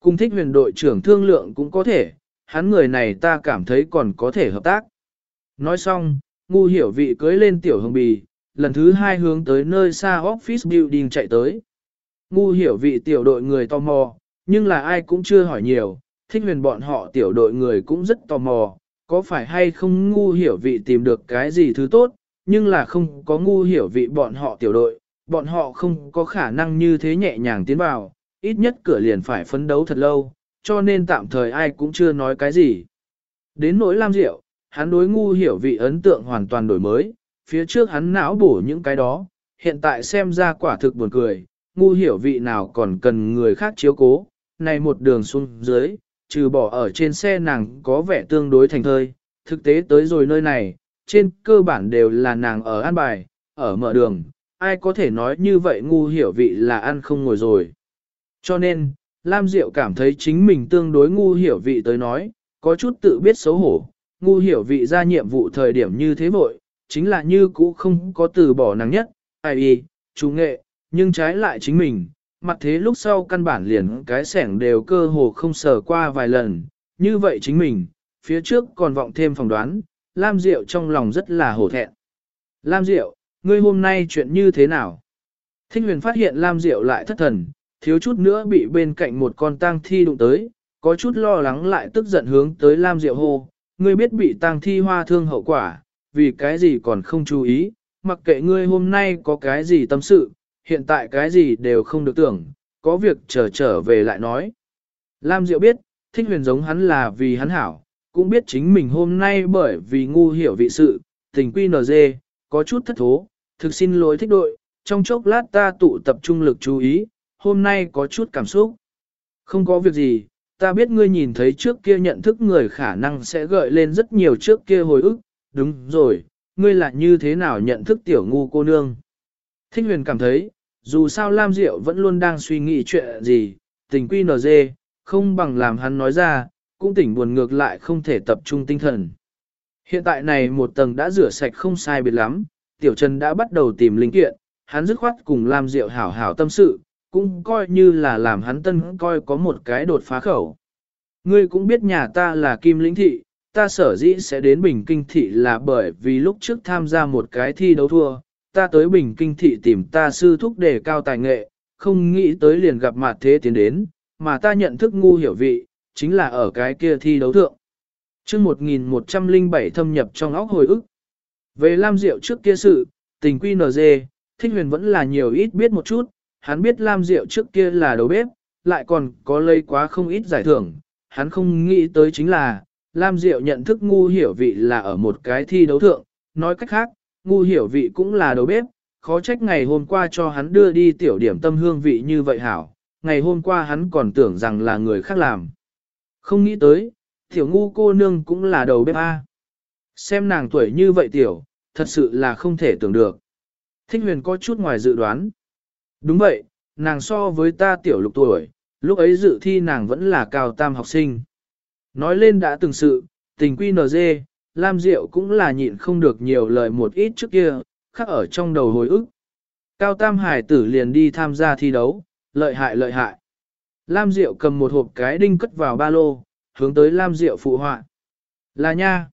Cùng thích huyền đội trưởng thương lượng cũng có thể, hắn người này ta cảm thấy còn có thể hợp tác. Nói xong, ngu hiểu vị cưới lên tiểu hồng bì, lần thứ hai hướng tới nơi xa office building chạy tới. Ngu hiểu vị tiểu đội người tò mò, nhưng là ai cũng chưa hỏi nhiều, thích huyền bọn họ tiểu đội người cũng rất tò mò, có phải hay không ngu hiểu vị tìm được cái gì thứ tốt, nhưng là không có ngu hiểu vị bọn họ tiểu đội, bọn họ không có khả năng như thế nhẹ nhàng tiến vào, ít nhất cửa liền phải phấn đấu thật lâu, cho nên tạm thời ai cũng chưa nói cái gì. Đến nỗi Lam Diệu, hắn đối ngu hiểu vị ấn tượng hoàn toàn đổi mới, phía trước hắn não bổ những cái đó, hiện tại xem ra quả thực buồn cười, ngu hiểu vị nào còn cần người khác chiếu cố, này một đường xuống dưới, trừ bỏ ở trên xe nàng có vẻ tương đối thành thơi, thực tế tới rồi nơi này, trên cơ bản đều là nàng ở an bài, ở mở đường, ai có thể nói như vậy ngu hiểu vị là ăn không ngồi rồi. Cho nên, Lam Diệu cảm thấy chính mình tương đối ngu hiểu vị tới nói, có chút tự biết xấu hổ, ngu hiểu vị ra nhiệm vụ thời điểm như thế vội, chính là như cũ không có từ bỏ nàng nhất, ai y, chú nghệ, nhưng trái lại chính mình, mặt thế lúc sau căn bản liền cái sẻng đều cơ hồ không sờ qua vài lần, như vậy chính mình, phía trước còn vọng thêm phỏng đoán, Lam Diệu trong lòng rất là hổ thẹn. Lam Diệu, ngươi hôm nay chuyện như thế nào? Thích huyền phát hiện Lam Diệu lại thất thần, thiếu chút nữa bị bên cạnh một con tang thi đụng tới, có chút lo lắng lại tức giận hướng tới Lam Diệu hô, ngươi biết bị tang thi hoa thương hậu quả, vì cái gì còn không chú ý, mặc kệ ngươi hôm nay có cái gì tâm sự, hiện tại cái gì đều không được tưởng, có việc trở trở về lại nói. Lam Diệu biết, thích huyền giống hắn là vì hắn hảo, cũng biết chính mình hôm nay bởi vì ngu hiểu vị sự, tình quy nờ dê, có chút thất thố, thực xin lỗi thích đội, trong chốc lát ta tụ tập trung lực chú ý, hôm nay có chút cảm xúc. Không có việc gì, ta biết ngươi nhìn thấy trước kia nhận thức người khả năng sẽ gợi lên rất nhiều trước kia hồi ức, đúng rồi, ngươi là như thế nào nhận thức tiểu ngu cô nương. Thích huyền cảm thấy, dù sao Lam Diệu vẫn luôn đang suy nghĩ chuyện gì, tình quy nờ dê, không bằng làm hắn nói ra, cũng tỉnh buồn ngược lại không thể tập trung tinh thần. Hiện tại này một tầng đã rửa sạch không sai biệt lắm, Tiểu Trần đã bắt đầu tìm linh kiện, hắn dứt khoát cùng Lam Diệu hảo hảo tâm sự, cũng coi như là làm hắn tân coi có một cái đột phá khẩu. Ngươi cũng biết nhà ta là Kim Lĩnh Thị, ta sở dĩ sẽ đến Bình Kinh Thị là bởi vì lúc trước tham gia một cái thi đấu thua, ta tới Bình Kinh Thị tìm ta sư thúc đề cao tài nghệ, không nghĩ tới liền gặp mặt thế tiến đến, mà ta nhận thức ngu hiểu vị, chính là ở cái kia thi đấu thượng. chương 1107 thâm nhập trong óc hồi ức. Về Lam Diệu trước kia sự, tình quy NG, Thích Huyền vẫn là nhiều ít biết một chút, hắn biết Lam Diệu trước kia là đầu bếp, lại còn có lây quá không ít giải thưởng, hắn không nghĩ tới chính là, Lam Diệu nhận thức ngu hiểu vị là ở một cái thi đấu thượng, nói cách khác, ngu hiểu vị cũng là đầu bếp, khó trách ngày hôm qua cho hắn đưa đi tiểu điểm tâm hương vị như vậy hảo, ngày hôm qua hắn còn tưởng rằng là người khác làm. Không nghĩ tới, tiểu ngu cô nương cũng là đầu bếp A. Xem nàng tuổi như vậy tiểu, thật sự là không thể tưởng được. Thích huyền có chút ngoài dự đoán. Đúng vậy, nàng so với ta tiểu lục tuổi, lúc ấy dự thi nàng vẫn là cao tam học sinh. Nói lên đã từng sự, tình quy NG, Lam Diệu cũng là nhịn không được nhiều lời một ít trước kia, khắc ở trong đầu hồi ức. Cao tam hải tử liền đi tham gia thi đấu, lợi hại lợi hại. Lam Diệu cầm một hộp cái đinh cất vào ba lô, hướng tới Lam Diệu phụ họa. Là nha.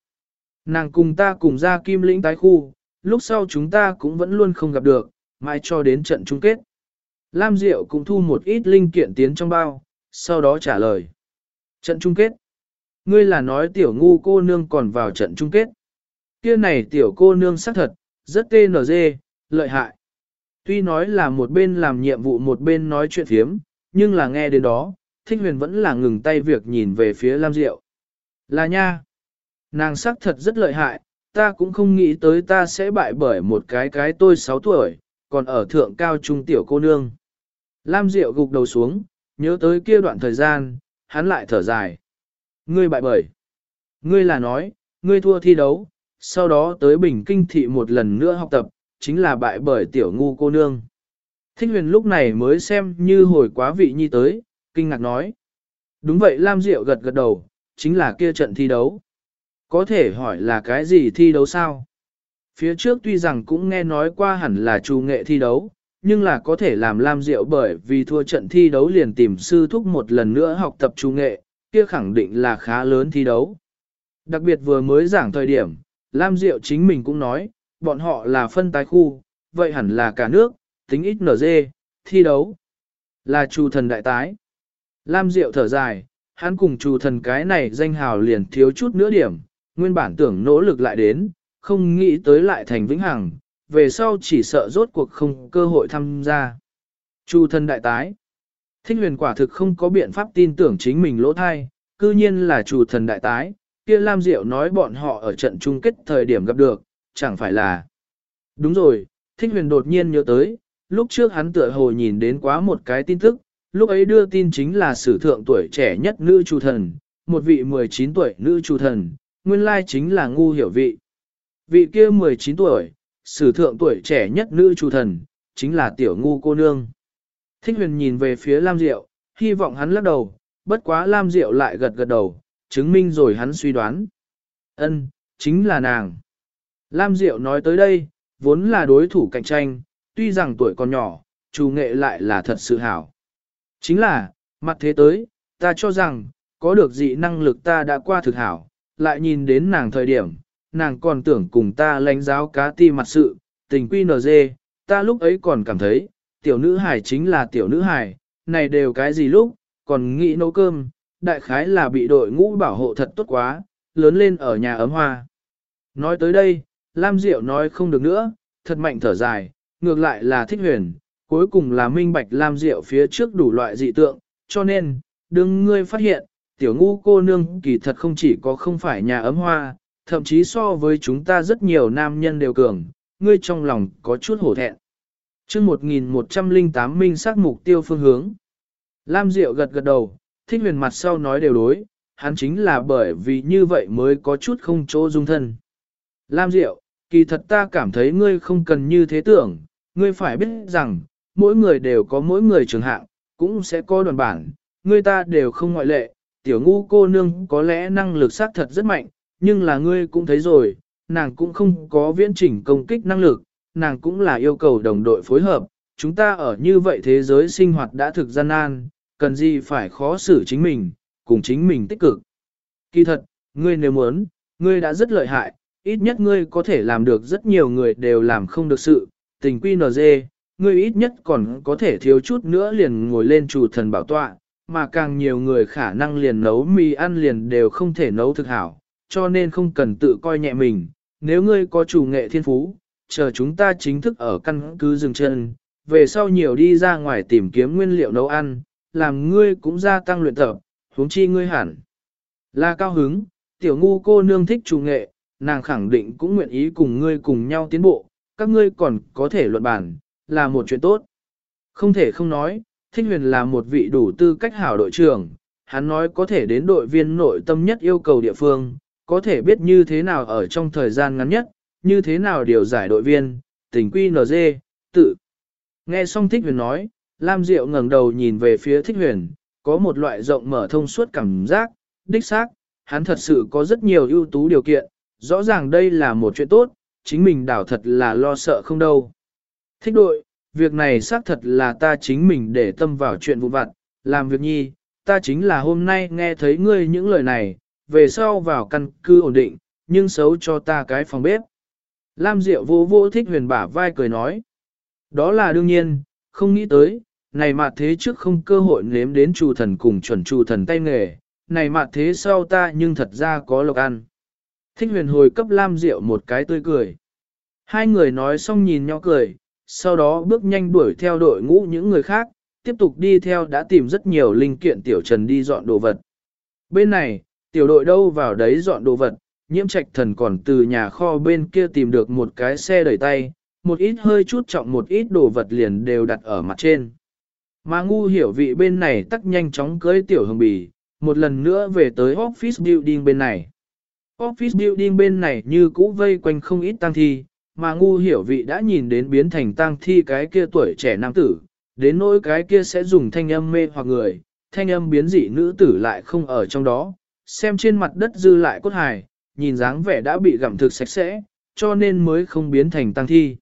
Nàng cùng ta cùng ra kim lĩnh tái khu, lúc sau chúng ta cũng vẫn luôn không gặp được, mãi cho đến trận chung kết. Lam Diệu cũng thu một ít linh kiện tiến trong bao, sau đó trả lời. Trận chung kết. Ngươi là nói tiểu ngu cô nương còn vào trận chung kết. Kia này tiểu cô nương xác thật, rất TNG, lợi hại. Tuy nói là một bên làm nhiệm vụ một bên nói chuyện phiếm, nhưng là nghe đến đó, Thích Huyền vẫn là ngừng tay việc nhìn về phía Lam Diệu. Là nha. Nàng xác thật rất lợi hại, ta cũng không nghĩ tới ta sẽ bại bởi một cái cái tôi 6 tuổi, còn ở thượng cao trung tiểu cô nương. Lam Diệu gục đầu xuống, nhớ tới kia đoạn thời gian, hắn lại thở dài. Ngươi bại bởi. Ngươi là nói, ngươi thua thi đấu, sau đó tới Bình Kinh Thị một lần nữa học tập, chính là bại bởi tiểu ngu cô nương. Thích huyền lúc này mới xem như hồi quá vị nhi tới, kinh ngạc nói. Đúng vậy Lam Diệu gật gật đầu, chính là kia trận thi đấu. Có thể hỏi là cái gì thi đấu sao? Phía trước tuy rằng cũng nghe nói qua hẳn là trù nghệ thi đấu, nhưng là có thể làm Lam Diệu bởi vì thua trận thi đấu liền tìm sư thúc một lần nữa học tập trung nghệ, kia khẳng định là khá lớn thi đấu. Đặc biệt vừa mới giảng thời điểm, Lam Diệu chính mình cũng nói, bọn họ là phân tái khu, vậy hẳn là cả nước, tính ít nở dê, thi đấu. Là chủ thần đại tái. Lam Diệu thở dài, hắn cùng chủ thần cái này danh hào liền thiếu chút nữa điểm, nguyên bản tưởng nỗ lực lại đến, không nghĩ tới lại thành vĩnh hằng, về sau chỉ sợ rốt cuộc không cơ hội tham gia. Chu thân đại tái. Thích huyền quả thực không có biện pháp tin tưởng chính mình lỗ thai, cư nhiên là chủ thần đại tái, kia Lam Diệu nói bọn họ ở trận chung kết thời điểm gặp được, chẳng phải là. Đúng rồi, Thích huyền đột nhiên nhớ tới, lúc trước hắn tựa hồ nhìn đến quá một cái tin tức, lúc ấy đưa tin chính là sử thượng tuổi trẻ nhất nữ chủ thần, một vị 19 tuổi nữ chủ thần, nguyên lai chính là ngu hiểu vị. Vị kia 19 tuổi, sử thượng tuổi trẻ nhất nữ chủ thần, chính là tiểu ngu cô nương. Thích huyền nhìn về phía Lam Diệu, hy vọng hắn lắc đầu, bất quá Lam Diệu lại gật gật đầu, chứng minh rồi hắn suy đoán. Ân, chính là nàng. Lam Diệu nói tới đây, vốn là đối thủ cạnh tranh, tuy rằng tuổi còn nhỏ, chủ nghệ lại là thật sự hảo. Chính là, mặt thế tới, ta cho rằng, có được dị năng lực ta đã qua thực hảo, lại nhìn đến nàng thời điểm, nàng còn tưởng cùng ta lãnh giáo cá ti mặt sự, tình quy nờ dê, ta lúc ấy còn cảm thấy, tiểu nữ hải chính là tiểu nữ hải, này đều cái gì lúc, còn nghĩ nấu cơm, đại khái là bị đội ngũ bảo hộ thật tốt quá, lớn lên ở nhà ấm hoa. Nói tới đây, Lam Diệu nói không được nữa, thật mạnh thở dài, ngược lại là thích huyền, cuối cùng là minh bạch Lam Diệu phía trước đủ loại dị tượng, cho nên, đừng ngươi phát hiện, tiểu ngu cô nương kỳ thật không chỉ có không phải nhà ấm hoa, thậm chí so với chúng ta rất nhiều nam nhân đều cường, ngươi trong lòng có chút hổ thẹn. chương 1108 minh xác mục tiêu phương hướng. Lam Diệu gật gật đầu, thích huyền mặt sau nói đều đối, hắn chính là bởi vì như vậy mới có chút không chỗ dung thân. Lam Diệu, kỳ thật ta cảm thấy ngươi không cần như thế tưởng, ngươi phải biết rằng, mỗi người đều có mỗi người trường hạng, cũng sẽ có đoàn bản, ngươi ta đều không ngoại lệ, tiểu ngu cô nương có lẽ năng lực xác thật rất mạnh, nhưng là ngươi cũng thấy rồi, nàng cũng không có viễn chỉnh công kích năng lực, nàng cũng là yêu cầu đồng đội phối hợp, chúng ta ở như vậy thế giới sinh hoạt đã thực gian nan, cần gì phải khó xử chính mình, cùng chính mình tích cực. Kỳ thật, ngươi nếu muốn, ngươi đã rất lợi hại, ít nhất ngươi có thể làm được rất nhiều người đều làm không được sự, tình quy nờ dê, ngươi ít nhất còn có thể thiếu chút nữa liền ngồi lên chủ thần bảo tọa, mà càng nhiều người khả năng liền nấu mì ăn liền đều không thể nấu thực hảo, cho nên không cần tự coi nhẹ mình, nếu ngươi có chủ nghệ thiên phú, chờ chúng ta chính thức ở căn cứ dừng chân, về sau nhiều đi ra ngoài tìm kiếm nguyên liệu nấu ăn, làm ngươi cũng gia tăng luyện tập, huống chi ngươi hẳn. Là cao hứng, tiểu ngu cô nương thích chủ nghệ, nàng khẳng định cũng nguyện ý cùng ngươi cùng nhau tiến bộ, các ngươi còn có thể luận bản, là một chuyện tốt. Không thể không nói, Thích Huyền là một vị đủ tư cách hảo đội trưởng, hắn nói có thể đến đội viên nội tâm nhất yêu cầu địa phương, có thể biết như thế nào ở trong thời gian ngắn nhất, như thế nào điều giải đội viên, tình quy NG, tự. Nghe xong Thích Huyền nói, Lam Diệu ngẩng đầu nhìn về phía Thích Huyền, có một loại rộng mở thông suốt cảm giác, đích xác, hắn thật sự có rất nhiều ưu tú điều kiện, rõ ràng đây là một chuyện tốt, chính mình đảo thật là lo sợ không đâu. Thích đội, việc này xác thật là ta chính mình để tâm vào chuyện vụ vặt, làm việc nhi, ta chính là hôm nay nghe thấy ngươi những lời này, về sau vào căn cứ ổn định, nhưng xấu cho ta cái phòng bếp. Lam Diệu vô vô thích huyền bả vai cười nói. Đó là đương nhiên, không nghĩ tới, này mà thế trước không cơ hội nếm đến chủ thần cùng chuẩn chủ thần tay nghề, này mà thế sau ta nhưng thật ra có lộc ăn. Thích huyền hồi cấp Lam Diệu một cái tươi cười. Hai người nói xong nhìn nhau cười, sau đó bước nhanh đuổi theo đội ngũ những người khác, tiếp tục đi theo đã tìm rất nhiều linh kiện tiểu trần đi dọn đồ vật. Bên này, tiểu đội đâu vào đấy dọn đồ vật, nhiễm trạch thần còn từ nhà kho bên kia tìm được một cái xe đẩy tay, một ít hơi chút trọng một ít đồ vật liền đều đặt ở mặt trên. Mà ngu hiểu vị bên này tắt nhanh chóng cưới tiểu hồng bì, một lần nữa về tới office building bên này. Office building bên này như cũ vây quanh không ít tăng thi, mà ngu hiểu vị đã nhìn đến biến thành tăng thi cái kia tuổi trẻ nam tử, đến nỗi cái kia sẽ dùng thanh âm mê hoặc người, thanh âm biến dị nữ tử lại không ở trong đó, xem trên mặt đất dư lại cốt hài, nhìn dáng vẻ đã bị gặm thực sạch sẽ, cho nên mới không biến thành tăng thi.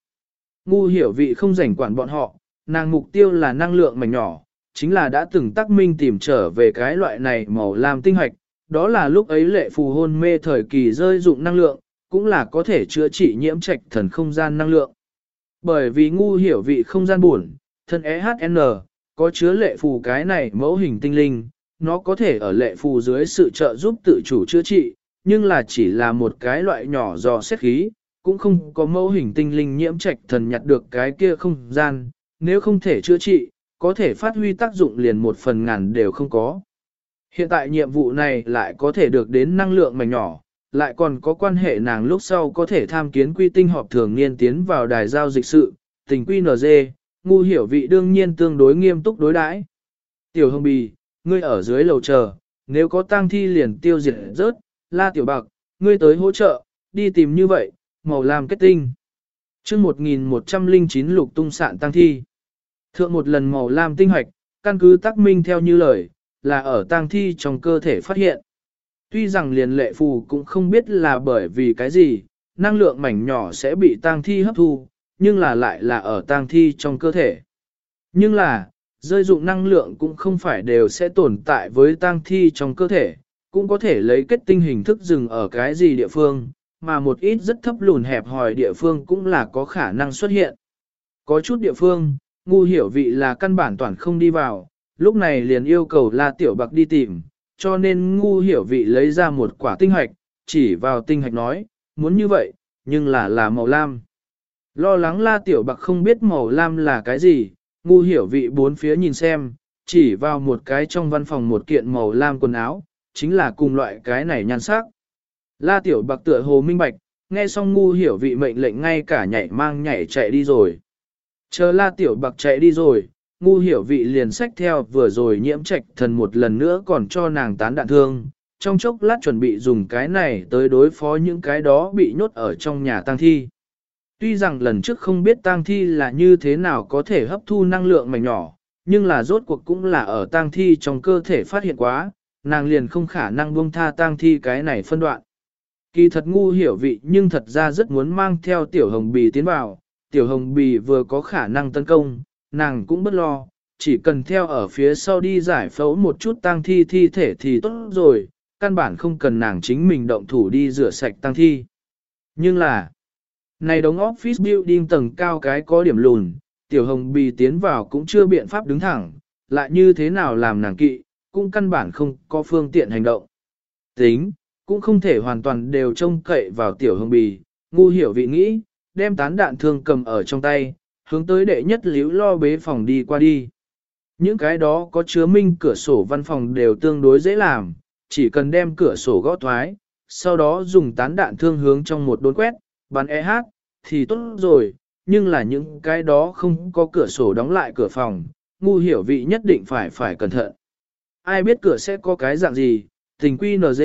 Ngu hiểu vị không rảnh quản bọn họ, nàng mục tiêu là năng lượng mảnh nhỏ, chính là đã từng tắc minh tìm trở về cái loại này màu lam tinh hoạch, đó là lúc ấy lệ phù hôn mê thời kỳ rơi dụng năng lượng, cũng là có thể chữa trị nhiễm trạch thần không gian năng lượng. Bởi vì ngu hiểu vị không gian buồn, thân EHN, có chứa lệ phù cái này mẫu hình tinh linh, nó có thể ở lệ phù dưới sự trợ giúp tự chủ chữa trị, nhưng là chỉ là một cái loại nhỏ do xét khí, cũng không có mẫu hình tinh linh nhiễm trạch thần nhặt được cái kia không gian, nếu không thể chữa trị, có thể phát huy tác dụng liền một phần ngàn đều không có. Hiện tại nhiệm vụ này lại có thể được đến năng lượng mảnh nhỏ, lại còn có quan hệ nàng lúc sau có thể tham kiến quy tinh họp thường niên tiến vào đài giao dịch sự, tình quy NG, ngu hiểu vị đương nhiên tương đối nghiêm túc đối đãi. Tiểu hồng bì, ngươi ở dưới lầu chờ, nếu có tang thi liền tiêu diệt rớt, la tiểu bạc, ngươi tới hỗ trợ, đi tìm như vậy, màu làm kết tinh. chương 1109 lục tung sạn tang thi. Thượng một lần màu lam tinh hoạch, căn cứ tác minh theo như lời, là ở tang thi trong cơ thể phát hiện. Tuy rằng liền lệ phù cũng không biết là bởi vì cái gì, năng lượng mảnh nhỏ sẽ bị tang thi hấp thu, nhưng là lại là ở tang thi trong cơ thể. Nhưng là, rơi dụng năng lượng cũng không phải đều sẽ tồn tại với tang thi trong cơ thể, cũng có thể lấy kết tinh hình thức dừng ở cái gì địa phương, mà một ít rất thấp lùn hẹp hòi địa phương cũng là có khả năng xuất hiện. Có chút địa phương, ngu hiểu vị là căn bản toàn không đi vào, lúc này liền yêu cầu La Tiểu Bạc đi tìm, cho nên ngu hiểu vị lấy ra một quả tinh hạch, chỉ vào tinh hạch nói, muốn như vậy, nhưng là là màu lam. Lo lắng La Tiểu Bạc không biết màu lam là cái gì, ngu hiểu vị bốn phía nhìn xem, chỉ vào một cái trong văn phòng một kiện màu lam quần áo, chính là cùng loại cái này nhan sắc. La Tiểu Bạc tựa hồ minh bạch, nghe xong ngu hiểu vị mệnh lệnh ngay cả nhảy mang nhảy chạy đi rồi. Chờ La Tiểu Bạc chạy đi rồi, ngu hiểu vị liền sách theo vừa rồi nhiễm trạch thần một lần nữa còn cho nàng tán đạn thương, trong chốc lát chuẩn bị dùng cái này tới đối phó những cái đó bị nhốt ở trong nhà tang thi. Tuy rằng lần trước không biết tang thi là như thế nào có thể hấp thu năng lượng mảnh nhỏ, nhưng là rốt cuộc cũng là ở tang thi trong cơ thể phát hiện quá, nàng liền không khả năng buông tha tang thi cái này phân đoạn. Kỳ thật ngu hiểu vị nhưng thật ra rất muốn mang theo tiểu hồng bì tiến vào, tiểu hồng bì vừa có khả năng tấn công, nàng cũng bất lo, chỉ cần theo ở phía sau đi giải phẫu một chút tang thi thi thể thì tốt rồi, căn bản không cần nàng chính mình động thủ đi rửa sạch tang thi. Nhưng là, này đống office building tầng cao cái có điểm lùn, tiểu hồng bì tiến vào cũng chưa biện pháp đứng thẳng, lại như thế nào làm nàng kỵ, cũng căn bản không có phương tiện hành động. Tính, cũng không thể hoàn toàn đều trông cậy vào tiểu hồng bì, ngu hiểu vị nghĩ, đem tán đạn thương cầm ở trong tay, hướng tới đệ nhất liễu lo bế phòng đi qua đi. Những cái đó có chứa minh cửa sổ văn phòng đều tương đối dễ làm, chỉ cần đem cửa sổ gõ thoái, sau đó dùng tán đạn thương hướng trong một đốn quét, bắn e thì tốt rồi, nhưng là những cái đó không có cửa sổ đóng lại cửa phòng, ngu hiểu vị nhất định phải phải cẩn thận. Ai biết cửa sẽ có cái dạng gì, tình quy NG,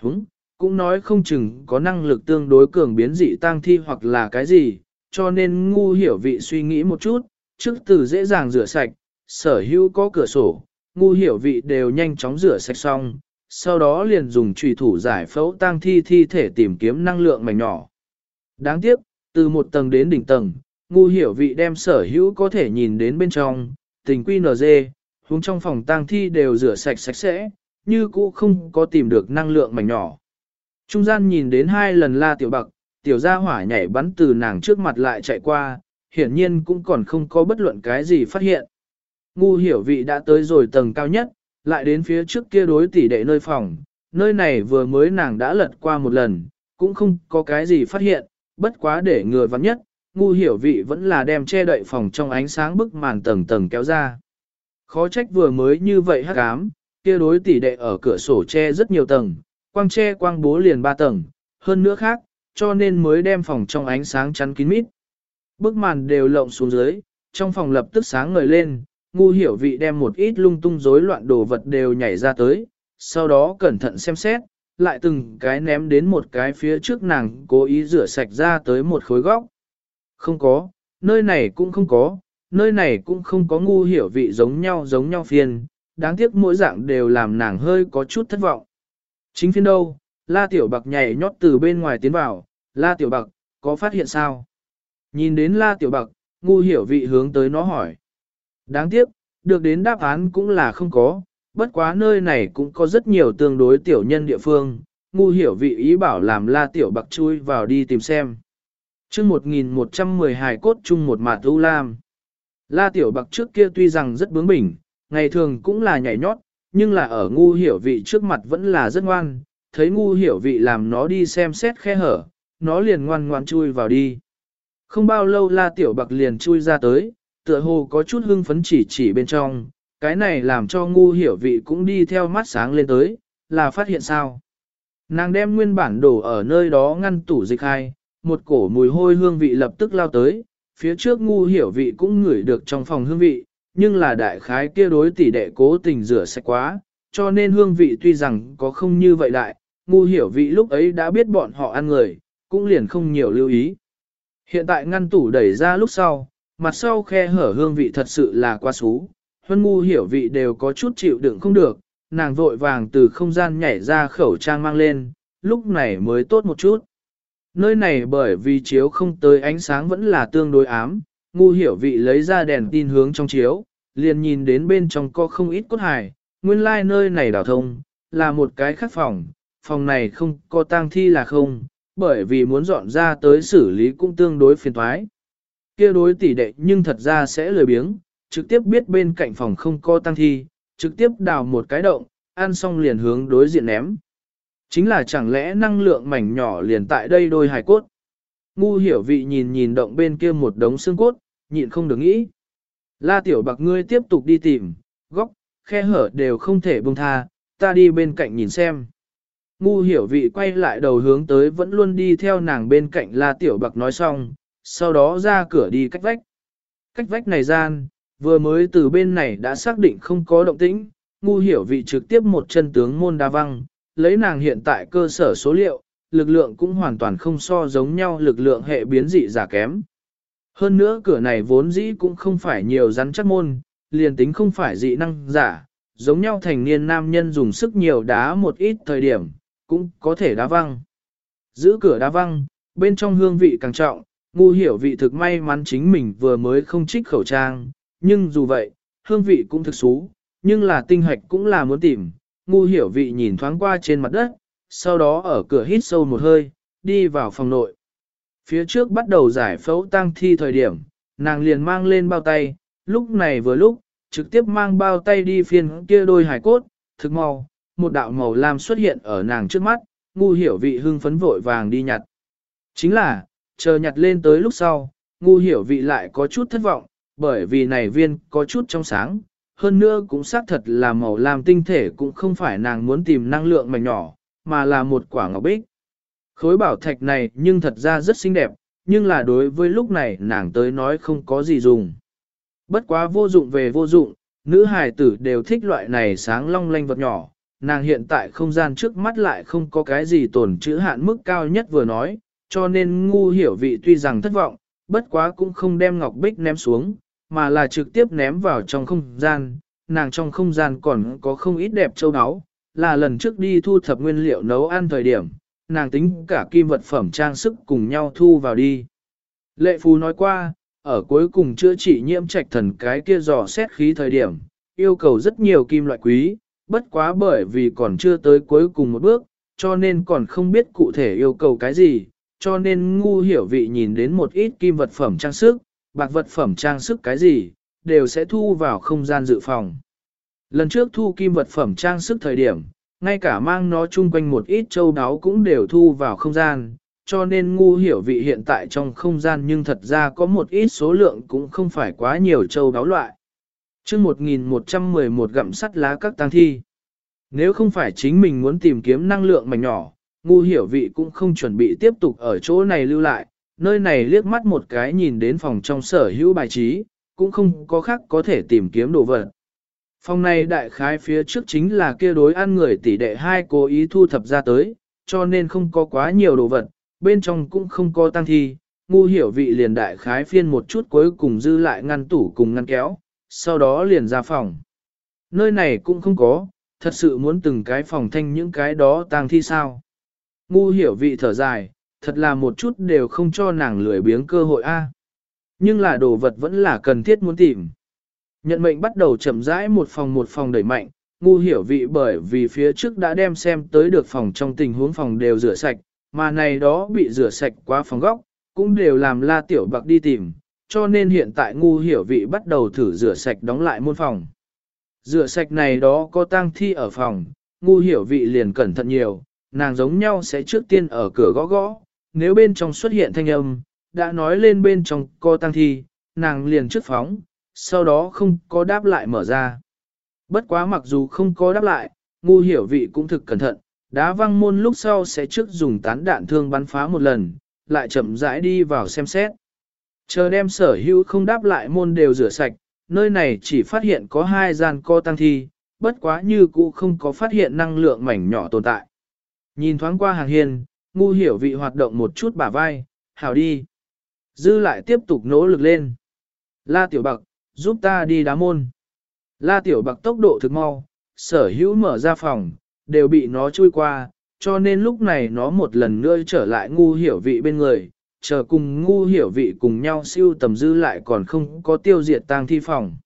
húng, cũng nói không chừng có năng lực tương đối cường biến dị tăng thi hoặc là cái gì, cho nên ngu hiểu vị suy nghĩ một chút, trước từ dễ dàng rửa sạch, sở hữu có cửa sổ, ngu hiểu vị đều nhanh chóng rửa sạch xong, sau đó liền dùng trùy thủ giải phẫu tăng thi thi thể tìm kiếm năng lượng mảnh nhỏ. Đáng tiếc, từ một tầng đến đỉnh tầng, ngu hiểu vị đem sở hữu có thể nhìn đến bên trong, tình quy nở dê, hướng trong phòng tang thi đều rửa sạch sạch sẽ, như cũ không có tìm được năng lượng mảnh nhỏ. Trung gian nhìn đến hai lần la tiểu bạc, tiểu gia hỏa nhảy bắn từ nàng trước mặt lại chạy qua, hiển nhiên cũng còn không có bất luận cái gì phát hiện. Ngu hiểu vị đã tới rồi tầng cao nhất, lại đến phía trước kia đối tỷ đệ nơi phòng, nơi này vừa mới nàng đã lật qua một lần, cũng không có cái gì phát hiện, bất quá để ngừa vắng nhất, ngu hiểu vị vẫn là đem che đậy phòng trong ánh sáng bức màn tầng tầng kéo ra. Khó trách vừa mới như vậy hắc ám, kia đối tỷ đệ ở cửa sổ che rất nhiều tầng, quang che quang bố liền ba tầng, hơn nữa khác, cho nên mới đem phòng trong ánh sáng chắn kín mít. Bức màn đều lộng xuống dưới, trong phòng lập tức sáng ngời lên, ngu hiểu vị đem một ít lung tung rối loạn đồ vật đều nhảy ra tới, sau đó cẩn thận xem xét, lại từng cái ném đến một cái phía trước nàng cố ý rửa sạch ra tới một khối góc. Không có, nơi này cũng không có, nơi này cũng không có ngu hiểu vị giống nhau giống nhau phiền, đáng tiếc mỗi dạng đều làm nàng hơi có chút thất vọng. Chính phiên đâu, La Tiểu Bạc nhảy nhót từ bên ngoài tiến vào, La Tiểu Bạc, có phát hiện sao? Nhìn đến La Tiểu Bạc, ngu hiểu vị hướng tới nó hỏi. Đáng tiếc, được đến đáp án cũng là không có, bất quá nơi này cũng có rất nhiều tương đối tiểu nhân địa phương, ngu hiểu vị ý bảo làm la tiểu bạc chui vào đi tìm xem. chương 1112 cốt chung một mạt ưu lam. La tiểu bạc trước kia tuy rằng rất bướng bỉnh, ngày thường cũng là nhảy nhót, nhưng là ở ngu hiểu vị trước mặt vẫn là rất ngoan, thấy ngu hiểu vị làm nó đi xem xét khe hở, nó liền ngoan ngoan chui vào đi. Không bao lâu la tiểu bạc liền chui ra tới, tựa hồ có chút hưng phấn chỉ chỉ bên trong, cái này làm cho ngu hiểu vị cũng đi theo mắt sáng lên tới, là phát hiện sao. Nàng đem nguyên bản đổ ở nơi đó ngăn tủ dịch hai, một cổ mùi hôi hương vị lập tức lao tới, phía trước ngu hiểu vị cũng ngửi được trong phòng hương vị, nhưng là đại khái kia đối tỷ đệ cố tình rửa sạch quá, cho nên hương vị tuy rằng có không như vậy đại, ngu hiểu vị lúc ấy đã biết bọn họ ăn người, cũng liền không nhiều lưu ý. Hiện tại ngăn tủ đẩy ra lúc sau, mặt sau khe hở hương vị thật sự là quá xú, huân ngu hiểu vị đều có chút chịu đựng không được, nàng vội vàng từ không gian nhảy ra khẩu trang mang lên, lúc này mới tốt một chút. Nơi này bởi vì chiếu không tới ánh sáng vẫn là tương đối ám, ngu hiểu vị lấy ra đèn tin hướng trong chiếu, liền nhìn đến bên trong có không ít cốt hài, nguyên lai like nơi này đảo thông, là một cái khác phòng, phòng này không có tang thi là không, bởi vì muốn dọn ra tới xử lý cũng tương đối phiền thoái. Kia đối tỷ đệ nhưng thật ra sẽ lười biếng, trực tiếp biết bên cạnh phòng không có tăng thi, trực tiếp đào một cái động, ăn xong liền hướng đối diện ném. Chính là chẳng lẽ năng lượng mảnh nhỏ liền tại đây đôi hài cốt. Ngu hiểu vị nhìn nhìn động bên kia một đống xương cốt, nhịn không được nghĩ. La tiểu bạc ngươi tiếp tục đi tìm, góc, khe hở đều không thể buông tha, ta đi bên cạnh nhìn xem. Ngu hiểu vị quay lại đầu hướng tới vẫn luôn đi theo nàng bên cạnh la tiểu bạc nói xong, sau đó ra cửa đi cách vách. Cách vách này gian, vừa mới từ bên này đã xác định không có động tĩnh, ngu hiểu vị trực tiếp một chân tướng môn đa văng, lấy nàng hiện tại cơ sở số liệu, lực lượng cũng hoàn toàn không so giống nhau lực lượng hệ biến dị giả kém. Hơn nữa cửa này vốn dĩ cũng không phải nhiều rắn chắc môn, liền tính không phải dị năng giả, giống nhau thành niên nam nhân dùng sức nhiều đá một ít thời điểm, cũng có thể đá văng. Giữ cửa đá văng, bên trong hương vị càng trọng, ngu hiểu vị thực may mắn chính mình vừa mới không trích khẩu trang, nhưng dù vậy, hương vị cũng thực xú, nhưng là tinh hạch cũng là muốn tìm, ngu hiểu vị nhìn thoáng qua trên mặt đất, sau đó ở cửa hít sâu một hơi, đi vào phòng nội. Phía trước bắt đầu giải phẫu tăng thi thời điểm, nàng liền mang lên bao tay, lúc này vừa lúc, trực tiếp mang bao tay đi phiên kia đôi hải cốt, thực màu một đạo màu lam xuất hiện ở nàng trước mắt, ngu hiểu vị hưng phấn vội vàng đi nhặt. Chính là, chờ nhặt lên tới lúc sau, ngu hiểu vị lại có chút thất vọng, bởi vì này viên có chút trong sáng, hơn nữa cũng xác thật là màu lam tinh thể cũng không phải nàng muốn tìm năng lượng mảnh nhỏ, mà là một quả ngọc bích. Khối bảo thạch này nhưng thật ra rất xinh đẹp, nhưng là đối với lúc này nàng tới nói không có gì dùng. Bất quá vô dụng về vô dụng, nữ hài tử đều thích loại này sáng long lanh vật nhỏ, nàng hiện tại không gian trước mắt lại không có cái gì tổn chữ hạn mức cao nhất vừa nói, cho nên ngu hiểu vị tuy rằng thất vọng, bất quá cũng không đem ngọc bích ném xuống, mà là trực tiếp ném vào trong không gian, nàng trong không gian còn có không ít đẹp châu áo, là lần trước đi thu thập nguyên liệu nấu ăn thời điểm, nàng tính cả kim vật phẩm trang sức cùng nhau thu vào đi. Lệ Phú nói qua, ở cuối cùng chữa trị nhiễm trạch thần cái kia dò xét khí thời điểm, yêu cầu rất nhiều kim loại quý, bất quá bởi vì còn chưa tới cuối cùng một bước, cho nên còn không biết cụ thể yêu cầu cái gì, cho nên ngu hiểu vị nhìn đến một ít kim vật phẩm trang sức, bạc vật phẩm trang sức cái gì, đều sẽ thu vào không gian dự phòng. Lần trước thu kim vật phẩm trang sức thời điểm, ngay cả mang nó chung quanh một ít châu đáo cũng đều thu vào không gian, cho nên ngu hiểu vị hiện tại trong không gian nhưng thật ra có một ít số lượng cũng không phải quá nhiều châu đáo loại. chương 1111 gặm sắt lá các tang thi. Nếu không phải chính mình muốn tìm kiếm năng lượng mảnh nhỏ, ngu hiểu vị cũng không chuẩn bị tiếp tục ở chỗ này lưu lại, nơi này liếc mắt một cái nhìn đến phòng trong sở hữu bài trí, cũng không có khác có thể tìm kiếm đồ vật. Phòng này đại khái phía trước chính là kia đối ăn người tỷ đệ hai cố ý thu thập ra tới, cho nên không có quá nhiều đồ vật, bên trong cũng không có tăng thi, ngu hiểu vị liền đại khái phiên một chút cuối cùng dư lại ngăn tủ cùng ngăn kéo, sau đó liền ra phòng. Nơi này cũng không có, thật sự muốn từng cái phòng thanh những cái đó tang thi sao. Ngu hiểu vị thở dài, thật là một chút đều không cho nàng lười biếng cơ hội a. Nhưng là đồ vật vẫn là cần thiết muốn tìm. Nhận mệnh bắt đầu chậm rãi một phòng một phòng đẩy mạnh, ngu hiểu vị bởi vì phía trước đã đem xem tới được phòng trong tình huống phòng đều rửa sạch, mà này đó bị rửa sạch qua phòng góc, cũng đều làm la tiểu bạc đi tìm, cho nên hiện tại ngu hiểu vị bắt đầu thử rửa sạch đóng lại môn phòng. Rửa sạch này đó có tang thi ở phòng, ngu hiểu vị liền cẩn thận nhiều, nàng giống nhau sẽ trước tiên ở cửa gõ gõ, nếu bên trong xuất hiện thanh âm, đã nói lên bên trong có tăng thi, nàng liền trước phóng, sau đó không có đáp lại mở ra. Bất quá mặc dù không có đáp lại, ngu hiểu vị cũng thực cẩn thận, đá văng môn lúc sau sẽ trước dùng tán đạn thương bắn phá một lần, lại chậm rãi đi vào xem xét. Chờ đem sở hữu không đáp lại môn đều rửa sạch, nơi này chỉ phát hiện có hai gian co tăng thi, bất quá như cũ không có phát hiện năng lượng mảnh nhỏ tồn tại. Nhìn thoáng qua hàng hiền, ngu hiểu vị hoạt động một chút bả vai, hảo đi. Dư lại tiếp tục nỗ lực lên. La tiểu bạc, giúp ta đi đá môn. La tiểu bạc tốc độ thực mau, sở hữu mở ra phòng, đều bị nó chui qua, cho nên lúc này nó một lần nữa trở lại ngu hiểu vị bên người, chờ cùng ngu hiểu vị cùng nhau siêu tầm dư lại còn không có tiêu diệt tang thi phòng.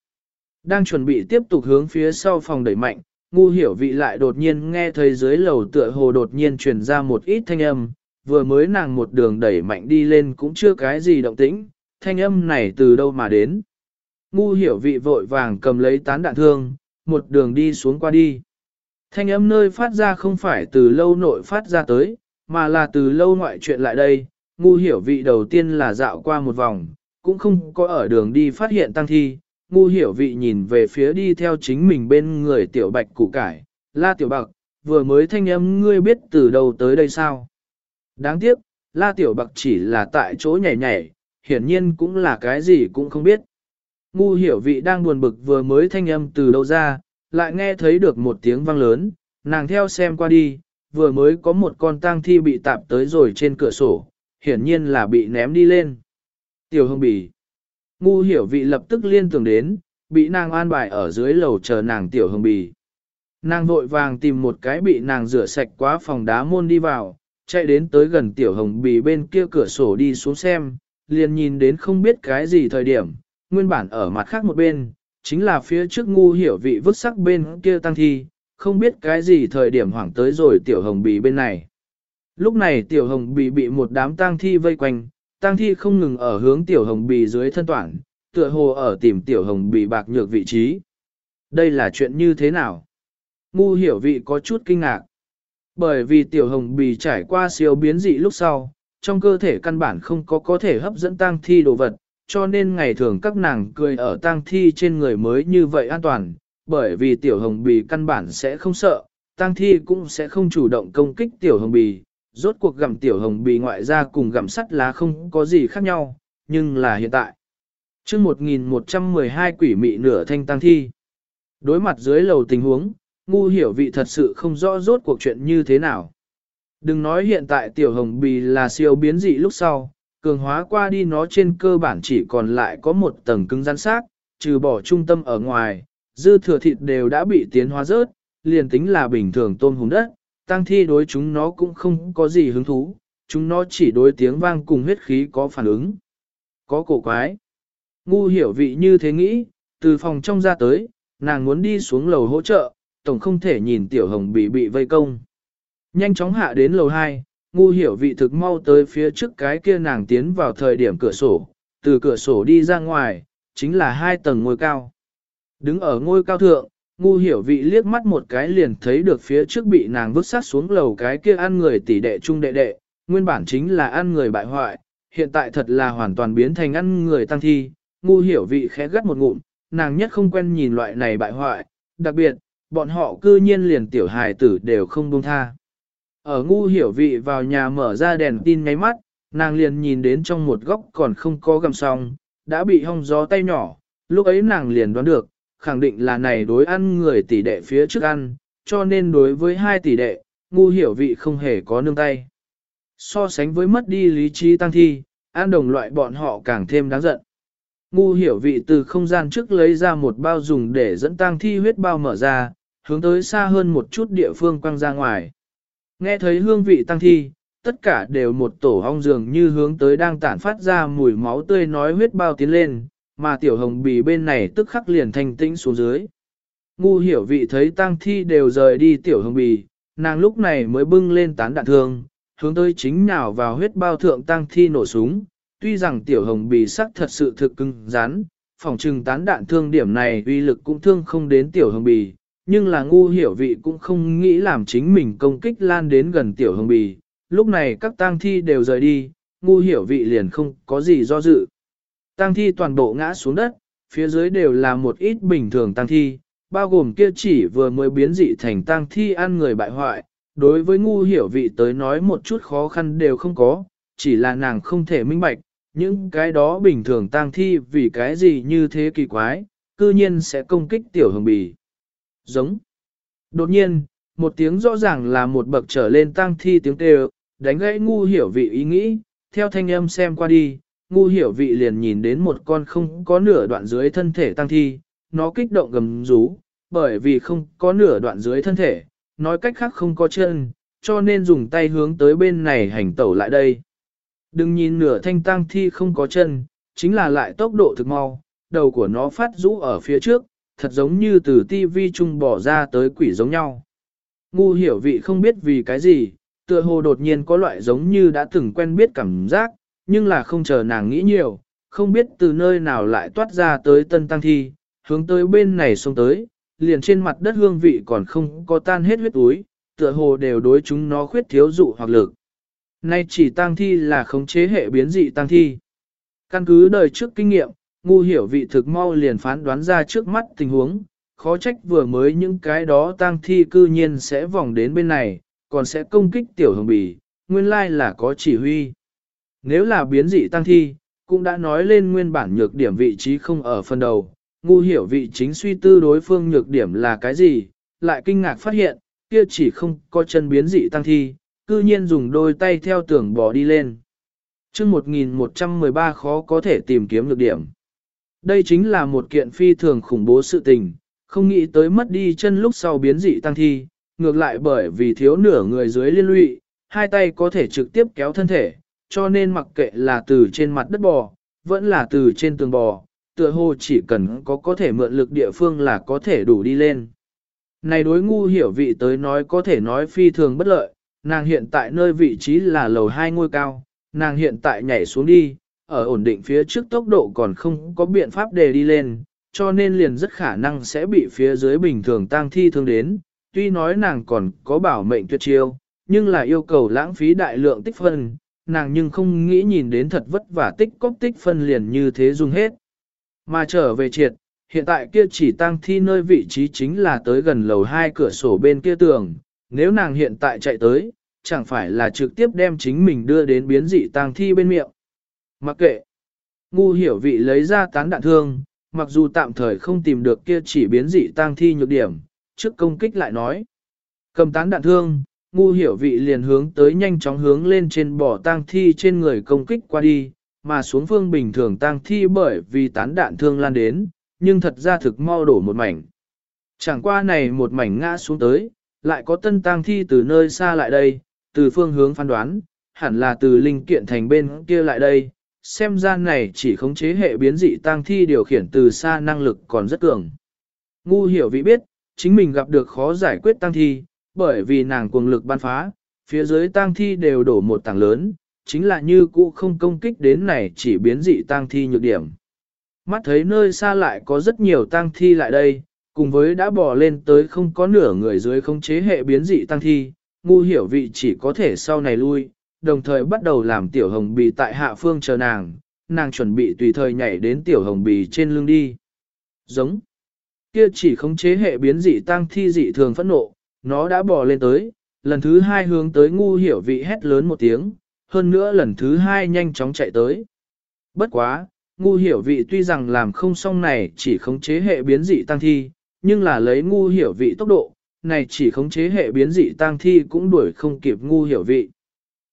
Đang chuẩn bị tiếp tục hướng phía sau phòng đẩy mạnh, ngu hiểu vị lại đột nhiên nghe thấy dưới lầu tựa hồ đột nhiên truyền ra một ít thanh âm, vừa mới nàng một đường đẩy mạnh đi lên cũng chưa cái gì động tĩnh, thanh âm này từ đâu mà đến. Ngu hiểu vị vội vàng cầm lấy tán đạn thương, một đường đi xuống qua đi. Thanh âm nơi phát ra không phải từ lâu nội phát ra tới, mà là từ lâu ngoại chuyện lại đây, ngu hiểu vị đầu tiên là dạo qua một vòng, cũng không có ở đường đi phát hiện tăng thi, ngu hiểu vị nhìn về phía đi theo chính mình bên người tiểu bạch củ cải, la tiểu bạc, vừa mới thanh âm ngươi biết từ đâu tới đây sao. Đáng tiếc, la tiểu bạc chỉ là tại chỗ nhảy nhảy, hiển nhiên cũng là cái gì cũng không biết. Ngu hiểu vị đang buồn bực vừa mới thanh âm từ đâu ra, lại nghe thấy được một tiếng vang lớn, nàng theo xem qua đi, vừa mới có một con tang thi bị tạp tới rồi trên cửa sổ, hiển nhiên là bị ném đi lên. Tiểu Hương bì. Ngu hiểu vị lập tức liên tưởng đến, bị nàng an bài ở dưới lầu chờ nàng tiểu hồng bì. Nàng vội vàng tìm một cái bị nàng rửa sạch quá phòng đá môn đi vào, chạy đến tới gần tiểu hồng bì bên kia cửa sổ đi xuống xem, liền nhìn đến không biết cái gì thời điểm, nguyên bản ở mặt khác một bên, chính là phía trước ngu hiểu vị vứt sắc bên kia tăng thi, không biết cái gì thời điểm hoảng tới rồi tiểu hồng bì bên này. Lúc này tiểu hồng bì bị một đám tang thi vây quanh, tang thi không ngừng ở hướng tiểu hồng bì dưới thân toản, tựa hồ ở tìm tiểu hồng bì bạc nhược vị trí. Đây là chuyện như thế nào? Ngu hiểu vị có chút kinh ngạc. Bởi vì tiểu hồng bì trải qua siêu biến dị lúc sau, trong cơ thể căn bản không có có thể hấp dẫn tang thi đồ vật, cho nên ngày thường các nàng cười ở tang thi trên người mới như vậy an toàn, bởi vì tiểu hồng bì căn bản sẽ không sợ, tang thi cũng sẽ không chủ động công kích tiểu hồng bì, rốt cuộc gặm tiểu hồng bì ngoại ra cùng gặm sắt lá không có gì khác nhau, nhưng là hiện tại. chương 1112 quỷ mị nửa thanh tăng thi. Đối mặt dưới lầu tình huống, ngu hiểu vị thật sự không rõ rốt cuộc chuyện như thế nào. Đừng nói hiện tại tiểu hồng bì là siêu biến dị lúc sau, cường hóa qua đi nó trên cơ bản chỉ còn lại có một tầng cứng rắn xác, trừ bỏ trung tâm ở ngoài, dư thừa thịt đều đã bị tiến hóa rớt, liền tính là bình thường tôm hùng đất, tăng thi đối chúng nó cũng không có gì hứng thú, chúng nó chỉ đối tiếng vang cùng huyết khí có phản ứng. Có cổ quái. Ngu hiểu vị như thế nghĩ, từ phòng trong ra tới, nàng muốn đi xuống lầu hỗ trợ, tổng không thể nhìn tiểu hồng bị bị vây công. Nhanh chóng hạ đến lầu 2, ngu hiểu vị thực mau tới phía trước cái kia nàng tiến vào thời điểm cửa sổ, từ cửa sổ đi ra ngoài, chính là hai tầng ngôi cao. Đứng ở ngôi cao thượng, ngu hiểu vị liếc mắt một cái liền thấy được phía trước bị nàng vứt sát xuống lầu cái kia ăn người tỷ đệ trung đệ đệ, nguyên bản chính là ăn người bại hoại, hiện tại thật là hoàn toàn biến thành ăn người tăng thi, ngu hiểu vị khẽ gắt một ngụm, nàng nhất không quen nhìn loại này bại hoại, đặc biệt, bọn họ cư nhiên liền tiểu hài tử đều không buông tha. Ở ngu hiểu vị vào nhà mở ra đèn tin ngáy mắt, nàng liền nhìn đến trong một góc còn không có gầm song, đã bị hong gió tay nhỏ, lúc ấy nàng liền đoán được, khẳng định là này đối ăn người tỷ đệ phía trước ăn, cho nên đối với hai tỷ đệ, ngu hiểu vị không hề có nương tay. So sánh với mất đi lý trí tăng thi, ăn đồng loại bọn họ càng thêm đáng giận. Ngu hiểu vị từ không gian trước lấy ra một bao dùng để dẫn tăng thi huyết bao mở ra, hướng tới xa hơn một chút địa phương quăng ra ngoài. Nghe thấy hương vị tăng thi, tất cả đều một tổ hong dường như hướng tới đang tản phát ra mùi máu tươi nói huyết bao tiến lên, mà tiểu hồng bì bên này tức khắc liền thanh tĩnh xuống dưới. Ngu hiểu vị thấy tang thi đều rời đi tiểu hồng bì, nàng lúc này mới bưng lên tán đạn thương, hướng tới chính nào vào huyết bao thượng tang thi nổ súng. Tuy rằng tiểu hồng bì sắc thật sự thực cứng rắn, phòng trừng tán đạn thương điểm này uy lực cũng thương không đến tiểu hồng bì, nhưng là ngu hiểu vị cũng không nghĩ làm chính mình công kích lan đến gần tiểu hồng bì. Lúc này các tang thi đều rời đi, ngu hiểu vị liền không có gì do dự. Tang thi toàn bộ ngã xuống đất, phía dưới đều là một ít bình thường tang thi, bao gồm kia chỉ vừa mới biến dị thành tang thi ăn người bại hoại. Đối với ngu hiểu vị tới nói một chút khó khăn đều không có, chỉ là nàng không thể minh bạch, những cái đó bình thường tang thi vì cái gì như thế kỳ quái, cư nhiên sẽ công kích tiểu hồng bì. Giống. Đột nhiên, một tiếng rõ ràng là một bậc trở lên tang thi tiếng kêu, đánh gãy ngu hiểu vị ý nghĩ, theo thanh âm xem qua đi, ngu hiểu vị liền nhìn đến một con không có nửa đoạn dưới thân thể tăng thi, nó kích động gầm rú, bởi vì không có nửa đoạn dưới thân thể, nói cách khác không có chân, cho nên dùng tay hướng tới bên này hành tẩu lại đây. Đừng nhìn nửa thanh tăng thi không có chân, chính là lại tốc độ thực mau, đầu của nó phát rũ ở phía trước, thật giống như từ tivi trung bỏ ra tới quỷ giống nhau. Ngu hiểu vị không biết vì cái gì, tựa hồ đột nhiên có loại giống như đã từng quen biết cảm giác, nhưng là không chờ nàng nghĩ nhiều, không biết từ nơi nào lại toát ra tới tân tăng thi, hướng tới bên này xông tới, liền trên mặt đất hương vị còn không có tan hết huyết úi, tựa hồ đều đối chúng nó khuyết thiếu dụ hoặc lực. Nay chỉ tăng thi là khống chế hệ biến dị tăng thi. Căn cứ đời trước kinh nghiệm, ngu hiểu vị thực mau liền phán đoán ra trước mắt tình huống, khó trách vừa mới những cái đó tăng thi cư nhiên sẽ vòng đến bên này, còn sẽ công kích tiểu hồng bì, nguyên lai là có chỉ huy. Nếu là biến dị tăng thi, cũng đã nói lên nguyên bản nhược điểm vị trí không ở phần đầu, ngu hiểu vị chính suy tư đối phương nhược điểm là cái gì, lại kinh ngạc phát hiện, kia chỉ không có chân biến dị tăng thi, cư nhiên dùng đôi tay theo tưởng bò đi lên. chương 1113 khó có thể tìm kiếm nhược điểm. Đây chính là một kiện phi thường khủng bố sự tình, không nghĩ tới mất đi chân lúc sau biến dị tăng thi, ngược lại bởi vì thiếu nửa người dưới liên lụy, hai tay có thể trực tiếp kéo thân thể, cho nên mặc kệ là từ trên mặt đất bò, vẫn là từ trên tường bò, tựa hồ chỉ cần có có thể mượn lực địa phương là có thể đủ đi lên. Này đối ngu hiểu vị tới nói có thể nói phi thường bất lợi, nàng hiện tại nơi vị trí là lầu hai ngôi cao, nàng hiện tại nhảy xuống đi, ở ổn định phía trước tốc độ còn không có biện pháp để đi lên, cho nên liền rất khả năng sẽ bị phía dưới bình thường tang thi thương đến, tuy nói nàng còn có bảo mệnh tuyệt chiêu, nhưng là yêu cầu lãng phí đại lượng tích phân, nàng nhưng không nghĩ nhìn đến thật vất vả tích cóp tích phân liền như thế dùng hết. Mà trở về triệt, hiện tại kia chỉ tăng thi nơi vị trí chính là tới gần lầu hai cửa sổ bên kia tường, nếu nàng hiện tại chạy tới, chẳng phải là trực tiếp đem chính mình đưa đến biến dị tăng thi bên miệng. Mặc kệ, ngu hiểu vị lấy ra tán đạn thương, mặc dù tạm thời không tìm được kia chỉ biến dị tăng thi nhược điểm, trước công kích lại nói. Cầm tán đạn thương, ngu hiểu vị liền hướng tới nhanh chóng hướng lên trên bỏ tang thi trên người công kích qua đi, mà xuống phương bình thường tang thi bởi vì tán đạn thương lan đến, nhưng thật ra thực mau đổ một mảnh. Chẳng qua này một mảnh ngã xuống tới, lại có tân tang thi từ nơi xa lại đây, từ phương hướng phán đoán, hẳn là từ linh kiện thành bên kia lại đây, xem ra này chỉ khống chế hệ biến dị tang thi điều khiển từ xa năng lực còn rất cường. Ngu hiểu vị biết, chính mình gặp được khó giải quyết tang thi, bởi vì nàng cuồng lực ban phá, phía dưới tang thi đều đổ một tảng lớn, chính là như cũ không công kích đến này chỉ biến dị tang thi nhược điểm. Mắt thấy nơi xa lại có rất nhiều tang thi lại đây, cùng với đã bỏ lên tới không có nửa người dưới không chế hệ biến dị tang thi, ngu hiểu vị chỉ có thể sau này lui, đồng thời bắt đầu làm tiểu hồng bì tại hạ phương chờ nàng, nàng chuẩn bị tùy thời nhảy đến tiểu hồng bì trên lưng đi. Giống. Kia chỉ không chế hệ biến dị tang thi dị thường phẫn nộ, nó đã bò lên tới, lần thứ hai hướng tới ngu hiểu vị hét lớn một tiếng, hơn nữa lần thứ hai nhanh chóng chạy tới. Bất quá, ngu hiểu vị tuy rằng làm không xong này chỉ khống chế hệ biến dị tăng thi, nhưng là lấy ngu hiểu vị tốc độ, này chỉ khống chế hệ biến dị tăng thi cũng đuổi không kịp ngu hiểu vị.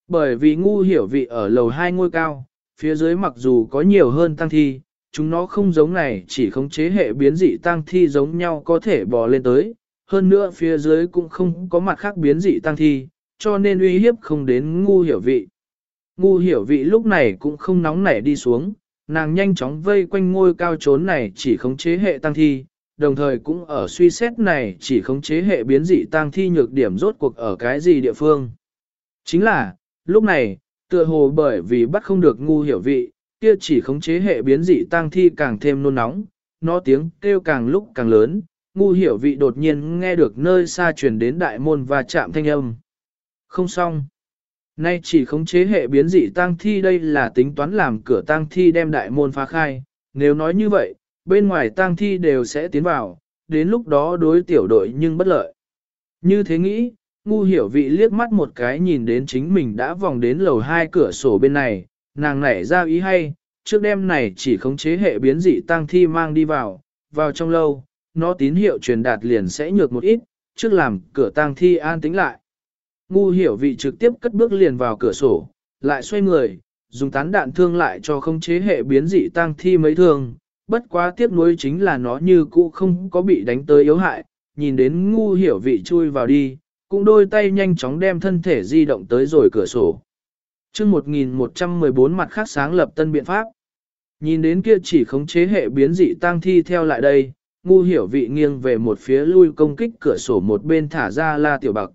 Bởi vì ngu hiểu vị ở lầu hai ngôi cao, phía dưới mặc dù có nhiều hơn tăng thi, chúng nó không giống này chỉ khống chế hệ biến dị tăng thi giống nhau có thể bò lên tới, hơn nữa phía dưới cũng không có mặt khác biến dị tăng thi, cho nên uy hiếp không đến ngu hiểu vị. Ngu hiểu vị lúc này cũng không nóng nảy đi xuống, Nàng nhanh chóng vây quanh ngôi cao trốn này chỉ khống chế hệ tăng thi, đồng thời cũng ở suy xét này chỉ khống chế hệ biến dị tăng thi nhược điểm rốt cuộc ở cái gì địa phương. Chính là, lúc này, tựa hồ bởi vì bắt không được ngu hiểu vị, kia chỉ khống chế hệ biến dị tăng thi càng thêm nôn nóng, nó tiếng kêu càng lúc càng lớn, ngu hiểu vị đột nhiên nghe được nơi xa truyền đến đại môn và chạm thanh âm. Không xong. Nay chỉ khống chế hệ biến dị tăng thi đây là tính toán làm cửa tăng thi đem đại môn phá khai, nếu nói như vậy, bên ngoài tăng thi đều sẽ tiến vào, đến lúc đó đối tiểu đội nhưng bất lợi. Như thế nghĩ, ngu hiểu vị liếc mắt một cái nhìn đến chính mình đã vòng đến lầu hai cửa sổ bên này, nàng nảy ra ý hay, trước đêm này chỉ khống chế hệ biến dị tăng thi mang đi vào, vào trong lâu, nó tín hiệu truyền đạt liền sẽ nhược một ít, trước làm cửa tăng thi an tĩnh lại. Ngu hiểu vị trực tiếp cất bước liền vào cửa sổ, lại xoay người, dùng tán đạn thương lại cho khống chế hệ biến dị tăng thi mấy thương, bất quá tiếc nuối chính là nó như cũ không có bị đánh tới yếu hại, nhìn đến ngu hiểu vị chui vào đi, cũng đôi tay nhanh chóng đem thân thể di động tới rồi cửa sổ. chương 1114 mặt khác sáng lập tân biện pháp. Nhìn đến kia chỉ khống chế hệ biến dị tăng thi theo lại đây, ngu hiểu vị nghiêng về một phía lui công kích cửa sổ một bên thả ra la tiểu bạc.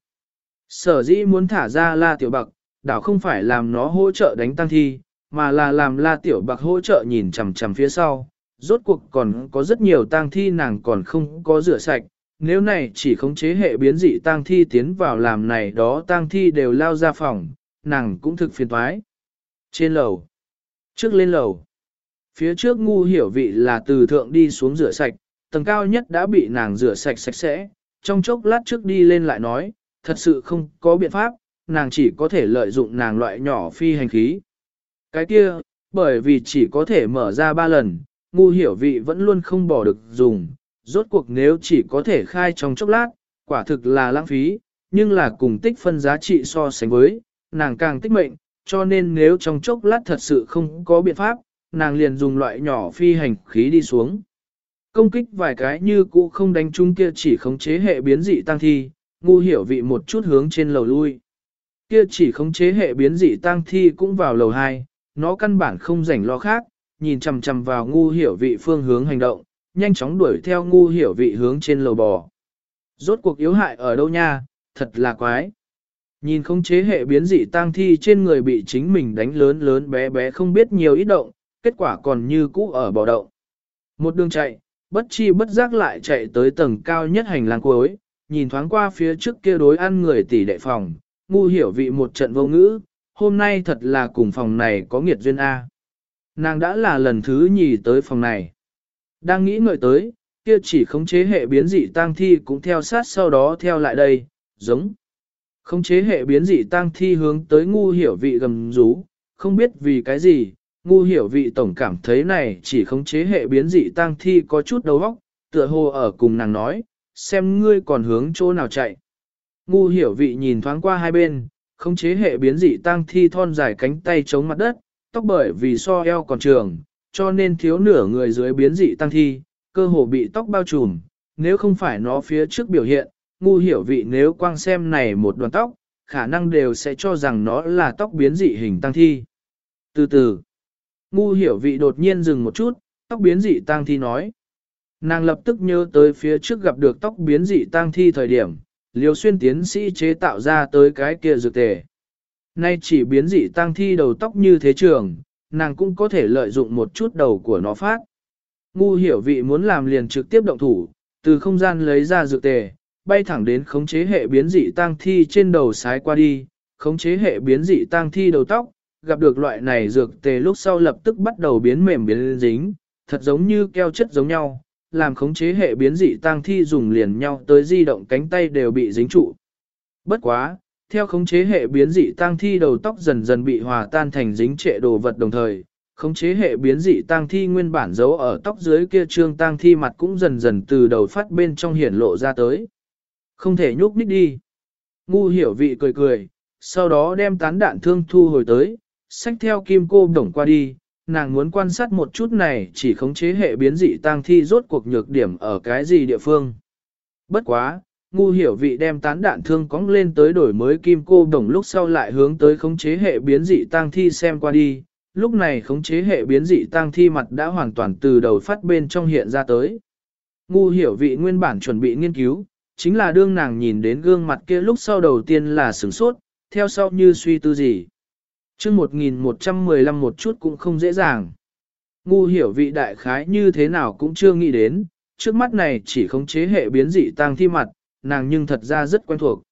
Sở dĩ muốn thả ra la tiểu bạc, đảo không phải làm nó hỗ trợ đánh tăng thi, mà là làm la tiểu bạc hỗ trợ nhìn chằm chằm phía sau. Rốt cuộc còn có rất nhiều tang thi nàng còn không có rửa sạch, nếu này chỉ khống chế hệ biến dị tang thi tiến vào làm này đó tang thi đều lao ra phòng, nàng cũng thực phiền toái. Trên lầu, trước lên lầu, phía trước ngu hiểu vị là từ thượng đi xuống rửa sạch, tầng cao nhất đã bị nàng rửa sạch sạch sẽ, trong chốc lát trước đi lên lại nói, thật sự không có biện pháp, nàng chỉ có thể lợi dụng nàng loại nhỏ phi hành khí. Cái kia, bởi vì chỉ có thể mở ra ba lần, ngu hiểu vị vẫn luôn không bỏ được dùng, rốt cuộc nếu chỉ có thể khai trong chốc lát, quả thực là lãng phí, nhưng là cùng tích phân giá trị so sánh với, nàng càng tích mệnh, cho nên nếu trong chốc lát thật sự không có biện pháp, nàng liền dùng loại nhỏ phi hành khí đi xuống. Công kích vài cái như cũ không đánh chung kia chỉ khống chế hệ biến dị tăng thi, ngu hiểu vị một chút hướng trên lầu lui. Kia chỉ khống chế hệ biến dị tăng thi cũng vào lầu 2, nó căn bản không rảnh lo khác, nhìn chằm chằm vào ngu hiểu vị phương hướng hành động, nhanh chóng đuổi theo ngu hiểu vị hướng trên lầu bò. Rốt cuộc yếu hại ở đâu nha, thật là quái. Nhìn không chế hệ biến dị tang thi trên người bị chính mình đánh lớn lớn bé bé không biết nhiều ít động, kết quả còn như cũ ở bò động. Một đường chạy, bất chi bất giác lại chạy tới tầng cao nhất hành lang cuối, nhìn thoáng qua phía trước kia đối ăn người tỷ đệ phòng, ngu hiểu vị một trận vô ngữ, hôm nay thật là cùng phòng này có nghiệt duyên A. Nàng đã là lần thứ nhì tới phòng này. Đang nghĩ ngợi tới, kia chỉ khống chế hệ biến dị tang thi cũng theo sát sau đó theo lại đây, giống. Khống chế hệ biến dị tang thi hướng tới ngu hiểu vị gầm rú, không biết vì cái gì, ngu hiểu vị tổng cảm thấy này chỉ khống chế hệ biến dị tang thi có chút đầu óc, tựa hồ ở cùng nàng nói, xem ngươi còn hướng chỗ nào chạy. Ngu hiểu vị nhìn thoáng qua hai bên, khống chế hệ biến dị tang thi thon dài cánh tay chống mặt đất, tóc bởi vì so eo còn trường, cho nên thiếu nửa người dưới biến dị tăng thi, cơ hồ bị tóc bao trùm, nếu không phải nó phía trước biểu hiện, ngu hiểu vị nếu quang xem này một đoàn tóc, khả năng đều sẽ cho rằng nó là tóc biến dị hình tăng thi. Từ từ, ngu hiểu vị đột nhiên dừng một chút, tóc biến dị tăng thi nói. Nàng lập tức nhớ tới phía trước gặp được tóc biến dị tăng thi thời điểm, liều xuyên tiến sĩ chế tạo ra tới cái kia dược tề. Nay chỉ biến dị tăng thi đầu tóc như thế trường, nàng cũng có thể lợi dụng một chút đầu của nó phát. Ngu hiểu vị muốn làm liền trực tiếp động thủ, từ không gian lấy ra dược tề, bay thẳng đến khống chế hệ biến dị tăng thi trên đầu sái qua đi, khống chế hệ biến dị tăng thi đầu tóc, gặp được loại này dược tề lúc sau lập tức bắt đầu biến mềm biến dính, thật giống như keo chất giống nhau, làm khống chế hệ biến dị tăng thi dùng liền nhau tới di động cánh tay đều bị dính trụ. Bất quá, theo khống chế hệ biến dị tăng thi đầu tóc dần dần bị hòa tan thành dính trệ đồ vật đồng thời, khống chế hệ biến dị tăng thi nguyên bản giấu ở tóc dưới kia trương tăng thi mặt cũng dần dần từ đầu phát bên trong hiển lộ ra tới. Không thể nhúc nhích đi. Ngu hiểu vị cười cười, sau đó đem tán đạn thương thu hồi tới, sách theo kim cô đồng qua đi, nàng muốn quan sát một chút này chỉ khống chế hệ biến dị tăng thi rốt cuộc nhược điểm ở cái gì địa phương. Bất quá, ngu hiểu vị đem tán đạn thương cóng lên tới đổi mới kim cô đồng lúc sau lại hướng tới khống chế hệ biến dị tăng thi xem qua đi, lúc này khống chế hệ biến dị tăng thi mặt đã hoàn toàn từ đầu phát bên trong hiện ra tới. Ngu hiểu vị nguyên bản chuẩn bị nghiên cứu, chính là đương nàng nhìn đến gương mặt kia lúc sau đầu tiên là sửng sốt, theo sau như suy tư gì chương 1115 một chút cũng không dễ dàng. Ngu hiểu vị đại khái như thế nào cũng chưa nghĩ đến, trước mắt này chỉ khống chế hệ biến dị tăng thi mặt, nàng nhưng thật ra rất quen thuộc.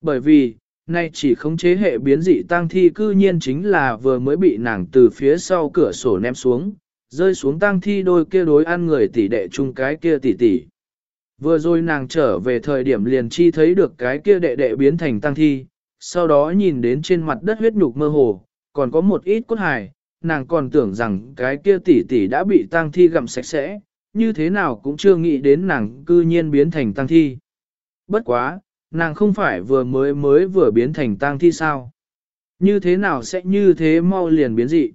Bởi vì, nay chỉ khống chế hệ biến dị tăng thi cư nhiên chính là vừa mới bị nàng từ phía sau cửa sổ ném xuống, rơi xuống tăng thi đôi kia đối ăn người tỷ đệ chung cái kia tỷ tỷ. Vừa rồi nàng trở về thời điểm liền chi thấy được cái kia đệ đệ biến thành tăng thi, sau đó nhìn đến trên mặt đất huyết nhục mơ hồ, còn có một ít cốt hài, nàng còn tưởng rằng cái kia tỷ tỷ đã bị tang thi gặm sạch sẽ, như thế nào cũng chưa nghĩ đến nàng cư nhiên biến thành tang thi. Bất quá, nàng không phải vừa mới mới vừa biến thành tang thi sao. Như thế nào sẽ như thế mau liền biến dị.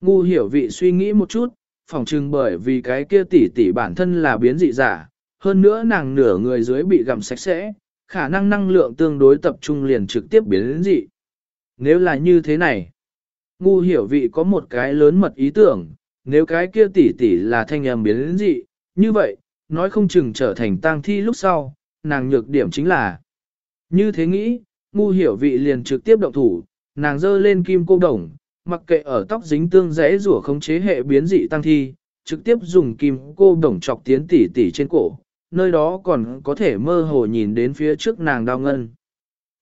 Ngu hiểu vị suy nghĩ một chút, phỏng chừng bởi vì cái kia tỷ tỷ bản thân là biến dị giả, hơn nữa nàng nửa người dưới bị gặm sạch sẽ, khả năng năng lượng tương đối tập trung liền trực tiếp biến dị. Nếu là như thế này, ngu hiểu vị có một cái lớn mật ý tưởng, nếu cái kia tỷ tỷ là thanh âm biến dị, như vậy, nói không chừng trở thành tang thi lúc sau, nàng nhược điểm chính là. Như thế nghĩ, ngu hiểu vị liền trực tiếp động thủ, nàng dơ lên kim cô đồng, mặc kệ ở tóc dính tương rẽ rủa khống chế hệ biến dị tăng thi, trực tiếp dùng kim cô đồng chọc tiến tỉ tỉ trên cổ, nơi đó còn có thể mơ hồ nhìn đến phía trước nàng đau ngân.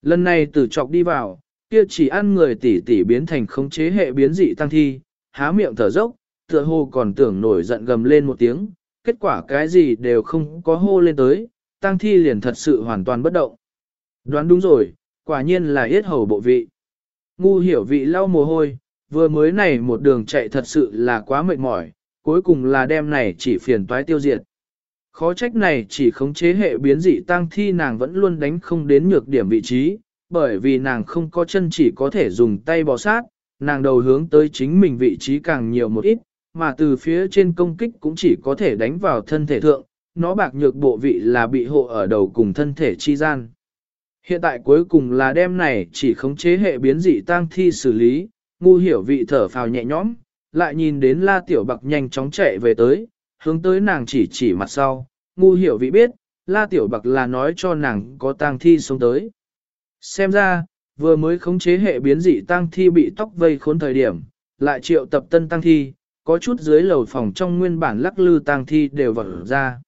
Lần này tử chọc đi vào, kia chỉ ăn người tỷ tỷ biến thành khống chế hệ biến dị tăng thi, há miệng thở dốc, tựa hồ còn tưởng nổi giận gầm lên một tiếng, kết quả cái gì đều không có hô lên tới, tăng thi liền thật sự hoàn toàn bất động. Đoán đúng rồi, quả nhiên là yết hầu bộ vị. Ngu hiểu vị lau mồ hôi, vừa mới này một đường chạy thật sự là quá mệt mỏi, cuối cùng là đem này chỉ phiền toái tiêu diệt. Khó trách này chỉ khống chế hệ biến dị tăng thi nàng vẫn luôn đánh không đến nhược điểm vị trí, bởi vì nàng không có chân chỉ có thể dùng tay bò sát, nàng đầu hướng tới chính mình vị trí càng nhiều một ít, mà từ phía trên công kích cũng chỉ có thể đánh vào thân thể thượng, nó bạc nhược bộ vị là bị hộ ở đầu cùng thân thể chi gian. Hiện tại cuối cùng là đêm này chỉ khống chế hệ biến dị tăng thi xử lý, ngu hiểu vị thở phào nhẹ nhõm, lại nhìn đến la tiểu bạc nhanh chóng chạy về tới, hướng tới nàng chỉ chỉ mặt sau, ngu hiểu vị biết, la tiểu bạc là nói cho nàng có tang thi sống tới. Xem ra, vừa mới khống chế hệ biến dị tang thi bị tóc vây khốn thời điểm, lại triệu tập tân tang thi, có chút dưới lầu phòng trong nguyên bản lắc lư tang thi đều vỡ ra.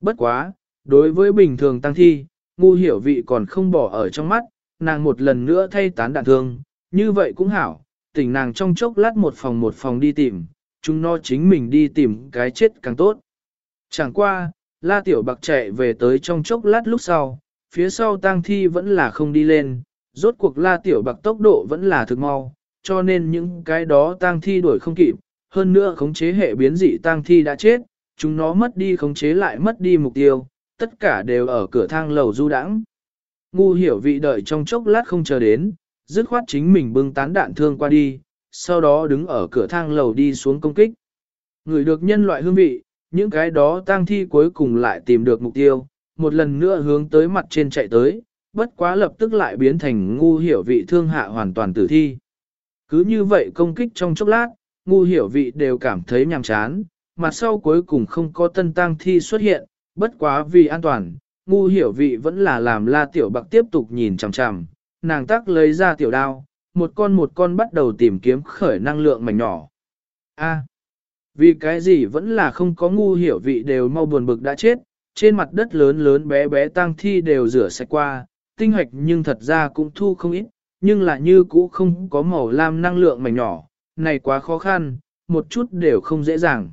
Bất quá, đối với bình thường tang thi, ngu hiểu vị còn không bỏ ở trong mắt, nàng một lần nữa thay tán đạn thương, như vậy cũng hảo, tỉnh nàng trong chốc lát một phòng một phòng đi tìm, chúng nó chính mình đi tìm cái chết càng tốt. Chẳng qua, la tiểu bạc chạy về tới trong chốc lát lúc sau, phía sau tang thi vẫn là không đi lên, rốt cuộc la tiểu bạc tốc độ vẫn là thực mau, cho nên những cái đó tang thi đuổi không kịp, hơn nữa khống chế hệ biến dị tang thi đã chết, chúng nó mất đi khống chế lại mất đi mục tiêu, tất cả đều ở cửa thang lầu du đãng. Ngu hiểu vị đợi trong chốc lát không chờ đến, dứt khoát chính mình bưng tán đạn thương qua đi, sau đó đứng ở cửa thang lầu đi xuống công kích. Người được nhân loại hương vị, những cái đó tang thi cuối cùng lại tìm được mục tiêu, một lần nữa hướng tới mặt trên chạy tới, bất quá lập tức lại biến thành ngu hiểu vị thương hạ hoàn toàn tử thi. Cứ như vậy công kích trong chốc lát, ngu hiểu vị đều cảm thấy nhàm chán, mặt sau cuối cùng không có tân tang thi xuất hiện, bất quá vì an toàn, ngu hiểu vị vẫn là làm la tiểu bạc tiếp tục nhìn chằm chằm, nàng tắc lấy ra tiểu đao, một con một con bắt đầu tìm kiếm khởi năng lượng mảnh nhỏ. A, vì cái gì vẫn là không có ngu hiểu vị đều mau buồn bực đã chết, trên mặt đất lớn lớn bé bé tang thi đều rửa sạch qua, tinh hoạch nhưng thật ra cũng thu không ít, nhưng là như cũ không có màu lam năng lượng mảnh nhỏ, này quá khó khăn, một chút đều không dễ dàng.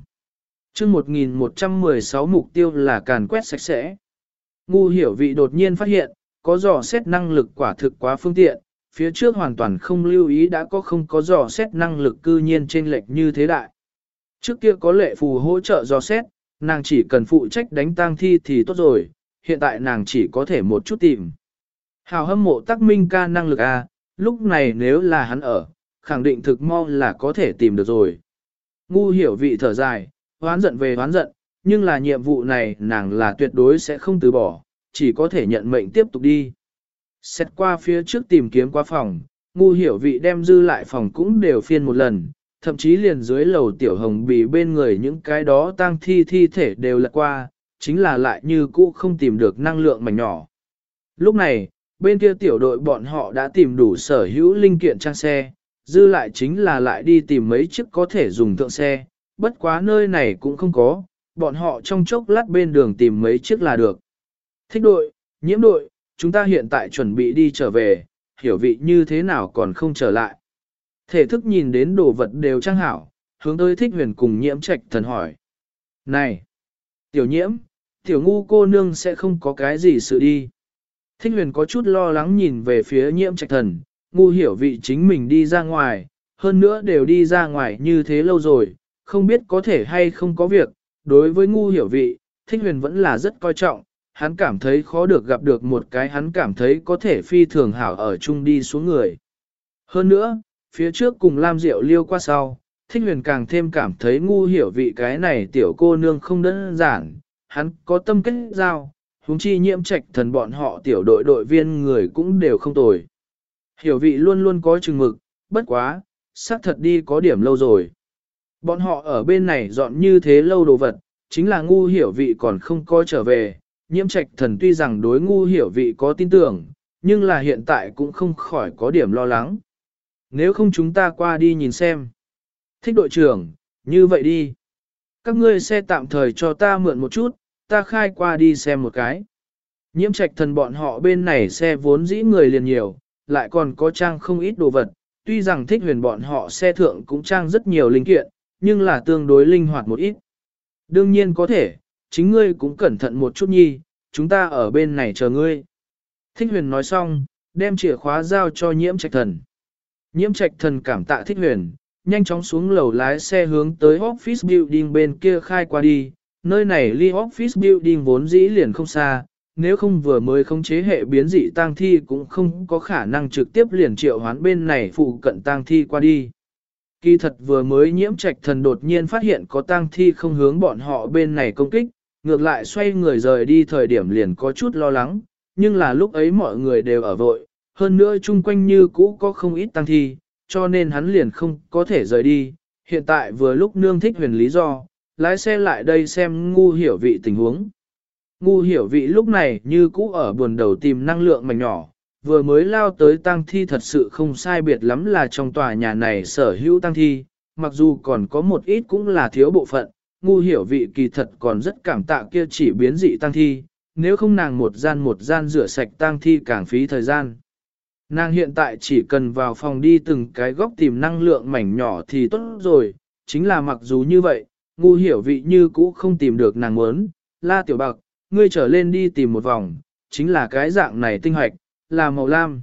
chương 1116 mục tiêu là càn quét sạch sẽ. Ngu hiểu vị đột nhiên phát hiện, có dò xét năng lực quả thực quá phương tiện, phía trước hoàn toàn không lưu ý đã có không có dò xét năng lực cư nhiên trên lệch như thế đại. Trước kia có lệ phù hỗ trợ dò xét, nàng chỉ cần phụ trách đánh tang thi thì tốt rồi, hiện tại nàng chỉ có thể một chút tìm. Hào hâm mộ tắc minh ca năng lực A, lúc này nếu là hắn ở, khẳng định thực mau là có thể tìm được rồi. Ngu hiểu vị thở dài, hoán giận về hoán giận, nhưng là nhiệm vụ này nàng là tuyệt đối sẽ không từ bỏ, chỉ có thể nhận mệnh tiếp tục đi. Xét qua phía trước tìm kiếm qua phòng, ngu hiểu vị đem dư lại phòng cũng đều phiên một lần, thậm chí liền dưới lầu tiểu hồng bị bên người những cái đó tang thi thi thể đều lật qua, chính là lại như cũ không tìm được năng lượng mảnh nhỏ. Lúc này, bên kia tiểu đội bọn họ đã tìm đủ sở hữu linh kiện trang xe, dư lại chính là lại đi tìm mấy chiếc có thể dùng thượng xe, bất quá nơi này cũng không có, bọn họ trong chốc lát bên đường tìm mấy chiếc là được. Thích đội, nhiễm đội, chúng ta hiện tại chuẩn bị đi trở về, hiểu vị như thế nào còn không trở lại. Thể thức nhìn đến đồ vật đều trang hảo, hướng tới thích huyền cùng nhiễm trạch thần hỏi. Này, tiểu nhiễm, tiểu ngu cô nương sẽ không có cái gì sự đi. Thích huyền có chút lo lắng nhìn về phía nhiễm trạch thần, ngu hiểu vị chính mình đi ra ngoài, hơn nữa đều đi ra ngoài như thế lâu rồi, không biết có thể hay không có việc. Đối với ngu hiểu vị, thích huyền vẫn là rất coi trọng, hắn cảm thấy khó được gặp được một cái hắn cảm thấy có thể phi thường hảo ở chung đi xuống người. Hơn nữa, phía trước cùng Lam Diệu liêu qua sau, thích huyền càng thêm cảm thấy ngu hiểu vị cái này tiểu cô nương không đơn giản, hắn có tâm kết giao, huống chi nhiễm trạch thần bọn họ tiểu đội đội viên người cũng đều không tồi. Hiểu vị luôn luôn có chừng mực, bất quá, xác thật đi có điểm lâu rồi. Bọn họ ở bên này dọn như thế lâu đồ vật, chính là ngu hiểu vị còn không có trở về, nhiễm trạch thần tuy rằng đối ngu hiểu vị có tin tưởng, nhưng là hiện tại cũng không khỏi có điểm lo lắng. Nếu không chúng ta qua đi nhìn xem. Thích đội trưởng, như vậy đi. Các ngươi xe tạm thời cho ta mượn một chút, ta khai qua đi xem một cái. Nhiễm trạch thần bọn họ bên này xe vốn dĩ người liền nhiều, lại còn có trang không ít đồ vật, tuy rằng thích huyền bọn họ xe thượng cũng trang rất nhiều linh kiện, nhưng là tương đối linh hoạt một ít. Đương nhiên có thể, chính ngươi cũng cẩn thận một chút nhi, chúng ta ở bên này chờ ngươi. Thích huyền nói xong, đem chìa khóa giao cho nhiễm trạch thần. Nhiễm trạch thần cảm tạ thích huyền, nhanh chóng xuống lầu lái xe hướng tới office building bên kia khai qua đi, nơi này ly office building vốn dĩ liền không xa, nếu không vừa mới không chế hệ biến dị tang thi cũng không có khả năng trực tiếp liền triệu hoán bên này phụ cận tang thi qua đi. Kỳ thật vừa mới nhiễm trạch thần đột nhiên phát hiện có tang thi không hướng bọn họ bên này công kích, ngược lại xoay người rời đi thời điểm liền có chút lo lắng, nhưng là lúc ấy mọi người đều ở vội, hơn nữa chung quanh như cũ có không ít tang thi, cho nên hắn liền không có thể rời đi. Hiện tại vừa lúc nương thích huyền lý do, lái xe lại đây xem ngu hiểu vị tình huống. Ngu hiểu vị lúc này như cũ ở buồn đầu tìm năng lượng mảnh nhỏ, vừa mới lao tới tăng thi thật sự không sai biệt lắm là trong tòa nhà này sở hữu tăng thi, mặc dù còn có một ít cũng là thiếu bộ phận, ngu hiểu vị kỳ thật còn rất cảm tạ kia chỉ biến dị tăng thi, nếu không nàng một gian một gian rửa sạch tăng thi càng phí thời gian. Nàng hiện tại chỉ cần vào phòng đi từng cái góc tìm năng lượng mảnh nhỏ thì tốt rồi, chính là mặc dù như vậy, ngu hiểu vị như cũ không tìm được nàng muốn, la tiểu bạc, ngươi trở lên đi tìm một vòng, chính là cái dạng này tinh hoạch, là màu lam.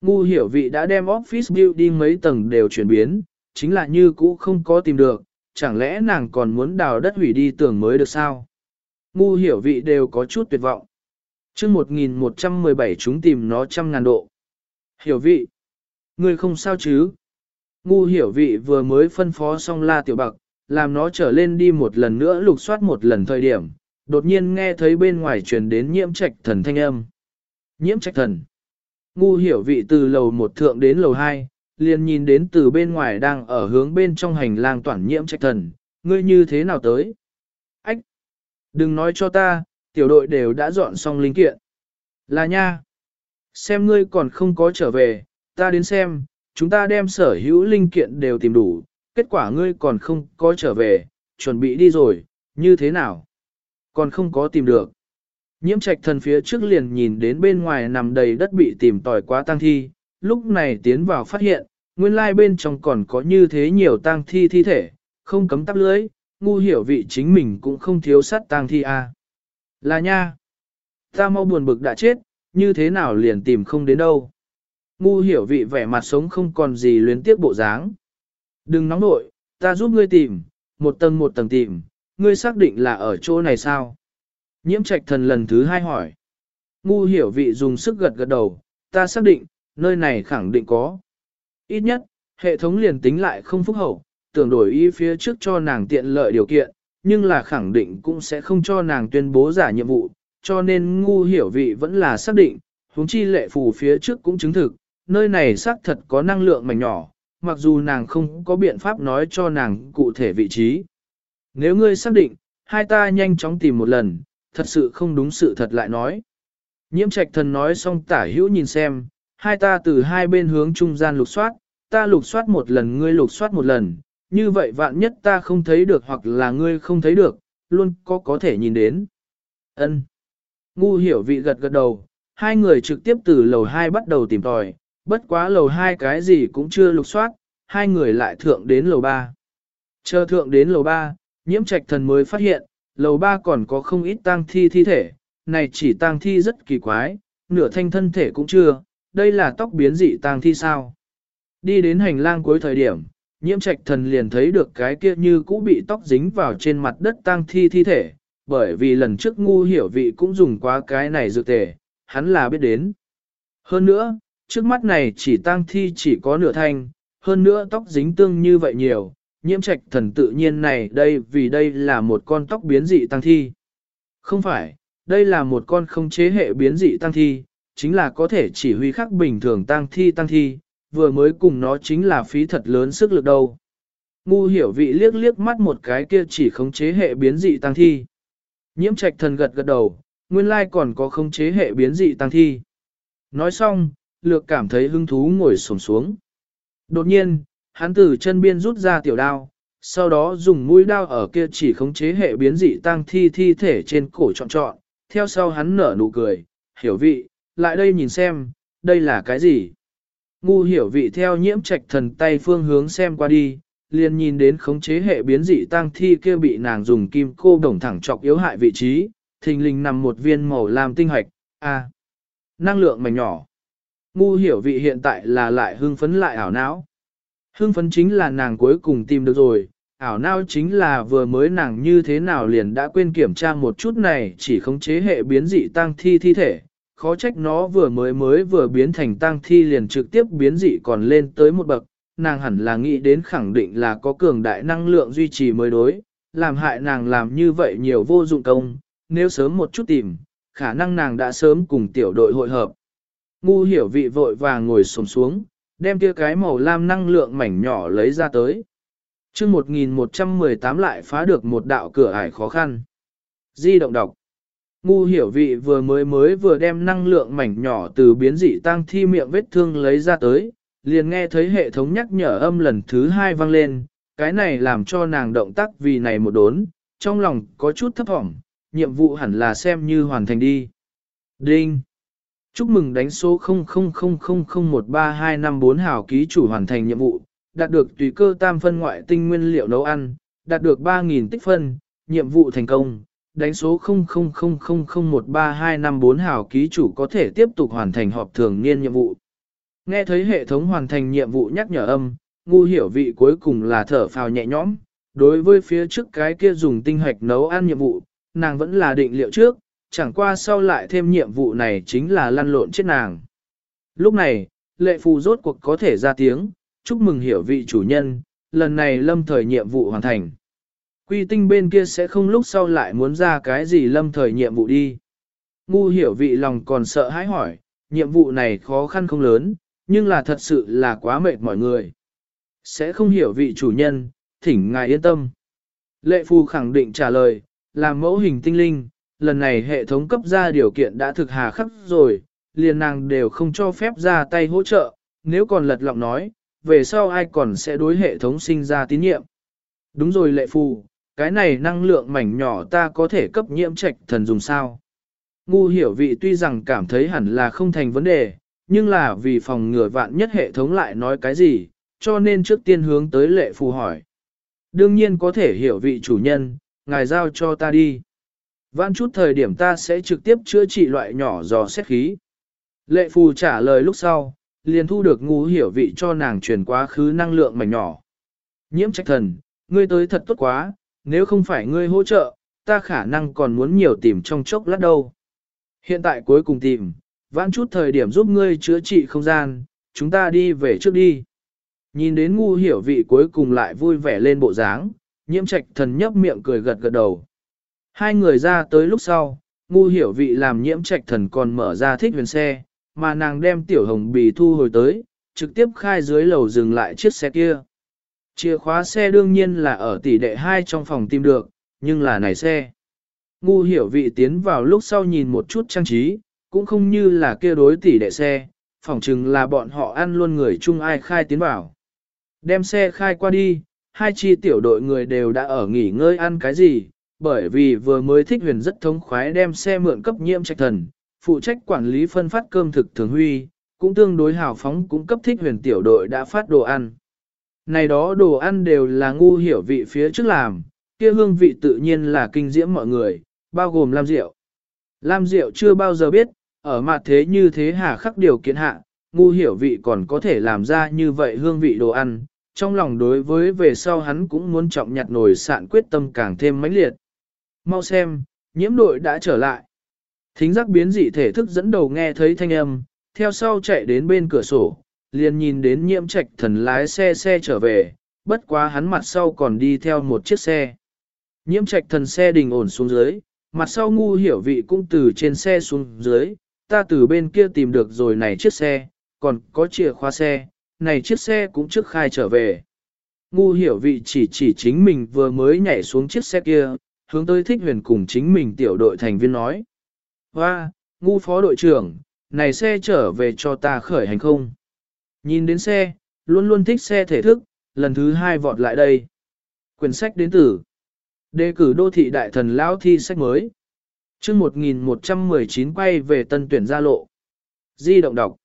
Ngu hiểu vị đã đem office building mấy tầng đều chuyển biến, chính là như cũ không có tìm được, chẳng lẽ nàng còn muốn đào đất hủy đi tường mới được sao? Ngu hiểu vị đều có chút tuyệt vọng. chương 1117 chúng tìm nó trăm ngàn độ. Hiểu vị. người không sao chứ? Ngu hiểu vị vừa mới phân phó xong la tiểu bạc, làm nó trở lên đi một lần nữa lục soát một lần thời điểm, đột nhiên nghe thấy bên ngoài truyền đến nhiễm trạch thần thanh âm. Nhiễm trạch thần. Ngu hiểu vị từ lầu một thượng đến lầu hai, liền nhìn đến từ bên ngoài đang ở hướng bên trong hành lang toàn nhiễm trạch thần, ngươi như thế nào tới? Ách! Đừng nói cho ta, tiểu đội đều đã dọn xong linh kiện. Là nha! Xem ngươi còn không có trở về, ta đến xem, chúng ta đem sở hữu linh kiện đều tìm đủ, kết quả ngươi còn không có trở về, chuẩn bị đi rồi, như thế nào? Còn không có tìm được. Nhiễm trạch thần phía trước liền nhìn đến bên ngoài nằm đầy đất bị tìm tòi quá tăng thi, lúc này tiến vào phát hiện, nguyên lai bên trong còn có như thế nhiều tang thi thi thể, không cấm tắp lưới, ngu hiểu vị chính mình cũng không thiếu sát tang thi a. À. Là nha. Ta mau buồn bực đã chết, như thế nào liền tìm không đến đâu. Ngu hiểu vị vẻ mặt sống không còn gì luyến tiếc bộ dáng. Đừng nóng nội, ta giúp ngươi tìm, một tầng một tầng tìm, ngươi xác định là ở chỗ này sao? Nhiễm trạch thần lần thứ hai hỏi. Ngu hiểu vị dùng sức gật gật đầu, ta xác định, nơi này khẳng định có. Ít nhất, hệ thống liền tính lại không phúc hậu, tưởng đổi ý phía trước cho nàng tiện lợi điều kiện, nhưng là khẳng định cũng sẽ không cho nàng tuyên bố giả nhiệm vụ, cho nên ngu hiểu vị vẫn là xác định, huống chi lệ phù phía trước cũng chứng thực, nơi này xác thật có năng lượng mảnh nhỏ, mặc dù nàng không có biện pháp nói cho nàng cụ thể vị trí. Nếu ngươi xác định, hai ta nhanh chóng tìm một lần, thật sự không đúng sự thật lại nói. Nhiễm trạch thần nói xong tả hữu nhìn xem, hai ta từ hai bên hướng trung gian lục soát, ta lục soát một lần ngươi lục soát một lần, như vậy vạn nhất ta không thấy được hoặc là ngươi không thấy được, luôn có có thể nhìn đến. Ân. Ngu hiểu vị gật gật đầu, hai người trực tiếp từ lầu 2 bắt đầu tìm tòi, bất quá lầu 2 cái gì cũng chưa lục soát, hai người lại thượng đến lầu 3. Chờ thượng đến lầu 3, nhiễm trạch thần mới phát hiện, lầu 3 còn có không ít tang thi thi thể, này chỉ tang thi rất kỳ quái, nửa thanh thân thể cũng chưa, đây là tóc biến dị tang thi sao. Đi đến hành lang cuối thời điểm, nhiễm trạch thần liền thấy được cái kia như cũ bị tóc dính vào trên mặt đất tang thi thi thể, bởi vì lần trước ngu hiểu vị cũng dùng quá cái này dược tề, hắn là biết đến. Hơn nữa, trước mắt này chỉ tang thi chỉ có nửa thanh, hơn nữa tóc dính tương như vậy nhiều, nhiễm trạch thần tự nhiên này đây vì đây là một con tóc biến dị tăng thi. Không phải, đây là một con không chế hệ biến dị tăng thi, chính là có thể chỉ huy khắc bình thường tăng thi tăng thi, vừa mới cùng nó chính là phí thật lớn sức lực đâu. Ngu hiểu vị liếc liếc mắt một cái kia chỉ khống chế hệ biến dị tăng thi. Nhiễm trạch thần gật gật đầu, nguyên lai còn có khống chế hệ biến dị tăng thi. Nói xong, lược cảm thấy hứng thú ngồi sổm xuống. Đột nhiên, hắn từ chân biên rút ra tiểu đao, sau đó dùng mũi đao ở kia chỉ khống chế hệ biến dị tăng thi thi thể trên cổ trọn trọn, theo sau hắn nở nụ cười, hiểu vị, lại đây nhìn xem, đây là cái gì? Ngu hiểu vị theo nhiễm trạch thần tay phương hướng xem qua đi, liền nhìn đến khống chế hệ biến dị tăng thi kia bị nàng dùng kim cô đồng thẳng chọc yếu hại vị trí, thình lình nằm một viên màu lam tinh hoạch, a, năng lượng mảnh nhỏ. Ngu hiểu vị hiện tại là lại hưng phấn lại ảo não. Hưng phấn chính là nàng cuối cùng tìm được rồi, ảo não chính là vừa mới nàng như thế nào liền đã quên kiểm tra một chút này chỉ khống chế hệ biến dị tăng thi thi thể. Khó trách nó vừa mới mới vừa biến thành tang thi liền trực tiếp biến dị còn lên tới một bậc, nàng hẳn là nghĩ đến khẳng định là có cường đại năng lượng duy trì mới đối, làm hại nàng làm như vậy nhiều vô dụng công, nếu sớm một chút tìm, khả năng nàng đã sớm cùng tiểu đội hội hợp. Ngu hiểu vị vội vàng ngồi xổm xuống, đem kia cái màu lam năng lượng mảnh nhỏ lấy ra tới. chương 1118 lại phá được một đạo cửa ải khó khăn. Di động đọc. Ngu hiểu vị vừa mới mới vừa đem năng lượng mảnh nhỏ từ biến dị tăng thi miệng vết thương lấy ra tới, liền nghe thấy hệ thống nhắc nhở âm lần thứ hai vang lên, cái này làm cho nàng động tác vì này một đốn, trong lòng có chút thấp thỏm, nhiệm vụ hẳn là xem như hoàn thành đi. Đinh! Chúc mừng đánh số 0000013254 hào ký chủ hoàn thành nhiệm vụ, đạt được tùy cơ tam phân ngoại tinh nguyên liệu nấu ăn, đạt được 3.000 tích phân, nhiệm vụ thành công. Đánh số 0000013254 hảo ký chủ có thể tiếp tục hoàn thành họp thường niên nhiệm vụ. Nghe thấy hệ thống hoàn thành nhiệm vụ nhắc nhở âm, ngu hiểu vị cuối cùng là thở phào nhẹ nhõm. Đối với phía trước cái kia dùng tinh hoạch nấu ăn nhiệm vụ, nàng vẫn là định liệu trước, chẳng qua sau lại thêm nhiệm vụ này chính là lăn lộn chết nàng. Lúc này, lệ phù rốt cuộc có thể ra tiếng, chúc mừng hiểu vị chủ nhân, lần này lâm thời nhiệm vụ hoàn thành. Quy tinh bên kia sẽ không lúc sau lại muốn ra cái gì lâm thời nhiệm vụ đi. Ngu hiểu vị lòng còn sợ hãi hỏi, nhiệm vụ này khó khăn không lớn, nhưng là thật sự là quá mệt mọi người. Sẽ không hiểu vị chủ nhân, thỉnh ngài yên tâm. Lệ Phu khẳng định trả lời, làm mẫu hình tinh linh, lần này hệ thống cấp ra điều kiện đã thực hà khắc rồi, liền nàng đều không cho phép ra tay hỗ trợ, nếu còn lật lọng nói, về sau ai còn sẽ đối hệ thống sinh ra tín nhiệm. Đúng rồi lệ Phu cái này năng lượng mảnh nhỏ ta có thể cấp nhiễm trạch thần dùng sao. Ngu hiểu vị tuy rằng cảm thấy hẳn là không thành vấn đề, nhưng là vì phòng ngừa vạn nhất hệ thống lại nói cái gì, cho nên trước tiên hướng tới lệ phù hỏi. Đương nhiên có thể hiểu vị chủ nhân, ngài giao cho ta đi. Vãn chút thời điểm ta sẽ trực tiếp chữa trị loại nhỏ dò xét khí. Lệ phù trả lời lúc sau, liền thu được ngu hiểu vị cho nàng truyền quá khứ năng lượng mảnh nhỏ. Nhiễm trách thần, ngươi tới thật tốt quá, nếu không phải ngươi hỗ trợ, ta khả năng còn muốn nhiều tìm trong chốc lát đâu. Hiện tại cuối cùng tìm, vãn chút thời điểm giúp ngươi chữa trị không gian, chúng ta đi về trước đi. Nhìn đến ngu hiểu vị cuối cùng lại vui vẻ lên bộ dáng, nhiễm trạch thần nhấp miệng cười gật gật đầu. Hai người ra tới lúc sau, ngu hiểu vị làm nhiễm trạch thần còn mở ra thích huyền xe, mà nàng đem tiểu hồng bì thu hồi tới, trực tiếp khai dưới lầu dừng lại chiếc xe kia. Chìa khóa xe đương nhiên là ở tỷ đệ hai trong phòng tìm được, nhưng là này xe. Ngu hiểu vị tiến vào lúc sau nhìn một chút trang trí, cũng không như là kia đối tỷ đệ xe, phỏng chừng là bọn họ ăn luôn người chung ai khai tiến vào. Đem xe khai qua đi, hai chi tiểu đội người đều đã ở nghỉ ngơi ăn cái gì, bởi vì vừa mới thích huyền rất thống khoái đem xe mượn cấp nhiễm trạch thần, phụ trách quản lý phân phát cơm thực thường huy, cũng tương đối hào phóng cũng cấp thích huyền tiểu đội đã phát đồ ăn. Này đó đồ ăn đều là ngu hiểu vị phía trước làm, kia hương vị tự nhiên là kinh diễm mọi người, bao gồm Lam Diệu. Lam Diệu chưa bao giờ biết, ở mặt thế như thế hà khắc điều kiện hạ, ngu hiểu vị còn có thể làm ra như vậy hương vị đồ ăn, trong lòng đối với về sau hắn cũng muốn trọng nhặt nổi sạn quyết tâm càng thêm mãnh liệt. Mau xem, nhiễm đội đã trở lại. Thính giác biến dị thể thức dẫn đầu nghe thấy thanh âm, theo sau chạy đến bên cửa sổ, liền nhìn đến nhiễm trạch thần lái xe xe trở về, bất quá hắn mặt sau còn đi theo một chiếc xe. Nhiễm trạch thần xe đình ổn xuống dưới, mặt sau ngu hiểu vị cũng từ trên xe xuống dưới, ta từ bên kia tìm được rồi này chiếc xe, còn có chìa khóa xe, này chiếc xe cũng trước khai trở về. Ngu hiểu vị chỉ chỉ chính mình vừa mới nhảy xuống chiếc xe kia, hướng tới thích huyền cùng chính mình tiểu đội thành viên nói. Và, ngu phó đội trưởng, này xe trở về cho ta khởi hành không? Nhìn đến xe, luôn luôn thích xe thể thức, lần thứ hai vọt lại đây. Quyển sách đến từ Đề cử đô thị đại thần lão thi sách mới. chương 1119 quay về tân tuyển gia lộ. Di động đọc.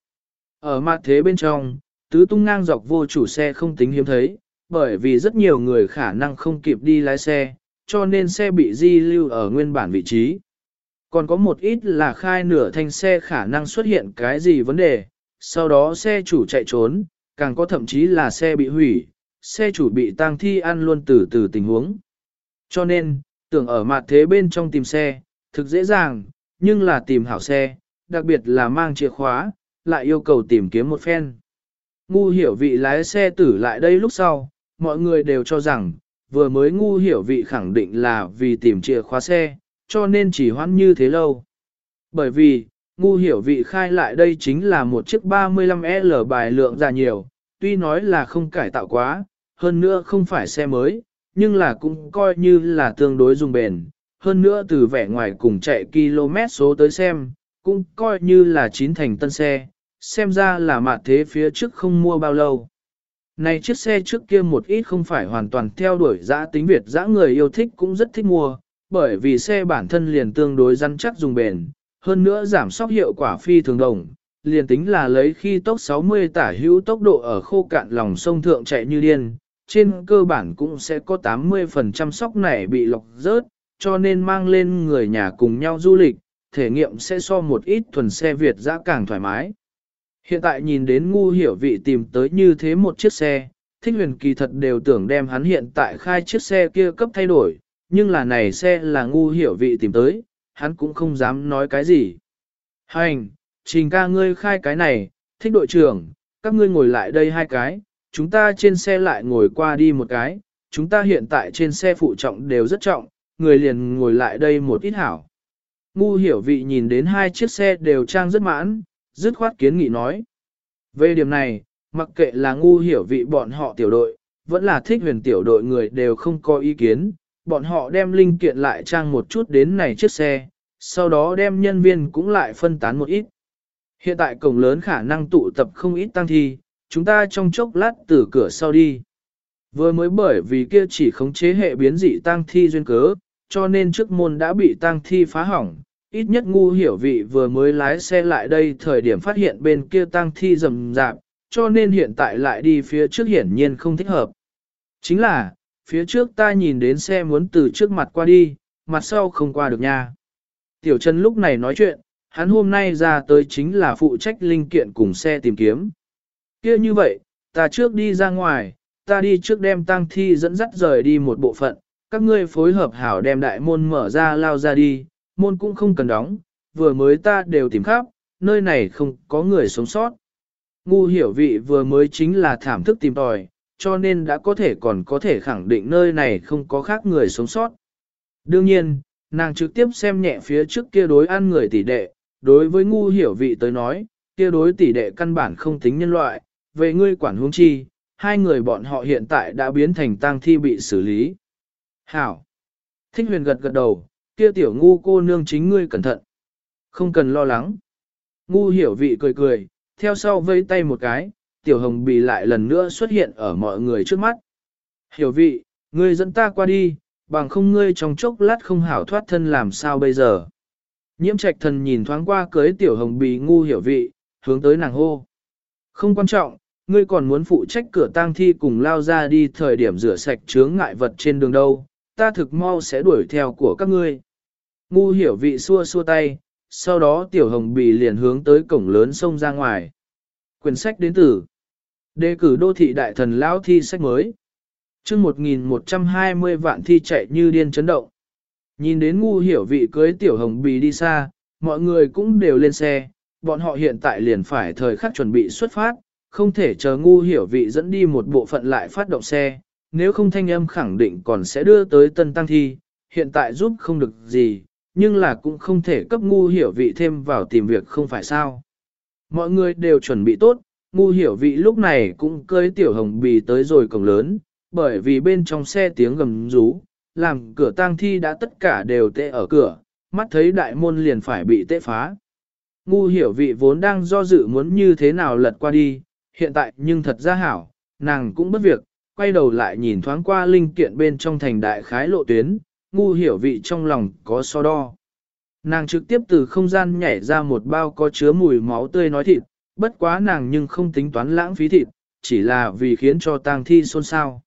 Ở mặt thế bên trong, tứ tung ngang dọc vô chủ xe không tính hiếm thấy, bởi vì rất nhiều người khả năng không kịp đi lái xe, cho nên xe bị di lưu ở nguyên bản vị trí. Còn có một ít là khai nửa thanh xe khả năng xuất hiện cái gì vấn đề, sau đó xe chủ chạy trốn, càng có thậm chí là xe bị hủy, xe chủ bị tang thi ăn luôn từ từ tình huống. Cho nên, tưởng ở mặt thế bên trong tìm xe, thực dễ dàng, nhưng là tìm hảo xe, đặc biệt là mang chìa khóa, lại yêu cầu tìm kiếm một phen. Ngu hiểu vị lái xe tử lại đây lúc sau, mọi người đều cho rằng, vừa mới ngu hiểu vị khẳng định là vì tìm chìa khóa xe, cho nên chỉ hoãn như thế lâu. Bởi vì, ngu hiểu vị khai lại đây chính là một chiếc 35L bài lượng già nhiều, tuy nói là không cải tạo quá, hơn nữa không phải xe mới, nhưng là cũng coi như là tương đối dùng bền. Hơn nữa từ vẻ ngoài cùng chạy km số tới xem, cũng coi như là chín thành tân xe, xem ra là mạ thế phía trước không mua bao lâu. Này chiếc xe trước kia một ít không phải hoàn toàn theo đuổi giã tính Việt giã người yêu thích cũng rất thích mua, bởi vì xe bản thân liền tương đối rắn chắc dùng bền, hơn nữa giảm sóc hiệu quả phi thường đồng, liền tính là lấy khi tốc 60 tả hữu tốc độ ở khô cạn lòng sông thượng chạy như điên, trên cơ bản cũng sẽ có 80% sóc này bị lọc rớt, cho nên mang lên người nhà cùng nhau du lịch, thể nghiệm sẽ so một ít thuần xe Việt giã càng thoải mái. Hiện tại nhìn đến ngu hiểu vị tìm tới như thế một chiếc xe, thích huyền kỳ thật đều tưởng đem hắn hiện tại khai chiếc xe kia cấp thay đổi, nhưng là này xe là ngu hiểu vị tìm tới, hắn cũng không dám nói cái gì. Hành, trình ca ngươi khai cái này, thích đội trưởng, các ngươi ngồi lại đây hai cái, chúng ta trên xe lại ngồi qua đi một cái, chúng ta hiện tại trên xe phụ trọng đều rất trọng, người liền ngồi lại đây một ít hảo. Ngu hiểu vị nhìn đến hai chiếc xe đều trang rất mãn, dứt khoát kiến nghị nói. Về điểm này, mặc kệ là ngu hiểu vị bọn họ tiểu đội, vẫn là thích huyền tiểu đội người đều không có ý kiến, bọn họ đem linh kiện lại trang một chút đến này chiếc xe, sau đó đem nhân viên cũng lại phân tán một ít. Hiện tại cổng lớn khả năng tụ tập không ít tăng thi, chúng ta trong chốc lát từ cửa sau đi. Vừa mới bởi vì kia chỉ khống chế hệ biến dị tăng thi duyên cớ, cho nên trước môn đã bị tăng thi phá hỏng. Ít nhất ngu hiểu vị vừa mới lái xe lại đây thời điểm phát hiện bên kia tăng thi rầm rạp, cho nên hiện tại lại đi phía trước hiển nhiên không thích hợp. Chính là, phía trước ta nhìn đến xe muốn từ trước mặt qua đi, mặt sau không qua được nha. Tiểu Trần lúc này nói chuyện, hắn hôm nay ra tới chính là phụ trách linh kiện cùng xe tìm kiếm. kia như vậy, ta trước đi ra ngoài, ta đi trước đem tang thi dẫn dắt rời đi một bộ phận, các ngươi phối hợp hảo đem đại môn mở ra lao ra đi, môn cũng không cần đóng, vừa mới ta đều tìm khắp, nơi này không có người sống sót. Ngu hiểu vị vừa mới chính là thảm thức tìm tòi, cho nên đã có thể còn có thể khẳng định nơi này không có khác người sống sót. Đương nhiên, nàng trực tiếp xem nhẹ phía trước kia đối ăn người tỷ đệ, đối với ngu hiểu vị tới nói, kia đối tỷ đệ căn bản không tính nhân loại, về ngươi quản huống chi, hai người bọn họ hiện tại đã biến thành tang thi bị xử lý. Hảo! Thích huyền gật gật đầu, kia tiểu ngu cô nương chính ngươi cẩn thận. Không cần lo lắng. Ngu hiểu vị cười cười, theo sau vây tay một cái, tiểu hồng bì lại lần nữa xuất hiện ở mọi người trước mắt. Hiểu vị, ngươi dẫn ta qua đi, bằng không ngươi trong chốc lát không hảo thoát thân làm sao bây giờ. Nhiễm trạch thần nhìn thoáng qua cưới tiểu hồng bì ngu hiểu vị, hướng tới nàng hô. Không quan trọng, ngươi còn muốn phụ trách cửa tang thi cùng lao ra đi thời điểm rửa sạch chướng ngại vật trên đường đâu, ta thực mau sẽ đuổi theo của các ngươi. Ngu hiểu vị xua xua tay, sau đó tiểu hồng bì liền hướng tới cổng lớn sông ra ngoài. Quyển sách đến từ Đề cử đô thị đại thần lão thi sách mới. chương 1120 vạn thi chạy như điên chấn động. Nhìn đến ngu hiểu vị cưới tiểu hồng bì đi xa, mọi người cũng đều lên xe, bọn họ hiện tại liền phải thời khắc chuẩn bị xuất phát, không thể chờ ngu hiểu vị dẫn đi một bộ phận lại phát động xe, nếu không thanh âm khẳng định còn sẽ đưa tới tân tăng thi, hiện tại giúp không được gì, nhưng là cũng không thể cấp ngu hiểu vị thêm vào tìm việc không phải sao. Mọi người đều chuẩn bị tốt, ngu hiểu vị lúc này cũng cưới tiểu hồng bì tới rồi cổng lớn, bởi vì bên trong xe tiếng gầm rú, làm cửa tang thi đã tất cả đều tệ ở cửa, mắt thấy đại môn liền phải bị tệ phá. Ngu hiểu vị vốn đang do dự muốn như thế nào lật qua đi, hiện tại nhưng thật ra hảo, nàng cũng bất việc, quay đầu lại nhìn thoáng qua linh kiện bên trong thành đại khái lộ tuyến, ngu hiểu vị trong lòng có so đo. Nàng trực tiếp từ không gian nhảy ra một bao có chứa mùi máu tươi nói thịt, bất quá nàng nhưng không tính toán lãng phí thịt, chỉ là vì khiến cho tang thi xôn xao.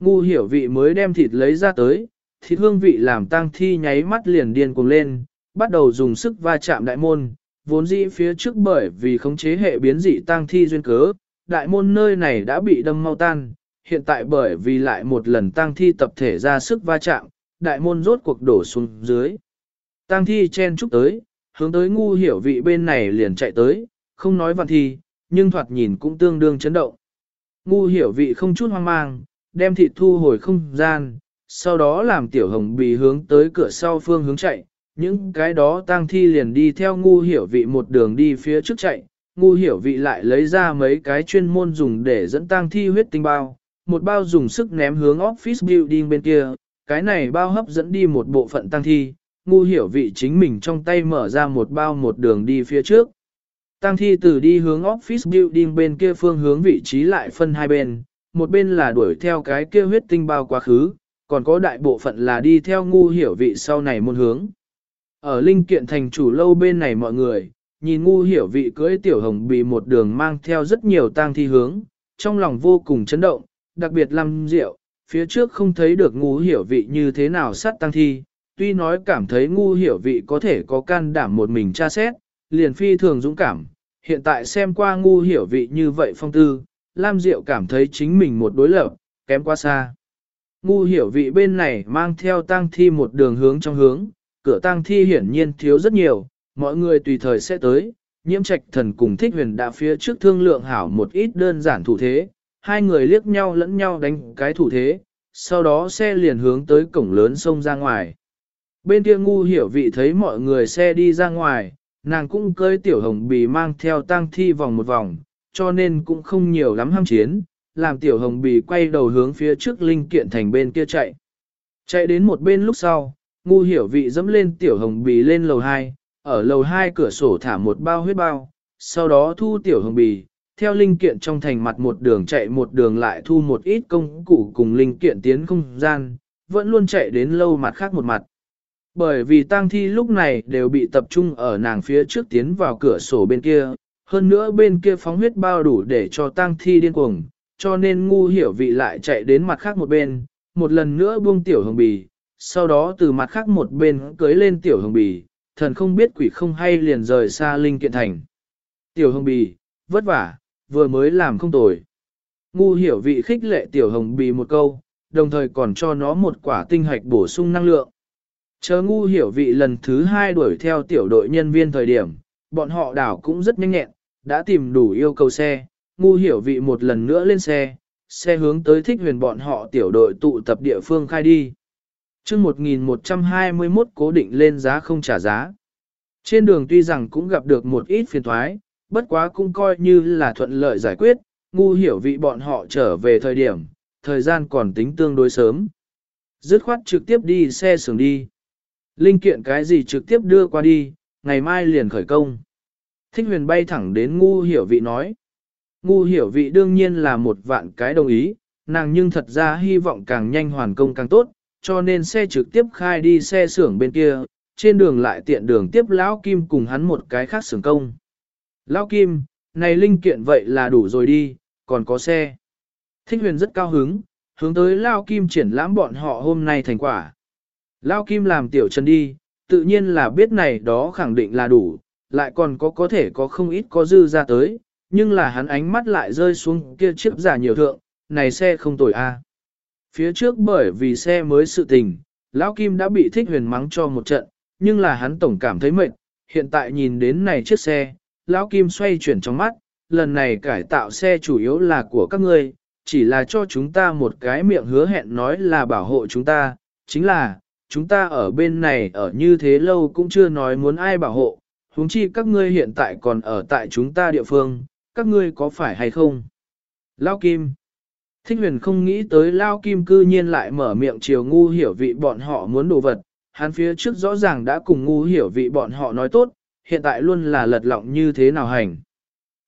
Ngu hiểu vị mới đem thịt lấy ra tới, thịt hương vị làm tang thi nháy mắt liền điên cuồng lên, bắt đầu dùng sức va chạm đại môn, vốn dĩ phía trước bởi vì khống chế hệ biến dị tang thi duyên cớ, đại môn nơi này đã bị đâm mau tan, hiện tại bởi vì lại một lần tang thi tập thể ra sức va chạm, đại môn rốt cuộc đổ xuống dưới. Tang thi chen chúc tới, hướng tới ngu hiểu vị bên này liền chạy tới, không nói vạn thi, nhưng thoạt nhìn cũng tương đương chấn động. Ngu hiểu vị không chút hoang mang, đem thịt thu hồi không gian, sau đó làm tiểu hồng bì hướng tới cửa sau phương hướng chạy, những cái đó tang thi liền đi theo ngu hiểu vị một đường đi phía trước chạy, ngu hiểu vị lại lấy ra mấy cái chuyên môn dùng để dẫn tang thi huyết tinh bao, một bao dùng sức ném hướng office building bên kia, cái này bao hấp dẫn đi một bộ phận tang thi, ngu hiểu vị chính mình trong tay mở ra một bao một đường đi phía trước. Tang thi từ đi hướng office building bên kia phương hướng vị trí lại phân hai bên, một bên là đuổi theo cái kia huyết tinh bao quá khứ, còn có đại bộ phận là đi theo ngu hiểu vị sau này môn hướng. Ở linh kiện thành chủ lâu bên này mọi người, nhìn ngu hiểu vị cưỡi tiểu hồng bị một đường mang theo rất nhiều tang thi hướng, trong lòng vô cùng chấn động, đặc biệt lâm rượu, phía trước không thấy được ngu hiểu vị như thế nào sát tang thi, tuy nói cảm thấy ngu hiểu vị có thể có can đảm một mình tra xét, liền phi thường dũng cảm, hiện tại xem qua ngu hiểu vị như vậy phong tư, Lam Diệu cảm thấy chính mình một đối lập, kém quá xa. Ngu hiểu vị bên này mang theo tang thi một đường hướng trong hướng, cửa tang thi hiển nhiên thiếu rất nhiều, mọi người tùy thời sẽ tới, nhiễm trạch thần cùng thích huyền đã phía trước thương lượng hảo một ít đơn giản thủ thế, hai người liếc nhau lẫn nhau đánh cái thủ thế, sau đó xe liền hướng tới cổng lớn sông ra ngoài. Bên kia ngu hiểu vị thấy mọi người xe đi ra ngoài, nàng cũng cơi tiểu hồng bì mang theo tang thi vòng một vòng, cho nên cũng không nhiều lắm ham chiến, làm tiểu hồng bì quay đầu hướng phía trước linh kiện thành bên kia chạy. Chạy đến một bên lúc sau, ngu hiểu vị dẫm lên tiểu hồng bì lên lầu 2, ở lầu 2 cửa sổ thả một bao huyết bao, sau đó thu tiểu hồng bì, theo linh kiện trong thành mặt một đường chạy một đường lại thu một ít công cụ cùng linh kiện tiến không gian, vẫn luôn chạy đến lâu mặt khác một mặt. Bởi vì tang thi lúc này đều bị tập trung ở nàng phía trước tiến vào cửa sổ bên kia, hơn nữa bên kia phóng huyết bao đủ để cho tang thi điên cuồng, cho nên ngu hiểu vị lại chạy đến mặt khác một bên, một lần nữa buông tiểu hồng bì, sau đó từ mặt khác một bên cưới lên tiểu hồng bì, thần không biết quỷ không hay liền rời xa linh kiện thành. Tiểu hồng bì, vất vả, vừa mới làm không tồi. Ngu hiểu vị khích lệ tiểu hồng bì một câu, đồng thời còn cho nó một quả tinh hạch bổ sung năng lượng. Chờ ngu hiểu vị lần thứ hai đuổi theo tiểu đội nhân viên thời điểm, bọn họ đảo cũng rất nhanh nhẹn, đã tìm đủ yêu cầu xe, ngu hiểu vị một lần nữa lên xe, xe hướng tới thích huyền bọn họ tiểu đội tụ tập địa phương khai đi. chương 1121 cố định lên giá không trả giá. Trên đường tuy rằng cũng gặp được một ít phiền thoái, bất quá cũng coi như là thuận lợi giải quyết, ngu hiểu vị bọn họ trở về thời điểm, thời gian còn tính tương đối sớm. Dứt khoát trực tiếp đi xe xưởng đi. Linh kiện cái gì trực tiếp đưa qua đi, ngày mai liền khởi công. Thích huyền bay thẳng đến ngu hiểu vị nói. Ngu hiểu vị đương nhiên là một vạn cái đồng ý, nàng nhưng thật ra hy vọng càng nhanh hoàn công càng tốt, cho nên xe trực tiếp khai đi xe xưởng bên kia, trên đường lại tiện đường tiếp Lão Kim cùng hắn một cái khác xưởng công. Lão Kim, này linh kiện vậy là đủ rồi đi, còn có xe. Thích huyền rất cao hứng, hướng tới Lão Kim triển lãm bọn họ hôm nay thành quả. Lão Kim làm tiểu chân đi, tự nhiên là biết này đó khẳng định là đủ, lại còn có có thể có không ít có dư ra tới, nhưng là hắn ánh mắt lại rơi xuống kia chiếc giả nhiều thượng, này xe không tồi a. Phía trước bởi vì xe mới sự tình, Lão Kim đã bị thích huyền mắng cho một trận, nhưng là hắn tổng cảm thấy mệt, hiện tại nhìn đến này chiếc xe, Lão Kim xoay chuyển trong mắt, lần này cải tạo xe chủ yếu là của các ngươi, chỉ là cho chúng ta một cái miệng hứa hẹn nói là bảo hộ chúng ta, chính là, chúng ta ở bên này ở như thế lâu cũng chưa nói muốn ai bảo hộ, huống chi các ngươi hiện tại còn ở tại chúng ta địa phương, các ngươi có phải hay không? Lão Kim Thích huyền không nghĩ tới Lao Kim cư nhiên lại mở miệng chiều ngu hiểu vị bọn họ muốn đồ vật, hắn phía trước rõ ràng đã cùng ngu hiểu vị bọn họ nói tốt, hiện tại luôn là lật lọng như thế nào hành.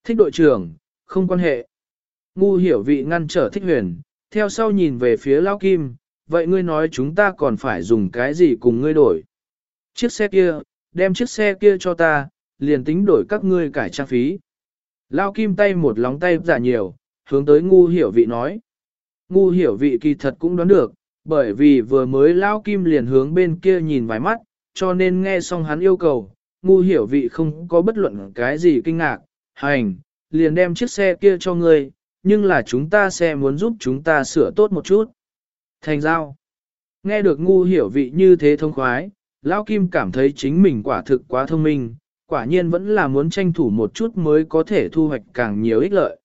Thích đội trưởng, không quan hệ. Ngu hiểu vị ngăn trở thích huyền, theo sau nhìn về phía Lao Kim, vậy ngươi nói chúng ta còn phải dùng cái gì cùng ngươi đổi. Chiếc xe kia, đem chiếc xe kia cho ta, liền tính đổi các ngươi cải trang phí. Lao Kim tay một lóng tay giả nhiều, hướng tới ngu hiểu vị nói. Ngu hiểu vị kỳ thật cũng đoán được, bởi vì vừa mới Lao Kim liền hướng bên kia nhìn vài mắt, cho nên nghe xong hắn yêu cầu, ngu hiểu vị không có bất luận cái gì kinh ngạc, hành, liền đem chiếc xe kia cho ngươi, nhưng là chúng ta sẽ muốn giúp chúng ta sửa tốt một chút. Thành giao. Nghe được ngu hiểu vị như thế thông khoái, Lão Kim cảm thấy chính mình quả thực quá thông minh, quả nhiên vẫn là muốn tranh thủ một chút mới có thể thu hoạch càng nhiều ích lợi.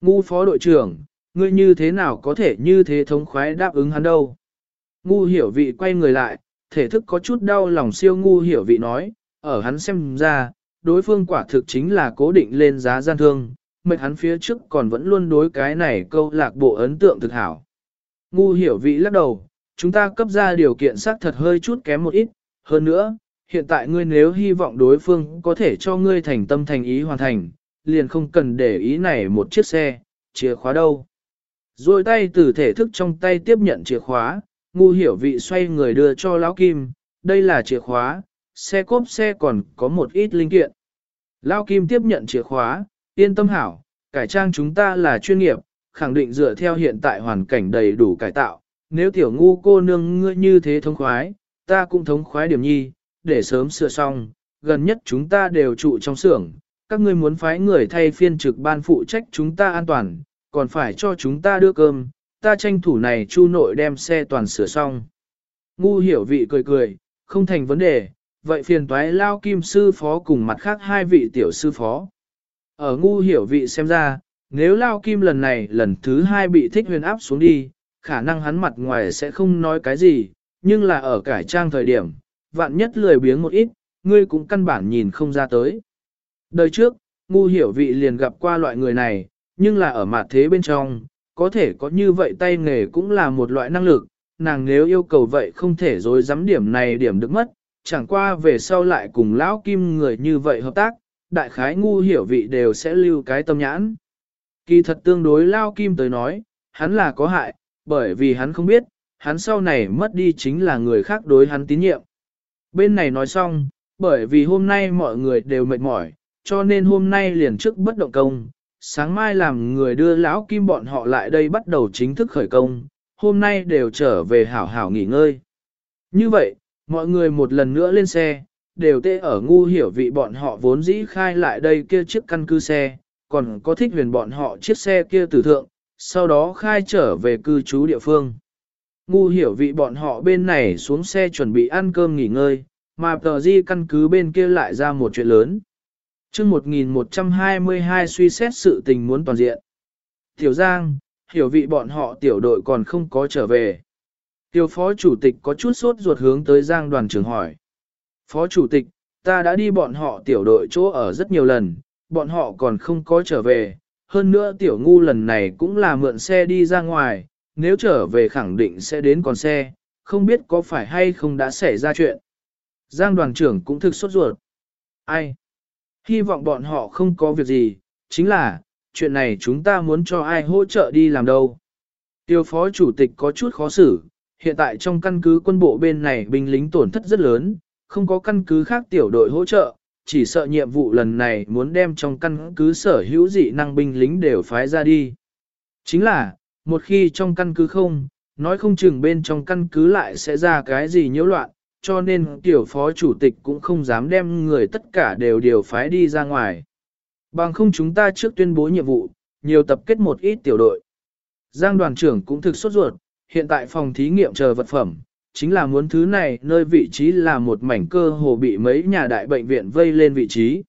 Ngu phó đội trưởng, ngươi như thế nào có thể như thế thống khoái đáp ứng hắn đâu? Ngu hiểu vị quay người lại, thể thức có chút đau lòng siêu ngu hiểu vị nói, ở hắn xem ra, đối phương quả thực chính là cố định lên giá gian thương, mệnh hắn phía trước còn vẫn luôn đối cái này câu lạc bộ ấn tượng thực hảo. Ngu hiểu vị lắc đầu, chúng ta cấp ra điều kiện xác thật hơi chút kém một ít, hơn nữa, hiện tại ngươi nếu hy vọng đối phương có thể cho ngươi thành tâm thành ý hoàn thành, liền không cần để ý này một chiếc xe, chìa khóa đâu. Rồi tay từ thể thức trong tay tiếp nhận chìa khóa, ngu hiểu vị xoay người đưa cho Lão Kim, đây là chìa khóa, xe cốp xe còn có một ít linh kiện. Lão Kim tiếp nhận chìa khóa, yên tâm hảo, cải trang chúng ta là chuyên nghiệp, khẳng định dựa theo hiện tại hoàn cảnh đầy đủ cải tạo. Nếu tiểu ngu cô nương ngươi như thế thống khoái, ta cũng thống khoái điểm nhi, để sớm sửa xong, gần nhất chúng ta đều trụ trong xưởng, các ngươi muốn phái người thay phiên trực ban phụ trách chúng ta an toàn, còn phải cho chúng ta đưa cơm, ta tranh thủ này chu nội đem xe toàn sửa xong. Ngu hiểu vị cười cười, không thành vấn đề, vậy phiền toái lao kim sư phó cùng mặt khác hai vị tiểu sư phó. Ở ngu hiểu vị xem ra, nếu lao kim lần này lần thứ hai bị thích huyền áp xuống đi, khả năng hắn mặt ngoài sẽ không nói cái gì, nhưng là ở cải trang thời điểm, vạn nhất lười biếng một ít, ngươi cũng căn bản nhìn không ra tới. Đời trước, ngu hiểu vị liền gặp qua loại người này, nhưng là ở mặt thế bên trong, có thể có như vậy tay nghề cũng là một loại năng lực, nàng nếu yêu cầu vậy không thể dối dám điểm này điểm được mất, chẳng qua về sau lại cùng lão kim người như vậy hợp tác, đại khái ngu hiểu vị đều sẽ lưu cái tâm nhãn. Kỳ thật tương đối lao kim tới nói, hắn là có hại, bởi vì hắn không biết, hắn sau này mất đi chính là người khác đối hắn tín nhiệm. Bên này nói xong, bởi vì hôm nay mọi người đều mệt mỏi, cho nên hôm nay liền trước bất động công, sáng mai làm người đưa lão kim bọn họ lại đây bắt đầu chính thức khởi công, hôm nay đều trở về hảo hảo nghỉ ngơi. Như vậy, mọi người một lần nữa lên xe, đều tê ở ngu hiểu vị bọn họ vốn dĩ khai lại đây kia chiếc căn cứ xe, còn có thích huyền bọn họ chiếc xe kia tử thượng, sau đó khai trở về cư trú địa phương. Ngu hiểu vị bọn họ bên này xuống xe chuẩn bị ăn cơm nghỉ ngơi, mà tờ di căn cứ bên kia lại ra một chuyện lớn chương 1122 suy xét sự tình muốn toàn diện. Tiểu Giang, hiểu vị bọn họ tiểu đội còn không có trở về. Tiểu phó chủ tịch có chút sốt ruột hướng tới Giang đoàn trưởng hỏi. Phó chủ tịch, ta đã đi bọn họ tiểu đội chỗ ở rất nhiều lần, bọn họ còn không có trở về, hơn nữa tiểu ngu lần này cũng là mượn xe đi ra ngoài, nếu trở về khẳng định sẽ đến còn xe, không biết có phải hay không đã xảy ra chuyện. Giang đoàn trưởng cũng thực sốt ruột. Ai? Hy vọng bọn họ không có việc gì, chính là, chuyện này chúng ta muốn cho ai hỗ trợ đi làm đâu. Tiêu phó chủ tịch có chút khó xử, hiện tại trong căn cứ quân bộ bên này binh lính tổn thất rất lớn, không có căn cứ khác tiểu đội hỗ trợ, chỉ sợ nhiệm vụ lần này muốn đem trong căn cứ sở hữu dị năng binh lính đều phái ra đi. Chính là, một khi trong căn cứ không, nói không chừng bên trong căn cứ lại sẽ ra cái gì nhiễu loạn, cho nên tiểu phó chủ tịch cũng không dám đem người tất cả đều điều phái đi ra ngoài. Bằng không chúng ta trước tuyên bố nhiệm vụ, nhiều tập kết một ít tiểu đội. Giang đoàn trưởng cũng thực sốt ruột, hiện tại phòng thí nghiệm chờ vật phẩm, chính là muốn thứ này nơi vị trí là một mảnh cơ hồ bị mấy nhà đại bệnh viện vây lên vị trí.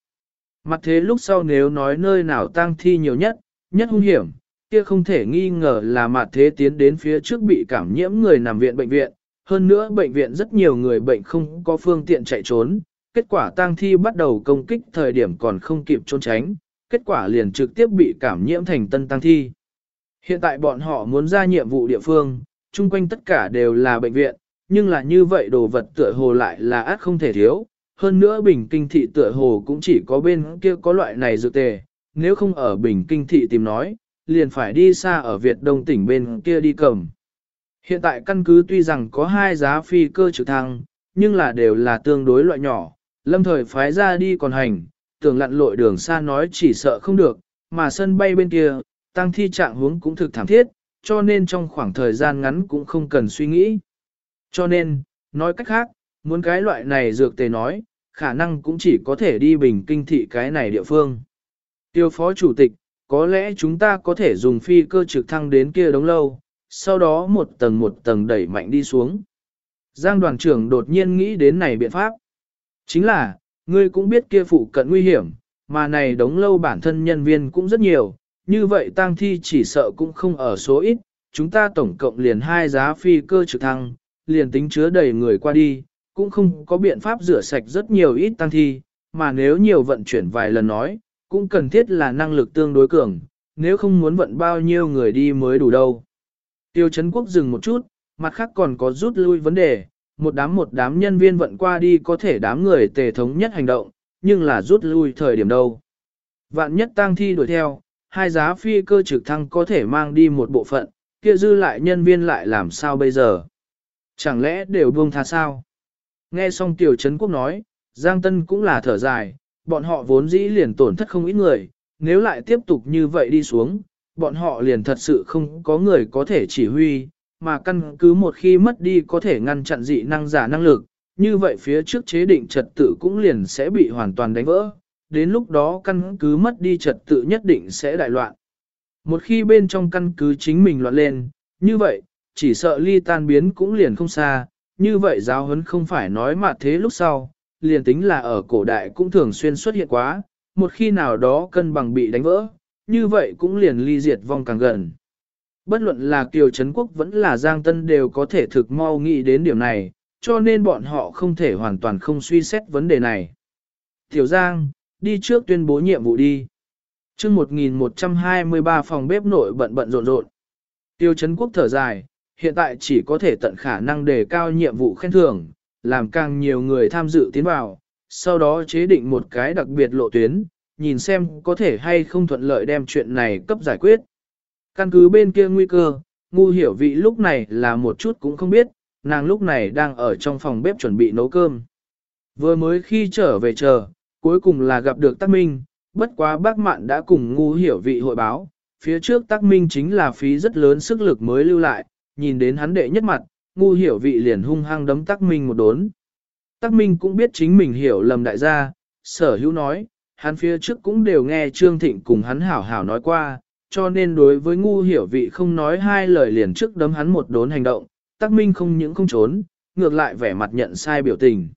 Mặt thế lúc sau nếu nói nơi nào tang thi nhiều nhất, nhất hung hiểm, kia không thể nghi ngờ là mặt thế tiến đến phía trước bị cảm nhiễm người nằm viện bệnh viện, hơn nữa bệnh viện rất nhiều người bệnh không có phương tiện chạy trốn, kết quả tang thi bắt đầu công kích thời điểm còn không kịp trốn tránh, kết quả liền trực tiếp bị cảm nhiễm thành tân tang thi. Hiện tại bọn họ muốn ra nhiệm vụ địa phương, chung quanh tất cả đều là bệnh viện, nhưng là như vậy đồ vật tựa hồ lại là ác không thể thiếu. Hơn nữa bình kinh thị tựa hồ cũng chỉ có bên kia có loại này dược tề, nếu không ở bình kinh thị tìm nói, liền phải đi xa ở Việt Đông tỉnh bên kia đi cầm. Hiện tại căn cứ tuy rằng có hai giá phi cơ trực thăng, nhưng là đều là tương đối loại nhỏ, lâm thời phái ra đi còn hành, tưởng lặn lội đường xa nói chỉ sợ không được, mà sân bay bên kia, tăng thi trạng hướng cũng thực thảm thiết, cho nên trong khoảng thời gian ngắn cũng không cần suy nghĩ. Cho nên, nói cách khác, muốn cái loại này dược tề nói, khả năng cũng chỉ có thể đi bình kinh thị cái này địa phương. Tiêu phó chủ tịch, có lẽ chúng ta có thể dùng phi cơ trực thăng đến kia đống lâu, sau đó một tầng một tầng đẩy mạnh đi xuống. Giang đoàn trưởng đột nhiên nghĩ đến này biện pháp. Chính là, ngươi cũng biết kia phụ cận nguy hiểm, mà này đống lâu bản thân nhân viên cũng rất nhiều, như vậy tang thi chỉ sợ cũng không ở số ít, chúng ta tổng cộng liền hai giá phi cơ trực thăng, liền tính chứa đầy người qua đi, cũng không có biện pháp rửa sạch rất nhiều ít tăng thi, mà nếu nhiều vận chuyển vài lần nói, cũng cần thiết là năng lực tương đối cường, nếu không muốn vận bao nhiêu người đi mới đủ đâu. Tiêu Trấn Quốc dừng một chút, mặt khác còn có rút lui vấn đề, một đám một đám nhân viên vận qua đi có thể đám người tề thống nhất hành động, nhưng là rút lui thời điểm đâu. Vạn nhất tang thi đuổi theo, hai giá phi cơ trực thăng có thể mang đi một bộ phận, kia dư lại nhân viên lại làm sao bây giờ? Chẳng lẽ đều buông tha sao? Nghe xong Tiểu Trấn Quốc nói, Giang Tân cũng là thở dài, bọn họ vốn dĩ liền tổn thất không ít người, nếu lại tiếp tục như vậy đi xuống, bọn họ liền thật sự không có người có thể chỉ huy, mà căn cứ một khi mất đi có thể ngăn chặn dị năng giả năng lực, như vậy phía trước chế định trật tự cũng liền sẽ bị hoàn toàn đánh vỡ, đến lúc đó căn cứ mất đi trật tự nhất định sẽ đại loạn. Một khi bên trong căn cứ chính mình loạn lên, như vậy, chỉ sợ ly tan biến cũng liền không xa, như vậy giáo huấn không phải nói mà thế lúc sau, liền tính là ở cổ đại cũng thường xuyên xuất hiện quá, một khi nào đó cân bằng bị đánh vỡ, như vậy cũng liền ly diệt vong càng gần. Bất luận là Kiều Trấn Quốc vẫn là Giang Tân đều có thể thực mau nghĩ đến điểm này, cho nên bọn họ không thể hoàn toàn không suy xét vấn đề này. Tiểu Giang, đi trước tuyên bố nhiệm vụ đi. chương 1123 phòng bếp nội bận bận rộn rộn. Tiêu Trấn Quốc thở dài, hiện tại chỉ có thể tận khả năng đề cao nhiệm vụ khen thưởng, làm càng nhiều người tham dự tiến vào, sau đó chế định một cái đặc biệt lộ tuyến, nhìn xem có thể hay không thuận lợi đem chuyện này cấp giải quyết. Căn cứ bên kia nguy cơ, ngu hiểu vị lúc này là một chút cũng không biết, nàng lúc này đang ở trong phòng bếp chuẩn bị nấu cơm. Vừa mới khi trở về chờ, cuối cùng là gặp được Tắc Minh, bất quá bác mạn đã cùng ngu hiểu vị hội báo, phía trước Tắc Minh chính là phí rất lớn sức lực mới lưu lại, nhìn đến hắn đệ nhất mặt, ngu hiểu vị liền hung hăng đấm Tắc Minh một đốn. Tắc Minh cũng biết chính mình hiểu lầm đại gia, sở hữu nói, hắn phía trước cũng đều nghe Trương Thịnh cùng hắn hảo hảo nói qua, cho nên đối với ngu hiểu vị không nói hai lời liền trước đấm hắn một đốn hành động, Tắc Minh không những không trốn, ngược lại vẻ mặt nhận sai biểu tình.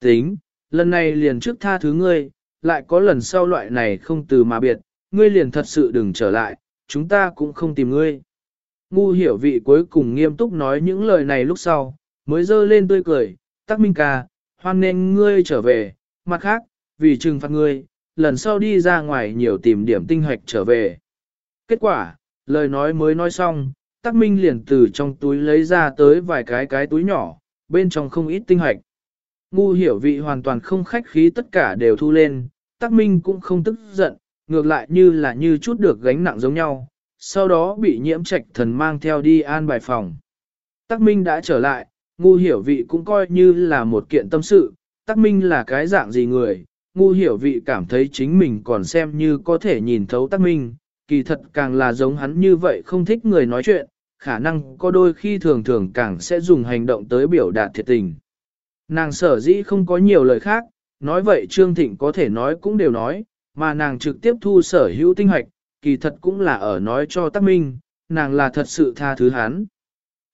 Tính, lần này liền trước tha thứ ngươi, lại có lần sau loại này không từ mà biệt, ngươi liền thật sự đừng trở lại, chúng ta cũng không tìm ngươi. Ngu hiểu vị cuối cùng nghiêm túc nói những lời này lúc sau, mới dơ lên tươi cười, tắc minh ca, hoan nên ngươi trở về, mặt khác, vì trừng phạt ngươi, lần sau đi ra ngoài nhiều tìm điểm tinh hoạch trở về, Kết quả, lời nói mới nói xong, Tắc Minh liền từ trong túi lấy ra tới vài cái cái túi nhỏ, bên trong không ít tinh hoạch. Ngu hiểu vị hoàn toàn không khách khí tất cả đều thu lên, Tắc Minh cũng không tức giận, ngược lại như là như chút được gánh nặng giống nhau, sau đó bị nhiễm trạch thần mang theo đi an bài phòng. Tắc Minh đã trở lại, ngu hiểu vị cũng coi như là một kiện tâm sự, Tắc Minh là cái dạng gì người, ngu hiểu vị cảm thấy chính mình còn xem như có thể nhìn thấu Tắc Minh, kỳ thật càng là giống hắn như vậy không thích người nói chuyện, khả năng có đôi khi thường thường càng sẽ dùng hành động tới biểu đạt thiệt tình. Nàng sở dĩ không có nhiều lời khác, nói vậy Trương Thịnh có thể nói cũng đều nói, mà nàng trực tiếp thu sở hữu tinh hoạch, kỳ thật cũng là ở nói cho Tắc Minh, nàng là thật sự tha thứ hắn.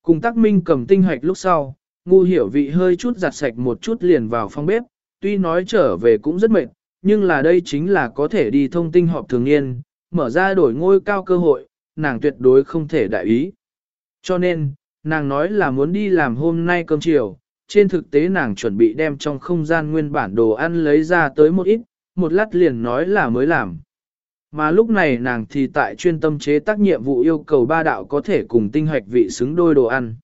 Cùng Tắc Minh cầm tinh hoạch lúc sau, ngu hiểu vị hơi chút giặt sạch một chút liền vào phòng bếp, tuy nói trở về cũng rất mệt, nhưng là đây chính là có thể đi thông tinh họp thường niên, mở ra đổi ngôi cao cơ hội, nàng tuyệt đối không thể đại ý. Cho nên, nàng nói là muốn đi làm hôm nay cơm chiều, trên thực tế nàng chuẩn bị đem trong không gian nguyên bản đồ ăn lấy ra tới một ít, một lát liền nói là mới làm. Mà lúc này nàng thì tại chuyên tâm chế tác nhiệm vụ yêu cầu ba đạo có thể cùng tinh hoạch vị xứng đôi đồ ăn.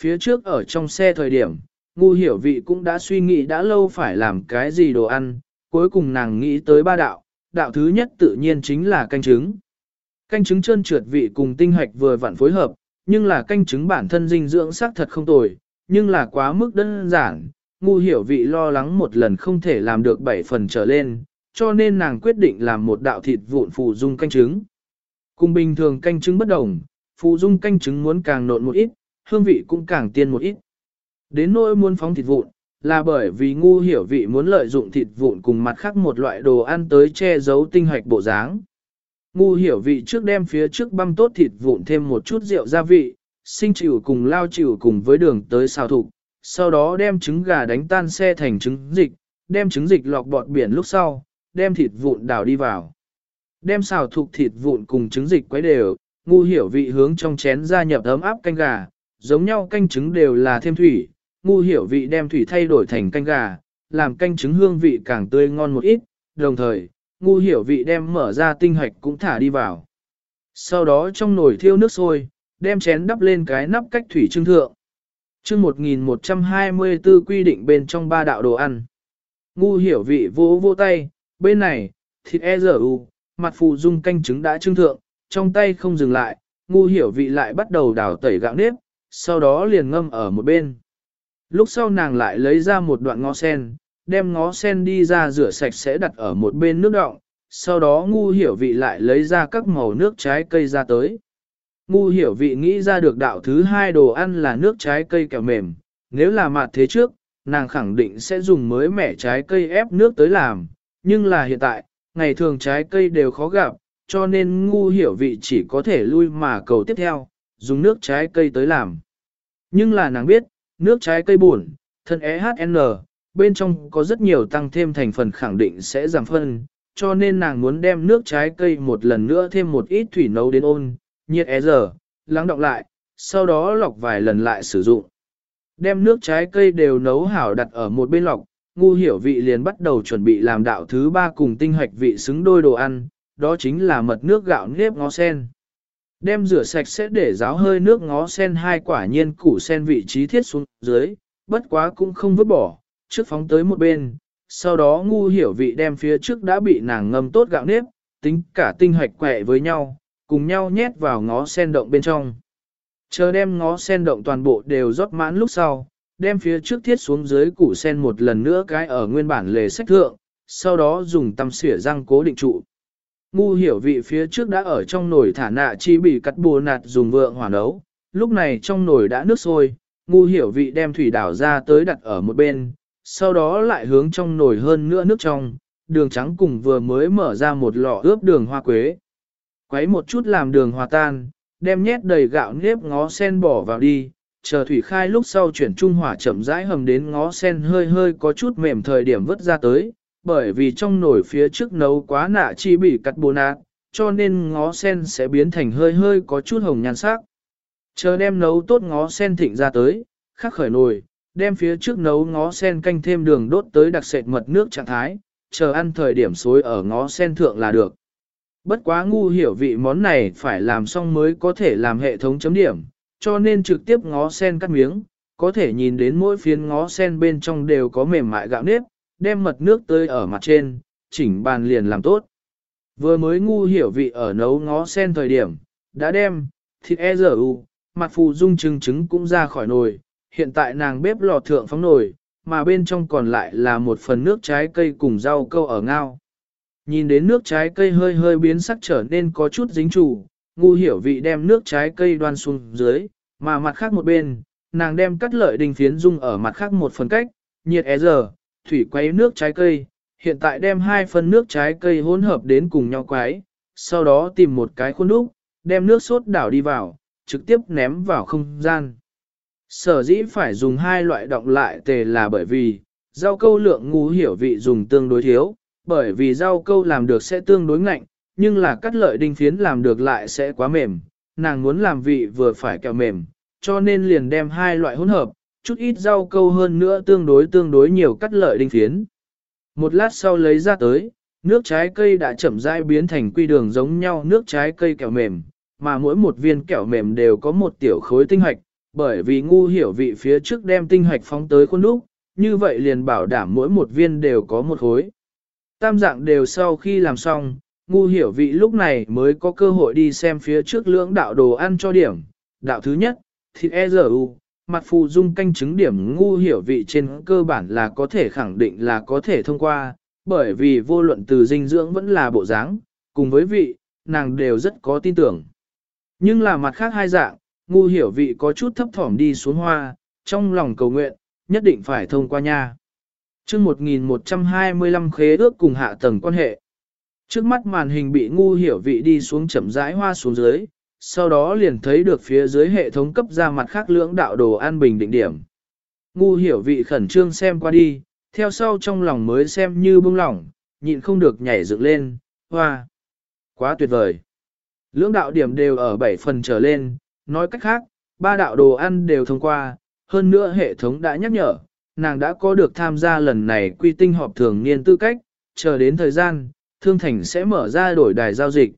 Phía trước ở trong xe thời điểm, ngu hiểu vị cũng đã suy nghĩ đã lâu phải làm cái gì đồ ăn, cuối cùng nàng nghĩ tới ba đạo, đạo thứ nhất tự nhiên chính là canh trứng. Canh trứng trơn trượt vị cùng tinh hoạch vừa vặn phối hợp, nhưng là canh trứng bản thân dinh dưỡng sắc thật không tồi, nhưng là quá mức đơn giản, ngu hiểu vị lo lắng một lần không thể làm được 7 phần trở lên, cho nên nàng quyết định làm một đạo thịt vụn phù dung canh trứng. Cùng bình thường canh trứng bất đồng, phù dung canh trứng muốn càng nộn một ít, hương vị cũng càng tiên một ít. Đến nỗi muốn phóng thịt vụn, là bởi vì ngu hiểu vị muốn lợi dụng thịt vụn cùng mặt khác một loại đồ ăn tới che giấu tinh hoạch bộ dáng. Ngu hiểu vị trước đem phía trước băm tốt thịt vụn thêm một chút rượu gia vị, sinh chịu cùng lao chịu cùng với đường tới xào thục, sau đó đem trứng gà đánh tan xe thành trứng dịch, đem trứng dịch lọc bọt biển lúc sau, đem thịt vụn đảo đi vào. Đem xào thục thịt vụn cùng trứng dịch quấy đều, ngu hiểu vị hướng trong chén gia nhập ấm áp canh gà, giống nhau canh trứng đều là thêm thủy, ngu hiểu vị đem thủy thay đổi thành canh gà, làm canh trứng hương vị càng tươi ngon một ít, đồng thời, ngu hiểu vị đem mở ra tinh hạch cũng thả đi vào. Sau đó trong nồi thiêu nước sôi, đem chén đắp lên cái nắp cách thủy trưng thượng. chương 1124 quy định bên trong ba đạo đồ ăn. Ngu hiểu vị vỗ vô tay, bên này, thịt e dở u, mặt phù dung canh trứng đã trưng thượng, trong tay không dừng lại, ngu hiểu vị lại bắt đầu đào tẩy gạo nếp, sau đó liền ngâm ở một bên. Lúc sau nàng lại lấy ra một đoạn ngó sen, đem ngó sen đi ra rửa sạch sẽ đặt ở một bên nước đọng, sau đó ngu hiểu vị lại lấy ra các màu nước trái cây ra tới. Ngu hiểu vị nghĩ ra được đạo thứ hai đồ ăn là nước trái cây kẹo mềm, nếu là mặt thế trước, nàng khẳng định sẽ dùng mới mẻ trái cây ép nước tới làm, nhưng là hiện tại, ngày thường trái cây đều khó gặp, cho nên ngu hiểu vị chỉ có thể lui mà cầu tiếp theo, dùng nước trái cây tới làm. Nhưng là nàng biết, nước trái cây buồn, thân EHN, bên trong có rất nhiều tăng thêm thành phần khẳng định sẽ giảm phân, cho nên nàng muốn đem nước trái cây một lần nữa thêm một ít thủy nấu đến ôn, nhiệt é giờ, lắng đọng lại, sau đó lọc vài lần lại sử dụng. Đem nước trái cây đều nấu hảo đặt ở một bên lọc, ngu hiểu vị liền bắt đầu chuẩn bị làm đạo thứ ba cùng tinh hoạch vị xứng đôi đồ ăn, đó chính là mật nước gạo nếp ngó sen. Đem rửa sạch sẽ để ráo hơi nước ngó sen hai quả nhiên củ sen vị trí thiết xuống dưới, bất quá cũng không vứt bỏ, trước phóng tới một bên, sau đó ngu hiểu vị đem phía trước đã bị nàng ngâm tốt gạo nếp, tính cả tinh hoạch quẹ với nhau, cùng nhau nhét vào ngó sen động bên trong. Chờ đem ngó sen động toàn bộ đều rót mãn lúc sau, đem phía trước thiết xuống dưới củ sen một lần nữa cái ở nguyên bản lề sách thượng, sau đó dùng tăm xỉa răng cố định trụ. Ngu hiểu vị phía trước đã ở trong nồi thả nạ chi bị cắt bùa nạt dùng vượng hỏa nấu, lúc này trong nồi đã nước sôi, ngu hiểu vị đem thủy đảo ra tới đặt ở một bên, sau đó lại hướng trong nồi hơn nữa nước trong, đường trắng cùng vừa mới mở ra một lọ ướp đường hoa quế. Quấy một chút làm đường hòa tan, đem nhét đầy gạo nếp ngó sen bỏ vào đi, chờ thủy khai lúc sau chuyển trung hỏa chậm rãi hầm đến ngó sen hơi hơi có chút mềm thời điểm vứt ra tới, bởi vì trong nồi phía trước nấu quá nạ chi bị cắt bồ nạt, cho nên ngó sen sẽ biến thành hơi hơi có chút hồng nhan sắc. Chờ đem nấu tốt ngó sen thịnh ra tới, khắc khởi nồi, đem phía trước nấu ngó sen canh thêm đường đốt tới đặc sệt mật nước trạng thái, chờ ăn thời điểm xối ở ngó sen thượng là được. Bất quá ngu hiểu vị món này phải làm xong mới có thể làm hệ thống chấm điểm, cho nên trực tiếp ngó sen cắt miếng, có thể nhìn đến mỗi phiến ngó sen bên trong đều có mềm mại gạo nếp, đem mật nước tươi ở mặt trên, chỉnh bàn liền làm tốt. Vừa mới ngu hiểu vị ở nấu ngó sen thời điểm, đã đem, thịt e dở u, mặt phù dung trứng trứng cũng ra khỏi nồi, hiện tại nàng bếp lò thượng phóng nồi, mà bên trong còn lại là một phần nước trái cây cùng rau câu ở ngao. Nhìn đến nước trái cây hơi hơi biến sắc trở nên có chút dính chủ, ngu hiểu vị đem nước trái cây đoan xuống dưới, mà mặt khác một bên, nàng đem cắt lợi đình phiến dung ở mặt khác một phần cách, nhiệt é giờ, thủy quấy nước trái cây, hiện tại đem hai phần nước trái cây hỗn hợp đến cùng nhau quấy, sau đó tìm một cái khuôn đúc, đem nước sốt đảo đi vào, trực tiếp ném vào không gian. Sở dĩ phải dùng hai loại động lại tề là bởi vì, rau câu lượng ngu hiểu vị dùng tương đối thiếu, bởi vì rau câu làm được sẽ tương đối ngạnh, nhưng là cắt lợi đinh phiến làm được lại sẽ quá mềm, nàng muốn làm vị vừa phải kẹo mềm, cho nên liền đem hai loại hỗn hợp, chút ít rau câu hơn nữa tương đối tương đối nhiều cắt lợi đinh phiến. Một lát sau lấy ra tới, nước trái cây đã chậm rãi biến thành quy đường giống nhau nước trái cây kẹo mềm, mà mỗi một viên kẹo mềm đều có một tiểu khối tinh hoạch, bởi vì ngu hiểu vị phía trước đem tinh hoạch phóng tới khuôn đúc, như vậy liền bảo đảm mỗi một viên đều có một khối. Tam dạng đều sau khi làm xong, ngu hiểu vị lúc này mới có cơ hội đi xem phía trước lưỡng đạo đồ ăn cho điểm. Đạo thứ nhất, thịt e giờ u, mặt phù dung canh chứng điểm ngu hiểu vị trên cơ bản là có thể khẳng định là có thể thông qua, bởi vì vô luận từ dinh dưỡng vẫn là bộ dáng, cùng với vị, nàng đều rất có tin tưởng. Nhưng là mặt khác hai dạng, ngu hiểu vị có chút thấp thỏm đi xuống hoa, trong lòng cầu nguyện, nhất định phải thông qua nha. chương 1125 khế ước cùng hạ tầng quan hệ. Trước mắt màn hình bị ngu hiểu vị đi xuống chậm rãi hoa xuống dưới, sau đó liền thấy được phía dưới hệ thống cấp ra mặt khác lưỡng đạo đồ an bình định điểm. Ngu hiểu vị khẩn trương xem qua đi, theo sau trong lòng mới xem như bông lỏng, nhịn không được nhảy dựng lên, hoa. Quá tuyệt vời. Lưỡng đạo điểm đều ở 7 phần trở lên, nói cách khác, ba đạo đồ ăn đều thông qua, hơn nữa hệ thống đã nhắc nhở, nàng đã có được tham gia lần này quy tinh họp thường niên tư cách, chờ đến thời gian, thương thành sẽ mở ra đổi đài giao dịch.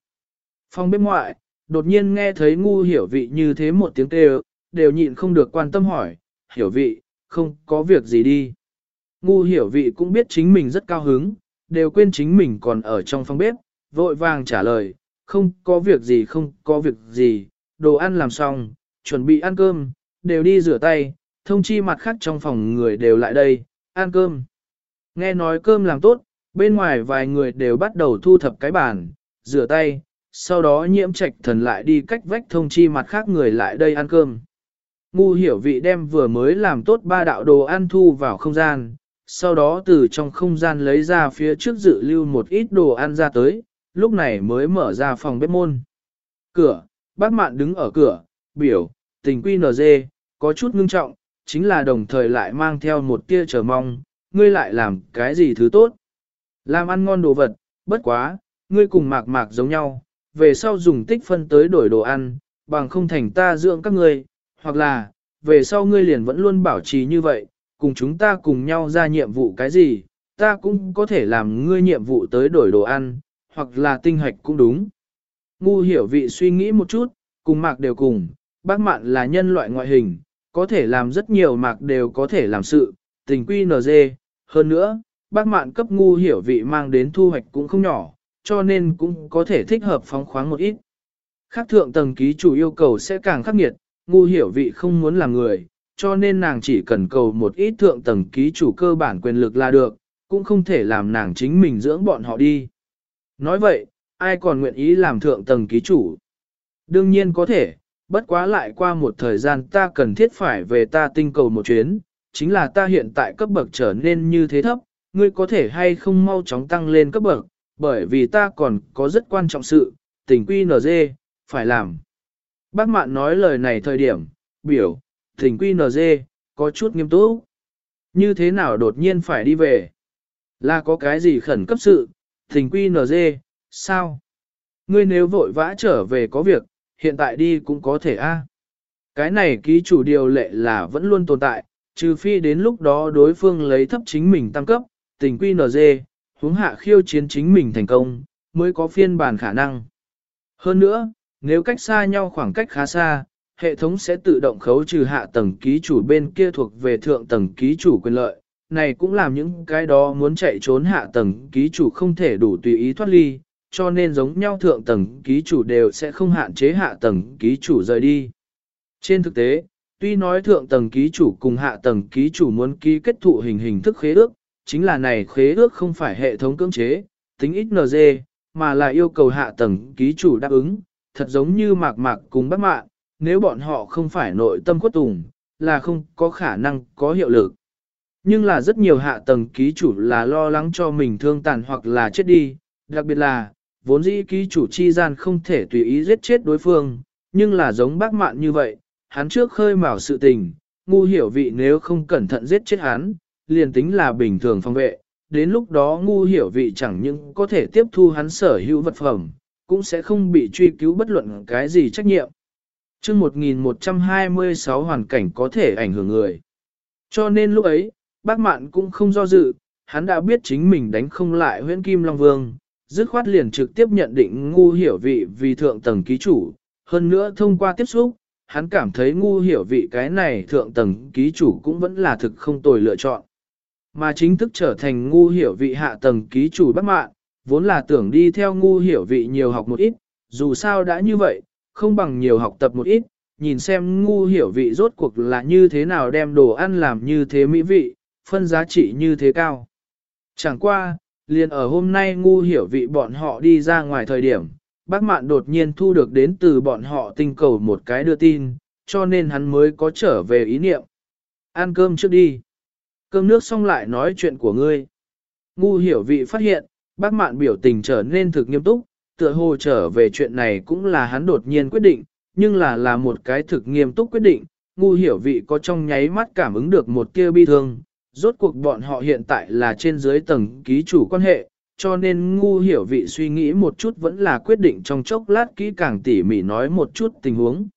Phong bếp ngoại, đột nhiên nghe thấy ngu hiểu vị như thế một tiếng kêu, đều nhịn không được quan tâm hỏi, hiểu vị, không có việc gì đi. Ngu hiểu vị cũng biết chính mình rất cao hứng, đều quên chính mình còn ở trong phòng bếp, vội vàng trả lời, không có việc gì không có việc gì, đồ ăn làm xong, chuẩn bị ăn cơm, đều đi rửa tay, thông chi mặt khác trong phòng người đều lại đây, ăn cơm. Nghe nói cơm làm tốt, bên ngoài vài người đều bắt đầu thu thập cái bàn, rửa tay, sau đó nhiễm trạch thần lại đi cách vách thông chi mặt khác người lại đây ăn cơm. Ngu hiểu vị đem vừa mới làm tốt ba đạo đồ ăn thu vào không gian, sau đó từ trong không gian lấy ra phía trước dự lưu một ít đồ ăn ra tới, lúc này mới mở ra phòng bếp môn. Cửa, bác mạn đứng ở cửa, biểu, tình quy NG, có chút ngưng trọng, chính là đồng thời lại mang theo một tia chờ mong, ngươi lại làm cái gì thứ tốt. Làm ăn ngon đồ vật, bất quá, ngươi cùng mạc mạc giống nhau, về sau dùng tích phân tới đổi đồ ăn, bằng không thành ta dưỡng các ngươi, hoặc là, về sau ngươi liền vẫn luôn bảo trì như vậy, cùng chúng ta cùng nhau ra nhiệm vụ cái gì, ta cũng có thể làm ngươi nhiệm vụ tới đổi đồ ăn, hoặc là tinh hạch cũng đúng. Ngu hiểu vị suy nghĩ một chút, cùng mạc đều cùng, bác mạn là nhân loại ngoại hình, có thể làm rất nhiều mạc đều có thể làm sự, tình quy NG, hơn nữa, bác mạn cấp ngu hiểu vị mang đến thu hoạch cũng không nhỏ, cho nên cũng có thể thích hợp phóng khoáng một ít. Khác thượng tầng ký chủ yêu cầu sẽ càng khắc nghiệt, ngu hiểu vị không muốn làm người, cho nên nàng chỉ cần cầu một ít thượng tầng ký chủ cơ bản quyền lực là được, cũng không thể làm nàng chính mình dưỡng bọn họ đi. Nói vậy, ai còn nguyện ý làm thượng tầng ký chủ? Đương nhiên có thể, bất quá lại qua một thời gian ta cần thiết phải về ta tinh cầu một chuyến, chính là ta hiện tại cấp bậc trở nên như thế thấp, ngươi có thể hay không mau chóng tăng lên cấp bậc, bởi vì ta còn có rất quan trọng sự, tình quy nz, phải làm. Bác mạn nói lời này thời điểm, biểu, tình quy nz, có chút nghiêm túc. Như thế nào đột nhiên phải đi về? Là có cái gì khẩn cấp sự, tình quy nz, sao? Ngươi nếu vội vã trở về có việc, hiện tại đi cũng có thể a. À? Cái này ký chủ điều lệ là vẫn luôn tồn tại, trừ phi đến lúc đó đối phương lấy thấp chính mình tăng cấp, tình quy NG, hướng hạ khiêu chiến chính mình thành công, mới có phiên bản khả năng. Hơn nữa, nếu cách xa nhau khoảng cách khá xa, hệ thống sẽ tự động khấu trừ hạ tầng ký chủ bên kia thuộc về thượng tầng ký chủ quyền lợi. Này cũng làm những cái đó muốn chạy trốn hạ tầng ký chủ không thể đủ tùy ý thoát ly, cho nên giống nhau thượng tầng ký chủ đều sẽ không hạn chế hạ tầng ký chủ rời đi. Trên thực tế, tuy nói thượng tầng ký chủ cùng hạ tầng ký chủ muốn ký kết thụ hình hình thức khế ước, chính là này khế ước không phải hệ thống cưỡng chế, tính ít NG, mà là yêu cầu hạ tầng ký chủ đáp ứng, thật giống như mạc mạc cùng bác mạng, nếu bọn họ không phải nội tâm khuất tùng, là không có khả năng có hiệu lực. Nhưng là rất nhiều hạ tầng ký chủ là lo lắng cho mình thương tàn hoặc là chết đi, đặc biệt là, vốn dĩ ký chủ chi gian không thể tùy ý giết chết đối phương, nhưng là giống bác mạn như vậy, hắn trước khơi mào sự tình, ngu hiểu vị nếu không cẩn thận giết chết hắn, liền tính là bình thường phòng vệ, đến lúc đó ngu hiểu vị chẳng những có thể tiếp thu hắn sở hữu vật phẩm, cũng sẽ không bị truy cứu bất luận cái gì trách nhiệm. chương 1126 hoàn cảnh có thể ảnh hưởng người. Cho nên lúc ấy, bác mạn cũng không do dự, hắn đã biết chính mình đánh không lại huyễn kim Long Vương, dứt khoát liền trực tiếp nhận định ngu hiểu vị vì thượng tầng ký chủ. Hơn nữa thông qua tiếp xúc, hắn cảm thấy ngu hiểu vị cái này thượng tầng ký chủ cũng vẫn là thực không tồi lựa chọn. Mà chính thức trở thành ngu hiểu vị hạ tầng ký chủ bắt mạng, vốn là tưởng đi theo ngu hiểu vị nhiều học một ít, dù sao đã như vậy, không bằng nhiều học tập một ít, nhìn xem ngu hiểu vị rốt cuộc là như thế nào đem đồ ăn làm như thế mỹ vị, phân giá trị như thế cao. Chẳng qua, liền ở hôm nay ngu hiểu vị bọn họ đi ra ngoài thời điểm, bác mạn đột nhiên thu được đến từ bọn họ tinh cầu một cái đưa tin, cho nên hắn mới có trở về ý niệm. Ăn cơm trước đi. Cơm nước xong lại nói chuyện của ngươi. Ngu hiểu vị phát hiện, bác mạn biểu tình trở nên thực nghiêm túc, tựa hồ trở về chuyện này cũng là hắn đột nhiên quyết định, nhưng là là một cái thực nghiêm túc quyết định, ngu hiểu vị có trong nháy mắt cảm ứng được một tia bi thương, rốt cuộc bọn họ hiện tại là trên dưới tầng ký chủ quan hệ, cho nên ngu hiểu vị suy nghĩ một chút vẫn là quyết định trong chốc lát kỹ càng tỉ mỉ nói một chút tình huống.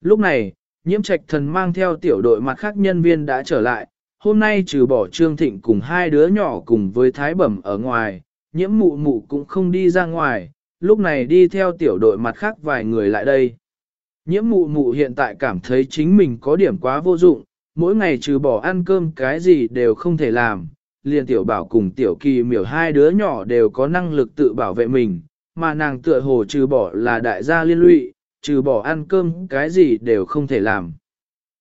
Lúc này, nhiễm trạch thần mang theo tiểu đội mặt khác nhân viên đã trở lại, hôm nay trừ bỏ Trương Thịnh cùng hai đứa nhỏ cùng với Thái Bẩm ở ngoài, nhiễm mụ mụ cũng không đi ra ngoài, lúc này đi theo tiểu đội mặt khác vài người lại đây. Nhiễm mụ mụ hiện tại cảm thấy chính mình có điểm quá vô dụng, mỗi ngày trừ bỏ ăn cơm cái gì đều không thể làm, liền tiểu bảo cùng tiểu kỳ miểu hai đứa nhỏ đều có năng lực tự bảo vệ mình, mà nàng tựa hồ trừ bỏ là đại gia liên lụy, trừ bỏ ăn cơm cái gì đều không thể làm.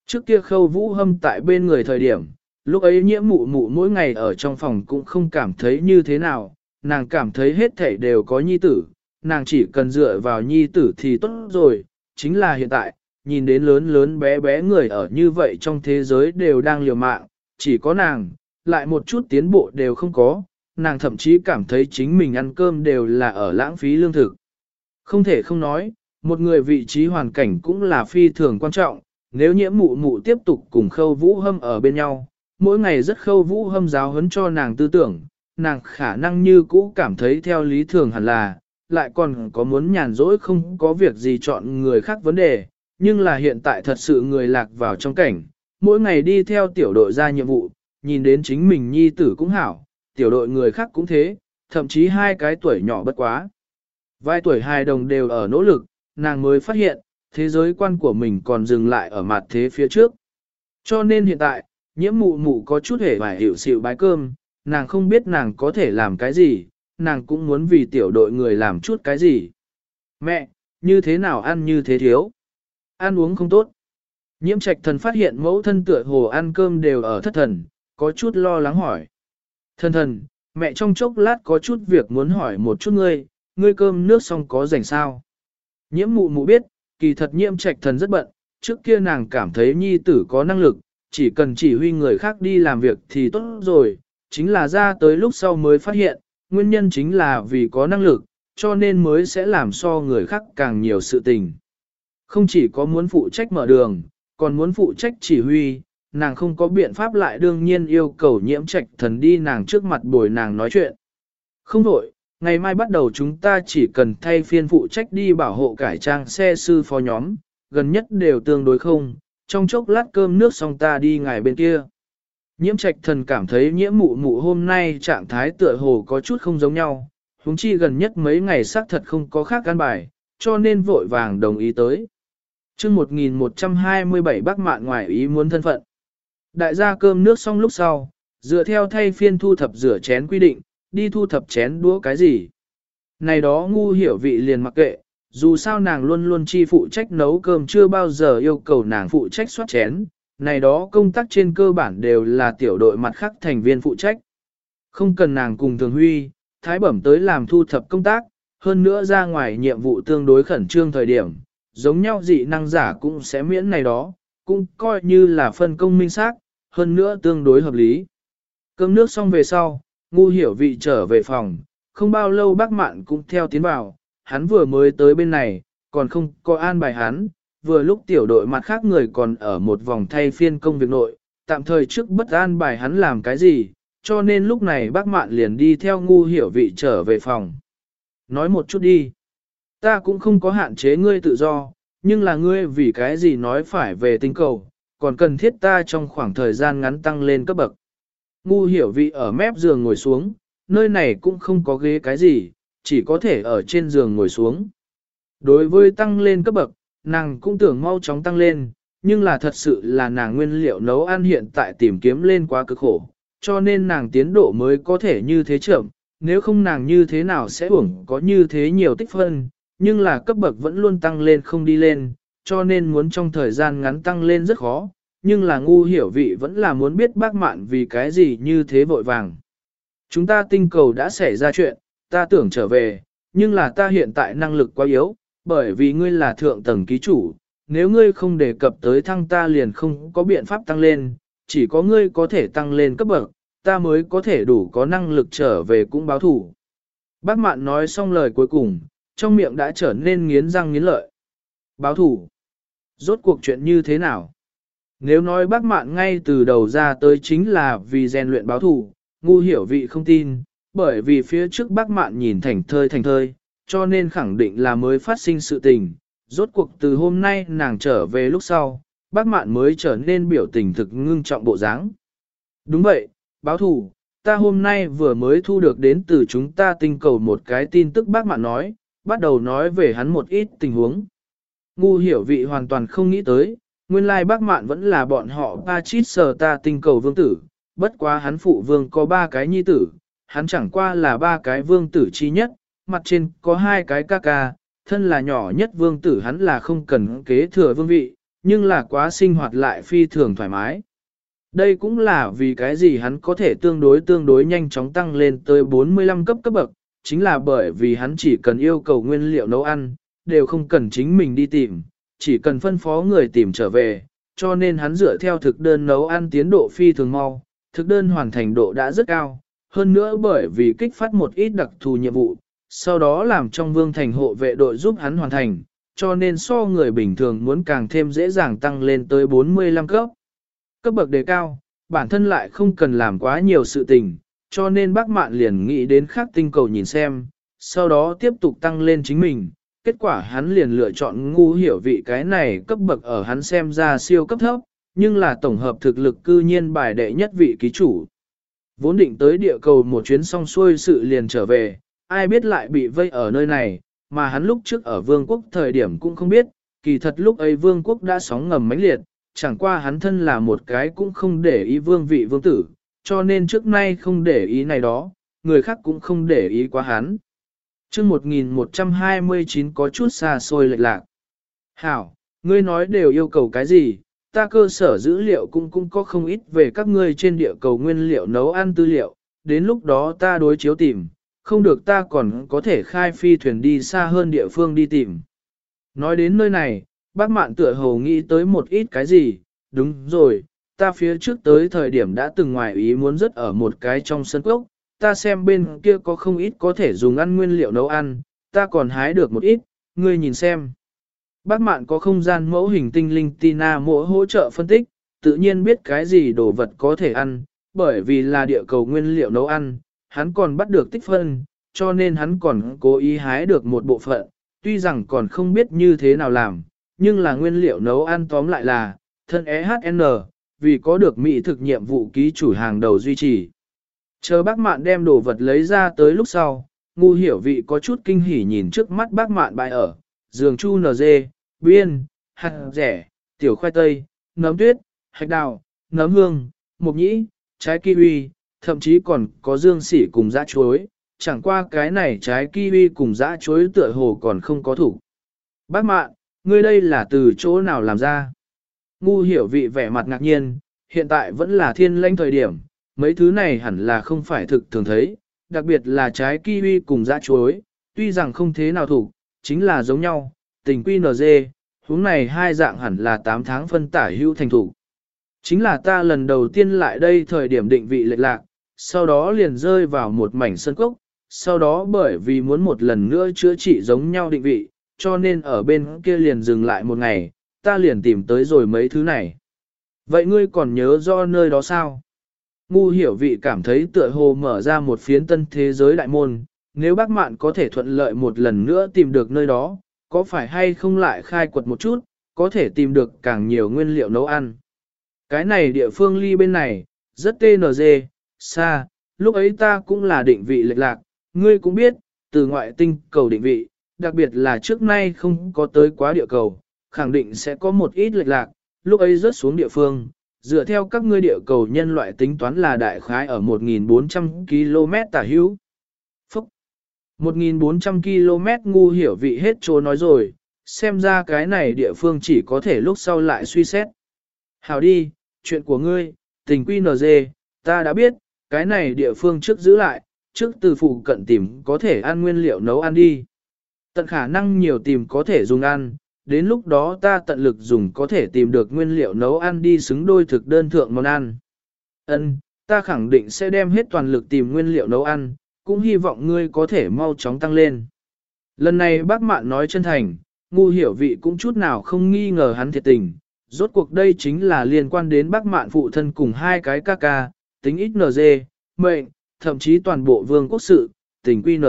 Trước kia khâu vũ hâm tại bên người thời điểm, lúc ấy nhiễm mụ mụ mỗi ngày ở trong phòng cũng không cảm thấy như thế nào, nàng cảm thấy hết thảy đều có nhi tử, nàng chỉ cần dựa vào nhi tử thì tốt rồi, chính là hiện tại, nhìn đến lớn lớn bé bé người ở như vậy trong thế giới đều đang liều mạng, chỉ có nàng, lại một chút tiến bộ đều không có, nàng thậm chí cảm thấy chính mình ăn cơm đều là ở lãng phí lương thực. Không thể không nói, một người vị trí hoàn cảnh cũng là phi thường quan trọng, nếu nhiễm mụ mụ tiếp tục cùng khâu vũ hâm ở bên nhau, mỗi ngày rất khâu vũ hâm giáo huấn cho nàng tư tưởng, nàng khả năng như cũ cảm thấy theo lý thường hẳn là, lại còn có muốn nhàn rỗi không có việc gì chọn người khác vấn đề, nhưng là hiện tại thật sự người lạc vào trong cảnh, mỗi ngày đi theo tiểu đội ra nhiệm vụ, nhìn đến chính mình nhi tử cũng hảo, tiểu đội người khác cũng thế, thậm chí hai cái tuổi nhỏ bất quá. Vài tuổi hai đồng đều ở nỗ lực, nàng mới phát hiện, thế giới quan của mình còn dừng lại ở mặt thế phía trước. Cho nên hiện tại, nhiễm mụ mụ có chút hề vài hiểu xịu bái cơm, nàng không biết nàng có thể làm cái gì, nàng cũng muốn vì tiểu đội người làm chút cái gì. Mẹ, như thế nào ăn như thế thiếu? Ăn uống không tốt. Nhiễm trạch thần phát hiện mẫu thân tựa hồ ăn cơm đều ở thất thần, có chút lo lắng hỏi. Thần thần, mẹ trong chốc lát có chút việc muốn hỏi một chút ngươi, ngươi cơm nước xong có rảnh sao? Nhiễm mụ mụ biết, kỳ thật nhiễm trạch thần rất bận, trước kia nàng cảm thấy nhi tử có năng lực, chỉ cần chỉ huy người khác đi làm việc thì tốt rồi, chính là ra tới lúc sau mới phát hiện, nguyên nhân chính là vì có năng lực, cho nên mới sẽ làm so người khác càng nhiều sự tình. Không chỉ có muốn phụ trách mở đường, còn muốn phụ trách chỉ huy, nàng không có biện pháp lại đương nhiên yêu cầu nhiễm trạch thần đi nàng trước mặt bồi nàng nói chuyện. Không đổi, ngày mai bắt đầu chúng ta chỉ cần thay phiên phụ trách đi bảo hộ cải trang xe sư phó nhóm, gần nhất đều tương đối không, trong chốc lát cơm nước xong ta đi ngài bên kia. Nhiễm trạch thần cảm thấy nhiễm mụ mụ hôm nay trạng thái tựa hồ có chút không giống nhau, huống chi gần nhất mấy ngày xác thật không có khác căn bài, cho nên vội vàng đồng ý tới. chương 1127 bác mạn ngoài ý muốn thân phận. Đại gia cơm nước xong lúc sau, dựa theo thay phiên thu thập rửa chén quy định, đi thu thập chén đũa cái gì. Này đó ngu hiểu vị liền mặc kệ, dù sao nàng luôn luôn chi phụ trách nấu cơm chưa bao giờ yêu cầu nàng phụ trách soát chén, này đó công tác trên cơ bản đều là tiểu đội mặt khác thành viên phụ trách. Không cần nàng cùng thường huy, thái bẩm tới làm thu thập công tác, hơn nữa ra ngoài nhiệm vụ tương đối khẩn trương thời điểm, giống nhau dị năng giả cũng sẽ miễn này đó, cũng coi như là phân công minh xác, hơn nữa tương đối hợp lý. Cơm nước xong về sau, ngu hiểu vị trở về phòng, không bao lâu bác mạn cũng theo tiến vào, hắn vừa mới tới bên này, còn không có an bài hắn, vừa lúc tiểu đội mặt khác người còn ở một vòng thay phiên công việc nội, tạm thời trước bất an bài hắn làm cái gì, cho nên lúc này bác mạn liền đi theo ngu hiểu vị trở về phòng. Nói một chút đi. Ta cũng không có hạn chế ngươi tự do, nhưng là ngươi vì cái gì nói phải về tinh cầu, còn cần thiết ta trong khoảng thời gian ngắn tăng lên cấp bậc. Ngu hiểu vị ở mép giường ngồi xuống, nơi này cũng không có ghế cái gì, chỉ có thể ở trên giường ngồi xuống. Đối với tăng lên cấp bậc, nàng cũng tưởng mau chóng tăng lên, nhưng là thật sự là nàng nguyên liệu nấu ăn hiện tại tìm kiếm lên quá cực khổ, cho nên nàng tiến độ mới có thể như thế chậm, nếu không nàng như thế nào sẽ uổng có như thế nhiều tích phân, nhưng là cấp bậc vẫn luôn tăng lên không đi lên, cho nên muốn trong thời gian ngắn tăng lên rất khó, nhưng là ngu hiểu vị vẫn là muốn biết bác mạn vì cái gì như thế vội vàng. Chúng ta tinh cầu đã xảy ra chuyện, ta tưởng trở về, nhưng là ta hiện tại năng lực quá yếu, bởi vì ngươi là thượng tầng ký chủ, nếu ngươi không đề cập tới thăng ta liền không có biện pháp tăng lên, chỉ có ngươi có thể tăng lên cấp bậc, ta mới có thể đủ có năng lực trở về cũng báo thủ. Bác mạn nói xong lời cuối cùng, trong miệng đã trở nên nghiến răng nghiến lợi. Báo thủ. Rốt cuộc chuyện như thế nào? Nếu nói bác mạn ngay từ đầu ra tới chính là vì rèn luyện báo thủ, ngu hiểu vị không tin, bởi vì phía trước bác mạn nhìn thành thơi thành thơi, cho nên khẳng định là mới phát sinh sự tình. Rốt cuộc từ hôm nay nàng trở về lúc sau, bác mạn mới trở nên biểu tình thực ngưng trọng bộ dáng. Đúng vậy, báo thủ, ta hôm nay vừa mới thu được đến từ chúng ta tinh cầu một cái tin tức bác mạn nói, bắt đầu nói về hắn một ít tình huống. Ngu hiểu vị hoàn toàn không nghĩ tới, nguyên lai bác mạn vẫn là bọn họ ba chít sờ ta tinh cầu vương tử, bất quá hắn phụ vương có ba cái nhi tử, hắn chẳng qua là ba cái vương tử chi nhất, mặt trên có hai cái ca ca, thân là nhỏ nhất vương tử hắn là không cần kế thừa vương vị, nhưng là quá sinh hoạt lại phi thường thoải mái. Đây cũng là vì cái gì hắn có thể tương đối tương đối nhanh chóng tăng lên tới 45 cấp cấp bậc, chính là bởi vì hắn chỉ cần yêu cầu nguyên liệu nấu ăn, đều không cần chính mình đi tìm, chỉ cần phân phó người tìm trở về, cho nên hắn dựa theo thực đơn nấu ăn tiến độ phi thường mau, thực đơn hoàn thành độ đã rất cao, hơn nữa bởi vì kích phát một ít đặc thù nhiệm vụ, sau đó làm trong vương thành hộ vệ đội giúp hắn hoàn thành, cho nên so người bình thường muốn càng thêm dễ dàng tăng lên tới 45 cấp. Cấp bậc đề cao, bản thân lại không cần làm quá nhiều sự tình, cho nên bác mạn liền nghĩ đến khác tinh cầu nhìn xem, sau đó tiếp tục tăng lên chính mình. Kết quả hắn liền lựa chọn ngu hiểu vị cái này cấp bậc ở hắn xem ra siêu cấp thấp, nhưng là tổng hợp thực lực cư nhiên bài đệ nhất vị ký chủ. Vốn định tới địa cầu một chuyến xong xuôi sự liền trở về, ai biết lại bị vây ở nơi này, mà hắn lúc trước ở vương quốc thời điểm cũng không biết, kỳ thật lúc ấy vương quốc đã sóng ngầm mãnh liệt, chẳng qua hắn thân là một cái cũng không để ý vương vị vương tử, cho nên trước nay không để ý này đó, người khác cũng không để ý quá hắn. chương 1129 có chút xa xôi lệch lạc. Hảo, ngươi nói đều yêu cầu cái gì, ta cơ sở dữ liệu cũng cũng có không ít về các ngươi trên địa cầu nguyên liệu nấu ăn tư liệu, đến lúc đó ta đối chiếu tìm, không được ta còn có thể khai phi thuyền đi xa hơn địa phương đi tìm. Nói đến nơi này, bác mạn tựa hồ nghĩ tới một ít cái gì, đúng rồi, ta phía trước tới thời điểm đã từng ngoài ý muốn rất ở một cái trong sân cốc, ta xem bên kia có không ít có thể dùng ăn nguyên liệu nấu ăn, ta còn hái được một ít, ngươi nhìn xem. Bác mạn có không gian mẫu hình tinh linh Tina mỗi hỗ trợ phân tích, tự nhiên biết cái gì đồ vật có thể ăn, bởi vì là địa cầu nguyên liệu nấu ăn, hắn còn bắt được tích phân, cho nên hắn còn cố ý hái được một bộ phận, tuy rằng còn không biết như thế nào làm, nhưng là nguyên liệu nấu ăn tóm lại là, thân EHN, vì có được mỹ thực nhiệm vụ ký chủ hàng đầu duy trì. Chờ bác mạn đem đồ vật lấy ra tới lúc sau, ngu hiểu vị có chút kinh hỉ nhìn trước mắt bác mạn bại ở, dường chu nờ dê, biên, hạt rẻ, tiểu khoai tây, nấm tuyết, hạch đào, nấm hương, mộc nhĩ, trái kiwi, thậm chí còn có dương sỉ cùng dã chuối, chẳng qua cái này trái kiwi cùng dã chuối tựa hồ còn không có thủ. Bác mạn, ngươi đây là từ chỗ nào làm ra? Ngu hiểu vị vẻ mặt ngạc nhiên, hiện tại vẫn là thiên lãnh thời điểm, mấy thứ này hẳn là không phải thực thường thấy, đặc biệt là trái kiwi cùng dã chuối, tuy rằng không thế nào thủ, chính là giống nhau, tình quy NG, hướng này hai dạng hẳn là 8 tháng phân tả hữu thành thủ. Chính là ta lần đầu tiên lại đây thời điểm định vị lệch lạc, sau đó liền rơi vào một mảnh sân cốc, sau đó bởi vì muốn một lần nữa chữa trị giống nhau định vị, cho nên ở bên kia liền dừng lại một ngày, ta liền tìm tới rồi mấy thứ này. Vậy ngươi còn nhớ do nơi đó sao? Ngu hiểu vị cảm thấy tựa hồ mở ra một phiến tân thế giới đại môn, nếu bác mạn có thể thuận lợi một lần nữa tìm được nơi đó, có phải hay không lại khai quật một chút, có thể tìm được càng nhiều nguyên liệu nấu ăn. Cái này địa phương ly bên này, rất TNG, xa, lúc ấy ta cũng là định vị lệch lạc, ngươi cũng biết, từ ngoại tinh cầu định vị, đặc biệt là trước nay không có tới quá địa cầu, khẳng định sẽ có một ít lệch lạc, lúc ấy rớt xuống địa phương, dựa theo các ngươi địa cầu nhân loại tính toán là đại khái ở 1.400 km tả hữu. 1.400 km ngu hiểu vị hết chỗ nói rồi, xem ra cái này địa phương chỉ có thể lúc sau lại suy xét. Hào đi, chuyện của ngươi, tình quy NG, ta đã biết, cái này địa phương trước giữ lại, trước từ phụ cận tìm có thể ăn nguyên liệu nấu ăn đi. Tận khả năng nhiều tìm có thể dùng ăn, đến lúc đó ta tận lực dùng có thể tìm được nguyên liệu nấu ăn đi xứng đôi thực đơn thượng món ăn. Ân, ta khẳng định sẽ đem hết toàn lực tìm nguyên liệu nấu ăn, cũng hy vọng ngươi có thể mau chóng tăng lên. Lần này bác mạn nói chân thành, ngu hiểu vị cũng chút nào không nghi ngờ hắn thiệt tình. Rốt cuộc đây chính là liên quan đến bác mạn phụ thân cùng hai cái ca ca, tính ít mệnh, thậm chí toàn bộ vương quốc sự, tình quy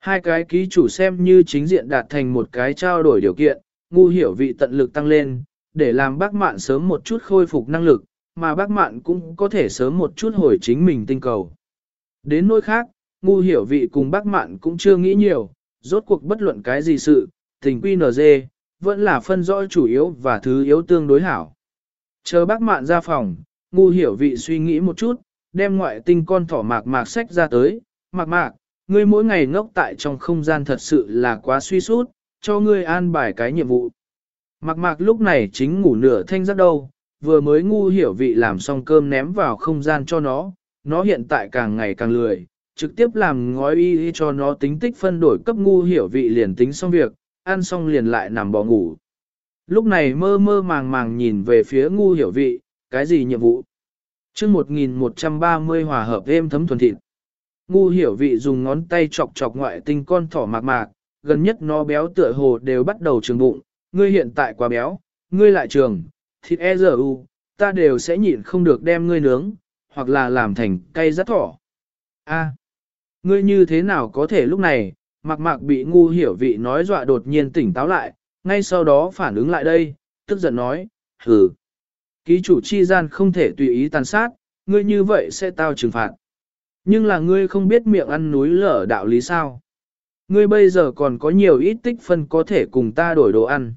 Hai cái ký chủ xem như chính diện đạt thành một cái trao đổi điều kiện, ngu hiểu vị tận lực tăng lên, để làm bác mạn sớm một chút khôi phục năng lực, mà bác mạn cũng có thể sớm một chút hồi chính mình tinh cầu. Đến nỗi khác, ngu hiểu vị cùng bác mạn cũng chưa nghĩ nhiều, rốt cuộc bất luận cái gì sự, tình quy NG, vẫn là phân rõ chủ yếu và thứ yếu tương đối hảo. Chờ bác mạn ra phòng, ngu hiểu vị suy nghĩ một chút, đem ngoại tinh con thỏ mạc mạc sách ra tới, mạc mạc, ngươi mỗi ngày ngốc tại trong không gian thật sự là quá suy sút, cho ngươi an bài cái nhiệm vụ. Mạc mạc lúc này chính ngủ nửa thanh giấc đâu, vừa mới ngu hiểu vị làm xong cơm ném vào không gian cho nó, nó hiện tại càng ngày càng lười, trực tiếp làm ngói y cho nó tính tích phân đổi cấp ngu hiểu vị liền tính xong việc, ăn xong liền lại nằm bò ngủ. Lúc này mơ mơ màng màng nhìn về phía ngu hiểu vị, cái gì nhiệm vụ? chương 1130 hòa hợp êm thấm thuần thịt. Ngu hiểu vị dùng ngón tay chọc chọc ngoại tinh con thỏ mạc mạc, gần nhất nó béo tựa hồ đều bắt đầu trường bụng, ngươi hiện tại quá béo, ngươi lại trường, thịt e giờ u, ta đều sẽ nhịn không được đem ngươi nướng, hoặc là làm thành cây rất thỏ. A, ngươi như thế nào có thể lúc này, mạc mạc bị ngu hiểu vị nói dọa đột nhiên tỉnh táo lại, ngay sau đó phản ứng lại đây, tức giận nói, hừ. Ký chủ chi gian không thể tùy ý tàn sát, ngươi như vậy sẽ tao trừng phạt. Nhưng là ngươi không biết miệng ăn núi lở đạo lý sao. Ngươi bây giờ còn có nhiều ít tích phân có thể cùng ta đổi đồ ăn.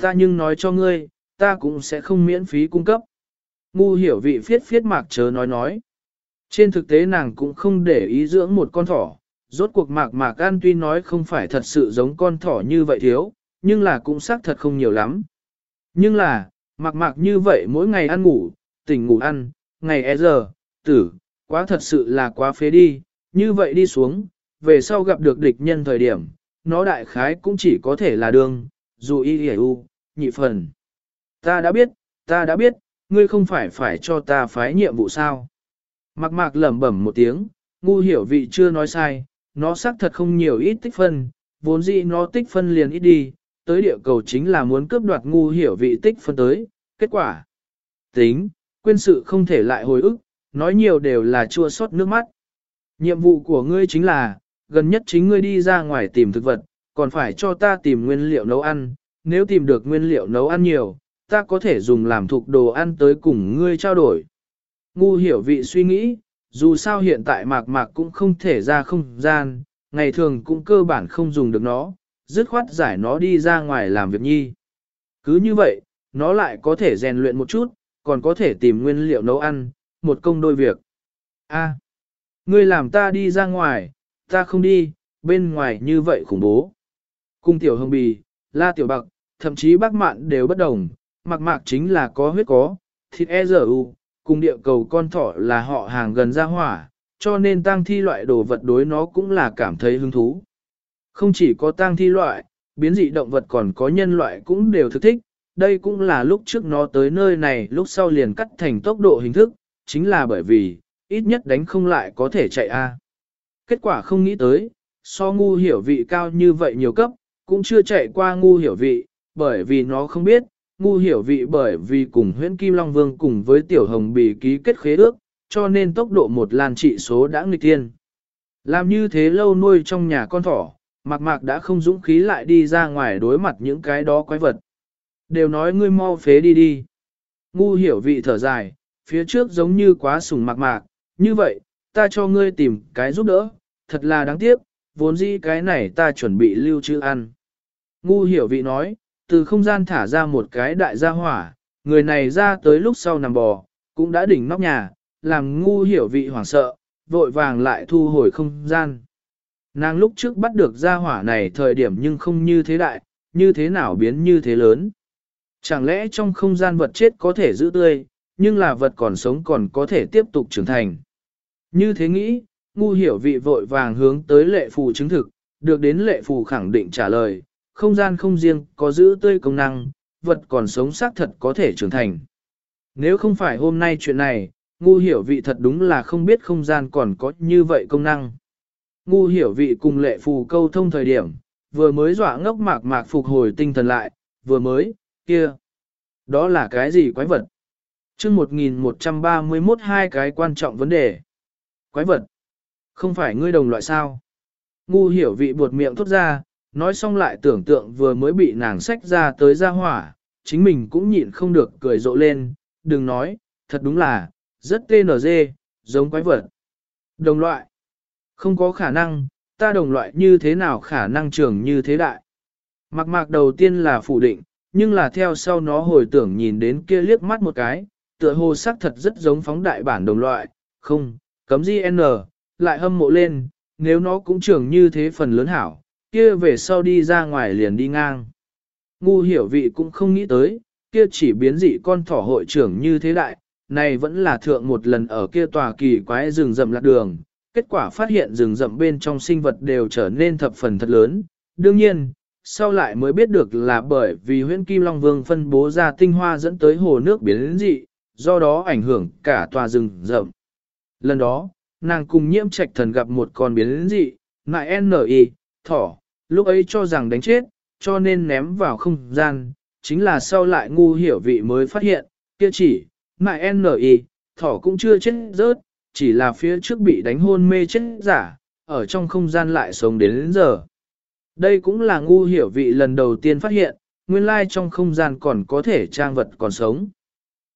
Ta nhưng nói cho ngươi, ta cũng sẽ không miễn phí cung cấp. Ngu hiểu vị phiết phiết mạc chớ nói nói. Trên thực tế nàng cũng không để ý dưỡng một con thỏ, rốt cuộc mạc mạc ăn tuy nói không phải thật sự giống con thỏ như vậy thiếu, nhưng là cũng xác thật không nhiều lắm. Nhưng là, mạc mạc như vậy mỗi ngày ăn ngủ, tỉnh ngủ ăn, ngày e giờ, tử, quá thật sự là quá phế đi, như vậy đi xuống, về sau gặp được địch nhân thời điểm, nó đại khái cũng chỉ có thể là đường, dù y hề u, nhị phần. Ta đã biết, ta đã biết, ngươi không phải phải cho ta phái nhiệm vụ sao. Mạc mạc lẩm bẩm một tiếng, ngu hiểu vị chưa nói sai, nó xác thật không nhiều ít tích phân, vốn dĩ nó tích phân liền ít đi, tới địa cầu chính là muốn cướp đoạt ngu hiểu vị tích phân tới, kết quả. Tính, quên sự không thể lại hồi ức, nói nhiều đều là chua xót nước mắt. Nhiệm vụ của ngươi chính là, gần nhất chính ngươi đi ra ngoài tìm thực vật, còn phải cho ta tìm nguyên liệu nấu ăn, nếu tìm được nguyên liệu nấu ăn nhiều, ta có thể dùng làm thuộc đồ ăn tới cùng ngươi trao đổi. Ngu hiểu vị suy nghĩ, Dù sao hiện tại mạc mạc cũng không thể ra không gian, ngày thường cũng cơ bản không dùng được nó, dứt khoát giải nó đi ra ngoài làm việc nhi. Cứ như vậy, nó lại có thể rèn luyện một chút, còn có thể tìm nguyên liệu nấu ăn, một công đôi việc. A, ngươi làm ta đi ra ngoài, ta không đi, bên ngoài như vậy khủng bố. Cung tiểu hồng bì, la tiểu bạc, thậm chí bác mạn đều bất đồng, mặc mạc chính là có huyết có, thịt e dở u, cùng địa cầu con thỏ là họ hàng gần ra hỏa, cho nên tang thi loại đồ vật đối nó cũng là cảm thấy hứng thú. Không chỉ có tang thi loại, biến dị động vật còn có nhân loại cũng đều thực thích, đây cũng là lúc trước nó tới nơi này lúc sau liền cắt thành tốc độ hình thức, chính là bởi vì, ít nhất đánh không lại có thể chạy a. Kết quả không nghĩ tới, so ngu hiểu vị cao như vậy nhiều cấp, cũng chưa chạy qua ngu hiểu vị, bởi vì nó không biết, ngu hiểu vị bởi vì cùng huyễn Kim Long Vương cùng với Tiểu Hồng bị ký kết khế ước, cho nên tốc độ một làn trị số đã nghịch tiên. Làm như thế lâu nuôi trong nhà con thỏ, mạc mạc đã không dũng khí lại đi ra ngoài đối mặt những cái đó quái vật. Đều nói ngươi mau phế đi đi. Ngu hiểu vị thở dài, phía trước giống như quá sùng mạc mạc, như vậy, ta cho ngươi tìm cái giúp đỡ, thật là đáng tiếc, vốn dĩ cái này ta chuẩn bị lưu trữ ăn. Ngu hiểu vị nói, từ không gian thả ra một cái đại gia hỏa, người này ra tới lúc sau nằm bò, cũng đã đỉnh nóc nhà, làm ngu hiểu vị hoảng sợ, vội vàng lại thu hồi không gian. Nàng lúc trước bắt được gia hỏa này thời điểm nhưng không như thế đại, như thế nào biến như thế lớn. Chẳng lẽ trong không gian vật chết có thể giữ tươi, nhưng là vật còn sống còn có thể tiếp tục trưởng thành. Như thế nghĩ, ngu hiểu vị vội vàng hướng tới lệ phù chứng thực, được đến lệ phù khẳng định trả lời, không gian không riêng có giữ tươi công năng, vật còn sống xác thật có thể trưởng thành. Nếu không phải hôm nay chuyện này, ngu hiểu vị thật đúng là không biết không gian còn có như vậy công năng. Ngu hiểu vị cùng lệ phù câu thông thời điểm, vừa mới dọa ngốc mạc mạc phục hồi tinh thần lại, vừa mới, kia. Đó là cái gì quái vật? chương 1131 hai cái quan trọng vấn đề. Quái vật. Không phải ngươi đồng loại sao? Ngu hiểu vị buột miệng thốt ra, nói xong lại tưởng tượng vừa mới bị nàng sách ra tới ra hỏa, chính mình cũng nhịn không được cười rộ lên, đừng nói, thật đúng là, rất TNG, giống quái vật. Đồng loại. Không có khả năng, ta đồng loại như thế nào khả năng trưởng như thế đại. Mặc mạc đầu tiên là phủ định, nhưng là theo sau nó hồi tưởng nhìn đến kia liếc mắt một cái, tựa hồ sắc thật rất giống phóng đại bản đồng loại, không, cấm GN, lại hâm mộ lên, nếu nó cũng trưởng như thế phần lớn hảo, kia về sau đi ra ngoài liền đi ngang. Ngu hiểu vị cũng không nghĩ tới, kia chỉ biến dị con thỏ hội trưởng như thế đại, này vẫn là thượng một lần ở kia tòa kỳ quái rừng rậm lạc đường, kết quả phát hiện rừng rậm bên trong sinh vật đều trở nên thập phần thật lớn. Đương nhiên, sau lại mới biết được là bởi vì huyễn Kim Long Vương phân bố ra tinh hoa dẫn tới hồ nước biến dị, do đó ảnh hưởng cả tòa rừng rậm. Lần đó, nàng cùng nhiễm trạch thần gặp một con biến dị, nại N.I., thỏ, lúc ấy cho rằng đánh chết, cho nên ném vào không gian, chính là sau lại ngu hiểu vị mới phát hiện, kia chỉ, mại N.I., thỏ cũng chưa chết rớt, chỉ là phía trước bị đánh hôn mê chết giả, ở trong không gian lại sống đến, đến giờ. Đây cũng là ngu hiểu vị lần đầu tiên phát hiện, nguyên lai trong không gian còn có thể trang vật còn sống.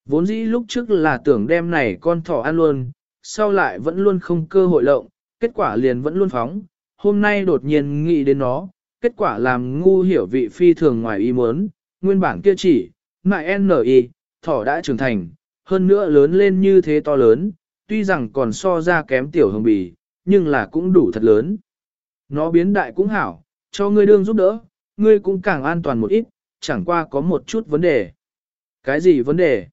Vốn dĩ lúc trước là tưởng đem này con thỏ ăn luôn, sau lại vẫn luôn không cơ hội lộng, kết quả liền vẫn luôn phóng, hôm nay đột nhiên nghĩ đến nó, kết quả làm ngu hiểu vị phi thường ngoài ý muốn, nguyên bản kia chỉ, ngại N.I., thỏ đã trưởng thành, hơn nữa lớn lên như thế to lớn, tuy rằng còn so ra kém tiểu hồng bì, nhưng là cũng đủ thật lớn. Nó biến đại cũng hảo, cho ngươi đương giúp đỡ, ngươi cũng càng an toàn một ít, chẳng qua có một chút vấn đề. Cái gì vấn đề?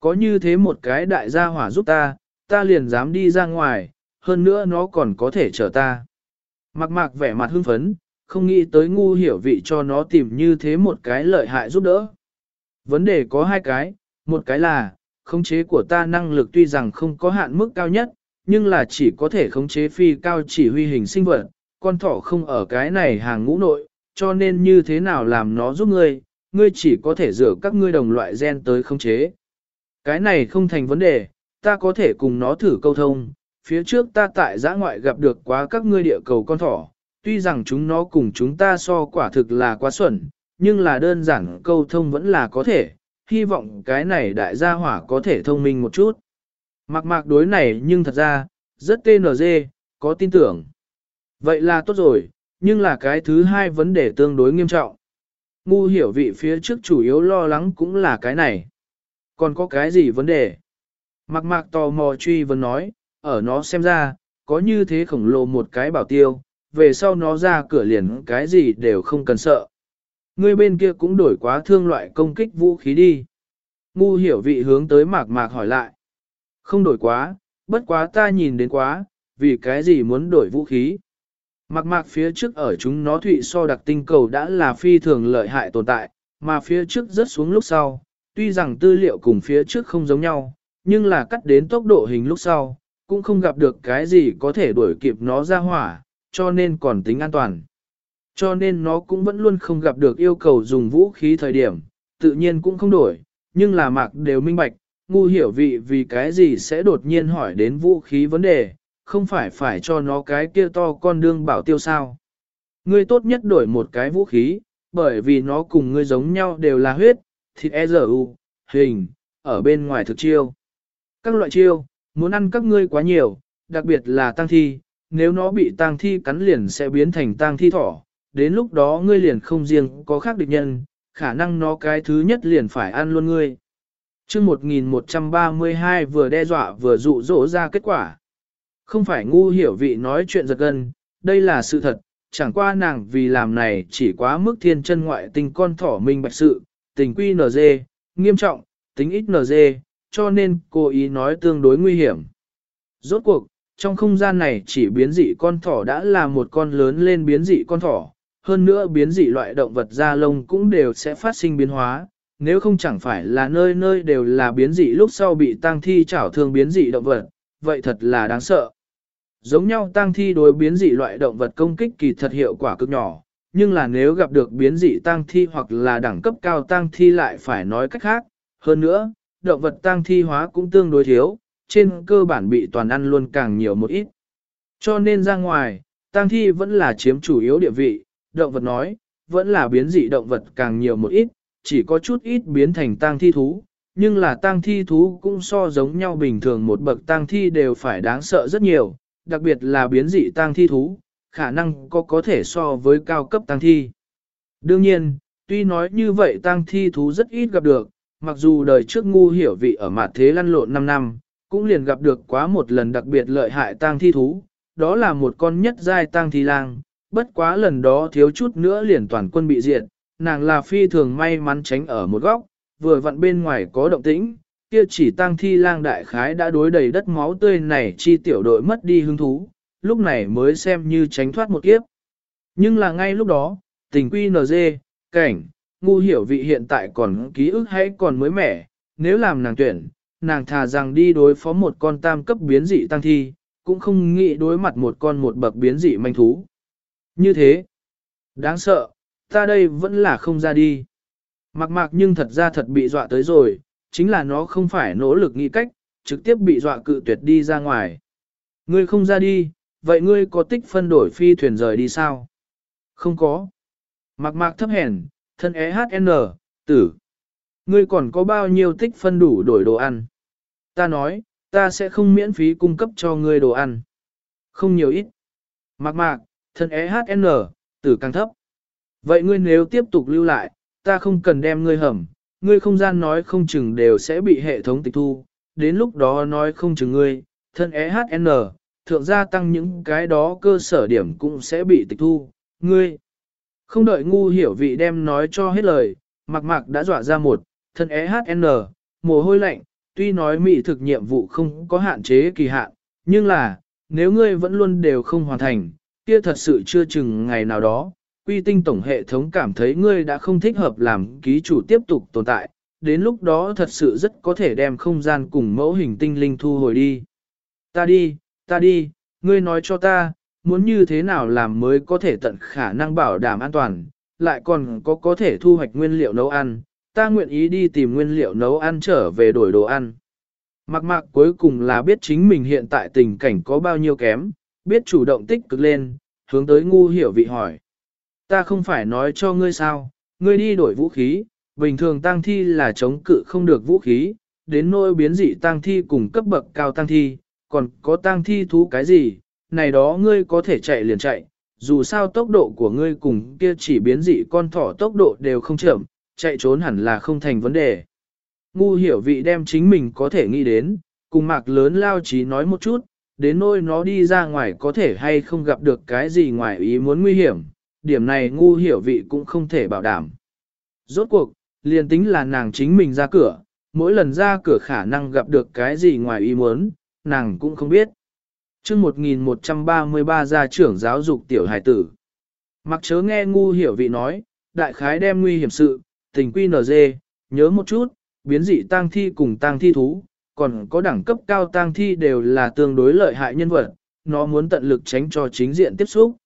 Có như thế một cái đại gia hỏa giúp ta, ta liền dám đi ra ngoài, hơn nữa nó còn có thể chở ta. Mạc mạc vẻ mặt hưng phấn, không nghĩ tới ngu hiểu vị cho nó tìm như thế một cái lợi hại giúp đỡ. Vấn đề có hai cái, một cái là, khống chế của ta năng lực tuy rằng không có hạn mức cao nhất, nhưng là chỉ có thể khống chế phi cao chỉ huy hình sinh vật, con thỏ không ở cái này hàng ngũ nội, cho nên như thế nào làm nó giúp ngươi, ngươi chỉ có thể dựa các ngươi đồng loại gen tới khống chế. Cái này không thành vấn đề, ta có thể cùng nó thử câu thông, phía trước ta tại giã ngoại gặp được quá các ngươi địa cầu con thỏ, tuy rằng chúng nó cùng chúng ta so quả thực là quá xuẩn, nhưng là đơn giản câu thông vẫn là có thể, hy vọng cái này đại gia hỏa có thể thông minh một chút. Mạc mạc đối này nhưng thật ra, rất TNG, có tin tưởng. Vậy là tốt rồi, nhưng là cái thứ hai vấn đề tương đối nghiêm trọng. Ngu hiểu vị phía trước chủ yếu lo lắng cũng là cái này. Còn có cái gì vấn đề? Mạc mạc tò mò truy vấn nói, ở nó xem ra, có như thế khổng lồ một cái bảo tiêu, về sau nó ra cửa liền cái gì đều không cần sợ. Người bên kia cũng đổi quá thương loại công kích vũ khí đi. Ngu hiểu vị hướng tới mạc mạc hỏi lại. Không đổi quá, bất quá ta nhìn đến quá, vì cái gì muốn đổi vũ khí. Mạc mạc phía trước ở chúng nó thụy so đặc tinh cầu đã là phi thường lợi hại tồn tại, mà phía trước rất xuống lúc sau, tuy rằng tư liệu cùng phía trước không giống nhau, nhưng là cắt đến tốc độ hình lúc sau, cũng không gặp được cái gì có thể đuổi kịp nó ra hỏa, cho nên còn tính an toàn. Cho nên nó cũng vẫn luôn không gặp được yêu cầu dùng vũ khí thời điểm, tự nhiên cũng không đổi, nhưng là mạc đều minh bạch, ngu hiểu vị vì cái gì sẽ đột nhiên hỏi đến vũ khí vấn đề, không phải phải cho nó cái kia to con đương bảo tiêu sao. Ngươi tốt nhất đổi một cái vũ khí, bởi vì nó cùng ngươi giống nhau đều là huyết, thịt e u, hình, ở bên ngoài thực chiêu. Các loại chiêu, muốn ăn các ngươi quá nhiều, đặc biệt là tang thi, nếu nó bị tang thi cắn liền sẽ biến thành tang thi thỏ, đến lúc đó ngươi liền không riêng có khác địch nhân, khả năng nó cái thứ nhất liền phải ăn luôn ngươi. chương 1132 vừa đe dọa vừa dụ dỗ ra kết quả. Không phải ngu hiểu vị nói chuyện giật gân, đây là sự thật, chẳng qua nàng vì làm này chỉ quá mức thiên chân ngoại tình con thỏ minh bạch sự, tình quy NG, nghiêm trọng, tính ít NG, cho nên cô ý nói tương đối nguy hiểm. Rốt cuộc, trong không gian này chỉ biến dị con thỏ đã là một con lớn lên biến dị con thỏ, hơn nữa biến dị loại động vật da lông cũng đều sẽ phát sinh biến hóa, nếu không chẳng phải là nơi nơi đều là biến dị lúc sau bị tang thi chảo thương biến dị động vật, vậy thật là đáng sợ. Giống nhau tang thi đối biến dị loại động vật công kích kỳ thật hiệu quả cực nhỏ, nhưng là nếu gặp được biến dị tang thi hoặc là đẳng cấp cao tang thi lại phải nói cách khác. Hơn nữa, động vật tang thi hóa cũng tương đối thiếu, trên cơ bản bị toàn ăn luôn càng nhiều một ít. Cho nên ra ngoài, tang thi vẫn là chiếm chủ yếu địa vị, động vật nói, vẫn là biến dị động vật càng nhiều một ít, chỉ có chút ít biến thành tang thi thú, nhưng là tang thi thú cũng so giống nhau bình thường một bậc tang thi đều phải đáng sợ rất nhiều, đặc biệt là biến dị tang thi thú, khả năng có có thể so với cao cấp tang thi. Đương nhiên, tuy nói như vậy tang thi thú rất ít gặp được, mặc dù đời trước ngu hiểu vị ở mặt thế lăn lộn 5 năm, cũng liền gặp được quá một lần đặc biệt lợi hại tang thi thú, đó là một con nhất giai tang thi lang, bất quá lần đó thiếu chút nữa liền toàn quân bị diệt, nàng là phi thường may mắn tránh ở một góc, vừa vặn bên ngoài có động tĩnh, kia chỉ tang thi lang đại khái đã đối đầy đất máu tươi này chi tiểu đội mất đi hứng thú, lúc này mới xem như tránh thoát một kiếp. Nhưng là ngay lúc đó, tình quy NG, cảnh, ngu hiểu vị hiện tại còn ký ức hay còn mới mẻ, nếu làm nàng tuyển, nàng thà rằng đi đối phó một con tam cấp biến dị tăng thi, cũng không nghĩ đối mặt một con một bậc biến dị manh thú. Như thế, đáng sợ, ta đây vẫn là không ra đi. Mặc mạc nhưng thật ra thật bị dọa tới rồi, chính là nó không phải nỗ lực nghĩ cách, trực tiếp bị dọa cự tuyệt đi ra ngoài. Ngươi không ra đi, vậy ngươi có tích phân đổi phi thuyền rời đi sao? Không có. Mặc mạc thấp hèn, thân EHN, tử. Ngươi còn có bao nhiêu tích phân đủ đổi đồ ăn? Ta nói, ta sẽ không miễn phí cung cấp cho ngươi đồ ăn. Không nhiều ít. Mạc mạc, thân EHN, tử càng thấp. Vậy ngươi nếu tiếp tục lưu lại, ta không cần đem ngươi hầm, ngươi không gian nói không chừng đều sẽ bị hệ thống tịch thu, đến lúc đó nói không chừng ngươi, thân EHN, thượng gia tăng những cái đó cơ sở điểm cũng sẽ bị tịch thu, ngươi. Không đợi ngu hiểu vị đem nói cho hết lời, mặc mặc đã dọa ra một, thân EHN, mồ hôi lạnh, tuy nói mỹ thực nhiệm vụ không có hạn chế kỳ hạn, nhưng là, nếu ngươi vẫn luôn đều không hoàn thành, kia thật sự chưa chừng ngày nào đó, quy tinh tổng hệ thống cảm thấy ngươi đã không thích hợp làm ký chủ tiếp tục tồn tại, đến lúc đó thật sự rất có thể đem không gian cùng mẫu hình tinh linh thu hồi đi. Ta đi, ta đi, ngươi nói cho ta, muốn như thế nào làm mới có thể tận khả năng bảo đảm an toàn, lại còn có có thể thu hoạch nguyên liệu nấu ăn, ta nguyện ý đi tìm nguyên liệu nấu ăn trở về đổi đồ ăn. Mặc mạc cuối cùng là biết chính mình hiện tại tình cảnh có bao nhiêu kém, biết chủ động tích cực lên, hướng tới ngu hiểu vị hỏi. Ta không phải nói cho ngươi sao, ngươi đi đổi vũ khí, bình thường tăng thi là chống cự không được vũ khí, đến nỗi biến dị tăng thi cùng cấp bậc cao tăng thi, còn có tang thi thú cái gì, này đó ngươi có thể chạy liền chạy, dù sao tốc độ của ngươi cùng kia chỉ biến dị con thỏ tốc độ đều không chậm, chạy trốn hẳn là không thành vấn đề. Ngu hiểu vị đem chính mình có thể nghĩ đến, cùng mạc lớn lao trí nói một chút, đến nỗi nó đi ra ngoài có thể hay không gặp được cái gì ngoài ý muốn nguy hiểm, điểm này ngu hiểu vị cũng không thể bảo đảm. Rốt cuộc, liền tính là nàng chính mình ra cửa, mỗi lần ra cửa khả năng gặp được cái gì ngoài ý muốn, nàng cũng không biết chương 1133 gia trưởng giáo dục tiểu Hải tử. Mặc chớ nghe ngu hiểu vị nói, đại khái đem nguy hiểm sự, tình quy nở dê, nhớ một chút, biến dị tang thi cùng tang thi thú, còn có đẳng cấp cao tang thi đều là tương đối lợi hại nhân vật, nó muốn tận lực tránh cho chính diện tiếp xúc.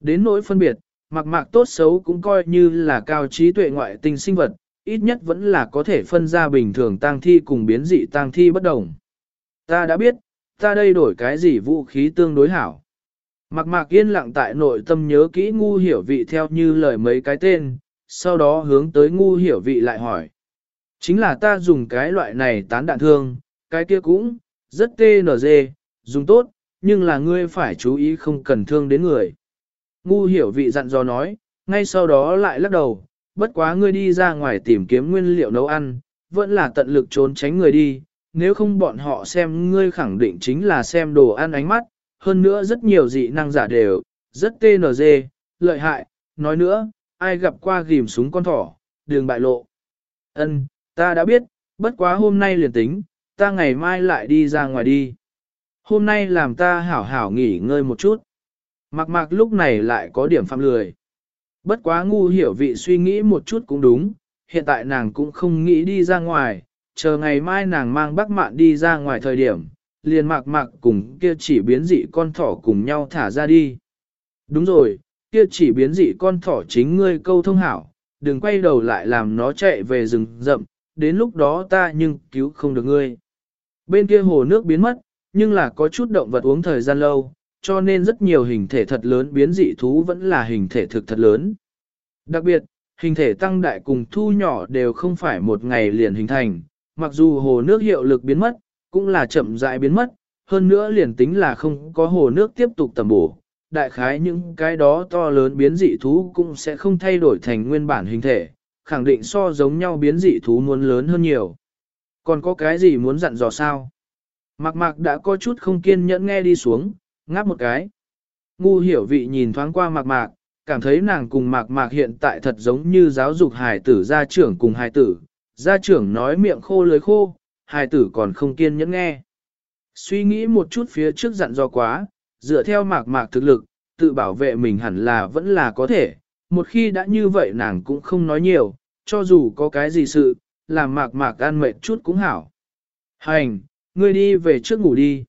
Đến nỗi phân biệt, mặc mạc tốt xấu cũng coi như là cao trí tuệ ngoại tinh sinh vật, ít nhất vẫn là có thể phân ra bình thường tang thi cùng biến dị tang thi bất đồng. Ta đã biết, ta đây đổi cái gì vũ khí tương đối hảo. Mặc mạc yên lặng tại nội tâm nhớ kỹ ngu hiểu vị theo như lời mấy cái tên, sau đó hướng tới ngu hiểu vị lại hỏi. Chính là ta dùng cái loại này tán đạn thương, cái kia cũng, rất TNG, dùng tốt, nhưng là ngươi phải chú ý không cần thương đến người. Ngu hiểu vị dặn dò nói, ngay sau đó lại lắc đầu, bất quá ngươi đi ra ngoài tìm kiếm nguyên liệu nấu ăn, vẫn là tận lực trốn tránh người đi, nếu không bọn họ xem ngươi khẳng định chính là xem đồ ăn ánh mắt, hơn nữa rất nhiều dị năng giả đều, rất TNG, lợi hại, nói nữa, ai gặp qua ghim súng con thỏ, đường bại lộ. Ân, ta đã biết, bất quá hôm nay liền tính, ta ngày mai lại đi ra ngoài đi. Hôm nay làm ta hảo hảo nghỉ ngơi một chút. Mặc mặc lúc này lại có điểm phạm lười. Bất quá ngu hiểu vị suy nghĩ một chút cũng đúng, hiện tại nàng cũng không nghĩ đi ra ngoài, chờ ngày mai nàng mang bác mạn đi ra ngoài thời điểm, liền mạc mạc cùng kia chỉ biến dị con thỏ cùng nhau thả ra đi. Đúng rồi, kia chỉ biến dị con thỏ chính ngươi câu thông hảo, đừng quay đầu lại làm nó chạy về rừng rậm, đến lúc đó ta nhưng cứu không được ngươi. Bên kia hồ nước biến mất, nhưng là có chút động vật uống thời gian lâu, cho nên rất nhiều hình thể thật lớn biến dị thú vẫn là hình thể thực thật lớn. Đặc biệt, hình thể tăng đại cùng thu nhỏ đều không phải một ngày liền hình thành, mặc dù hồ nước hiệu lực biến mất, cũng là chậm rãi biến mất, hơn nữa liền tính là không có hồ nước tiếp tục tầm bổ. Đại khái những cái đó to lớn biến dị thú cũng sẽ không thay đổi thành nguyên bản hình thể, khẳng định so giống nhau biến dị thú muốn lớn hơn nhiều. Còn có cái gì muốn dặn dò sao? Mạc mạc đã có chút không kiên nhẫn nghe đi xuống, ngáp một cái. Ngu hiểu vị nhìn thoáng qua mạc mạc, cảm thấy nàng cùng mạc mạc hiện tại thật giống như giáo dục hài tử gia trưởng cùng hài tử. Gia trưởng nói miệng khô lưới khô, hài tử còn không kiên nhẫn nghe. Suy nghĩ một chút phía trước dặn do quá, dựa theo mạc mạc thực lực, tự bảo vệ mình hẳn là vẫn là có thể. Một khi đã như vậy nàng cũng không nói nhiều, cho dù có cái gì sự, làm mạc mạc ăn mệt chút cũng hảo. Hành, ngươi đi về trước ngủ đi.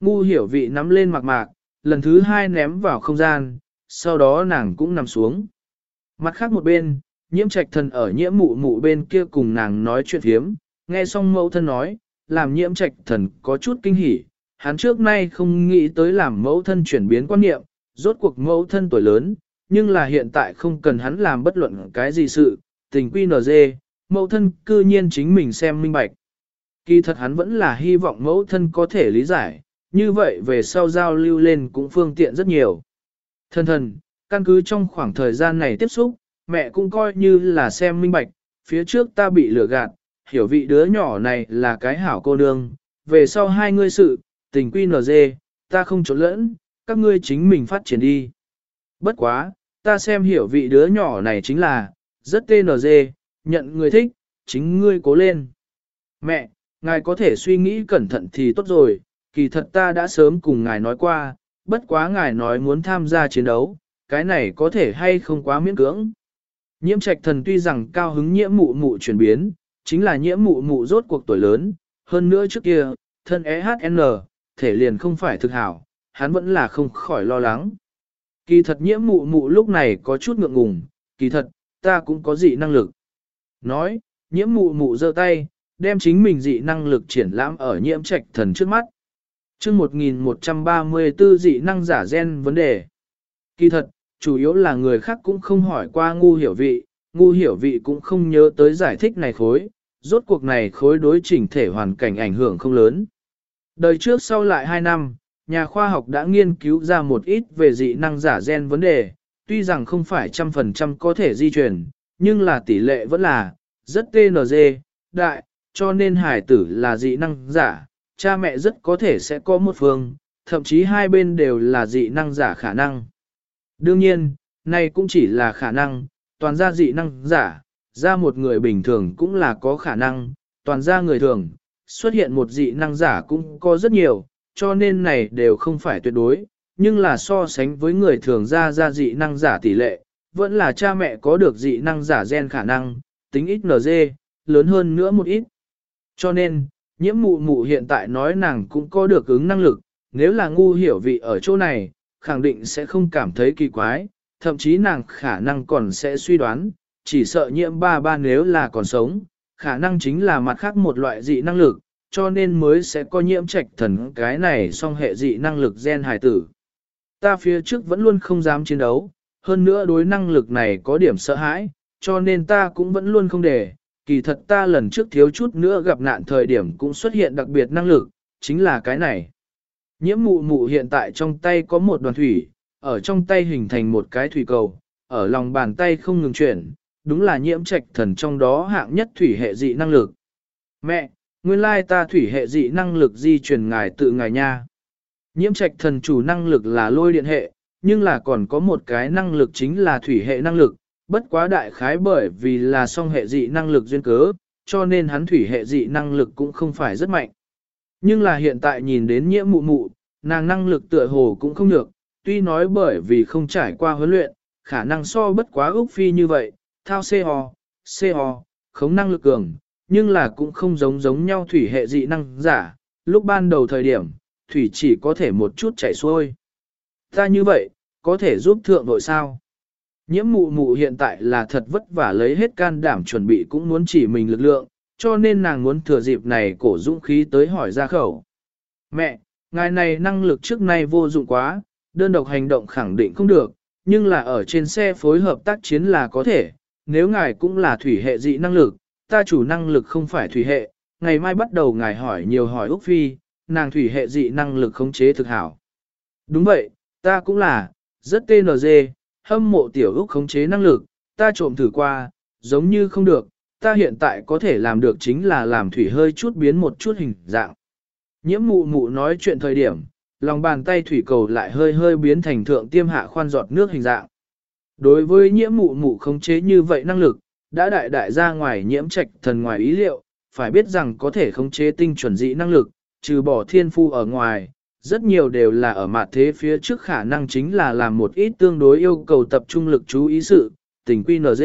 Ngu hiểu vị nắm lên mạc mạc, lần thứ hai ném vào không gian, sau đó nàng cũng nằm xuống. Mặt khác một bên, nhiễm trạch thần ở nhiễm mụ mụ bên kia cùng nàng nói chuyện hiếm nghe xong mẫu thân nói, làm nhiễm trạch thần có chút kinh hỉ, hắn trước nay không nghĩ tới làm mẫu thân chuyển biến quan niệm, rốt cuộc mẫu thân tuổi lớn, nhưng là hiện tại không cần hắn làm bất luận cái gì sự, tình quy nở dê, mẫu thân cư nhiên chính mình xem minh bạch. Kỳ thật hắn vẫn là hy vọng mẫu thân có thể lý giải, như vậy về sau giao lưu lên cũng phương tiện rất nhiều. Thân thần, căn cứ trong khoảng thời gian này tiếp xúc, mẹ cũng coi như là xem minh bạch, phía trước ta bị lừa gạt, hiểu vị đứa nhỏ này là cái hảo cô nương, về sau hai ngươi sự, tình quy nở dê, ta không trốn lẫn, các ngươi chính mình phát triển đi. Bất quá, ta xem hiểu vị đứa nhỏ này chính là, rất TNG, nhận người thích, chính ngươi cố lên. Mẹ, ngài có thể suy nghĩ cẩn thận thì tốt rồi, kỳ thật ta đã sớm cùng ngài nói qua, bất quá ngài nói muốn tham gia chiến đấu, cái này có thể hay không quá miễn cưỡng. Nhiễm trạch thần tuy rằng cao hứng nhiễm mụ mụ chuyển biến, chính là nhiễm mụ mụ rốt cuộc tuổi lớn, hơn nữa trước kia, thân EHN, thể liền không phải thực hảo, hắn vẫn là không khỏi lo lắng. Kỳ thật nhiễm mụ mụ lúc này có chút ngượng ngùng, kỳ thật, ta cũng có dị năng lực. Nói, nhiễm mụ mụ giơ tay, đem chính mình dị năng lực triển lãm ở nhiễm trạch thần trước mắt. chương 1134 dị năng giả gen vấn đề. Kỳ thật, chủ yếu là người khác cũng không hỏi qua ngu hiểu vị, ngu hiểu vị cũng không nhớ tới giải thích này khối, rốt cuộc này khối đối chỉnh thể hoàn cảnh ảnh hưởng không lớn. Đời trước sau lại 2 năm, nhà khoa học đã nghiên cứu ra một ít về dị năng giả gen vấn đề, tuy rằng không phải trăm phần trăm có thể di chuyển, nhưng là tỷ lệ vẫn là rất TNG, đại, cho nên hải tử là dị năng giả, cha mẹ rất có thể sẽ có một phương, thậm chí hai bên đều là dị năng giả khả năng. Đương nhiên, này cũng chỉ là khả năng, toàn gia dị năng giả, ra một người bình thường cũng là có khả năng, toàn gia người thường, xuất hiện một dị năng giả cũng có rất nhiều, cho nên này đều không phải tuyệt đối, nhưng là so sánh với người thường ra ra dị năng giả tỷ lệ, vẫn là cha mẹ có được dị năng giả gen khả năng, tính ít NG, lớn hơn nữa một ít. Cho nên, nhiễm mụ mụ hiện tại nói nàng cũng có được ứng năng lực, nếu là ngu hiểu vị ở chỗ này, khẳng định sẽ không cảm thấy kỳ quái, thậm chí nàng khả năng còn sẽ suy đoán, chỉ sợ nhiễm ba ba nếu là còn sống, khả năng chính là mặt khác một loại dị năng lực, cho nên mới sẽ có nhiễm trạch thần cái này song hệ dị năng lực gen hài tử. Ta phía trước vẫn luôn không dám chiến đấu, hơn nữa đối năng lực này có điểm sợ hãi, cho nên ta cũng vẫn luôn không để, kỳ thật ta lần trước thiếu chút nữa gặp nạn thời điểm cũng xuất hiện đặc biệt năng lực, chính là cái này. Nhiễm mụ mụ hiện tại trong tay có một đoàn thủy, ở trong tay hình thành một cái thủy cầu, ở lòng bàn tay không ngừng chuyển, đúng là nhiễm trạch thần trong đó hạng nhất thủy hệ dị năng lực. Mẹ, nguyên lai ta thủy hệ dị năng lực di truyền ngài tự ngài nha. Nhiễm trạch thần chủ năng lực là lôi điện hệ, nhưng là còn có một cái năng lực chính là thủy hệ năng lực, bất quá đại khái bởi vì là song hệ dị năng lực duyên cớ, cho nên hắn thủy hệ dị năng lực cũng không phải rất mạnh. Nhưng là hiện tại nhìn đến nhiễm mụ mụ, nàng năng lực tựa hồ cũng không được, tuy nói bởi vì không trải qua huấn luyện, khả năng so bất quá Úc Phi như vậy, thao CO, CO, khống năng lực cường, nhưng là cũng không giống giống nhau thủy hệ dị năng giả, lúc ban đầu thời điểm, thủy chỉ có thể một chút chảy xuôi. Ta như vậy, có thể giúp thượng đội sao? Nhiễm mụ mụ hiện tại là thật vất vả lấy hết can đảm chuẩn bị cũng muốn chỉ mình lực lượng, cho nên nàng muốn thừa dịp này cổ dũng khí tới hỏi ra khẩu. Mẹ, ngài này năng lực trước nay vô dụng quá, đơn độc hành động khẳng định không được, nhưng là ở trên xe phối hợp tác chiến là có thể, nếu ngài cũng là thủy hệ dị năng lực, ta chủ năng lực không phải thủy hệ, ngày mai bắt đầu ngài hỏi nhiều hỏi Úc Phi, nàng thủy hệ dị năng lực khống chế thực hảo. Đúng vậy, ta cũng là, rất TNG, hâm mộ tiểu Úc khống chế năng lực, ta trộm thử qua, giống như không được, ta hiện tại có thể làm được chính là làm thủy hơi chút biến một chút hình dạng. Nhiễm mụ mụ nói chuyện thời điểm, lòng bàn tay thủy cầu lại hơi hơi biến thành thượng tiêm hạ khoan giọt nước hình dạng. Đối với nhiễm mụ mụ khống chế như vậy năng lực, đã đại đại ra ngoài nhiễm trạch thần ngoài ý liệu, phải biết rằng có thể khống chế tinh chuẩn dị năng lực, trừ bỏ thiên phu ở ngoài, rất nhiều đều là ở mặt thế phía trước khả năng chính là làm một ít tương đối yêu cầu tập trung lực chú ý sự, tình quy NG.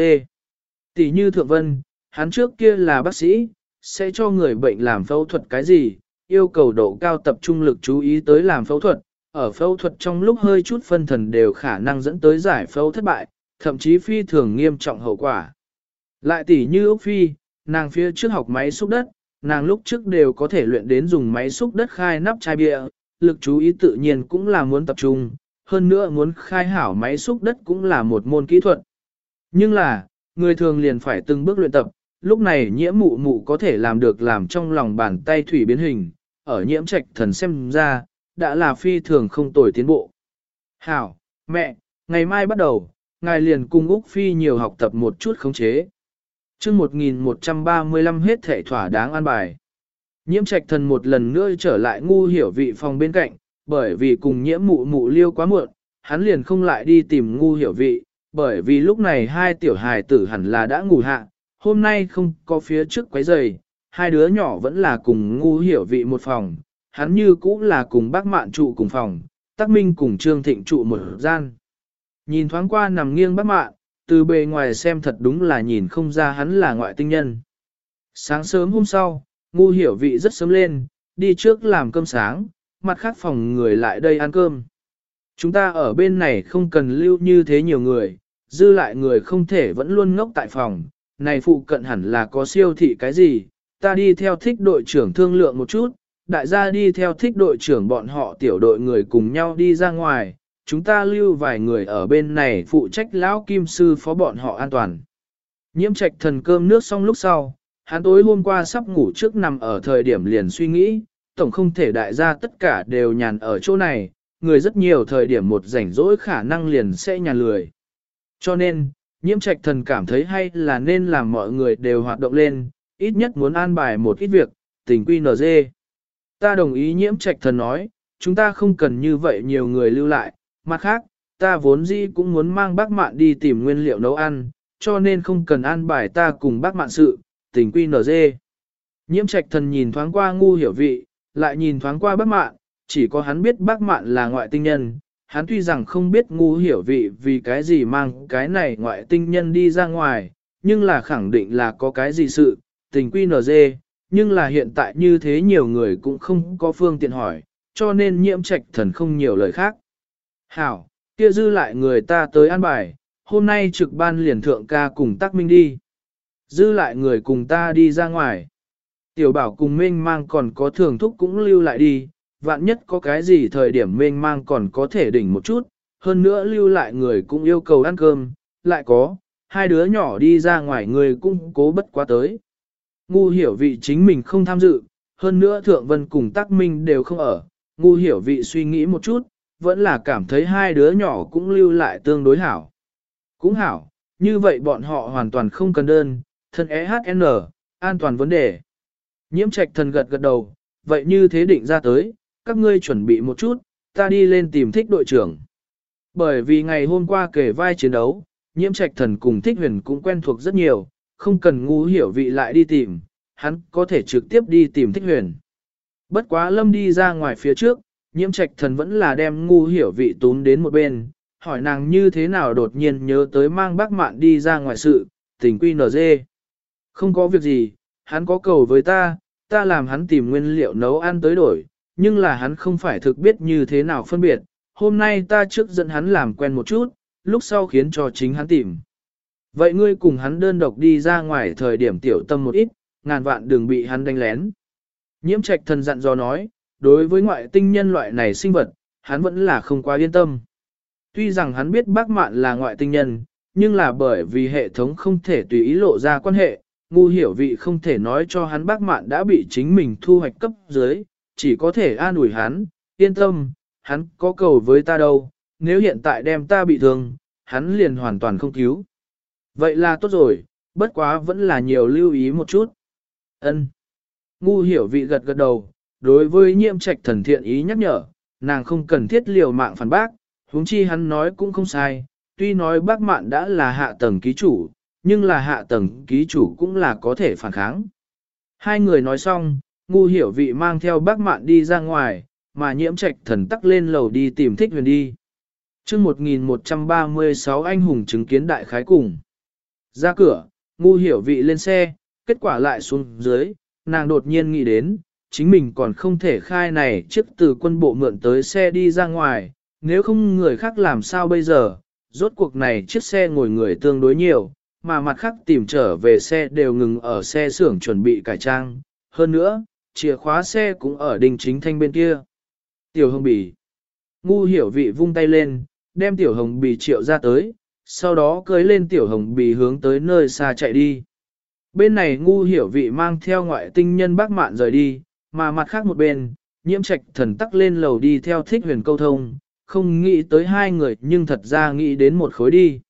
Tỷ như Thượng Vân, hắn trước kia là bác sĩ, sẽ cho người bệnh làm phẫu thuật cái gì, yêu cầu độ cao tập trung lực chú ý tới làm phẫu thuật, ở phẫu thuật trong lúc hơi chút phân thần đều khả năng dẫn tới giải phẫu thất bại, thậm chí phi thường nghiêm trọng hậu quả. Lại tỷ như Úc Phi, nàng phía trước học máy xúc đất, nàng lúc trước đều có thể luyện đến dùng máy xúc đất khai nắp chai bia, lực chú ý tự nhiên cũng là muốn tập trung, hơn nữa muốn khai hảo máy xúc đất cũng là một môn kỹ thuật. Nhưng là, người thường liền phải từng bước luyện tập, lúc này nhiễm mụ mụ có thể làm được làm trong lòng bàn tay thủy biến hình, ở nhiễm trạch thần xem ra, đã là phi thường không tồi tiến bộ. Hảo, mẹ, ngày mai bắt đầu, ngài liền cung Úc Phi nhiều học tập một chút khống chế. chương 1135 hết thể thỏa đáng an bài. Nhiễm trạch thần một lần nữa trở lại ngu hiểu vị phòng bên cạnh, bởi vì cùng nhiễm mụ mụ liêu quá muộn, hắn liền không lại đi tìm ngu hiểu vị, bởi vì lúc này hai tiểu hài tử hẳn là đã ngủ hạ, hôm nay không có phía trước quấy giày, hai đứa nhỏ vẫn là cùng ngu hiểu vị một phòng, hắn như cũ là cùng bác mạn trụ cùng phòng, Tắc minh cùng trương thịnh trụ một gian. Nhìn thoáng qua nằm nghiêng bác mạn, từ bề ngoài xem thật đúng là nhìn không ra hắn là ngoại tinh nhân. Sáng sớm hôm sau, ngu hiểu vị rất sớm lên, đi trước làm cơm sáng, mặt khác phòng người lại đây ăn cơm. Chúng ta ở bên này không cần lưu như thế nhiều người, dư lại người không thể vẫn luôn ngốc tại phòng, này phụ cận hẳn là có siêu thị cái gì, ta đi theo thích đội trưởng thương lượng một chút, đại gia đi theo thích đội trưởng bọn họ tiểu đội người cùng nhau đi ra ngoài, chúng ta lưu vài người ở bên này phụ trách lão kim sư phó bọn họ an toàn. Nhiễm trạch thần cơm nước xong lúc sau, hắn tối hôm qua sắp ngủ trước nằm ở thời điểm liền suy nghĩ, tổng không thể đại gia tất cả đều nhàn ở chỗ này, người rất nhiều thời điểm một rảnh rỗi khả năng liền sẽ nhàn lười. Cho nên, nhiễm trạch thần cảm thấy hay là nên làm mọi người đều hoạt động lên, ít nhất muốn an bài một ít việc, tình quy nở dê. Ta đồng ý nhiễm trạch thần nói, chúng ta không cần như vậy nhiều người lưu lại, mặt khác, ta vốn dĩ cũng muốn mang bác mạn đi tìm nguyên liệu nấu ăn, cho nên không cần an bài ta cùng bác mạn sự, tình quy nở dê. Nhiễm trạch thần nhìn thoáng qua ngu hiểu vị, lại nhìn thoáng qua bác mạn, chỉ có hắn biết bác mạn là ngoại tinh nhân, hắn tuy rằng không biết ngu hiểu vị vì cái gì mang cái này ngoại tinh nhân đi ra ngoài, nhưng là khẳng định là có cái gì sự, tình quy nở dê, nhưng là hiện tại như thế nhiều người cũng không có phương tiện hỏi, cho nên nhiễm trạch thần không nhiều lời khác. Hảo, kia dư lại người ta tới an bài, hôm nay trực ban liền thượng ca cùng tác minh đi. Dư lại người cùng ta đi ra ngoài. Tiểu bảo cùng minh mang còn có thường thúc cũng lưu lại đi, vạn nhất có cái gì thời điểm mênh mang còn có thể đỉnh một chút, hơn nữa lưu lại người cũng yêu cầu ăn cơm, lại có, hai đứa nhỏ đi ra ngoài người cũng cố bất quá tới. Ngu hiểu vị chính mình không tham dự, hơn nữa thượng vân cùng tác minh đều không ở, ngu hiểu vị suy nghĩ một chút, vẫn là cảm thấy hai đứa nhỏ cũng lưu lại tương đối hảo. Cũng hảo, như vậy bọn họ hoàn toàn không cần đơn, thân EHN, an toàn vấn đề. Nhiễm trạch thần gật gật đầu, vậy như thế định ra tới, các ngươi chuẩn bị một chút, ta đi lên tìm thích đội trưởng. Bởi vì ngày hôm qua kể vai chiến đấu, nhiễm trạch thần cùng thích huyền cũng quen thuộc rất nhiều, không cần ngu hiểu vị lại đi tìm, hắn có thể trực tiếp đi tìm thích huyền. Bất quá lâm đi ra ngoài phía trước, nhiễm trạch thần vẫn là đem ngu hiểu vị tún đến một bên, hỏi nàng như thế nào đột nhiên nhớ tới mang bác mạn đi ra ngoài sự, tình quy nở dê. Không có việc gì, hắn có cầu với ta, ta làm hắn tìm nguyên liệu nấu ăn tới đổi, nhưng là hắn không phải thực biết như thế nào phân biệt, hôm nay ta trước dẫn hắn làm quen một chút, lúc sau khiến cho chính hắn tìm. Vậy ngươi cùng hắn đơn độc đi ra ngoài thời điểm tiểu tâm một ít, ngàn vạn đừng bị hắn đánh lén. Nhiễm trạch thần dặn dò nói, đối với ngoại tinh nhân loại này sinh vật, hắn vẫn là không quá yên tâm. Tuy rằng hắn biết bác mạn là ngoại tinh nhân, nhưng là bởi vì hệ thống không thể tùy ý lộ ra quan hệ, ngu hiểu vị không thể nói cho hắn bác mạn đã bị chính mình thu hoạch cấp dưới, chỉ có thể an ủi hắn, yên tâm, hắn có cầu với ta đâu, nếu hiện tại đem ta bị thương, hắn liền hoàn toàn không cứu. Vậy là tốt rồi, bất quá vẫn là nhiều lưu ý một chút. Ân. Ngu hiểu vị gật gật đầu, đối với nhiễm trạch thần thiện ý nhắc nhở, nàng không cần thiết liều mạng phản bác, huống chi hắn nói cũng không sai, tuy nói bác mạn đã là hạ tầng ký chủ, nhưng là hạ tầng ký chủ cũng là có thể phản kháng. Hai người nói xong, ngu hiểu vị mang theo bác mạn đi ra ngoài, mà nhiễm trạch thần tắc lên lầu đi tìm thích huyền đi. chương 1136 anh hùng chứng kiến đại khái cùng. Ra cửa, ngu hiểu vị lên xe, kết quả lại xuống dưới, nàng đột nhiên nghĩ đến, chính mình còn không thể khai này chiếc từ quân bộ mượn tới xe đi ra ngoài, nếu không người khác làm sao bây giờ, rốt cuộc này chiếc xe ngồi người tương đối nhiều, mà mặt khác tìm trở về xe đều ngừng ở xe xưởng chuẩn bị cải trang. Hơn nữa, chìa khóa xe cũng ở đình chính thanh bên kia. Tiểu hồng bì. Ngu hiểu vị vung tay lên, đem tiểu hồng bì triệu ra tới, sau đó cưới lên tiểu hồng bì hướng tới nơi xa chạy đi. Bên này ngu hiểu vị mang theo ngoại tinh nhân bác mạn rời đi, mà mặt khác một bên, nhiễm trạch thần tắc lên lầu đi theo thích huyền câu thông, không nghĩ tới hai người nhưng thật ra nghĩ đến một khối đi.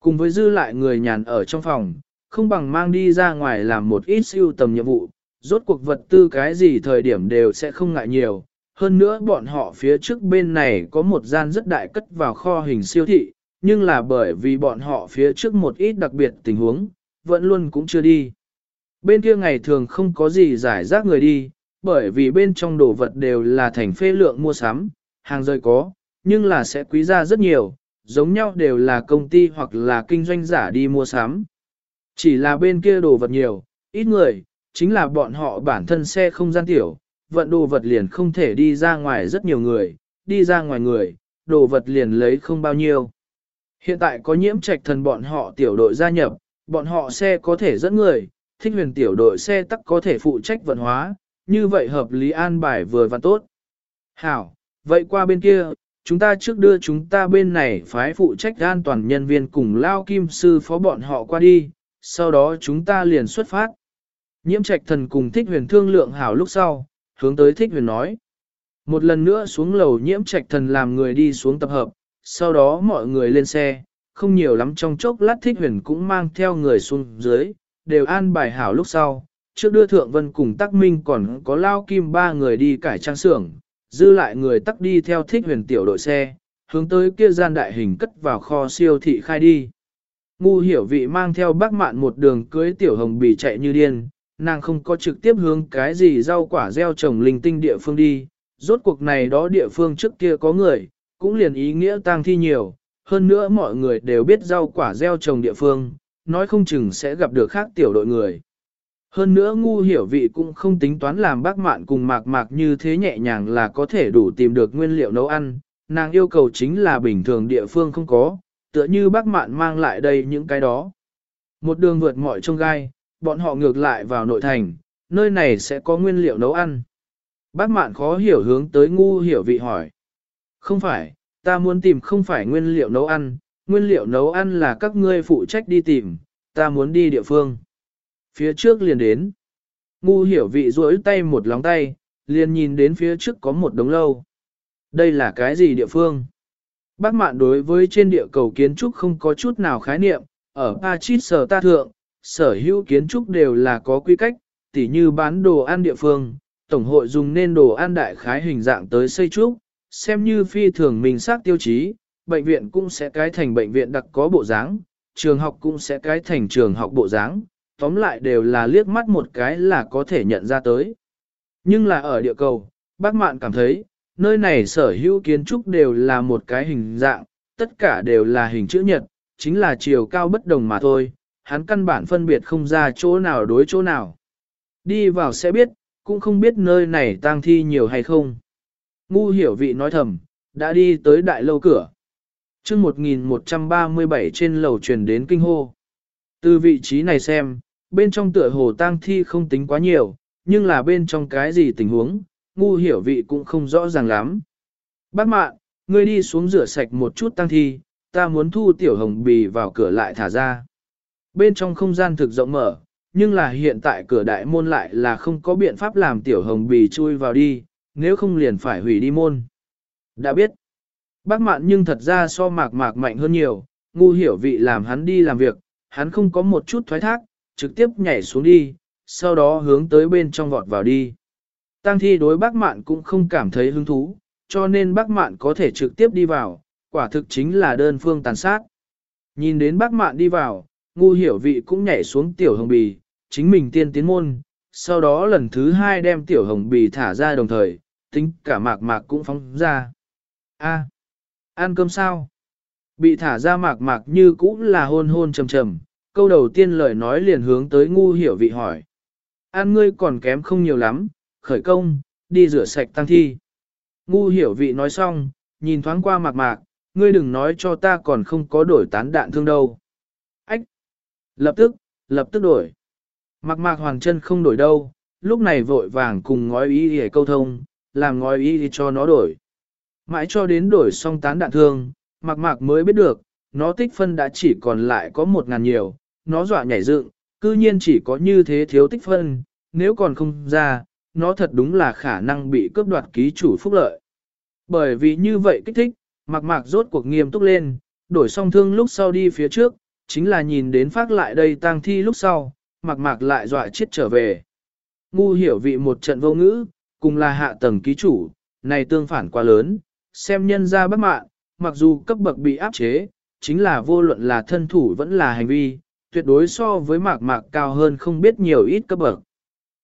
Cùng với dư lại người nhàn ở trong phòng, không bằng mang đi ra ngoài làm một ít siêu tầm nhiệm vụ, rốt cuộc vật tư cái gì thời điểm đều sẽ không ngại nhiều. Hơn nữa bọn họ phía trước bên này có một gian rất đại cất vào kho hình siêu thị, nhưng là bởi vì bọn họ phía trước một ít đặc biệt tình huống, vẫn luôn cũng chưa đi. Bên kia ngày thường không có gì giải rác người đi, bởi vì bên trong đồ vật đều là thành phê lượng mua sắm, hàng rơi có, nhưng là sẽ quý ra rất nhiều, giống nhau đều là công ty hoặc là kinh doanh giả đi mua sắm. Chỉ là bên kia đồ vật nhiều, ít người, chính là bọn họ bản thân xe không gian tiểu, vận đồ vật liền không thể đi ra ngoài rất nhiều người, đi ra ngoài người, đồ vật liền lấy không bao nhiêu. Hiện tại có nhiễm trạch thần bọn họ tiểu đội gia nhập, bọn họ xe có thể dẫn người, thích huyền tiểu đội xe tắc có thể phụ trách vận hóa, như vậy hợp lý an bài vừa và tốt. Hảo, vậy qua bên kia, chúng ta trước đưa chúng ta bên này phái phụ trách an toàn nhân viên cùng lao kim sư phó bọn họ qua đi, sau đó chúng ta liền xuất phát. Nhiễm trạch thần cùng thích huyền thương lượng hảo lúc sau, hướng tới thích huyền nói. Một lần nữa xuống lầu nhiễm trạch thần làm người đi xuống tập hợp, sau đó mọi người lên xe, không nhiều lắm trong chốc lát thích huyền cũng mang theo người xuống dưới, đều an bài hảo lúc sau. Trước đưa thượng vân cùng tắc minh còn có lao kim ba người đi cải trang xưởng, dư lại người tắc đi theo thích huyền tiểu đội xe, hướng tới kia gian đại hình cất vào kho siêu thị khai đi. Ngu hiểu vị mang theo bác mạn một đường cưới tiểu hồng bì chạy như điên, nàng không có trực tiếp hướng cái gì rau quả gieo trồng linh tinh địa phương đi, rốt cuộc này đó địa phương trước kia có người, cũng liền ý nghĩa tang thi nhiều, hơn nữa mọi người đều biết rau quả gieo trồng địa phương, nói không chừng sẽ gặp được khác tiểu đội người. Hơn nữa ngu hiểu vị cũng không tính toán làm bác mạn cùng mạc mạc như thế nhẹ nhàng là có thể đủ tìm được nguyên liệu nấu ăn, nàng yêu cầu chính là bình thường địa phương không có, tựa như bác mạn mang lại đây những cái đó. Một đường vượt mọi trông gai, bọn họ ngược lại vào nội thành, nơi này sẽ có nguyên liệu nấu ăn. Bác mạn khó hiểu hướng tới ngu hiểu vị hỏi. Không phải, ta muốn tìm không phải nguyên liệu nấu ăn, nguyên liệu nấu ăn là các ngươi phụ trách đi tìm, ta muốn đi địa phương. Phía trước liền đến. Ngu hiểu vị duỗi tay một lóng tay, liền nhìn đến phía trước có một đống lâu. Đây là cái gì địa phương? Bác mạn đối với trên địa cầu kiến trúc không có chút nào khái niệm, ở Pachit sở ta thượng, sở hữu kiến trúc đều là có quy cách, tỉ như bán đồ ăn địa phương, tổng hội dùng nên đồ ăn đại khái hình dạng tới xây trúc, xem như phi thường mình xác tiêu chí, bệnh viện cũng sẽ cái thành bệnh viện đặc có bộ dáng, trường học cũng sẽ cái thành trường học bộ dáng, tóm lại đều là liếc mắt một cái là có thể nhận ra tới. Nhưng là ở địa cầu, bác mạn cảm thấy, nơi này sở hữu kiến trúc đều là một cái hình dạng, tất cả đều là hình chữ nhật, chính là chiều cao bất đồng mà thôi, hắn căn bản phân biệt không ra chỗ nào đối chỗ nào. Đi vào sẽ biết, cũng không biết nơi này tang thi nhiều hay không. Ngu hiểu vị nói thầm, đã đi tới đại lâu cửa. chương 1137 trên lầu truyền đến kinh hô. Từ vị trí này xem, bên trong tựa hồ tang thi không tính quá nhiều, nhưng là bên trong cái gì tình huống, ngu hiểu vị cũng không rõ ràng lắm. Bác mạn, ngươi đi xuống rửa sạch một chút tang thi, ta muốn thu tiểu hồng bì vào cửa lại thả ra. Bên trong không gian thực rộng mở, nhưng là hiện tại cửa đại môn lại là không có biện pháp làm tiểu hồng bì chui vào đi, nếu không liền phải hủy đi môn. Đã biết, bác mạn nhưng thật ra so mạc mạc mạnh hơn nhiều, ngu hiểu vị làm hắn đi làm việc, hắn không có một chút thoái thác, trực tiếp nhảy xuống đi, sau đó hướng tới bên trong vọt vào đi. Tăng thi đối bác mạn cũng không cảm thấy hứng thú, cho nên bác mạn có thể trực tiếp đi vào, quả thực chính là đơn phương tàn sát. Nhìn đến bác mạn đi vào, ngu hiểu vị cũng nhảy xuống tiểu hồng bì, chính mình tiên tiến môn, sau đó lần thứ hai đem tiểu hồng bì thả ra đồng thời, tính cả mạc mạc cũng phóng ra. A, ăn cơm sao? Bị thả ra mạc mạc như cũng là hôn hôn trầm trầm, câu đầu tiên lời nói liền hướng tới ngu hiểu vị hỏi. Ăn ngươi còn kém không nhiều lắm, khởi công, đi rửa sạch tăng thi. Ngu hiểu vị nói xong, nhìn thoáng qua mạc mạc, ngươi đừng nói cho ta còn không có đổi tán đạn thương đâu. Lập tức, lập tức đổi. Mạc mạc hoàng chân không đổi đâu, lúc này vội vàng cùng ngói ý để câu thông, làm ngói ý để cho nó đổi. Mãi cho đến đổi xong tán đạn thương, mạc mạc mới biết được, nó tích phân đã chỉ còn lại có một ngàn nhiều, nó dọa nhảy dựng, cư nhiên chỉ có như thế thiếu tích phân, nếu còn không ra, nó thật đúng là khả năng bị cướp đoạt ký chủ phúc lợi. Bởi vì như vậy kích thích, mạc mạc rốt cuộc nghiêm túc lên, đổi xong thương lúc sau đi phía trước, chính là nhìn đến phát lại đây tang thi lúc sau, mạc mạc lại dọa chết trở về. Ngu hiểu vị một trận vô ngữ, cùng là hạ tầng ký chủ, này tương phản quá lớn, xem nhân ra bất mạng, mặc dù cấp bậc bị áp chế, chính là vô luận là thân thủ vẫn là hành vi, tuyệt đối so với mạc mạc cao hơn không biết nhiều ít cấp bậc.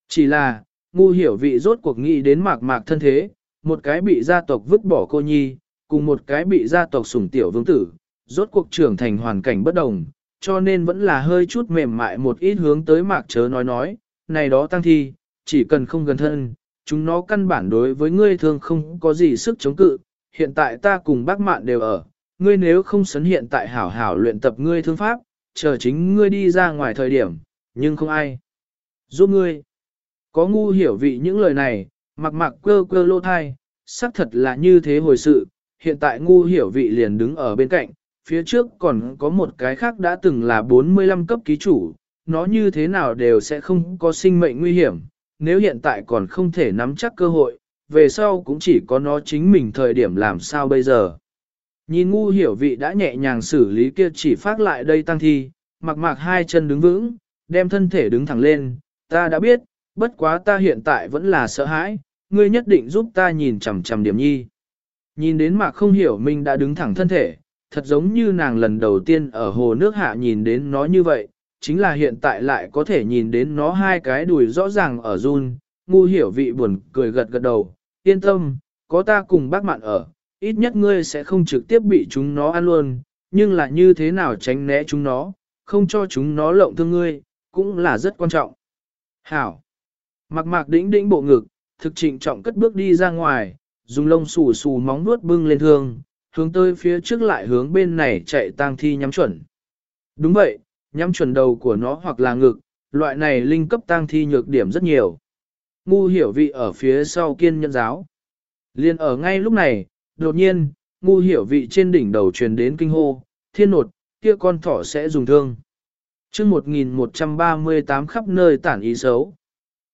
Chỉ là, ngu hiểu vị rốt cuộc nghĩ đến mạc mạc thân thế, một cái bị gia tộc vứt bỏ cô nhi, cùng một cái bị gia tộc sủng tiểu vương tử, rốt cuộc trưởng thành hoàn cảnh bất đồng, cho nên vẫn là hơi chút mềm mại một ít hướng tới mạc chớ nói nói, này đó tăng thi, chỉ cần không gần thân, chúng nó căn bản đối với ngươi thường không có gì sức chống cự, hiện tại ta cùng bác mạn đều ở, ngươi nếu không sấn hiện tại hảo hảo luyện tập ngươi thương pháp, chờ chính ngươi đi ra ngoài thời điểm, nhưng không ai giúp ngươi. Có ngu hiểu vị những lời này, mặc mặc quơ quơ lô thai, xác thật là như thế hồi sự, hiện tại ngu hiểu vị liền đứng ở bên cạnh, phía trước còn có một cái khác đã từng là 45 cấp ký chủ, nó như thế nào đều sẽ không có sinh mệnh nguy hiểm, nếu hiện tại còn không thể nắm chắc cơ hội, về sau cũng chỉ có nó chính mình thời điểm làm sao bây giờ. Nhìn ngu hiểu vị đã nhẹ nhàng xử lý kia chỉ phát lại đây tăng thi, mặc mặc hai chân đứng vững, đem thân thể đứng thẳng lên, ta đã biết, bất quá ta hiện tại vẫn là sợ hãi, ngươi nhất định giúp ta nhìn chằm chằm điểm nhi. Nhìn đến mạc không hiểu mình đã đứng thẳng thân thể, thật giống như nàng lần đầu tiên ở hồ nước hạ nhìn đến nó như vậy, chính là hiện tại lại có thể nhìn đến nó hai cái đùi rõ ràng ở run, ngu hiểu vị buồn cười gật gật đầu, yên tâm, có ta cùng bác mạn ở, ít nhất ngươi sẽ không trực tiếp bị chúng nó ăn luôn, nhưng là như thế nào tránh né chúng nó, không cho chúng nó lộng thương ngươi, cũng là rất quan trọng. Hảo! Mặc mạc đĩnh đĩnh bộ ngực, thực trịnh trọng cất bước đi ra ngoài, dùng lông xù xù móng nuốt bưng lên thương, hướng tới phía trước lại hướng bên này chạy tang thi nhắm chuẩn. Đúng vậy, nhắm chuẩn đầu của nó hoặc là ngực, loại này linh cấp tang thi nhược điểm rất nhiều. Ngu hiểu vị ở phía sau kiên nhân giáo. Liên ở ngay lúc này, đột nhiên, ngu hiểu vị trên đỉnh đầu truyền đến kinh hô, thiên nột, kia con thỏ sẽ dùng thương. chương 1138 khắp nơi tản ý xấu.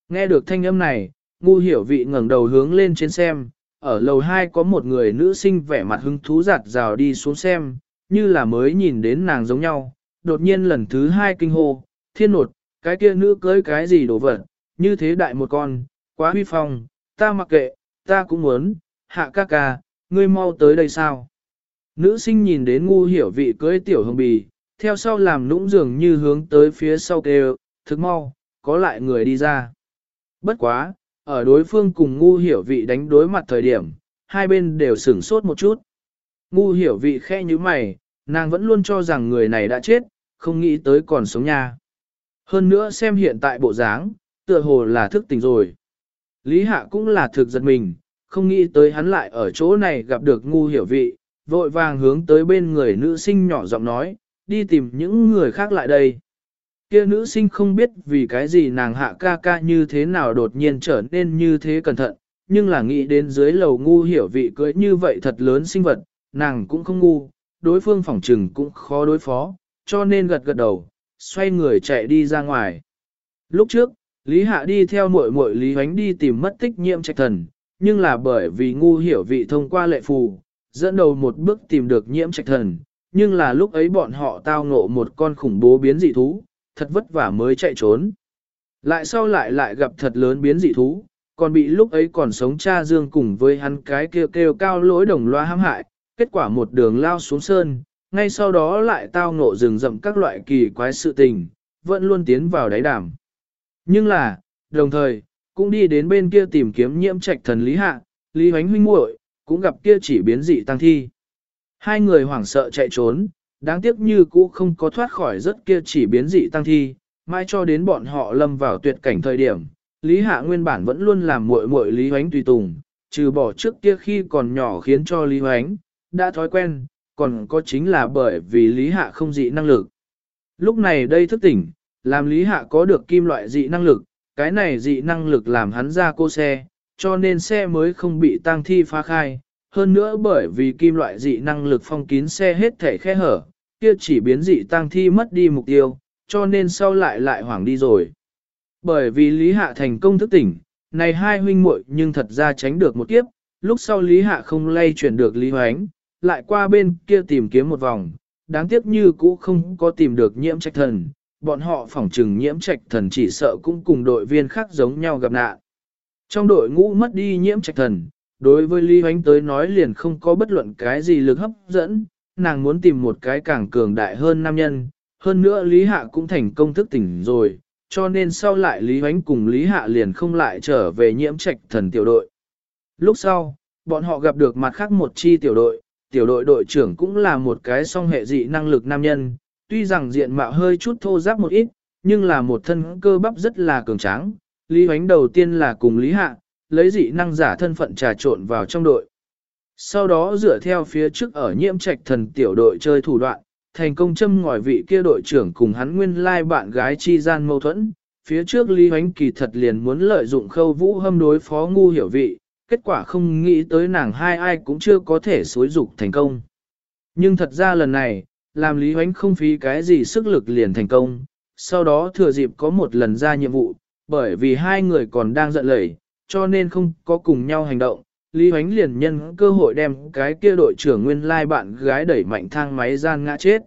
Nghe được thanh âm này, ngu hiểu vị ngẩng đầu hướng lên trên xem, ở lầu 2 có một người nữ sinh vẻ mặt hứng thú giặt rào đi xuống xem, như là mới nhìn đến nàng giống nhau, đột nhiên lần thứ hai kinh hô, thiên nột, cái kia nữ cưới cái gì đổ vật, như thế đại một con, quá huy phong, ta mặc kệ, ta cũng muốn, hạ ca ca, ngươi mau tới đây sao? Nữ sinh nhìn đến ngu hiểu vị cưới tiểu hồng bì, theo sau làm nũng dường như hướng tới phía sau kêu, thức mau, có lại người đi ra. Bất quá, ở đối phương cùng ngu hiểu vị đánh đối mặt thời điểm, hai bên đều sửng sốt một chút. Ngu hiểu vị khe như mày, nàng vẫn luôn cho rằng người này đã chết, không nghĩ tới còn sống nha. Hơn nữa xem hiện tại bộ dáng, tựa hồ là thức tỉnh rồi. Lý Hạ cũng là thực giật mình, không nghĩ tới hắn lại ở chỗ này gặp được ngu hiểu vị, vội vàng hướng tới bên người nữ sinh nhỏ giọng nói, đi tìm những người khác lại đây. Kia nữ sinh không biết vì cái gì nàng hạ ca ca như thế nào đột nhiên trở nên như thế cẩn thận, nhưng là nghĩ đến dưới lầu ngu hiểu vị cưới như vậy thật lớn sinh vật, nàng cũng không ngu, đối phương phỏng trừng cũng khó đối phó, cho nên gật gật đầu, xoay người chạy đi ra ngoài. Lúc trước, Lý Hạ đi theo muội muội Lý Hoánh đi tìm mất tích nhiễm trạch thần, nhưng là bởi vì ngu hiểu vị thông qua lệ phù, dẫn đầu một bước tìm được nhiễm trạch thần, nhưng là lúc ấy bọn họ tao ngộ một con khủng bố biến dị thú, thật vất vả mới chạy trốn. Lại sau lại lại gặp thật lớn biến dị thú, còn bị lúc ấy còn sống cha dương cùng với hắn cái kêu kêu cao lỗi đồng loa hãm hại, kết quả một đường lao xuống sơn, ngay sau đó lại tao ngộ rừng rậm các loại kỳ quái sự tình, vẫn luôn tiến vào đáy đảm. Nhưng là, đồng thời, cũng đi đến bên kia tìm kiếm nhiễm trạch thần Lý Hạ, Lý Hoánh huynh muội cũng gặp kia chỉ biến dị tăng thi. Hai người hoảng sợ chạy trốn, đáng tiếc như cũ không có thoát khỏi rất kia chỉ biến dị tăng thi, mai cho đến bọn họ lâm vào tuyệt cảnh thời điểm. Lý Hạ nguyên bản vẫn luôn làm muội muội Lý Hoánh tùy tùng, trừ bỏ trước kia khi còn nhỏ khiến cho Lý Hoánh đã thói quen, còn có chính là bởi vì Lý Hạ không dị năng lực. Lúc này đây thức tỉnh, làm Lý Hạ có được kim loại dị năng lực, cái này dị năng lực làm hắn ra cô xe, cho nên xe mới không bị tăng thi phá khai. Hơn nữa bởi vì kim loại dị năng lực phong kín xe hết thể khe hở, kia chỉ biến dị tăng thi mất đi mục tiêu, cho nên sau lại lại hoảng đi rồi. Bởi vì Lý Hạ thành công thức tỉnh, này hai huynh muội nhưng thật ra tránh được một kiếp, lúc sau Lý Hạ không lay chuyển được Lý Hoánh, lại qua bên kia tìm kiếm một vòng, đáng tiếc như cũ không có tìm được nhiễm trạch thần, bọn họ phỏng trừng nhiễm trạch thần chỉ sợ cũng cùng đội viên khác giống nhau gặp nạn. Trong đội ngũ mất đi nhiễm trạch thần, đối với Lý Hoánh tới nói liền không có bất luận cái gì lực hấp dẫn, nàng muốn tìm một cái càng cường đại hơn nam nhân, hơn nữa Lý Hạ cũng thành công thức tỉnh rồi, cho nên sau lại Lý Hoánh cùng Lý Hạ liền không lại trở về nhiễm trạch thần tiểu đội. Lúc sau, bọn họ gặp được mặt khác một chi tiểu đội, tiểu đội đội trưởng cũng là một cái song hệ dị năng lực nam nhân, tuy rằng diện mạo hơi chút thô ráp một ít, nhưng là một thân cơ bắp rất là cường tráng. Lý Hoánh đầu tiên là cùng Lý Hạ, lấy dị năng giả thân phận trà trộn vào trong đội. Sau đó dựa theo phía trước ở nhiễm trạch thần tiểu đội chơi thủ đoạn, thành công châm ngòi vị kia đội trưởng cùng hắn nguyên lai bạn gái chi gian mâu thuẫn. Phía trước Lý Hoánh kỳ thật liền muốn lợi dụng khâu vũ hâm đối phó ngu hiểu vị, kết quả không nghĩ tới nàng hai ai cũng chưa có thể xối dục thành công. Nhưng thật ra lần này, làm Lý Hoánh không phí cái gì sức lực liền thành công, sau đó thừa dịp có một lần ra nhiệm vụ, bởi vì hai người còn đang giận lẩy, cho nên không có cùng nhau hành động. Lý Huánh liền nhân cơ hội đem cái kia đội trưởng nguyên lai bạn gái đẩy mạnh thang máy gian ngã chết.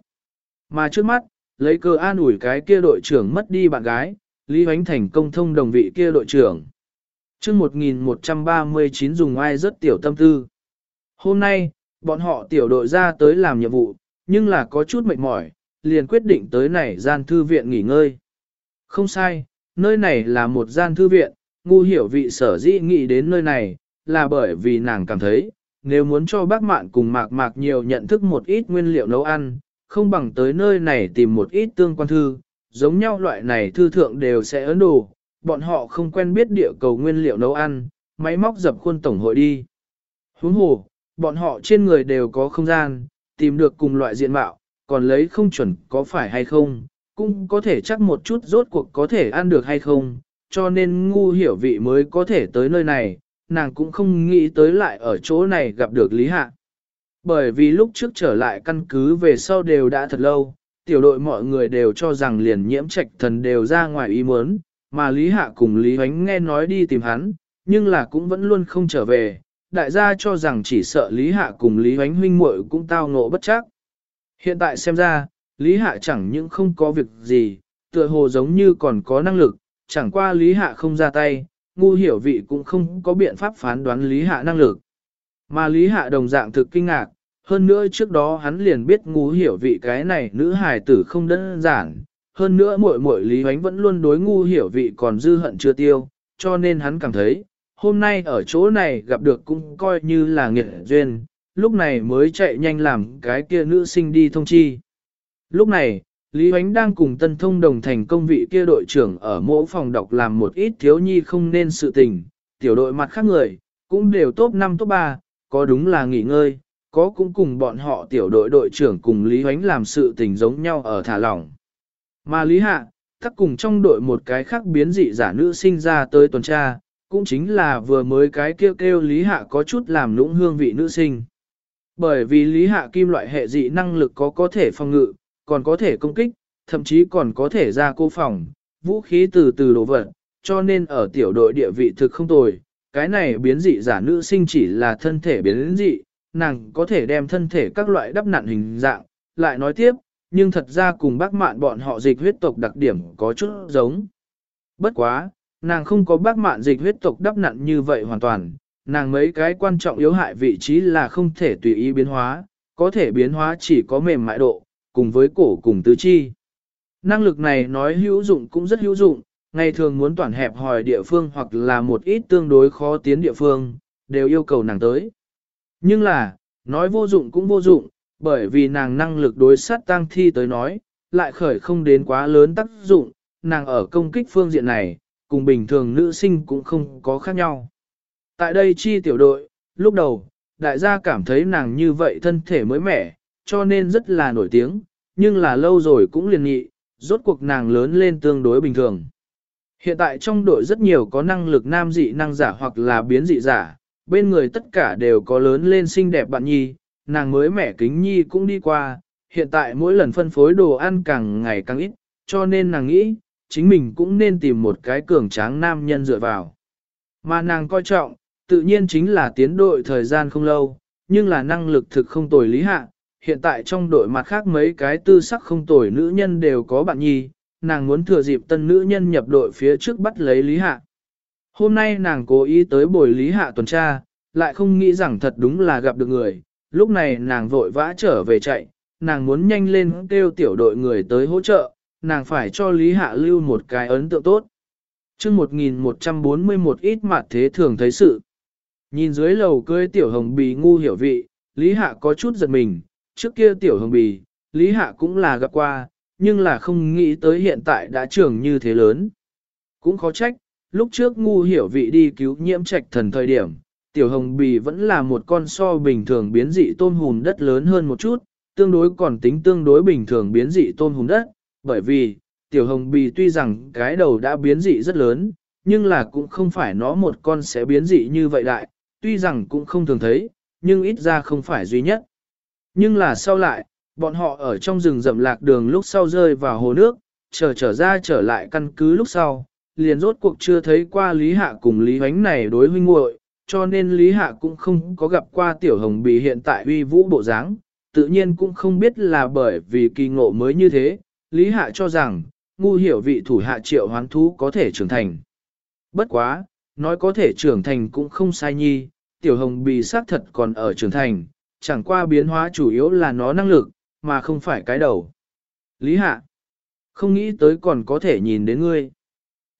Mà trước mắt, lấy cơ an ủi cái kia đội trưởng mất đi bạn gái, Lý Huánh thành công thông đồng vị kia đội trưởng. chương 1139 dùng ai rất tiểu tâm tư. Hôm nay, bọn họ tiểu đội ra tới làm nhiệm vụ, nhưng là có chút mệt mỏi, liền quyết định tới này gian thư viện nghỉ ngơi. Không sai, nơi này là một gian thư viện, ngu hiểu vị sở dĩ nghĩ đến nơi này, là bởi vì nàng cảm thấy, nếu muốn cho bác mạn cùng mạc mạc nhiều nhận thức một ít nguyên liệu nấu ăn, không bằng tới nơi này tìm một ít tương quan thư, giống nhau loại này thư thượng đều sẽ ấn đồ, bọn họ không quen biết địa cầu nguyên liệu nấu ăn, máy móc dập khuôn tổng hội đi. Huống hồ, bọn họ trên người đều có không gian, tìm được cùng loại diện mạo, còn lấy không chuẩn có phải hay không, cũng có thể chắc một chút rốt cuộc có thể ăn được hay không, cho nên ngu hiểu vị mới có thể tới nơi này, nàng cũng không nghĩ tới lại ở chỗ này gặp được Lý Hạ. Bởi vì lúc trước trở lại căn cứ về sau đều đã thật lâu, tiểu đội mọi người đều cho rằng liền nhiễm trạch thần đều ra ngoài ý muốn, mà Lý Hạ cùng Lý Huánh nghe nói đi tìm hắn, nhưng là cũng vẫn luôn không trở về, đại gia cho rằng chỉ sợ Lý Hạ cùng Lý Huánh huynh muội cũng tao ngộ bất chắc. Hiện tại xem ra, Lý Hạ chẳng những không có việc gì, tựa hồ giống như còn có năng lực, chẳng qua Lý Hạ không ra tay, ngu hiểu vị cũng không có biện pháp phán đoán Lý Hạ năng lực. Mà Lý Hạ đồng dạng thực kinh ngạc, hơn nữa trước đó hắn liền biết ngu hiểu vị cái này nữ hài tử không đơn giản, hơn nữa muội muội Lý Hoánh vẫn luôn đối ngu hiểu vị còn dư hận chưa tiêu, cho nên hắn cảm thấy, hôm nay ở chỗ này gặp được cũng coi như là nghiệt duyên, lúc này mới chạy nhanh làm cái kia nữ sinh đi thông chi. Lúc này, Lý Huánh đang cùng tân thông đồng thành công vị kia đội trưởng ở mỗi phòng đọc làm một ít thiếu nhi không nên sự tình, tiểu đội mặt khác người, cũng đều top 5 top 3, có đúng là nghỉ ngơi, có cũng cùng bọn họ tiểu đội đội trưởng cùng Lý Huánh làm sự tình giống nhau ở thả lỏng. Mà Lý Hạ, tắc cùng trong đội một cái khác biến dị giả nữ sinh ra tới tuần tra, cũng chính là vừa mới cái kêu kêu Lý Hạ có chút làm lũng hương vị nữ sinh. Bởi vì Lý Hạ kim loại hệ dị năng lực có có thể phòng ngự, còn có thể công kích, thậm chí còn có thể ra cô phòng, vũ khí từ từ đổ vật, cho nên ở tiểu đội địa vị thực không tồi. Cái này biến dị giả nữ sinh chỉ là thân thể biến dị, nàng có thể đem thân thể các loại đắp nặn hình dạng, lại nói tiếp, nhưng thật ra cùng bác mạn bọn họ dịch huyết tộc đặc điểm có chút giống. Bất quá, nàng không có bác mạn dịch huyết tộc đắp nặn như vậy hoàn toàn, nàng mấy cái quan trọng yếu hại vị trí là không thể tùy ý biến hóa, có thể biến hóa chỉ có mềm mại độ, cùng với cổ cùng tứ chi. Năng lực này nói hữu dụng cũng rất hữu dụng, ngày thường muốn toàn hẹp hòi địa phương hoặc là một ít tương đối khó tiến địa phương, đều yêu cầu nàng tới. Nhưng là, nói vô dụng cũng vô dụng, bởi vì nàng năng lực đối sát tăng thi tới nói, lại khởi không đến quá lớn tác dụng, nàng ở công kích phương diện này, cùng bình thường nữ sinh cũng không có khác nhau. Tại đây chi tiểu đội, lúc đầu, đại gia cảm thấy nàng như vậy thân thể mới mẻ, cho nên rất là nổi tiếng, nhưng là lâu rồi cũng liền nghị, rốt cuộc nàng lớn lên tương đối bình thường. Hiện tại trong đội rất nhiều có năng lực nam dị năng giả hoặc là biến dị giả, bên người tất cả đều có lớn lên xinh đẹp bạn nhi, nàng mới mẻ kính nhi cũng đi qua, hiện tại mỗi lần phân phối đồ ăn càng ngày càng ít, cho nên nàng nghĩ, chính mình cũng nên tìm một cái cường tráng nam nhân dựa vào. Mà nàng coi trọng, tự nhiên chính là tiến đội thời gian không lâu, nhưng là năng lực thực không tồi lý hạ. Hiện tại trong đội mặt khác mấy cái tư sắc không tồi nữ nhân đều có bạn nhi, nàng muốn thừa dịp tân nữ nhân nhập đội phía trước bắt lấy lý hạ. Hôm nay nàng cố ý tới bồi lý hạ tuần tra, lại không nghĩ rằng thật đúng là gặp được người, lúc này nàng vội vã trở về chạy, nàng muốn nhanh lên kêu tiểu đội người tới hỗ trợ, nàng phải cho Lý Hạ lưu một cái ấn tượng tốt. chương 1141 ít mặt thế thường thấy sự. Nhìn dưới lầu cưới tiểu hồng bì ngu hiểu vị, Lý Hạ có chút giật mình, trước kia tiểu hồng bì, Lý Hạ cũng là gặp qua, nhưng là không nghĩ tới hiện tại đã trưởng như thế lớn. Cũng khó trách, lúc trước ngu hiểu vị đi cứu nhiễm trạch thần thời điểm, tiểu hồng bì vẫn là một con so bình thường biến dị tôm hùn đất lớn hơn một chút, tương đối còn tính tương đối bình thường biến dị tôm hùn đất, bởi vì, tiểu hồng bì tuy rằng cái đầu đã biến dị rất lớn, nhưng là cũng không phải nó một con sẽ biến dị như vậy đại, tuy rằng cũng không thường thấy, nhưng ít ra không phải duy nhất. Nhưng là sau lại, bọn họ ở trong rừng rậm lạc đường lúc sau rơi vào hồ nước, chờ trở ra trở lại căn cứ lúc sau, liền rốt cuộc chưa thấy qua Lý Hạ cùng Lý Huánh này đối huynh muội, cho nên Lý Hạ cũng không có gặp qua Tiểu Hồng Bì hiện tại uy vũ bộ dáng, tự nhiên cũng không biết là bởi vì kỳ ngộ mới như thế, Lý Hạ cho rằng, ngu hiểu vị thủ hạ triệu hoán thú có thể trưởng thành. Bất quá, nói có thể trưởng thành cũng không sai nhi, Tiểu Hồng Bì xác thật còn ở trưởng thành, chẳng qua biến hóa chủ yếu là nó năng lực, mà không phải cái đầu. Lý Hạ, không nghĩ tới còn có thể nhìn đến ngươi.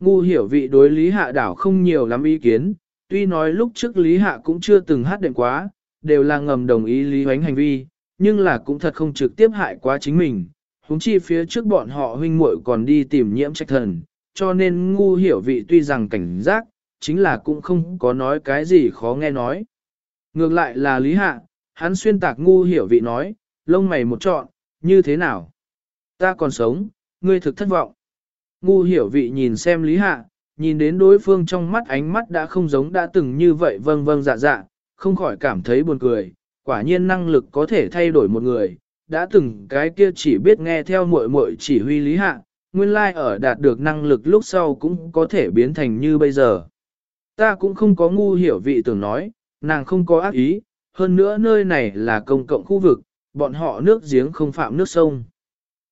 Ngu hiểu vị đối Lý Hạ đảo không nhiều lắm ý kiến, tuy nói lúc trước Lý Hạ cũng chưa từng hát đệm quá, đều là ngầm đồng ý Lý Hoánh hành vi, nhưng là cũng thật không trực tiếp hại quá chính mình. Húng chi phía trước bọn họ huynh muội còn đi tìm nhiễm trách thần, cho nên ngu hiểu vị tuy rằng cảnh giác, chính là cũng không có nói cái gì khó nghe nói. Ngược lại là Lý Hạ, hắn xuyên tạc ngu hiểu vị nói, lông mày một trọn, như thế nào? Ta còn sống, ngươi thực thất vọng. Ngu hiểu vị nhìn xem Lý Hạ, nhìn đến đối phương trong mắt ánh mắt đã không giống đã từng như vậy vâng vâng dạ dạ, không khỏi cảm thấy buồn cười, quả nhiên năng lực có thể thay đổi một người, đã từng cái kia chỉ biết nghe theo muội muội chỉ huy Lý Hạ, nguyên lai like ở đạt được năng lực lúc sau cũng có thể biến thành như bây giờ. Ta cũng không có ngu hiểu vị tưởng nói, nàng không có ác ý, hơn nữa nơi này là công cộng khu vực, bọn họ nước giếng không phạm nước sông.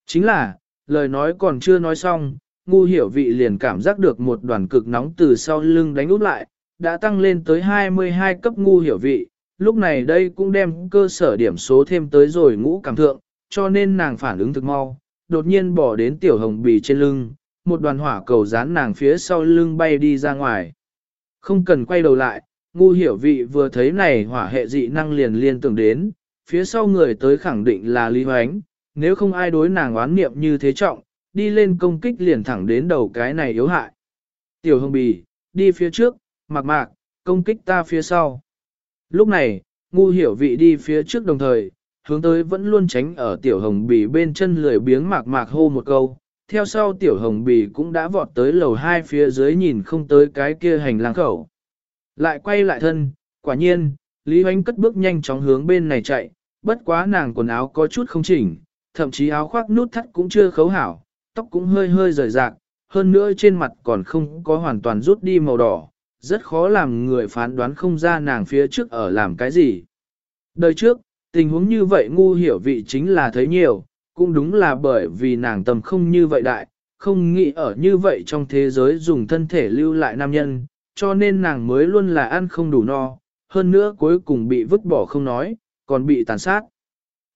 Chính là, lời nói còn chưa nói xong, ngu hiểu vị liền cảm giác được một đoàn cực nóng từ sau lưng đánh út lại, đã tăng lên tới 22 cấp ngu hiểu vị, lúc này đây cũng đem cơ sở điểm số thêm tới rồi ngũ cảm thượng, cho nên nàng phản ứng thực mau, đột nhiên bỏ đến tiểu hồng bì trên lưng, một đoàn hỏa cầu dán nàng phía sau lưng bay đi ra ngoài. Không cần quay đầu lại, ngu hiểu vị vừa thấy này hỏa hệ dị năng liền liên tưởng đến, phía sau người tới khẳng định là Lý Hoánh, nếu không ai đối nàng oán niệm như thế trọng, đi lên công kích liền thẳng đến đầu cái này yếu hại. Tiểu hồng bì, đi phía trước, mạc mạc, công kích ta phía sau. Lúc này, ngu hiểu vị đi phía trước đồng thời, hướng tới vẫn luôn tránh ở tiểu hồng bì bên chân lười biếng mạc mạc hô một câu. Theo sau tiểu hồng bì cũng đã vọt tới lầu hai phía dưới nhìn không tới cái kia hành lang khẩu. Lại quay lại thân, quả nhiên, Lý Hoánh cất bước nhanh chóng hướng bên này chạy, bất quá nàng quần áo có chút không chỉnh, thậm chí áo khoác nút thắt cũng chưa khấu hảo, tóc cũng hơi hơi rời rạc, hơn nữa trên mặt còn không có hoàn toàn rút đi màu đỏ, rất khó làm người phán đoán không ra nàng phía trước ở làm cái gì. Đời trước, tình huống như vậy ngu hiểu vị chính là thấy nhiều, cũng đúng là bởi vì nàng tầm không như vậy đại, không nghĩ ở như vậy trong thế giới dùng thân thể lưu lại nam nhân, cho nên nàng mới luôn là ăn không đủ no, hơn nữa cuối cùng bị vứt bỏ không nói, còn bị tàn sát.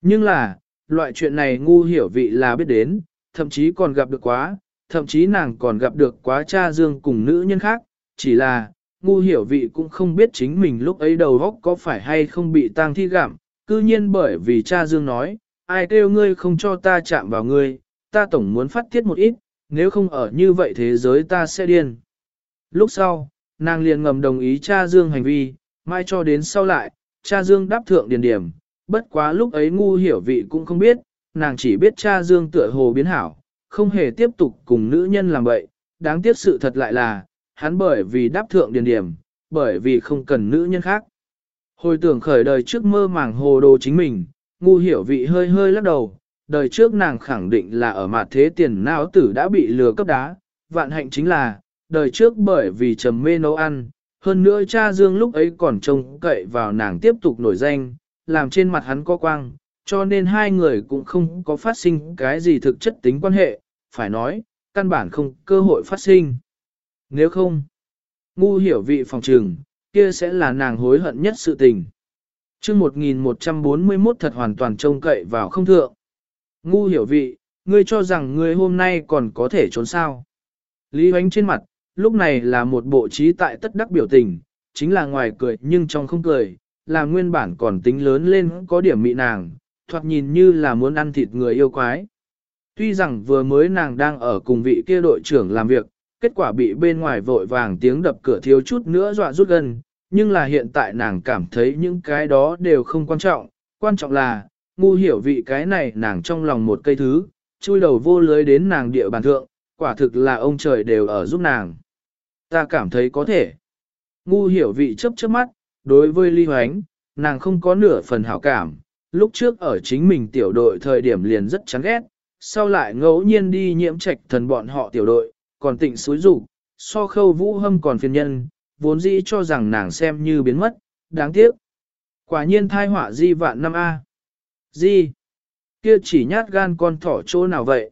Nhưng là, loại chuyện này ngu hiểu vị là biết đến, thậm chí còn gặp được quá, thậm chí nàng còn gặp được quá cha dương cùng nữ nhân khác, chỉ là, ngu hiểu vị cũng không biết chính mình lúc ấy đầu góc có phải hay không bị tang thi gặm, cư nhiên bởi vì cha dương nói, ai kêu ngươi không cho ta chạm vào ngươi, ta tổng muốn phát tiết một ít, nếu không ở như vậy thế giới ta sẽ điên. Lúc sau, nàng liền ngầm đồng ý cha dương hành vi, mai cho đến sau lại, cha dương đáp thượng điền điểm, bất quá lúc ấy ngu hiểu vị cũng không biết, nàng chỉ biết cha dương tựa hồ biến hảo, không hề tiếp tục cùng nữ nhân làm vậy, đáng tiếc sự thật lại là, hắn bởi vì đáp thượng điền điểm, bởi vì không cần nữ nhân khác. Hồi tưởng khởi đời trước mơ màng hồ đồ chính mình, ngu hiểu vị hơi hơi lắc đầu, đời trước nàng khẳng định là ở mặt thế tiền não tử đã bị lừa cấp đá, vạn hạnh chính là, đời trước bởi vì trầm mê nấu ăn, hơn nữa cha Dương lúc ấy còn trông cậy vào nàng tiếp tục nổi danh, làm trên mặt hắn có quang, cho nên hai người cũng không có phát sinh cái gì thực chất tính quan hệ, phải nói, căn bản không cơ hội phát sinh. Nếu không, ngu hiểu vị phòng trường kia sẽ là nàng hối hận nhất sự tình. chương 1141 thật hoàn toàn trông cậy vào không thượng. Ngu hiểu vị, ngươi cho rằng ngươi hôm nay còn có thể trốn sao. Lý hoánh trên mặt, lúc này là một bộ trí tại tất đắc biểu tình, chính là ngoài cười nhưng trong không cười, là nguyên bản còn tính lớn lên có điểm mị nàng, thoạt nhìn như là muốn ăn thịt người yêu quái. Tuy rằng vừa mới nàng đang ở cùng vị kia đội trưởng làm việc, kết quả bị bên ngoài vội vàng tiếng đập cửa thiếu chút nữa dọa rút gần, nhưng là hiện tại nàng cảm thấy những cái đó đều không quan trọng, quan trọng là, ngu hiểu vị cái này nàng trong lòng một cây thứ, chui đầu vô lưới đến nàng địa bàn thượng, quả thực là ông trời đều ở giúp nàng. Ta cảm thấy có thể. Ngu hiểu vị chấp chớp mắt, đối với ly hoánh, nàng không có nửa phần hảo cảm, lúc trước ở chính mình tiểu đội thời điểm liền rất chán ghét, sau lại ngẫu nhiên đi nhiễm trạch thần bọn họ tiểu đội, còn tịnh suối rủ, so khâu vũ hâm còn phiền nhân, vốn dĩ cho rằng nàng xem như biến mất, đáng tiếc. Quả nhiên thai họa di vạn năm A. Di? Kia chỉ nhát gan con thỏ chỗ nào vậy?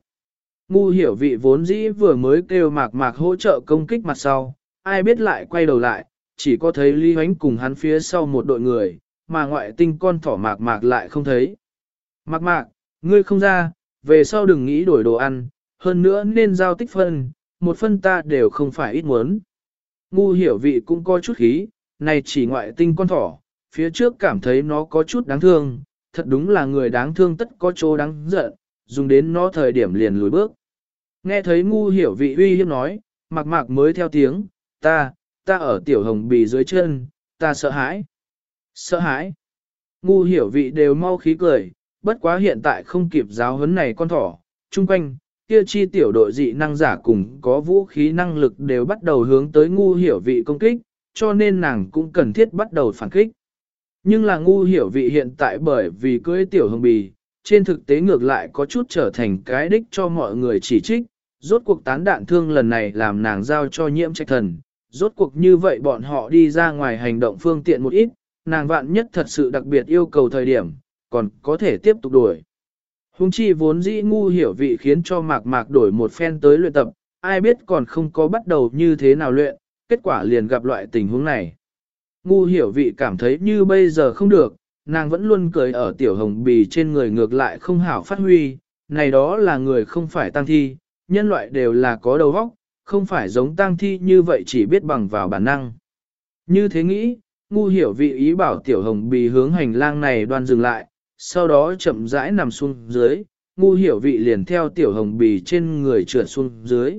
Ngu hiểu vị vốn dĩ vừa mới kêu mạc mạc hỗ trợ công kích mặt sau, ai biết lại quay đầu lại, chỉ có thấy Lý Huánh cùng hắn phía sau một đội người, mà ngoại tinh con thỏ mạc mạc lại không thấy. Mạc mạc, ngươi không ra, về sau đừng nghĩ đổi đồ ăn, hơn nữa nên giao tích phân, một phân ta đều không phải ít muốn. Ngu hiểu vị cũng có chút khí, này chỉ ngoại tinh con thỏ, phía trước cảm thấy nó có chút đáng thương, thật đúng là người đáng thương tất có chỗ đáng giận, dùng đến nó thời điểm liền lùi bước. Nghe thấy ngu hiểu vị uy hiếp nói, mạc mạc mới theo tiếng, ta, ta ở tiểu hồng bì dưới chân, ta sợ hãi. Sợ hãi. Ngu hiểu vị đều mau khí cười, bất quá hiện tại không kịp giáo huấn này con thỏ, chung quanh, kia chi tiểu đội dị năng giả cùng có vũ khí năng lực đều bắt đầu hướng tới ngu hiểu vị công kích, cho nên nàng cũng cần thiết bắt đầu phản kích. Nhưng là ngu hiểu vị hiện tại bởi vì cưới tiểu hồng bì, trên thực tế ngược lại có chút trở thành cái đích cho mọi người chỉ trích, rốt cuộc tán đạn thương lần này làm nàng giao cho nhiễm trạch thần, rốt cuộc như vậy bọn họ đi ra ngoài hành động phương tiện một ít, nàng vạn nhất thật sự đặc biệt yêu cầu thời điểm, còn có thể tiếp tục đuổi. Hùng chi vốn dĩ ngu hiểu vị khiến cho mạc mạc đổi một phen tới luyện tập, ai biết còn không có bắt đầu như thế nào luyện, kết quả liền gặp loại tình huống này. Ngu hiểu vị cảm thấy như bây giờ không được, nàng vẫn luôn cười ở tiểu hồng bì trên người ngược lại không hảo phát huy, này đó là người không phải tăng thi, nhân loại đều là có đầu óc, không phải giống tang thi như vậy chỉ biết bằng vào bản năng. Như thế nghĩ, ngu hiểu vị ý bảo tiểu hồng bì hướng hành lang này đoan dừng lại, sau đó chậm rãi nằm xuống dưới, ngu hiểu vị liền theo tiểu hồng bì trên người trượt xuống dưới.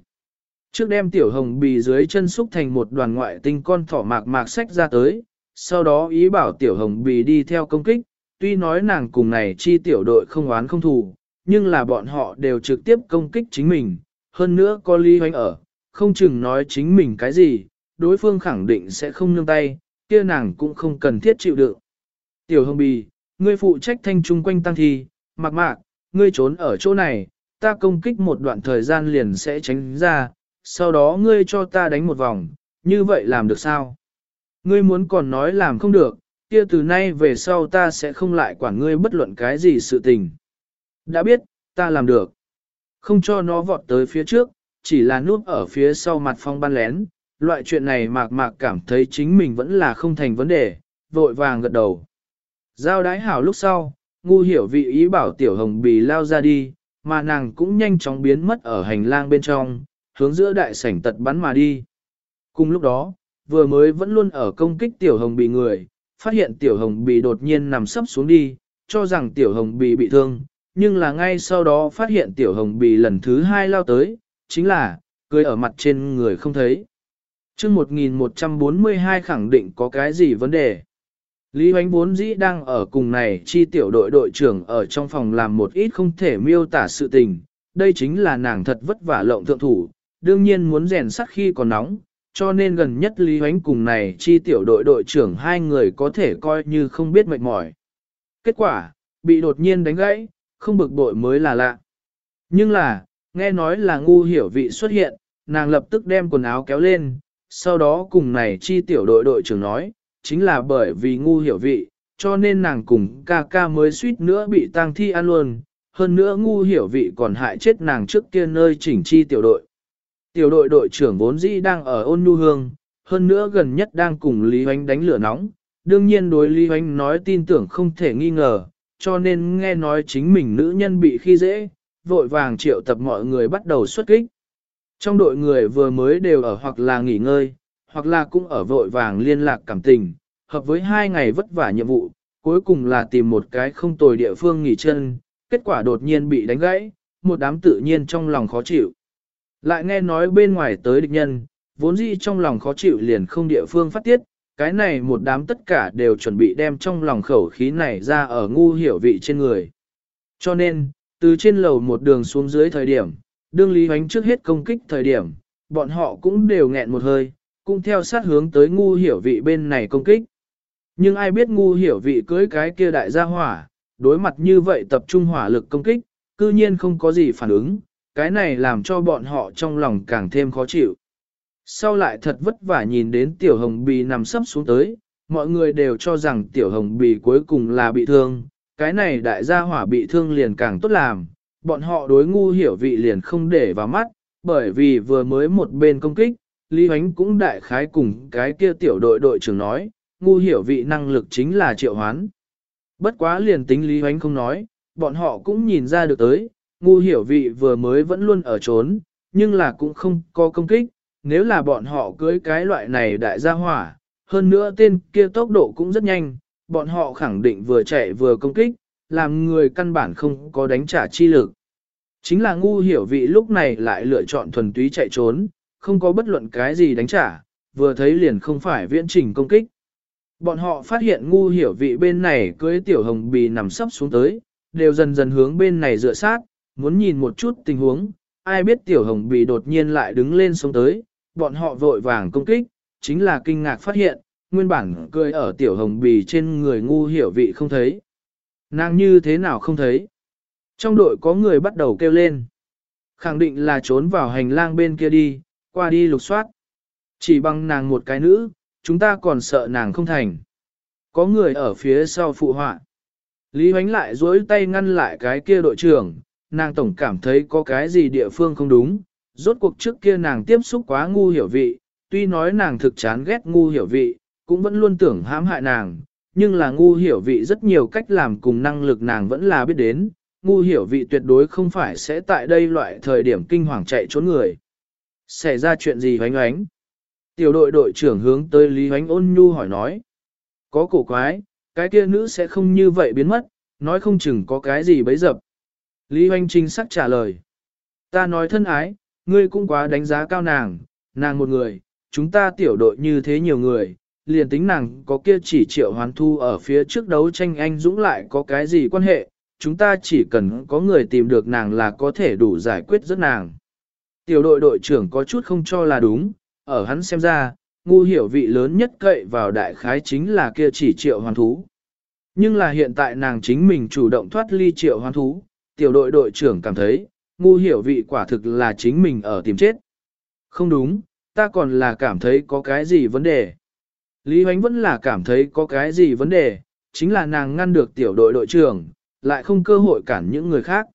Trước đem tiểu hồng bì dưới chân xúc thành một đoàn ngoại tinh con thỏ mạc mạc sách ra tới, sau đó ý bảo tiểu hồng bì đi theo công kích, tuy nói nàng cùng này chi tiểu đội không oán không thù, nhưng là bọn họ đều trực tiếp công kích chính mình, hơn nữa có Lý Hoánh ở, không chừng nói chính mình cái gì, đối phương khẳng định sẽ không nương tay, kia nàng cũng không cần thiết chịu đựng. Tiểu hồng bì, ngươi phụ trách thanh trung quanh tăng thi, mạc mạc, ngươi trốn ở chỗ này, ta công kích một đoạn thời gian liền sẽ tránh ra, sau đó ngươi cho ta đánh một vòng, như vậy làm được sao? Ngươi muốn còn nói làm không được, kia từ nay về sau ta sẽ không lại quản ngươi bất luận cái gì sự tình. Đã biết, ta làm được. Không cho nó vọt tới phía trước, chỉ là núp ở phía sau mặt phong ban lén. Loại chuyện này mạc mạc cảm thấy chính mình vẫn là không thành vấn đề, vội vàng gật đầu. Giao đái hảo lúc sau, ngu hiểu vị ý bảo tiểu hồng bì lao ra đi, mà nàng cũng nhanh chóng biến mất ở hành lang bên trong, hướng giữa đại sảnh tật bắn mà đi. Cùng lúc đó, vừa mới vẫn luôn ở công kích tiểu hồng bì người, phát hiện tiểu hồng bì đột nhiên nằm sấp xuống đi, cho rằng tiểu hồng bì bị thương, nhưng là ngay sau đó phát hiện tiểu hồng bì lần thứ hai lao tới, chính là, cười ở mặt trên người không thấy. chương 1142 khẳng định có cái gì vấn đề. Lý Hoánh Bốn dĩ đang ở cùng này chi tiểu đội đội trưởng ở trong phòng làm một ít không thể miêu tả sự tình, đây chính là nàng thật vất vả lộng thượng thủ, đương nhiên muốn rèn sắt khi còn nóng, cho nên gần nhất Lý Hoánh cùng này chi tiểu đội đội trưởng hai người có thể coi như không biết mệt mỏi. Kết quả, bị đột nhiên đánh gãy, không bực bội mới là lạ. Nhưng là, nghe nói là ngu hiểu vị xuất hiện, nàng lập tức đem quần áo kéo lên, sau đó cùng này chi tiểu đội đội trưởng nói, chính là bởi vì ngu hiểu vị, cho nên nàng cùng ca ca mới suýt nữa bị tang thi ăn luôn, hơn nữa ngu hiểu vị còn hại chết nàng trước kia nơi chỉnh chi tiểu đội. Tiểu đội đội trưởng vốn dĩ đang ở ôn nhu hương, hơn nữa gần nhất đang cùng Lý Hoánh đánh lửa nóng, đương nhiên đối Lý Hoánh nói tin tưởng không thể nghi ngờ, cho nên nghe nói chính mình nữ nhân bị khi dễ, vội vàng triệu tập mọi người bắt đầu xuất kích. Trong đội người vừa mới đều ở hoặc là nghỉ ngơi, hoặc là cũng ở vội vàng liên lạc cảm tình, hợp với hai ngày vất vả nhiệm vụ, cuối cùng là tìm một cái không tồi địa phương nghỉ chân, kết quả đột nhiên bị đánh gãy, một đám tự nhiên trong lòng khó chịu. Lại nghe nói bên ngoài tới địch nhân, vốn dĩ trong lòng khó chịu liền không địa phương phát tiết, cái này một đám tất cả đều chuẩn bị đem trong lòng khẩu khí này ra ở ngu hiểu vị trên người. Cho nên, từ trên lầu một đường xuống dưới thời điểm, đương Lý Hoánh trước hết công kích thời điểm, bọn họ cũng đều nghẹn một hơi, cũng theo sát hướng tới ngu hiểu vị bên này công kích. Nhưng ai biết ngu hiểu vị cưới cái kia đại gia hỏa, đối mặt như vậy tập trung hỏa lực công kích, cư nhiên không có gì phản ứng, cái này làm cho bọn họ trong lòng càng thêm khó chịu. Sau lại thật vất vả nhìn đến tiểu hồng bì nằm sấp xuống tới, mọi người đều cho rằng tiểu hồng bì cuối cùng là bị thương, cái này đại gia hỏa bị thương liền càng tốt làm, bọn họ đối ngu hiểu vị liền không để vào mắt, bởi vì vừa mới một bên công kích, Lý Huánh cũng đại khái cùng cái kia tiểu đội đội trưởng nói, ngu hiểu vị năng lực chính là triệu hoán. Bất quá liền tính Lý Huánh không nói, bọn họ cũng nhìn ra được tới, ngu hiểu vị vừa mới vẫn luôn ở trốn, nhưng là cũng không có công kích, nếu là bọn họ cưới cái loại này đại gia hỏa, hơn nữa tên kia tốc độ cũng rất nhanh, bọn họ khẳng định vừa chạy vừa công kích, làm người căn bản không có đánh trả chi lực. Chính là ngu hiểu vị lúc này lại lựa chọn thuần túy chạy trốn, không có bất luận cái gì đánh trả, vừa thấy liền không phải viễn trình công kích. Bọn họ phát hiện ngu hiểu vị bên này cưới tiểu hồng bì nằm sấp xuống tới, đều dần dần hướng bên này dựa sát, muốn nhìn một chút tình huống, ai biết tiểu hồng bì đột nhiên lại đứng lên xuống tới, bọn họ vội vàng công kích, chính là kinh ngạc phát hiện, nguyên bản cười ở tiểu hồng bì trên người ngu hiểu vị không thấy. Nàng như thế nào không thấy? Trong đội có người bắt đầu kêu lên. Khẳng định là trốn vào hành lang bên kia đi, qua đi lục soát. Chỉ bằng nàng một cái nữ, chúng ta còn sợ nàng không thành. Có người ở phía sau phụ họa. Lý Huánh lại duỗi tay ngăn lại cái kia đội trưởng, nàng tổng cảm thấy có cái gì địa phương không đúng. Rốt cuộc trước kia nàng tiếp xúc quá ngu hiểu vị, tuy nói nàng thực chán ghét ngu hiểu vị, cũng vẫn luôn tưởng hãm hại nàng, nhưng là ngu hiểu vị rất nhiều cách làm cùng năng lực nàng vẫn là biết đến, ngu hiểu vị tuyệt đối không phải sẽ tại đây loại thời điểm kinh hoàng chạy trốn người. Xảy ra chuyện gì hoánh oánh? Tiểu đội đội trưởng hướng tới Lý Hoánh ôn nhu hỏi nói. Có cổ quái, cái kia nữ sẽ không như vậy biến mất, nói không chừng có cái gì bấy dập. Lý Hoánh trinh sắc trả lời. Ta nói thân ái, ngươi cũng quá đánh giá cao nàng, nàng một người, chúng ta tiểu đội như thế nhiều người, liền tính nàng có kia chỉ triệu hoán thu ở phía trước đấu tranh anh dũng lại có cái gì quan hệ, chúng ta chỉ cần có người tìm được nàng là có thể đủ giải quyết rất nàng. Tiểu đội đội trưởng có chút không cho là đúng, ở hắn xem ra, ngu hiểu vị lớn nhất cậy vào đại khái chính là kia chỉ triệu hoàn thú. Nhưng là hiện tại nàng chính mình chủ động thoát ly triệu hoàn thú, tiểu đội đội trưởng cảm thấy, ngu hiểu vị quả thực là chính mình ở tìm chết. Không đúng, ta còn là cảm thấy có cái gì vấn đề. Lý Hoánh vẫn là cảm thấy có cái gì vấn đề, chính là nàng ngăn được tiểu đội đội trưởng, lại không cơ hội cản những người khác.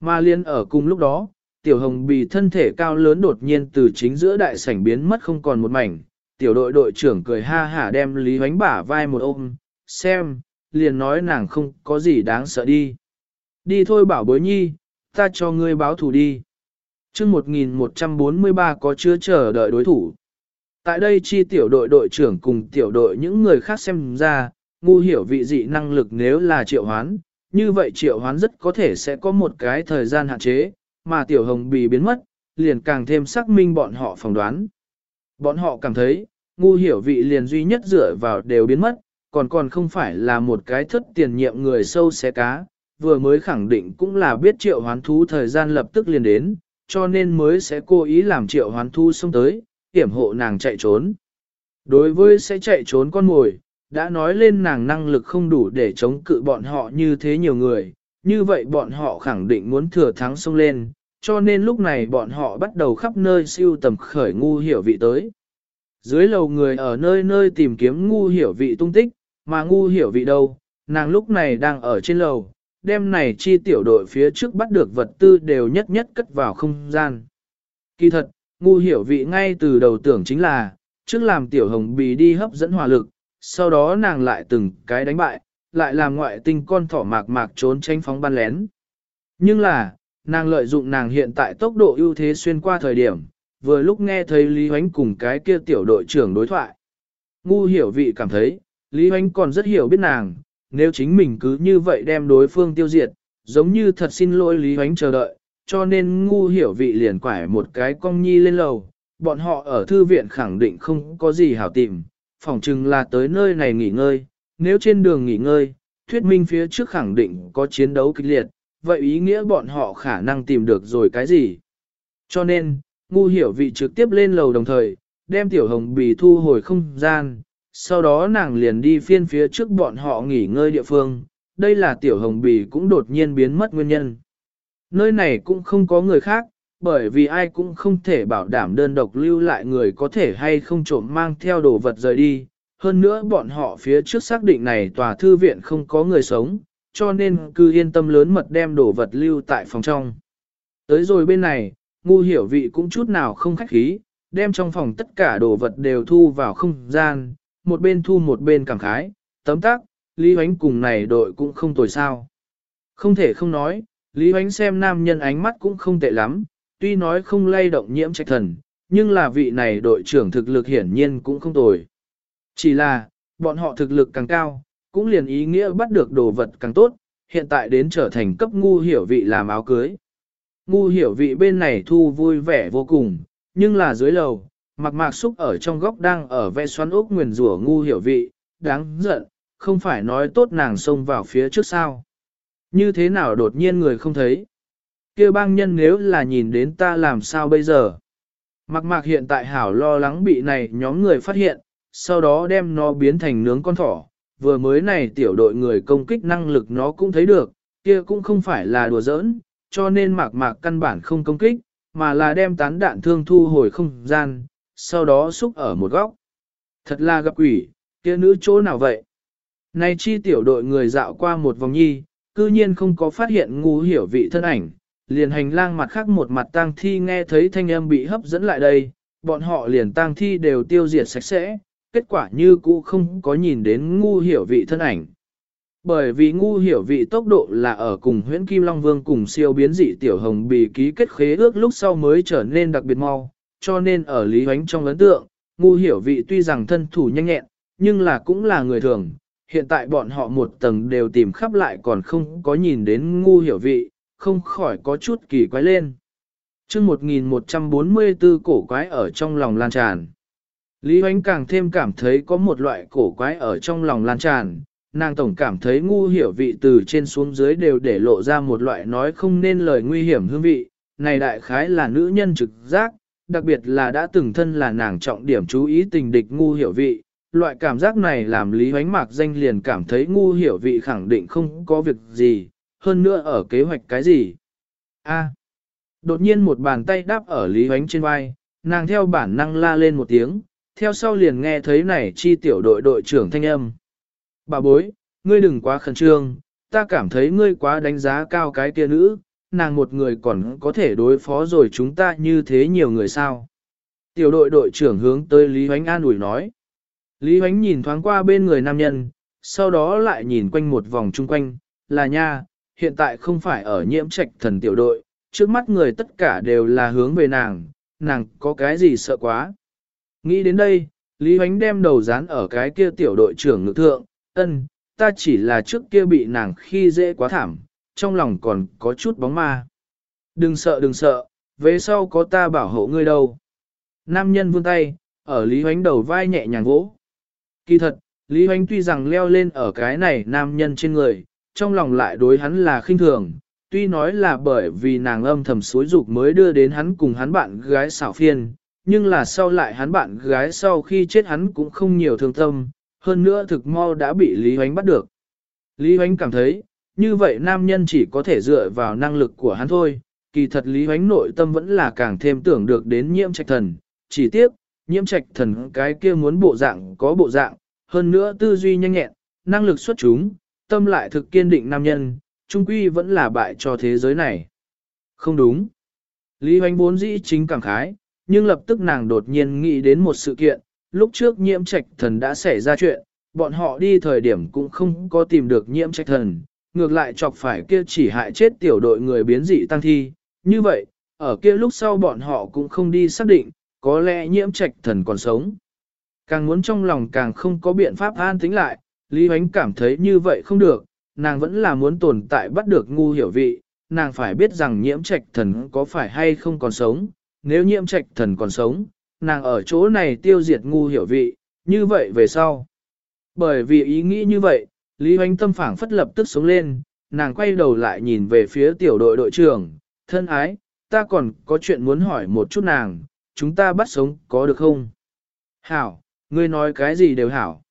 Mà liên ở cùng lúc đó, tiểu hồng bì thân thể cao lớn đột nhiên từ chính giữa đại sảnh biến mất không còn một mảnh. Tiểu đội đội trưởng cười ha hả đem Lý Hoánh bả vai một ôm, xem, liền nói nàng không có gì đáng sợ đi. Đi thôi bảo bối nhi, ta cho ngươi báo thù đi. chương 1143 có chưa chờ đợi đối thủ. Tại đây chi tiểu đội đội trưởng cùng tiểu đội những người khác xem ra, ngu hiểu vị dị năng lực nếu là triệu hoán, như vậy triệu hoán rất có thể sẽ có một cái thời gian hạn chế, mà tiểu hồng bì biến mất, liền càng thêm xác minh bọn họ phỏng đoán. Bọn họ cảm thấy, ngu hiểu vị liền duy nhất dựa vào đều biến mất, còn còn không phải là một cái thất tiền nhiệm người sâu xé cá, vừa mới khẳng định cũng là biết triệu hoán thú thời gian lập tức liền đến, cho nên mới sẽ cố ý làm triệu hoán thú xông tới, hiểm hộ nàng chạy trốn. Đối với sẽ chạy trốn con mồi, đã nói lên nàng năng lực không đủ để chống cự bọn họ như thế nhiều người, như vậy bọn họ khẳng định muốn thừa thắng xông lên, cho nên lúc này bọn họ bắt đầu khắp nơi siêu tầm khởi ngu hiểu vị tới. Dưới lầu người ở nơi nơi tìm kiếm ngu hiểu vị tung tích, mà ngu hiểu vị đâu, nàng lúc này đang ở trên lầu, đêm này chi tiểu đội phía trước bắt được vật tư đều nhất nhất cất vào không gian. Kỳ thật, ngu hiểu vị ngay từ đầu tưởng chính là, trước làm tiểu hồng bì đi hấp dẫn hỏa lực, sau đó nàng lại từng cái đánh bại, lại làm ngoại tinh con thỏ mạc mạc trốn tranh phóng ban lén. Nhưng là, nàng lợi dụng nàng hiện tại tốc độ ưu thế xuyên qua thời điểm, vừa lúc nghe thấy Lý Hoánh cùng cái kia tiểu đội trưởng đối thoại. Ngu hiểu vị cảm thấy, Lý Hoánh còn rất hiểu biết nàng, nếu chính mình cứ như vậy đem đối phương tiêu diệt, giống như thật xin lỗi Lý Hoánh chờ đợi, cho nên ngu hiểu vị liền quải một cái cong nhi lên lầu, bọn họ ở thư viện khẳng định không có gì hảo tìm, phỏng chừng là tới nơi này nghỉ ngơi, nếu trên đường nghỉ ngơi, thuyết minh phía trước khẳng định có chiến đấu kịch liệt, vậy ý nghĩa bọn họ khả năng tìm được rồi cái gì. Cho nên, ngu hiểu vị trực tiếp lên lầu đồng thời, đem tiểu hồng bì thu hồi không gian, sau đó nàng liền đi phiên phía trước bọn họ nghỉ ngơi địa phương, đây là tiểu hồng bì cũng đột nhiên biến mất nguyên nhân. Nơi này cũng không có người khác, bởi vì ai cũng không thể bảo đảm đơn độc lưu lại người có thể hay không trộm mang theo đồ vật rời đi. Hơn nữa bọn họ phía trước xác định này tòa thư viện không có người sống, cho nên cứ yên tâm lớn mật đem đồ vật lưu tại phòng trong. Tới rồi bên này, ngu hiểu vị cũng chút nào không khách khí, đem trong phòng tất cả đồ vật đều thu vào không gian, một bên thu một bên cảm khái, tấm tắc, Lý Huánh cùng này đội cũng không tồi sao. Không thể không nói, Lý Huánh xem nam nhân ánh mắt cũng không tệ lắm, tuy nói không lay động nhiễm trạch thần, nhưng là vị này đội trưởng thực lực hiển nhiên cũng không tồi. Chỉ là, bọn họ thực lực càng cao, cũng liền ý nghĩa bắt được đồ vật càng tốt, hiện tại đến trở thành cấp ngu hiểu vị làm áo cưới. Ngu hiểu vị bên này thu vui vẻ vô cùng, nhưng là dưới lầu, mặc mạc xúc ở trong góc đang ở vẽ xoắn ốc nguyền rủa ngu hiểu vị, đáng giận, không phải nói tốt nàng xông vào phía trước sao. Như thế nào đột nhiên người không thấy? kia bang nhân nếu là nhìn đến ta làm sao bây giờ? Mặc mạc hiện tại hảo lo lắng bị này nhóm người phát hiện, sau đó đem nó biến thành nướng con thỏ. Vừa mới này tiểu đội người công kích năng lực nó cũng thấy được, kia cũng không phải là đùa giỡn, cho nên mạc mạc căn bản không công kích, mà là đem tán đạn thương thu hồi không gian, sau đó xúc ở một góc. Thật là gặp quỷ, kia nữ chỗ nào vậy? Này chi tiểu đội người dạo qua một vòng nhi, cư nhiên không có phát hiện ngu hiểu vị thân ảnh, liền hành lang mặt khác một mặt tang thi nghe thấy thanh âm bị hấp dẫn lại đây, bọn họ liền tang thi đều tiêu diệt sạch sẽ, kết quả như cũ không có nhìn đến ngu hiểu vị thân ảnh. Bởi vì ngu hiểu vị tốc độ là ở cùng huyễn Kim Long Vương cùng siêu biến dị tiểu hồng bị ký kết khế ước lúc sau mới trở nên đặc biệt mau, cho nên ở Lý Huánh trong ấn tượng, ngu hiểu vị tuy rằng thân thủ nhanh nhẹn, nhưng là cũng là người thường. Hiện tại bọn họ một tầng đều tìm khắp lại còn không có nhìn đến ngu hiểu vị, không khỏi có chút kỳ quái lên. chương 1144 cổ quái ở trong lòng lan tràn. Lý Huánh càng thêm cảm thấy có một loại cổ quái ở trong lòng lan tràn, nàng tổng cảm thấy ngu hiểu vị từ trên xuống dưới đều để lộ ra một loại nói không nên lời nguy hiểm hương vị, này đại khái là nữ nhân trực giác, đặc biệt là đã từng thân là nàng trọng điểm chú ý tình địch ngu hiểu vị. Loại cảm giác này làm Lý Hoánh Mạc danh liền cảm thấy ngu hiểu vị khẳng định không có việc gì, hơn nữa ở kế hoạch cái gì. A. đột nhiên một bàn tay đáp ở Lý Hoánh trên vai, nàng theo bản năng la lên một tiếng, theo sau liền nghe thấy này chi tiểu đội đội trưởng thanh âm. Bà bối, ngươi đừng quá khẩn trương, ta cảm thấy ngươi quá đánh giá cao cái kia nữ, nàng một người còn có thể đối phó rồi chúng ta như thế nhiều người sao. Tiểu đội đội trưởng hướng tới Lý Hoánh an ủi nói. Lý Hoánh nhìn thoáng qua bên người nam nhân, sau đó lại nhìn quanh một vòng chung quanh, là nha, hiện tại không phải ở nhiễm trạch thần tiểu đội, trước mắt người tất cả đều là hướng về nàng, nàng có cái gì sợ quá. Nghĩ đến đây, Lý Hoánh đem đầu dán ở cái kia tiểu đội trưởng ngự thượng, ân, ta chỉ là trước kia bị nàng khi dễ quá thảm, trong lòng còn có chút bóng ma. Đừng sợ đừng sợ, về sau có ta bảo hộ ngươi đâu. Nam nhân vươn tay, ở Lý Hoánh đầu vai nhẹ nhàng vỗ. Kỳ thật, Lý Hoánh tuy rằng leo lên ở cái này nam nhân trên người, trong lòng lại đối hắn là khinh thường, tuy nói là bởi vì nàng âm thầm suối dục mới đưa đến hắn cùng hắn bạn gái xảo phiên, nhưng là sau lại hắn bạn gái sau khi chết hắn cũng không nhiều thương tâm, hơn nữa thực mau đã bị Lý Hoánh bắt được. Lý Hoánh cảm thấy, như vậy nam nhân chỉ có thể dựa vào năng lực của hắn thôi, kỳ thật Lý Hoánh nội tâm vẫn là càng thêm tưởng được đến nhiễm trạch thần, chỉ tiếc, nhiễm trạch thần cái kia muốn bộ dạng có bộ dạng, hơn nữa tư duy nhanh nhẹn, năng lực xuất chúng, tâm lại thực kiên định nam nhân, trung quy vẫn là bại cho thế giới này. Không đúng. Lý Hoánh vốn dĩ chính cảm khái, nhưng lập tức nàng đột nhiên nghĩ đến một sự kiện, lúc trước nhiễm trạch thần đã xảy ra chuyện, bọn họ đi thời điểm cũng không có tìm được nhiễm trạch thần, ngược lại chọc phải kia chỉ hại chết tiểu đội người biến dị tăng thi. Như vậy, ở kia lúc sau bọn họ cũng không đi xác định, có lẽ nhiễm trạch thần còn sống. Càng muốn trong lòng càng không có biện pháp an tính lại, Lý Huánh cảm thấy như vậy không được, nàng vẫn là muốn tồn tại bắt được ngu hiểu vị, nàng phải biết rằng nhiễm trạch thần có phải hay không còn sống, nếu nhiễm trạch thần còn sống, nàng ở chỗ này tiêu diệt ngu hiểu vị, như vậy về sau. Bởi vì ý nghĩ như vậy, Lý Hoánh tâm phảng phất lập tức sống lên, nàng quay đầu lại nhìn về phía tiểu đội đội trưởng, thân ái, ta còn có chuyện muốn hỏi một chút nàng, chúng ta bắt sống có được không? Hảo, ngươi nói cái gì đều hảo.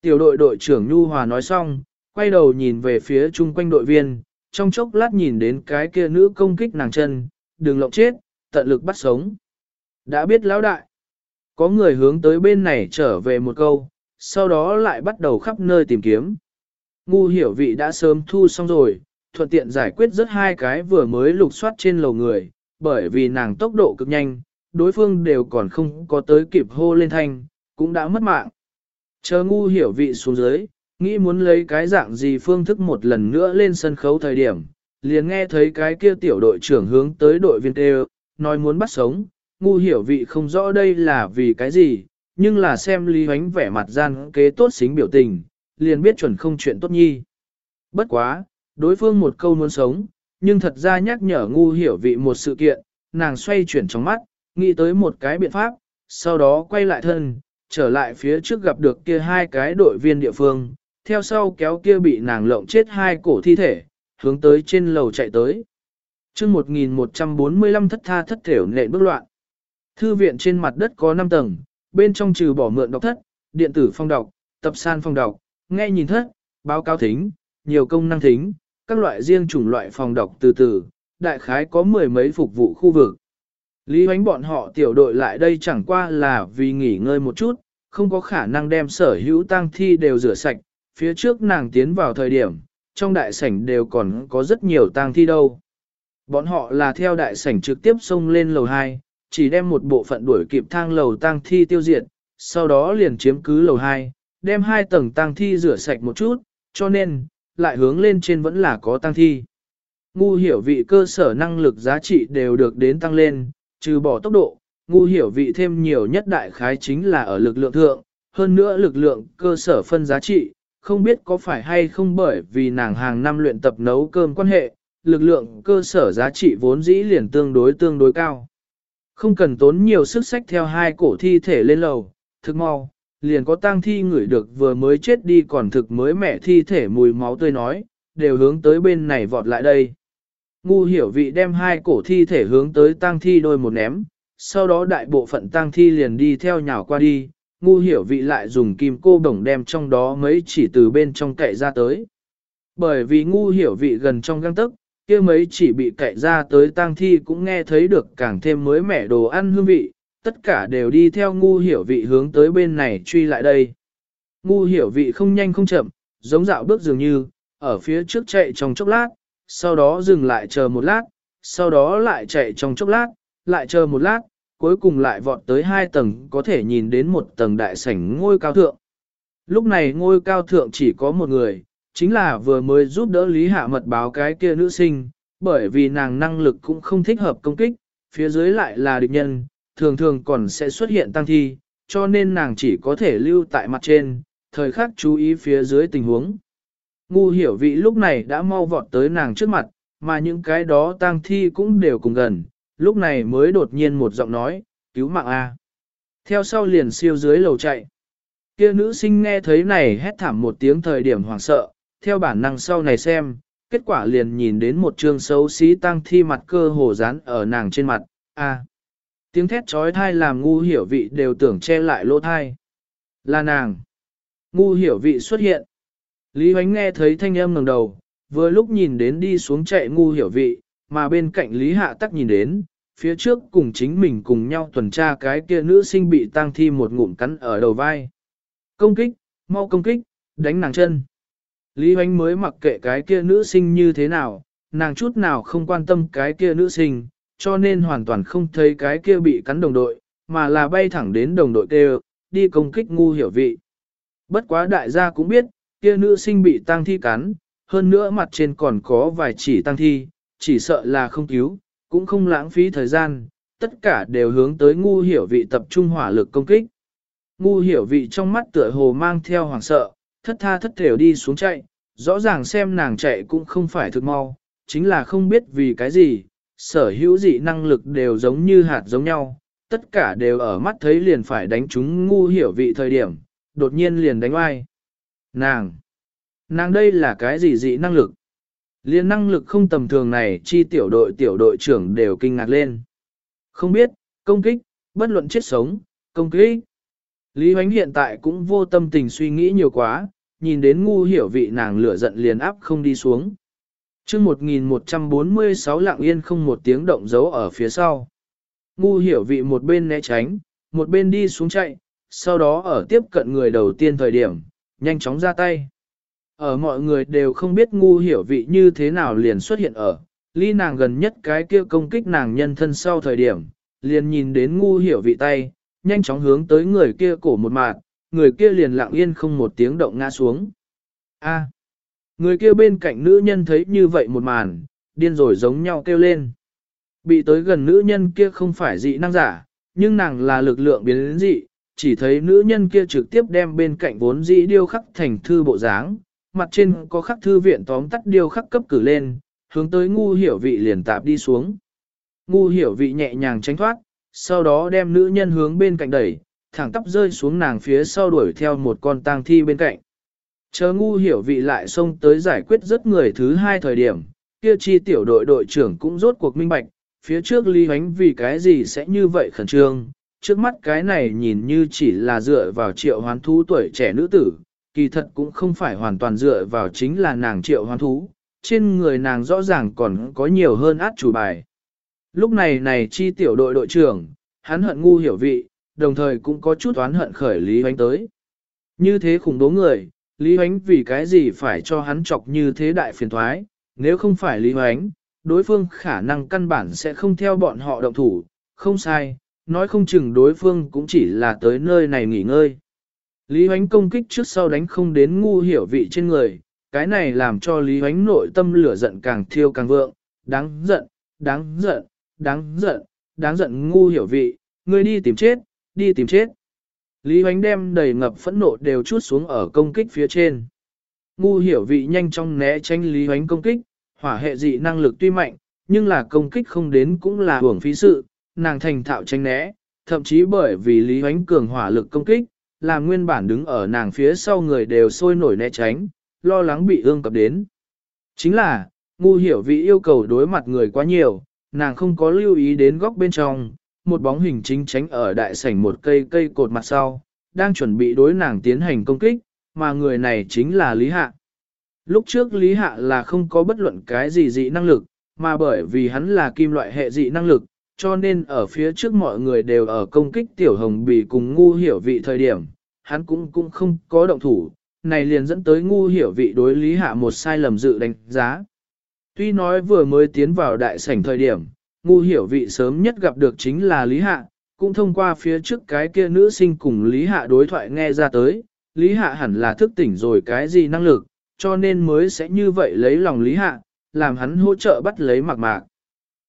Tiểu đội đội trưởng Nhu Hòa nói xong, quay đầu nhìn về phía chung quanh đội viên, trong chốc lát nhìn đến cái kia nữ công kích nàng chân, đừng lộng chết, tận lực bắt sống. Đã biết lão đại. Có người hướng tới bên này trở về một câu, sau đó lại bắt đầu khắp nơi tìm kiếm. Ngu hiểu vị đã sớm thu xong rồi, thuận tiện giải quyết rất hai cái vừa mới lục soát trên lầu người, bởi vì nàng tốc độ cực nhanh, đối phương đều còn không có tới kịp hô lên thanh, cũng đã mất mạng. Chờ ngu hiểu vị xuống dưới, nghĩ muốn lấy cái dạng gì phương thức một lần nữa lên sân khấu thời điểm, liền nghe thấy cái kia tiểu đội trưởng hướng tới đội viên tê nói muốn bắt sống, ngu hiểu vị không rõ đây là vì cái gì, nhưng là xem Lý Huánh vẻ mặt gian kế tốt xính biểu tình, liền biết chuẩn không chuyện tốt nhi. Bất quá, đối phương một câu muốn sống, nhưng thật ra nhắc nhở ngu hiểu vị một sự kiện, nàng xoay chuyển trong mắt, nghĩ tới một cái biện pháp, sau đó quay lại thân, trở lại phía trước gặp được kia hai cái đội viên địa phương, theo sau kéo kia bị nàng lộng chết hai cổ thi thể, hướng tới trên lầu chạy tới. chương 1145 thất tha thất thểu nện bước loạn. Thư viện trên mặt đất có 5 tầng, bên trong trừ bỏ mượn đọc thất, điện tử phong đọc, tập san phong đọc, nghe nhìn thất, báo cáo thính, nhiều công năng thính, các loại riêng chủng loại phòng đọc từ từ, đại khái có mười mấy phục vụ khu vực. Lý hoánh bọn họ tiểu đội lại đây chẳng qua là vì nghỉ ngơi một chút, không có khả năng đem sở hữu tang thi đều rửa sạch, phía trước nàng tiến vào thời điểm, trong đại sảnh đều còn có rất nhiều tang thi đâu. Bọn họ là theo đại sảnh trực tiếp xông lên lầu 2, chỉ đem một bộ phận đuổi kịp thang lầu tang thi tiêu diệt, sau đó liền chiếm cứ lầu 2, đem hai tầng tang thi rửa sạch một chút, cho nên, lại hướng lên trên vẫn là có tang thi. Ngu hiểu vị cơ sở năng lực giá trị đều được đến tăng lên, trừ bỏ tốc độ, ngu hiểu vị thêm nhiều nhất đại khái chính là ở lực lượng thượng, hơn nữa lực lượng cơ sở phân giá trị, không biết có phải hay không bởi vì nàng hàng năm luyện tập nấu cơm quan hệ, lực lượng cơ sở giá trị vốn dĩ liền tương đối tương đối cao. Không cần tốn nhiều sức sách theo hai cổ thi thể lên lầu, thực mau, liền có tang thi ngửi được vừa mới chết đi còn thực mới mẹ thi thể mùi máu tươi nói, đều hướng tới bên này vọt lại đây. Ngu hiểu vị đem hai cổ thi thể hướng tới tang thi đôi một ném, sau đó đại bộ phận tang thi liền đi theo nhào qua đi, ngu hiểu vị lại dùng kim cô đồng đem trong đó mấy chỉ từ bên trong cậy ra tới. Bởi vì ngu hiểu vị gần trong găng tức, kia mấy chỉ bị cậy ra tới tang thi cũng nghe thấy được càng thêm mới mẻ đồ ăn hương vị, tất cả đều đi theo ngu hiểu vị hướng tới bên này truy lại đây. Ngu hiểu vị không nhanh không chậm, giống dạo bước dường như, ở phía trước chạy trong chốc lát, sau đó dừng lại chờ một lát, sau đó lại chạy trong chốc lát, lại chờ một lát, cuối cùng lại vọt tới hai tầng có thể nhìn đến một tầng đại sảnh ngôi cao thượng. Lúc này ngôi cao thượng chỉ có một người, chính là vừa mới giúp đỡ Lý Hạ mật báo cái kia nữ sinh, bởi vì nàng năng lực cũng không thích hợp công kích, phía dưới lại là địch nhân, thường thường còn sẽ xuất hiện tăng thi, cho nên nàng chỉ có thể lưu tại mặt trên, thời khắc chú ý phía dưới tình huống. Ngu hiểu vị lúc này đã mau vọt tới nàng trước mặt, mà những cái đó tang thi cũng đều cùng gần, lúc này mới đột nhiên một giọng nói, cứu mạng A. Theo sau liền siêu dưới lầu chạy. Kia nữ sinh nghe thấy này hét thảm một tiếng thời điểm hoảng sợ, theo bản năng sau này xem, kết quả liền nhìn đến một trường xấu xí tăng thi mặt cơ hồ dán ở nàng trên mặt, A. Tiếng thét trói thai làm ngu hiểu vị đều tưởng che lại lỗ thai. Là nàng. Ngu hiểu vị xuất hiện. Lý Huánh nghe thấy thanh âm ngẩng đầu, vừa lúc nhìn đến đi xuống chạy ngu hiểu vị, mà bên cạnh Lý Hạ tắc nhìn đến, phía trước cùng chính mình cùng nhau tuần tra cái kia nữ sinh bị tang thi một ngụm cắn ở đầu vai. Công kích, mau công kích, đánh nàng chân. Lý Huánh mới mặc kệ cái kia nữ sinh như thế nào, nàng chút nào không quan tâm cái kia nữ sinh, cho nên hoàn toàn không thấy cái kia bị cắn đồng đội, mà là bay thẳng đến đồng đội kêu, đi công kích ngu hiểu vị. Bất quá đại gia cũng biết, kia nữ sinh bị tang thi cắn, hơn nữa mặt trên còn có vài chỉ tang thi, chỉ sợ là không cứu, cũng không lãng phí thời gian, tất cả đều hướng tới ngu hiểu vị tập trung hỏa lực công kích. Ngu hiểu vị trong mắt tựa hồ mang theo hoàng sợ, thất tha thất thểu đi xuống chạy, rõ ràng xem nàng chạy cũng không phải thực mau, chính là không biết vì cái gì, sở hữu dị năng lực đều giống như hạt giống nhau, tất cả đều ở mắt thấy liền phải đánh chúng ngu hiểu vị thời điểm, đột nhiên liền đánh oai. Nàng! Nàng đây là cái gì dị năng lực? Liên năng lực không tầm thường này chi tiểu đội tiểu đội trưởng đều kinh ngạc lên. Không biết, công kích, bất luận chết sống, công kích. Lý Hoánh hiện tại cũng vô tâm tình suy nghĩ nhiều quá, nhìn đến ngu hiểu vị nàng lửa giận liền áp không đi xuống chương 1146 lặng yên không một tiếng động giấu ở phía sau. Ngu hiểu vị một bên né tránh, một bên đi xuống chạy, sau đó ở tiếp cận người đầu tiên thời điểm, nhanh chóng ra tay. Ở mọi người đều không biết ngu hiểu vị như thế nào liền xuất hiện ở, ly nàng gần nhất cái kia công kích nàng nhân thân sau thời điểm, liền nhìn đến ngu hiểu vị tay, nhanh chóng hướng tới người kia cổ một mạt, người kia liền lặng yên không một tiếng động ngã xuống. A người kia bên cạnh nữ nhân thấy như vậy một màn, điên rồi giống nhau kêu lên. Bị tới gần nữ nhân kia không phải dị năng giả, nhưng nàng là lực lượng biến đến dị, chỉ thấy nữ nhân kia trực tiếp đem bên cạnh vốn dĩ điêu khắc thành thư bộ dáng, mặt trên có khắc thư viện tóm tắt điêu khắc cấp cử lên, hướng tới ngu hiểu vị liền tạp đi xuống. Ngu hiểu vị nhẹ nhàng tránh thoát, sau đó đem nữ nhân hướng bên cạnh đẩy, thẳng tắp rơi xuống nàng phía sau đuổi theo một con tang thi bên cạnh. Chờ ngu hiểu vị lại xông tới giải quyết rất người thứ hai thời điểm, kia chi tiểu đội đội trưởng cũng rốt cuộc minh bạch, phía trước Lý Huánh vì cái gì sẽ như vậy khẩn trương, trước mắt cái này nhìn như chỉ là dựa vào triệu hoán thú tuổi trẻ nữ tử, kỳ thật cũng không phải hoàn toàn dựa vào chính là nàng triệu hoán thú, trên người nàng rõ ràng còn có nhiều hơn át chủ bài. Lúc này này chi tiểu đội đội trưởng, hắn hận ngu hiểu vị, đồng thời cũng có chút oán hận khởi Lý Hoánh tới. Như thế khủng bố người, Lý Hoánh vì cái gì phải cho hắn chọc như thế đại phiền thoái, nếu không phải Lý Hoánh, đối phương khả năng căn bản sẽ không theo bọn họ động thủ, không sai, nói không chừng đối phương cũng chỉ là tới nơi này nghỉ ngơi. Lý Hoánh công kích trước sau đánh không đến ngu hiểu vị trên người, cái này làm cho Lý Hoánh nội tâm lửa giận càng thiêu càng vượng, đáng giận, đáng giận, đáng giận, đáng giận ngu hiểu vị, ngươi đi tìm chết, đi tìm chết. Lý Hoánh đem đầy ngập phẫn nộ đều chút xuống ở công kích phía trên. Ngu hiểu vị nhanh chóng né tránh Lý Hoánh công kích, hỏa hệ dị năng lực tuy mạnh, nhưng là công kích không đến cũng là hưởng phí sự, nàng thành thạo tránh né, thậm chí bởi vì Lý Hoánh cường hỏa lực công kích, là nguyên bản đứng ở nàng phía sau người đều sôi nổi né tránh, lo lắng bị ương cập đến. Chính là, ngu hiểu vị yêu cầu đối mặt người quá nhiều, nàng không có lưu ý đến góc bên trong, một bóng hình chính tránh ở đại sảnh một cây cây cột mặt sau, đang chuẩn bị đối nàng tiến hành công kích, mà người này chính là Lý Hạ. Lúc trước Lý Hạ là không có bất luận cái gì dị năng lực, mà bởi vì hắn là kim loại hệ dị năng lực, cho nên ở phía trước mọi người đều ở công kích tiểu hồng bì cùng ngu hiểu vị thời điểm, hắn cũng cũng không có động thủ, này liền dẫn tới ngu hiểu vị đối Lý Hạ một sai lầm dự đánh giá. Tuy nói vừa mới tiến vào đại sảnh thời điểm, ngu hiểu vị sớm nhất gặp được chính là Lý Hạ, cũng thông qua phía trước cái kia nữ sinh cùng Lý Hạ đối thoại nghe ra tới, Lý Hạ hẳn là thức tỉnh rồi cái gì năng lực, cho nên mới sẽ như vậy lấy lòng Lý Hạ, làm hắn hỗ trợ bắt lấy mạc mạc.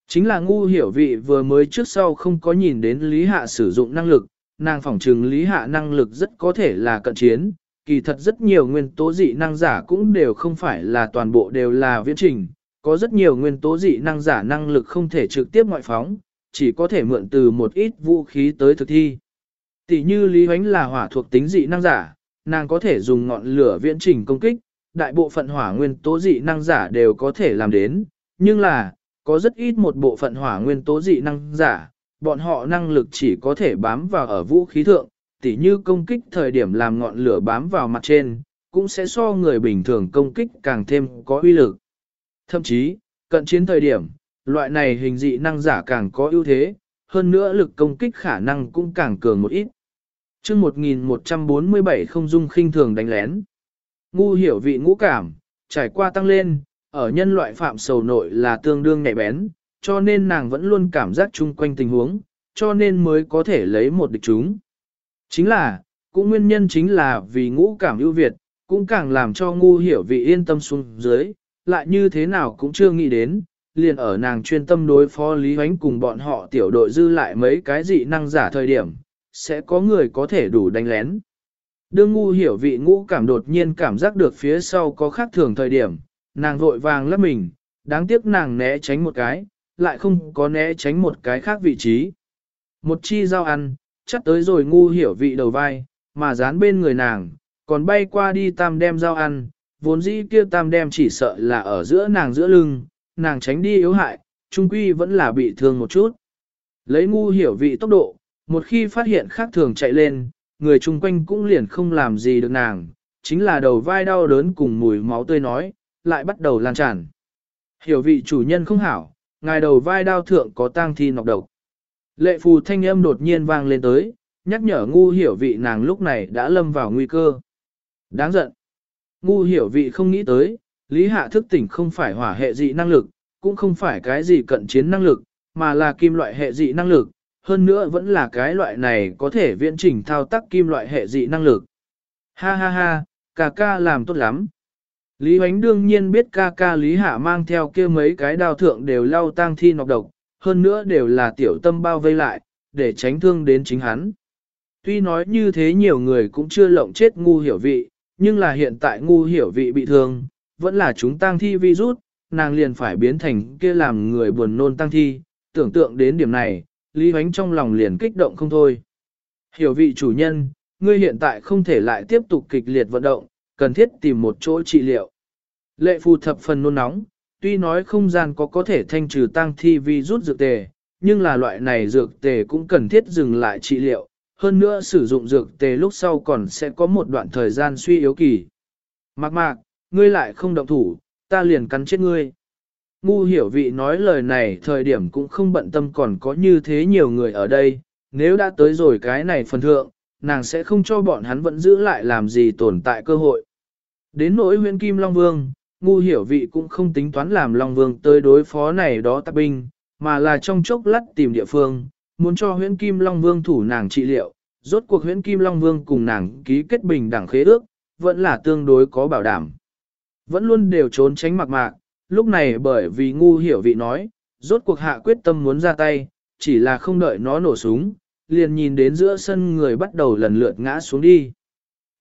Chính là ngu hiểu vị vừa mới trước sau không có nhìn đến Lý Hạ sử dụng năng lực, nàng phỏng trừng Lý Hạ năng lực rất có thể là cận chiến, kỳ thật rất nhiều nguyên tố dị năng giả cũng đều không phải là toàn bộ đều là viễn trình, có rất nhiều nguyên tố dị năng giả năng lực không thể trực tiếp ngoại phóng, chỉ có thể mượn từ một ít vũ khí tới thực thi. Tỷ như Lý Huánh là hỏa thuộc tính dị năng giả, nàng có thể dùng ngọn lửa viễn trình công kích, đại bộ phận hỏa nguyên tố dị năng giả đều có thể làm đến, nhưng là, có rất ít một bộ phận hỏa nguyên tố dị năng giả, bọn họ năng lực chỉ có thể bám vào ở vũ khí thượng, tỉ như công kích thời điểm làm ngọn lửa bám vào mặt trên, cũng sẽ so người bình thường công kích càng thêm có uy lực. Thậm chí, cận chiến thời điểm, loại này hình dị năng giả càng có ưu thế, hơn nữa lực công kích khả năng cũng càng cường một ít. chương 1147 không dung khinh thường đánh lén. Ngu hiểu vị ngũ cảm, trải qua tăng lên, ở nhân loại phạm sầu nội là tương đương nhạy bén, cho nên nàng vẫn luôn cảm giác chung quanh tình huống, cho nên mới có thể lấy một địch chúng. Chính là, cũng nguyên nhân chính là vì ngũ cảm ưu việt, cũng càng làm cho ngu hiểu vị yên tâm xuống dưới, lại như thế nào cũng chưa nghĩ đến, liền ở nàng chuyên tâm đối phó Lý Huánh cùng bọn họ tiểu đội dư lại mấy cái dị năng giả thời điểm, sẽ có người có thể đủ đánh lén. Đương ngu hiểu vị ngũ cảm đột nhiên cảm giác được phía sau có khác thường thời điểm, nàng vội vàng lấp mình, đáng tiếc nàng né tránh một cái, lại không có né tránh một cái khác vị trí. Một chi dao ăn, chắc tới rồi ngu hiểu vị đầu vai, mà dán bên người nàng, còn bay qua đi tam đem dao ăn, vốn dĩ kia tam đem chỉ sợ là ở giữa nàng giữa lưng, nàng tránh đi yếu hại, trung quy vẫn là bị thương một chút. Lấy ngu hiểu vị tốc độ, một khi phát hiện khác thường chạy lên, người chung quanh cũng liền không làm gì được nàng, chính là đầu vai đau đớn cùng mùi máu tươi nói, lại bắt đầu lan tràn. Hiểu vị chủ nhân không hảo, ngài đầu vai đau thượng có tang thi nọc độc. Lệ phù thanh âm đột nhiên vang lên tới, nhắc nhở ngu hiểu vị nàng lúc này đã lâm vào nguy cơ. Đáng giận. Ngu hiểu vị không nghĩ tới, lý hạ thức tỉnh không phải hỏa hệ dị năng lực, cũng không phải cái gì cận chiến năng lực, mà là kim loại hệ dị năng lực, hơn nữa vẫn là cái loại này có thể viễn trình thao tác kim loại hệ dị năng lực. Ha ha ha, ca ca làm tốt lắm. Lý Hoánh đương nhiên biết ca ca Lý Hạ mang theo kia mấy cái đao thượng đều lau tang thi nọc độc, hơn nữa đều là tiểu tâm bao vây lại, để tránh thương đến chính hắn. Tuy nói như thế nhiều người cũng chưa lộng chết ngu hiểu vị, nhưng là hiện tại ngu hiểu vị bị thương, vẫn là chúng tang thi virus, nàng liền phải biến thành kia làm người buồn nôn tang thi, tưởng tượng đến điểm này, Lý Huánh trong lòng liền kích động không thôi. Hiểu vị chủ nhân, ngươi hiện tại không thể lại tiếp tục kịch liệt vận động, cần thiết tìm một chỗ trị liệu. Lệ phù thập phần nôn nóng, tuy nói không gian có có thể thanh trừ tăng thi virus dược tề, nhưng là loại này dược tề cũng cần thiết dừng lại trị liệu, hơn nữa sử dụng dược tề lúc sau còn sẽ có một đoạn thời gian suy yếu kỳ. Mạc mạc, ngươi lại không động thủ, ta liền cắn chết ngươi. Ngu hiểu vị nói lời này thời điểm cũng không bận tâm còn có như thế nhiều người ở đây, nếu đã tới rồi cái này phần thượng, nàng sẽ không cho bọn hắn vẫn giữ lại làm gì tồn tại cơ hội. Đến nỗi huyện Kim Long Vương, ngu hiểu vị cũng không tính toán làm Long Vương tới đối phó này đó tạp binh, mà là trong chốc lát tìm địa phương, muốn cho Huyễn Kim Long Vương thủ nàng trị liệu, rốt cuộc Huyễn Kim Long Vương cùng nàng ký kết bình đẳng khế ước, vẫn là tương đối có bảo đảm. Vẫn luôn đều trốn tránh mặc mạc, lúc này bởi vì ngu hiểu vị nói, rốt cuộc hạ quyết tâm muốn ra tay, chỉ là không đợi nó nổ súng, liền nhìn đến giữa sân người bắt đầu lần lượt ngã xuống đi.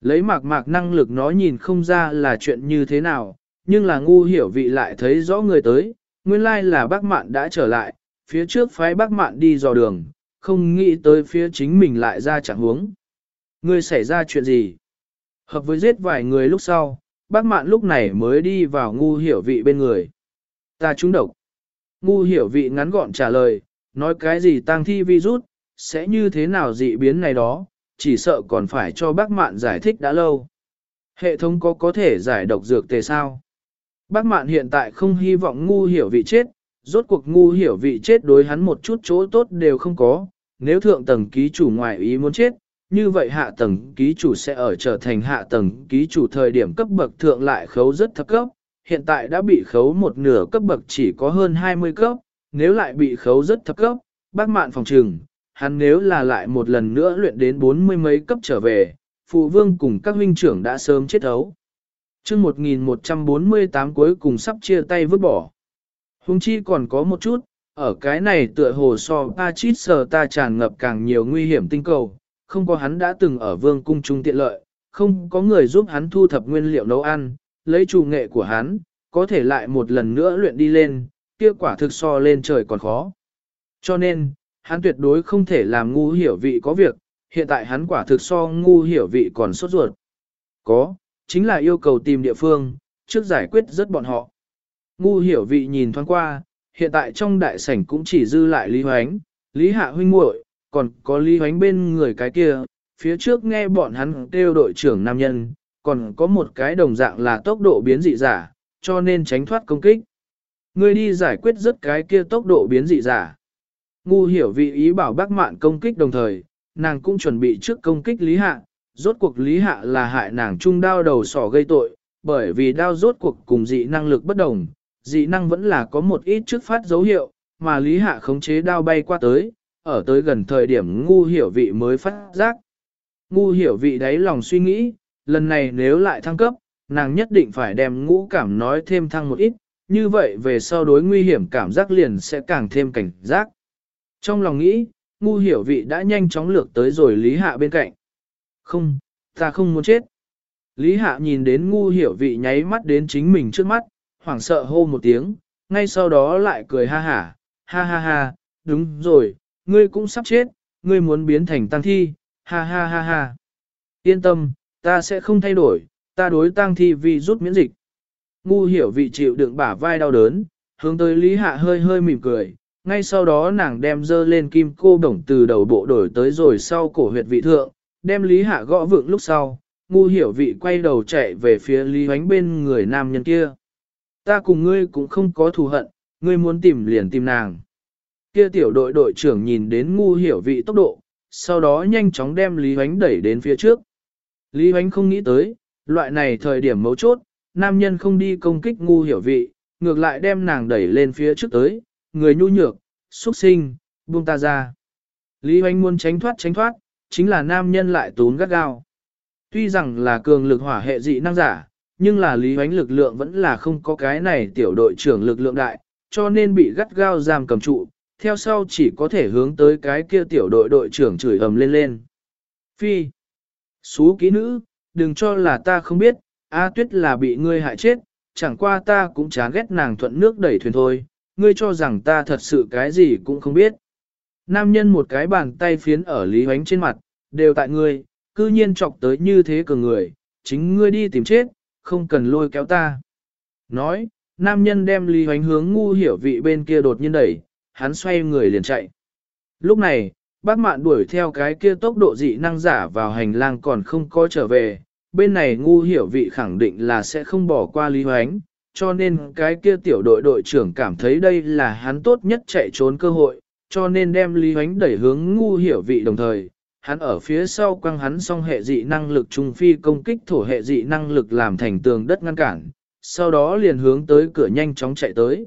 Lấy mạc mạc năng lực nó nhìn không ra là chuyện như thế nào, nhưng là ngu hiểu vị lại thấy rõ người tới, nguyên lai là bác mạn đã trở lại, phía trước phái bác mạn đi dò đường, không nghĩ tới phía chính mình lại ra chẳng huống. ngươi xảy ra chuyện gì? Hợp với giết vài người lúc sau, bác mạn lúc này mới đi vào ngu hiểu vị bên người. Ta trúng độc. Ngu hiểu vị ngắn gọn trả lời, nói cái gì tăng thi virus, sẽ như thế nào dị biến này đó, chỉ sợ còn phải cho bác mạn giải thích đã lâu. Hệ thống có có thể giải độc dược tề sao? Bác mạn hiện tại không hy vọng ngu hiểu vị chết, rốt cuộc ngu hiểu vị chết đối hắn một chút chỗ tốt đều không có, nếu thượng tầng ký chủ ngoại ý muốn chết, như vậy hạ tầng ký chủ sẽ ở trở thành hạ tầng ký chủ thời điểm cấp bậc thượng lại khấu rất thấp cấp, hiện tại đã bị khấu một nửa cấp bậc chỉ có hơn 20 cấp, nếu lại bị khấu rất thấp cấp, bác mạn phòng trừng, hắn nếu là lại một lần nữa luyện đến bốn mươi mấy cấp trở về, phụ vương cùng các huynh trưởng đã sớm chết ấu. chương 1148 cuối cùng sắp chia tay vứt bỏ. Hùng chi còn có một chút, ở cái này tựa hồ so Pachit sờ ta tràn ngập càng nhiều nguy hiểm tinh cầu, không có hắn đã từng ở vương cung trung tiện lợi, không có người giúp hắn thu thập nguyên liệu nấu ăn, lấy chủ nghệ của hắn, có thể lại một lần nữa luyện đi lên, kia quả thực so lên trời còn khó. Cho nên, hắn tuyệt đối không thể làm ngu hiểu vị có việc, hiện tại hắn quả thực so ngu hiểu vị còn sốt ruột. Có, chính là yêu cầu tìm địa phương, trước giải quyết rất bọn họ. Ngu hiểu vị nhìn thoáng qua, hiện tại trong đại sảnh cũng chỉ dư lại Lý Hoánh, Lý Hạ huynh muội, còn có Lý Hoánh bên người cái kia, phía trước nghe bọn hắn kêu đội trưởng nam nhân, còn có một cái đồng dạng là tốc độ biến dị giả, cho nên tránh thoát công kích. Người đi giải quyết rất cái kia tốc độ biến dị giả. Ngu hiểu vị ý bảo bác mạn công kích đồng thời, nàng cũng chuẩn bị trước công kích Lý Hạ, rốt cuộc Lý Hạ là hại nàng trung đao đầu sỏ gây tội, bởi vì đao rốt cuộc cùng dị năng lực bất đồng, dị năng vẫn là có một ít trước phát dấu hiệu, mà Lý Hạ khống chế đao bay qua tới, ở tới gần thời điểm ngu hiểu vị mới phát giác. Ngu hiểu vị đáy lòng suy nghĩ, lần này nếu lại thăng cấp, nàng nhất định phải đem ngũ cảm nói thêm thăng một ít, như vậy về sau đối nguy hiểm cảm giác liền sẽ càng thêm cảnh giác. Trong lòng nghĩ, ngu hiểu vị đã nhanh chóng lược tới rồi Lý Hạ bên cạnh. Không, ta không muốn chết. Lý Hạ nhìn đến ngu hiểu vị nháy mắt đến chính mình trước mắt, hoảng sợ hô một tiếng, ngay sau đó lại cười ha hả, ha ha ha, đúng rồi, ngươi cũng sắp chết, ngươi muốn biến thành tăng thi, ha ha ha ha. Yên tâm, ta sẽ không thay đổi, ta đối tăng thi vì rút miễn dịch. Ngu hiểu vị chịu đựng bả vai đau đớn, hướng tới Lý Hạ hơi hơi mỉm cười, ngay sau đó nàng đem dơ lên kim cô đồng từ đầu bộ đổi tới rồi sau cổ huyệt vị thượng, đem Lý Hạ gõ vượng lúc sau, ngu hiểu vị quay đầu chạy về phía Lý Hoánh bên người nam nhân kia. Ta cùng ngươi cũng không có thù hận, ngươi muốn tìm liền tìm nàng. Kia tiểu đội đội trưởng nhìn đến ngu hiểu vị tốc độ, sau đó nhanh chóng đem Lý Huánh đẩy đến phía trước. Lý Huánh không nghĩ tới, loại này thời điểm mấu chốt, nam nhân không đi công kích ngu hiểu vị, ngược lại đem nàng đẩy lên phía trước tới, người nhu nhược, xuất sinh, buông ta ra. Lý Huánh muốn tránh thoát tránh thoát, chính là nam nhân lại tốn gắt gao. Tuy rằng là cường lực hỏa hệ dị năng giả, nhưng là Lý Hoành lực lượng vẫn là không có cái này tiểu đội trưởng lực lượng đại, cho nên bị gắt gao giam cầm trụ, theo sau chỉ có thể hướng tới cái kia tiểu đội đội trưởng chửi ầm lên lên. Phi! Xú ký nữ, đừng cho là ta không biết, A Tuyết là bị ngươi hại chết, chẳng qua ta cũng chán ghét nàng thuận nước đẩy thuyền thôi, ngươi cho rằng ta thật sự cái gì cũng không biết. Nam nhân một cái bàn tay phiến ở Lý Huánh trên mặt, đều tại ngươi, cư nhiên chọc tới như thế cường người, chính ngươi đi tìm chết, không cần lôi kéo ta. Nói, nam nhân đem Lý Hoánh hướng ngu hiểu vị bên kia đột nhiên đẩy, hắn xoay người liền chạy. Lúc này, bác mạn đuổi theo cái kia tốc độ dị năng giả vào hành lang còn không có trở về, bên này ngu hiểu vị khẳng định là sẽ không bỏ qua Lý Hoánh, cho nên cái kia tiểu đội đội trưởng cảm thấy đây là hắn tốt nhất chạy trốn cơ hội, cho nên đem Lý Hoánh đẩy hướng ngu hiểu vị đồng thời. Hắn ở phía sau quăng hắn xong hệ dị năng lực trung phi công kích thổ hệ dị năng lực làm thành tường đất ngăn cản, sau đó liền hướng tới cửa nhanh chóng chạy tới.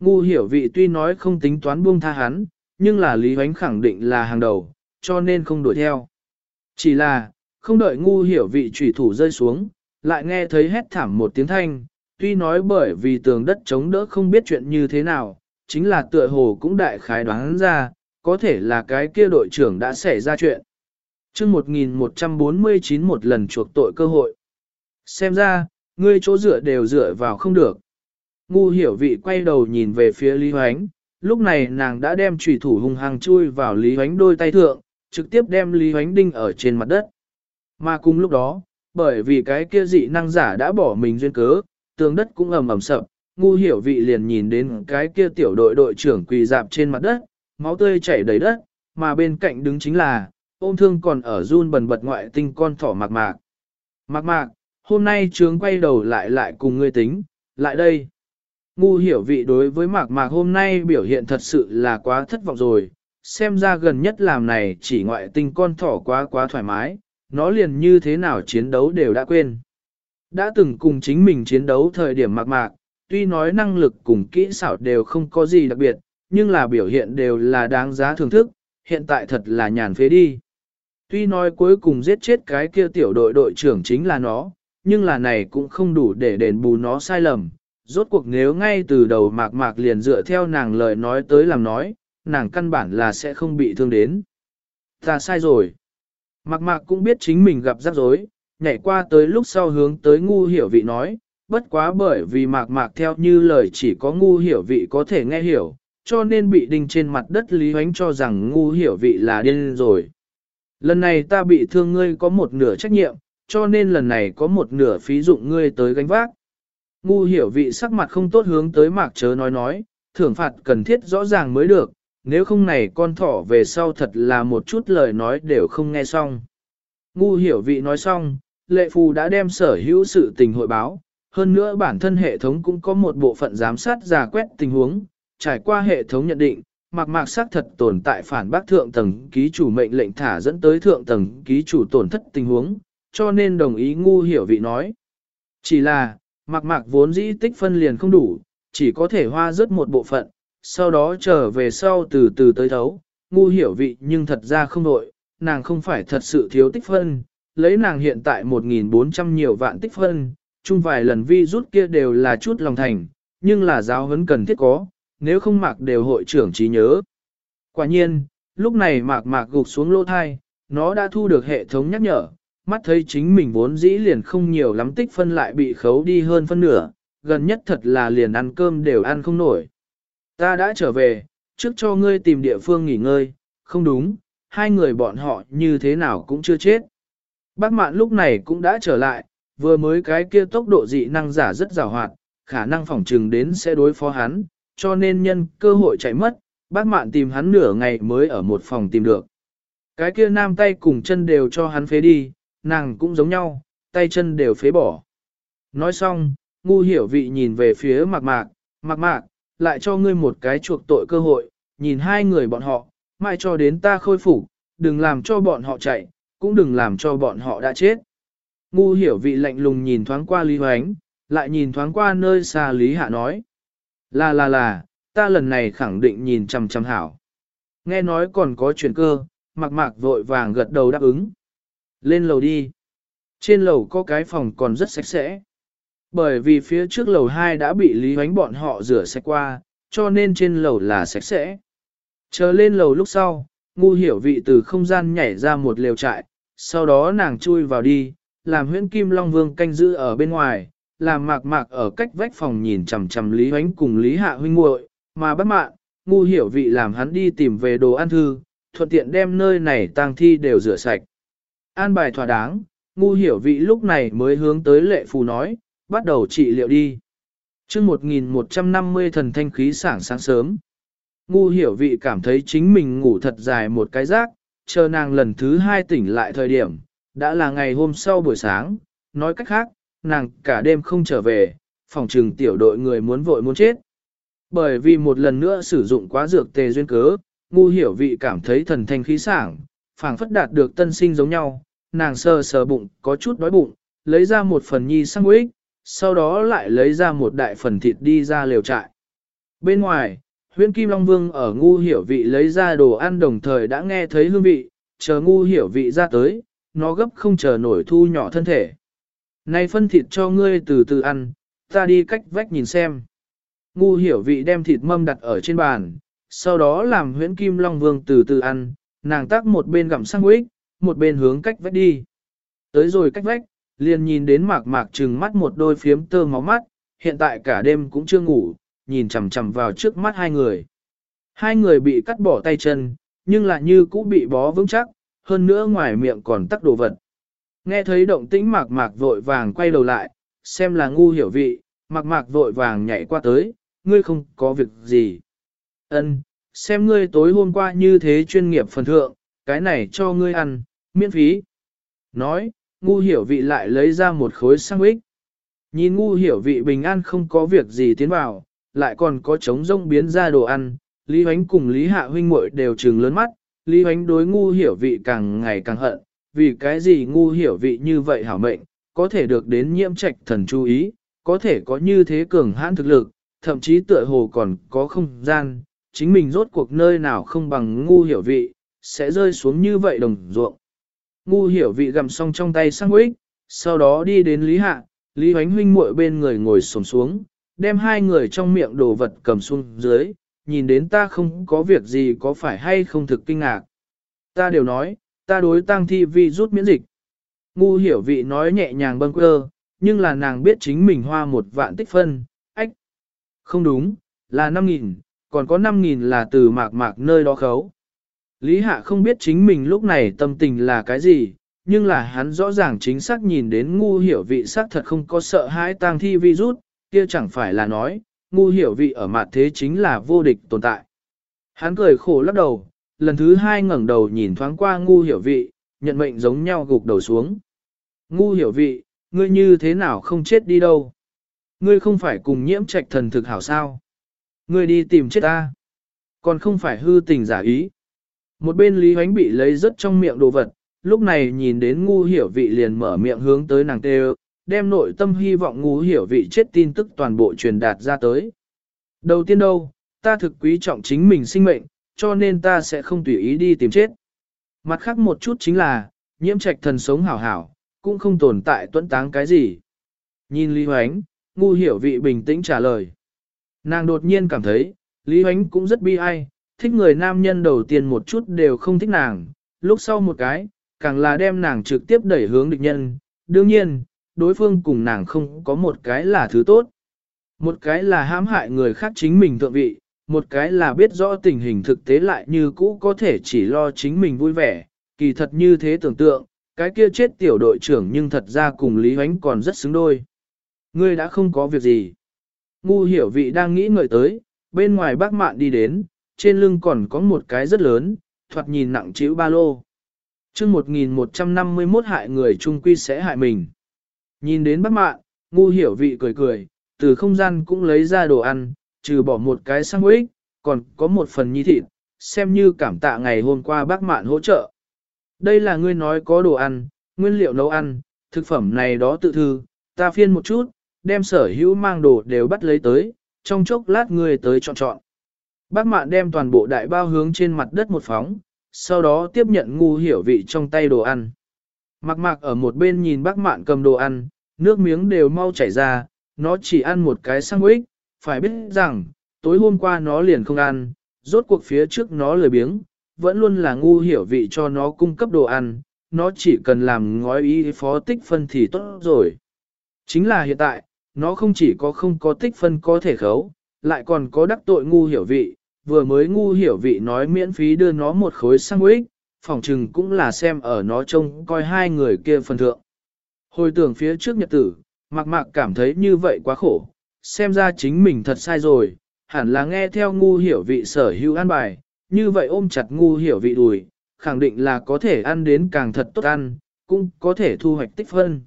Ngu hiểu vị tuy nói không tính toán buông tha hắn, nhưng là Lý Huánh khẳng định là hàng đầu, cho nên không đuổi theo. Chỉ là, không đợi ngu hiểu vị trùy thủ rơi xuống, lại nghe thấy hét thảm một tiếng thanh, tuy nói bởi vì tường đất chống đỡ không biết chuyện như thế nào, chính là tựa hồ cũng đại khái đoán ra, có thể là cái kia đội trưởng đã xảy ra chuyện. chương 1149 một lần chuộc tội cơ hội. Xem ra, ngươi chỗ dựa đều dựa vào không được. Ngu hiểu vị quay đầu nhìn về phía Lý Hoánh, lúc này nàng đã đem trùy thủ hung hăng chui vào Lý Hoánh đôi tay thượng, trực tiếp đem Lý Hoánh đinh ở trên mặt đất. Mà cùng lúc đó, bởi vì cái kia dị năng giả đã bỏ mình duyên cớ, tường đất cũng ầm ầm sập, ngu hiểu vị liền nhìn đến cái kia tiểu đội đội trưởng quỳ dạp trên mặt đất, máu tươi chảy đầy đất, mà bên cạnh đứng chính là, ôm thương còn ở run bần bật ngoại tinh con thỏ mạc mạc. Mạc mạc, hôm nay trướng quay đầu lại lại cùng ngươi tính, lại đây. Ngu hiểu vị đối với mạc mạc hôm nay biểu hiện thật sự là quá thất vọng rồi, xem ra gần nhất làm này chỉ ngoại tinh con thỏ quá quá thoải mái, nó liền như thế nào chiến đấu đều đã quên. Đã từng cùng chính mình chiến đấu thời điểm mạc mạc, tuy nói năng lực cùng kỹ xảo đều không có gì đặc biệt, nhưng là biểu hiện đều là đáng giá thưởng thức, hiện tại thật là nhàn phế đi. Tuy nói cuối cùng giết chết cái kia tiểu đội đội trưởng chính là nó, nhưng là này cũng không đủ để đền bù nó sai lầm. Rốt cuộc nếu ngay từ đầu mạc mạc liền dựa theo nàng lời nói tới làm nói, nàng căn bản là sẽ không bị thương đến. Ta sai rồi. Mạc mạc cũng biết chính mình gặp rắc rối, nhảy qua tới lúc sau hướng tới ngu hiểu vị nói, bất quá bởi vì mạc mạc theo như lời chỉ có ngu hiểu vị có thể nghe hiểu, cho nên bị đinh trên mặt đất Lý Hoánh cho rằng ngu hiểu vị là điên rồi. Lần này ta bị thương ngươi có một nửa trách nhiệm, cho nên lần này có một nửa phí dụng ngươi tới gánh vác. Ngu hiểu vị sắc mặt không tốt hướng tới mạc chớ nói nói, thưởng phạt cần thiết rõ ràng mới được, nếu không này con thỏ về sau thật là một chút lời nói đều không nghe xong. Ngu hiểu vị nói xong, lệ phù đã đem sở hữu sự tình hội báo, hơn nữa bản thân hệ thống cũng có một bộ phận giám sát giả quét tình huống, trải qua hệ thống nhận định, mạc mạc xác thật tồn tại phản bác thượng tầng ký chủ mệnh lệnh thả dẫn tới thượng tầng ký chủ tổn thất tình huống, cho nên đồng ý ngu hiểu vị nói. Chỉ là, mạc mạc vốn dĩ tích phân liền không đủ, chỉ có thể hoa rất một bộ phận, sau đó trở về sau từ từ tới thấu, ngu hiểu vị nhưng thật ra không nội, nàng không phải thật sự thiếu tích phân, lấy nàng hiện tại 1.400 nhiều vạn tích phân, chung vài lần vi rút kia đều là chút lòng thành, nhưng là giáo huấn cần thiết có, nếu không mạc đều hội trưởng trí nhớ. Quả nhiên, lúc này mạc mạc gục xuống lô thai, nó đã thu được hệ thống nhắc nhở, mắt thấy chính mình vốn dĩ liền không nhiều lắm tích phân lại bị khấu đi hơn phân nửa, gần nhất thật là liền ăn cơm đều ăn không nổi. Ta đã trở về, trước cho ngươi tìm địa phương nghỉ ngơi, không đúng, hai người bọn họ như thế nào cũng chưa chết. Bác mạn lúc này cũng đã trở lại, vừa mới cái kia tốc độ dị năng giả rất rào hoạt, khả năng phỏng trừng đến sẽ đối phó hắn, cho nên nhân cơ hội chạy mất, bác mạn tìm hắn nửa ngày mới ở một phòng tìm được. Cái kia nam tay cùng chân đều cho hắn phế đi, nàng cũng giống nhau, tay chân đều phế bỏ. Nói xong, ngu hiểu vị nhìn về phía mạc mạc, mạc mạc, lại cho ngươi một cái chuộc tội cơ hội, nhìn hai người bọn họ, mai cho đến ta khôi phục, đừng làm cho bọn họ chạy, cũng đừng làm cho bọn họ đã chết. Ngu hiểu vị lạnh lùng nhìn thoáng qua Lý Hoánh, lại nhìn thoáng qua nơi xa Lý Hạ nói. Là là là, ta lần này khẳng định nhìn chằm chằm hảo. Nghe nói còn có chuyện cơ, mặc mạc vội vàng gật đầu đáp ứng. Lên lầu đi. Trên lầu có cái phòng còn rất sạch sẽ. Bởi vì phía trước lầu 2 đã bị Lý Hoánh bọn họ rửa sạch qua, cho nên trên lầu là sạch sẽ. Chờ lên lầu lúc sau, ngu hiểu vị từ không gian nhảy ra một lều trại, sau đó nàng chui vào đi, làm huyễn kim long vương canh giữ ở bên ngoài, làm mạc mạc ở cách vách phòng nhìn chằm chằm Lý Huánh cùng Lý Hạ huynh muội, mà bắt mạng, ngu hiểu vị làm hắn đi tìm về đồ ăn thư, thuận tiện đem nơi này tang thi đều rửa sạch. An bài thỏa đáng, ngu hiểu vị lúc này mới hướng tới lệ phù nói, bắt đầu trị liệu đi. chương 1150 thần thanh khí sảng sáng sớm. Ngu hiểu vị cảm thấy chính mình ngủ thật dài một cái rác, chờ nàng lần thứ hai tỉnh lại thời điểm, đã là ngày hôm sau buổi sáng, nói cách khác, nàng cả đêm không trở về, phòng trừng tiểu đội người muốn vội muốn chết. Bởi vì một lần nữa sử dụng quá dược tề duyên cớ, ngu hiểu vị cảm thấy thần thanh khí sảng, phảng phất đạt được tân sinh giống nhau, nàng sờ sờ bụng, có chút đói bụng, lấy ra một phần nhi sang ích, sau đó lại lấy ra một đại phần thịt đi ra lều trại. Bên ngoài, huyện Kim Long Vương ở ngu hiểu vị lấy ra đồ ăn đồng thời đã nghe thấy hương vị, chờ ngu hiểu vị ra tới, nó gấp không chờ nổi thu nhỏ thân thể. Này phân thịt cho ngươi từ từ ăn, ta đi cách vách nhìn xem. Ngu hiểu vị đem thịt mâm đặt ở trên bàn, sau đó làm huyễn kim long vương từ từ ăn, nàng tác một bên gặm sang quýt, một bên hướng cách vách đi. Tới rồi cách vách, liền nhìn đến mạc mạc trừng mắt một đôi phiếm tơ máu mắt, hiện tại cả đêm cũng chưa ngủ, nhìn chằm chằm vào trước mắt hai người. Hai người bị cắt bỏ tay chân, nhưng lại như cũ bị bó vững chắc, hơn nữa ngoài miệng còn tắc đồ vật. Nghe thấy động tĩnh mạc mạc vội vàng quay đầu lại, xem là ngu hiểu vị, mạc mạc vội vàng nhảy qua tới, ngươi không có việc gì. Ân, xem ngươi tối hôm qua như thế chuyên nghiệp phần thượng, cái này cho ngươi ăn, miễn phí. Nói, ngu hiểu vị lại lấy ra một khối sandwich. Nhìn ngu hiểu vị bình an không có việc gì tiến vào, lại còn có trống rông biến ra đồ ăn, Lý Huánh cùng Lý Hạ huynh muội đều trừng lớn mắt, Lý Huánh đối ngu hiểu vị càng ngày càng hận, vì cái gì ngu hiểu vị như vậy hảo mệnh, có thể được đến nhiễm trạch thần chú ý, có thể có như thế cường hãn thực lực, thậm chí tựa hồ còn có không gian, chính mình rốt cuộc nơi nào không bằng ngu hiểu vị, sẽ rơi xuống như vậy đồng ruộng. Ngu hiểu vị gầm xong trong tay sang quýt, sau đó đi đến Lý Hạ, Lý Hoánh huynh muội bên người ngồi xổm xuống, đem hai người trong miệng đồ vật cầm xuống dưới, nhìn đến ta không có việc gì có phải hay không thực kinh ngạc. Ta đều nói, ta đối tăng thi vi rút miễn dịch. Ngu hiểu vị nói nhẹ nhàng bâng quơ, nhưng là nàng biết chính mình hoa một vạn tích phân, ách. Không đúng, là 5.000, còn có 5.000 là từ mạc mạc nơi đó khấu. Lý Hạ không biết chính mình lúc này tâm tình là cái gì, nhưng là hắn rõ ràng chính xác nhìn đến ngu hiểu vị xác thật không có sợ hãi tang thi virus, kia chẳng phải là nói, ngu hiểu vị ở mặt thế chính là vô địch tồn tại. Hắn cười khổ lắc đầu, lần thứ hai ngẩng đầu nhìn thoáng qua ngu hiểu vị, nhận mệnh giống nhau gục đầu xuống. Ngu hiểu vị, ngươi như thế nào không chết đi đâu? Ngươi không phải cùng nhiễm trạch thần thực hảo sao? Ngươi đi tìm chết ta. Còn không phải hư tình giả ý. Một bên Lý Hoánh bị lấy rất trong miệng đồ vật, lúc này nhìn đến ngu hiểu vị liền mở miệng hướng tới nàng tê đem nội tâm hy vọng ngu hiểu vị chết tin tức toàn bộ truyền đạt ra tới. Đầu tiên đâu, ta thực quý trọng chính mình sinh mệnh, cho nên ta sẽ không tùy ý đi tìm chết. Mặt khác một chút chính là, nhiễm trạch thần sống hảo hảo, cũng không tồn tại tuẫn táng cái gì. Nhìn Lý Hoánh, ngu hiểu vị bình tĩnh trả lời. Nàng đột nhiên cảm thấy, Lý Hoánh cũng rất bi ai, thích người nam nhân đầu tiên một chút đều không thích nàng, lúc sau một cái, càng là đem nàng trực tiếp đẩy hướng địch nhân. Đương nhiên, đối phương cùng nàng không có một cái là thứ tốt. Một cái là hãm hại người khác chính mình thượng vị, một cái là biết rõ tình hình thực tế lại như cũ có thể chỉ lo chính mình vui vẻ, kỳ thật như thế tưởng tượng, cái kia chết tiểu đội trưởng nhưng thật ra cùng Lý Huánh còn rất xứng đôi. Ngươi đã không có việc gì. Ngu hiểu vị đang nghĩ ngợi tới, bên ngoài bác mạn đi đến, trên lưng còn có một cái rất lớn, thoạt nhìn nặng chịu ba lô. chương 1151 hại người trung quy sẽ hại mình. Nhìn đến bác mạn, ngu hiểu vị cười cười, từ không gian cũng lấy ra đồ ăn, trừ bỏ một cái sang ích, còn có một phần nhi thịt, xem như cảm tạ ngày hôm qua bác mạn hỗ trợ. Đây là ngươi nói có đồ ăn, nguyên liệu nấu ăn, thực phẩm này đó tự thư, ta phiên một chút, đem sở hữu mang đồ đều bắt lấy tới, trong chốc lát ngươi tới chọn chọn. Bác mạn đem toàn bộ đại bao hướng trên mặt đất một phóng, sau đó tiếp nhận ngu hiểu vị trong tay đồ ăn. Mặc mạc ở một bên nhìn bác mạn cầm đồ ăn, nước miếng đều mau chảy ra, nó chỉ ăn một cái sandwich, phải biết rằng, tối hôm qua nó liền không ăn, rốt cuộc phía trước nó lười biếng, vẫn luôn là ngu hiểu vị cho nó cung cấp đồ ăn, nó chỉ cần làm ngói ý phó tích phân thì tốt rồi. Chính là hiện tại, nó không chỉ có không có tích phân có thể khấu, lại còn có đắc tội ngu hiểu vị, vừa mới ngu hiểu vị nói miễn phí đưa nó một khối sandwich, phòng trừng cũng là xem ở nó trông coi hai người kia phần thượng. Hồi tưởng phía trước nhật tử, mạc mạc cảm thấy như vậy quá khổ, xem ra chính mình thật sai rồi, hẳn là nghe theo ngu hiểu vị sở hữu ăn bài, như vậy ôm chặt ngu hiểu vị đùi, khẳng định là có thể ăn đến càng thật tốt ăn, cũng có thể thu hoạch tích phân.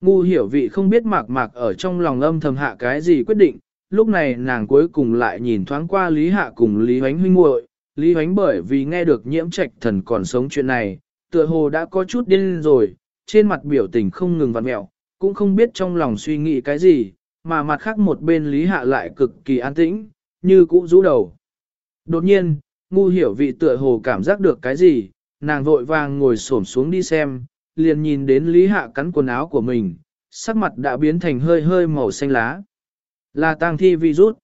Ngu hiểu vị không biết mạc mạc ở trong lòng âm thầm hạ cái gì quyết định, lúc này nàng cuối cùng lại nhìn thoáng qua Lý Hạ cùng Lý Huánh huynh muội Lý Huánh bởi vì nghe được nhiễm trạch thần còn sống chuyện này, tựa hồ đã có chút điên rồi, trên mặt biểu tình không ngừng vặn mẹo, cũng không biết trong lòng suy nghĩ cái gì, mà mặt khác một bên Lý Hạ lại cực kỳ an tĩnh, như cũ rũ đầu. Đột nhiên, ngu hiểu vị tựa hồ cảm giác được cái gì, nàng vội vàng ngồi xổm xuống đi xem, liền nhìn đến Lý Hạ cắn quần áo của mình, sắc mặt đã biến thành hơi hơi màu xanh lá. Là tang thi virus.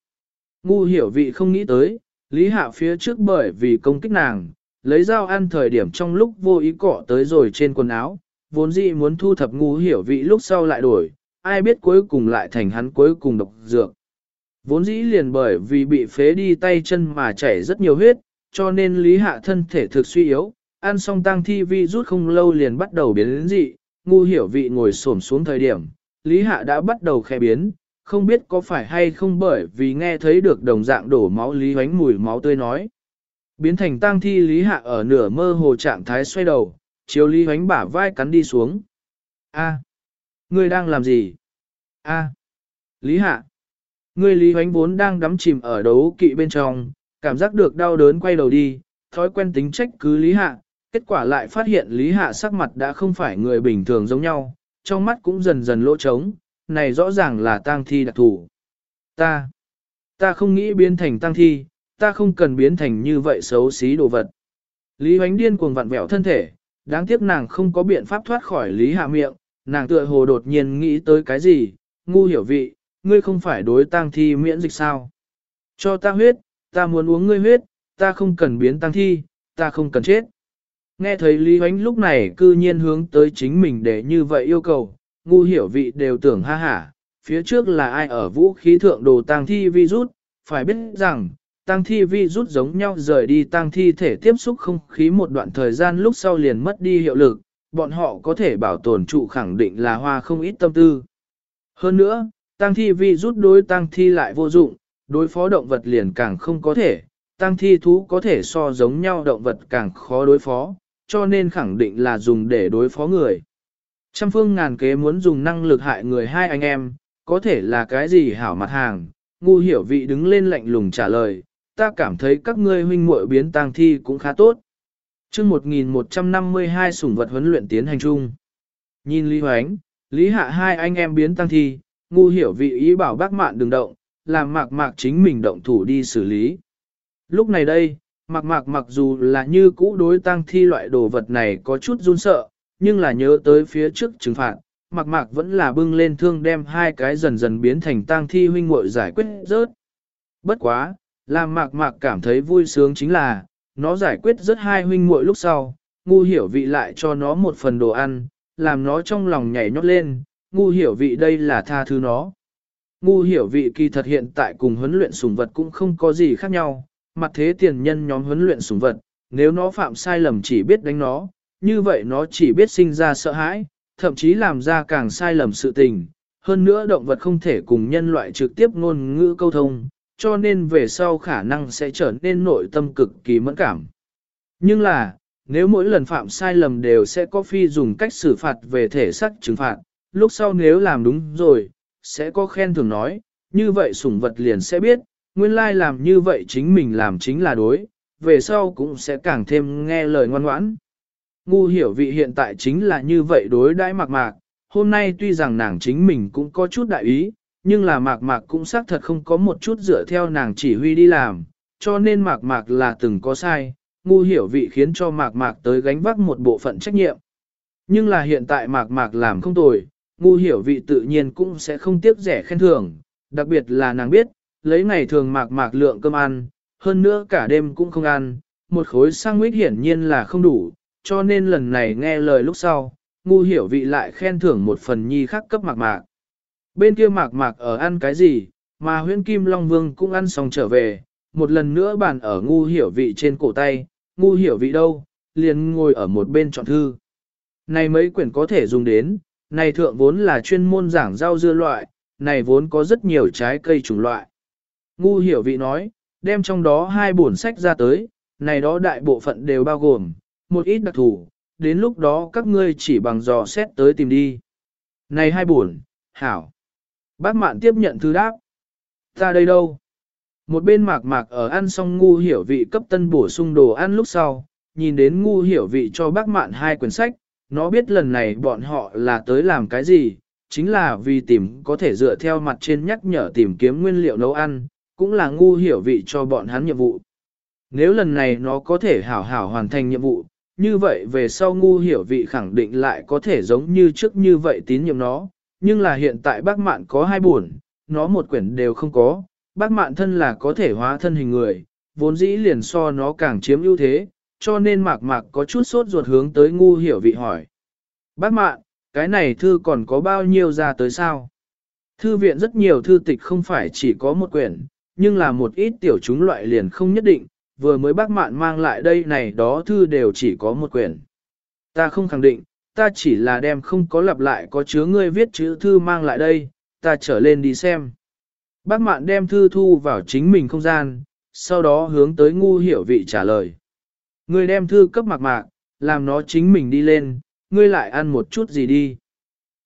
Ngu hiểu vị không nghĩ tới, Lý Hạ phía trước bởi vì công kích nàng, lấy dao ăn thời điểm trong lúc vô ý cọ tới rồi trên quần áo, vốn dĩ muốn thu thập ngu hiểu vị lúc sau lại đổi, ai biết cuối cùng lại thành hắn cuối cùng độc dược. Vốn dĩ liền bởi vì bị phế đi tay chân mà chảy rất nhiều huyết, cho nên Lý Hạ thân thể thực suy yếu, ăn xong tăng thi vi rút không lâu liền bắt đầu biến đến dị, ngu hiểu vị ngồi xổm xuống thời điểm, Lý Hạ đã bắt đầu khẽ biến, không biết có phải hay không bởi vì nghe thấy được đồng dạng đổ máu Lý Hoánh mùi máu tươi nói. Biến thành tang thi Lý Hạ ở nửa mơ hồ trạng thái xoay đầu, chiếu Lý Hoánh bả vai cắn đi xuống. A, ngươi đang làm gì? A, Lý Hạ, ngươi Lý Hoánh vốn đang đắm chìm ở đấu kỵ bên trong, cảm giác được đau đớn quay đầu đi, thói quen tính trách cứ Lý Hạ, kết quả lại phát hiện Lý Hạ sắc mặt đã không phải người bình thường giống nhau, trong mắt cũng dần dần lỗ trống, này rõ ràng là tang thi đặc thủ. Ta, ta không nghĩ biến thành tang thi, ta không cần biến thành như vậy xấu xí đồ vật. Lý Hoánh điên cuồng vặn vẹo thân thể, đáng tiếc nàng không có biện pháp thoát khỏi Lý Hạ miệng, nàng tựa hồ đột nhiên nghĩ tới cái gì, ngu hiểu vị, ngươi không phải đối tang thi miễn dịch sao. Cho ta huyết, ta muốn uống ngươi huyết, ta không cần biến tang thi, ta không cần chết. Nghe thấy Lý Huánh lúc này cư nhiên hướng tới chính mình để như vậy yêu cầu, ngu hiểu vị đều tưởng ha hả, phía trước là ai ở vũ khí thượng đồ tang thi virus, phải biết rằng, tang thi virus giống nhau rời đi tang thi thể tiếp xúc không khí một đoạn thời gian lúc sau liền mất đi hiệu lực, bọn họ có thể bảo tồn trụ khẳng định là hoa không ít tâm tư. Hơn nữa, tăng thi virus đối tăng thi lại vô dụng, đối phó động vật liền càng không có thể, tăng thi thú có thể so giống nhau động vật càng khó đối phó, cho nên khẳng định là dùng để đối phó người. Trăm phương ngàn kế muốn dùng năng lực hại người hai anh em, có thể là cái gì hảo mặt hàng, ngu hiểu vị đứng lên lạnh lùng trả lời, ta cảm thấy các ngươi huynh muội biến tang thi cũng khá tốt chương 1152 sủng vật huấn luyện tiến hành chung. Nhìn Lý Hoánh, Lý Hạ hai anh em biến tăng thi, ngu hiểu vị ý bảo bác mạn đừng động, làm mạc mạc chính mình động thủ đi xử lý. Lúc này đây, mạc mạc mặc dù là như cũ đối tăng thi loại đồ vật này có chút run sợ, nhưng là nhớ tới phía trước trừng phạt, mạc mạc vẫn là bưng lên thương đem hai cái dần dần biến thành tang thi huynh muội giải quyết rớt. Bất quá, làm mạc mạc cảm thấy vui sướng chính là, nó giải quyết rất hai huynh muội lúc sau, ngu hiểu vị lại cho nó một phần đồ ăn, làm nó trong lòng nhảy nhót lên, ngu hiểu vị đây là tha thứ nó. Ngu hiểu vị kỳ thật hiện tại cùng huấn luyện sủng vật cũng không có gì khác nhau, mặt thế tiền nhân nhóm huấn luyện sủng vật, nếu nó phạm sai lầm chỉ biết đánh nó, như vậy nó chỉ biết sinh ra sợ hãi, thậm chí làm ra càng sai lầm sự tình. Hơn nữa động vật không thể cùng nhân loại trực tiếp ngôn ngữ câu thông, cho nên về sau khả năng sẽ trở nên nội tâm cực kỳ mẫn cảm. Nhưng là, nếu mỗi lần phạm sai lầm đều sẽ có phi dùng cách xử phạt về thể xác trừng phạt, lúc sau nếu làm đúng rồi, sẽ có khen thưởng nói, như vậy sủng vật liền sẽ biết, nguyên lai làm như vậy chính mình làm chính là đối, về sau cũng sẽ càng thêm nghe lời ngoan ngoãn. Ngu hiểu vị hiện tại chính là như vậy đối đãi mạc mạc, hôm nay tuy rằng nàng chính mình cũng có chút đại ý, nhưng là mạc mạc cũng xác thật không có một chút dựa theo nàng chỉ huy đi làm, cho nên mạc mạc là từng có sai, ngu hiểu vị khiến cho mạc mạc tới gánh vác một bộ phận trách nhiệm. Nhưng là hiện tại mạc mạc làm không tồi, ngu hiểu vị tự nhiên cũng sẽ không tiếc rẻ khen thưởng, đặc biệt là nàng biết, lấy ngày thường mạc mạc lượng cơm ăn, hơn nữa cả đêm cũng không ăn, một khối sang nguyết hiển nhiên là không đủ, cho nên lần này nghe lời lúc sau, ngu hiểu vị lại khen thưởng một phần nhi khác cấp mạc mạc. Bên kia mạc mạc ở ăn cái gì, mà huyễn kim long vương cũng ăn xong trở về, một lần nữa bàn ở ngu hiểu vị trên cổ tay, ngu hiểu vị đâu, liền ngồi ở một bên chọn thư. Này mấy quyển có thể dùng đến, này thượng vốn là chuyên môn giảng rau dưa loại, này vốn có rất nhiều trái cây chủng loại. Ngu hiểu vị nói, đem trong đó hai bổn sách ra tới, này đó đại bộ phận đều bao gồm, một ít đặc thù, đến lúc đó các ngươi chỉ bằng dò xét tới tìm đi. Này hai buồn, hảo. Bác mạn tiếp nhận thư đáp. Ta đây đâu? Một bên mạc mạc ở ăn xong ngu hiểu vị cấp tân bổ sung đồ ăn lúc sau, nhìn đến ngu hiểu vị cho bác mạn hai quyển sách, nó biết lần này bọn họ là tới làm cái gì, chính là vì tìm có thể dựa theo mặt trên nhắc nhở tìm kiếm nguyên liệu nấu ăn, cũng là ngu hiểu vị cho bọn hắn nhiệm vụ. Nếu lần này nó có thể hảo hảo hoàn thành nhiệm vụ, như vậy về sau ngu hiểu vị khẳng định lại có thể giống như trước như vậy tín nhiệm nó, nhưng là hiện tại bác mạn có hai buồn, nó một quyển đều không có, bác mạn thân là có thể hóa thân hình người, vốn dĩ liền so nó càng chiếm ưu thế, cho nên mạc mạc có chút sốt ruột hướng tới ngu hiểu vị hỏi. Bác mạn, cái này thư còn có bao nhiêu ra tới sao? Thư viện rất nhiều thư tịch không phải chỉ có một quyển, nhưng là một ít tiểu chúng loại liền không nhất định, vừa mới bác mạn mang lại đây này đó thư đều chỉ có một quyển. Ta không khẳng định, ta chỉ là đem không có lặp lại có chứa ngươi viết chữ thư mang lại đây, ta trở lên đi xem. Bác mạn đem thư thu vào chính mình không gian, sau đó hướng tới ngu hiểu vị trả lời. Ngươi đem thư cấp mạc mạc, làm nó chính mình đi lên, ngươi lại ăn một chút gì đi.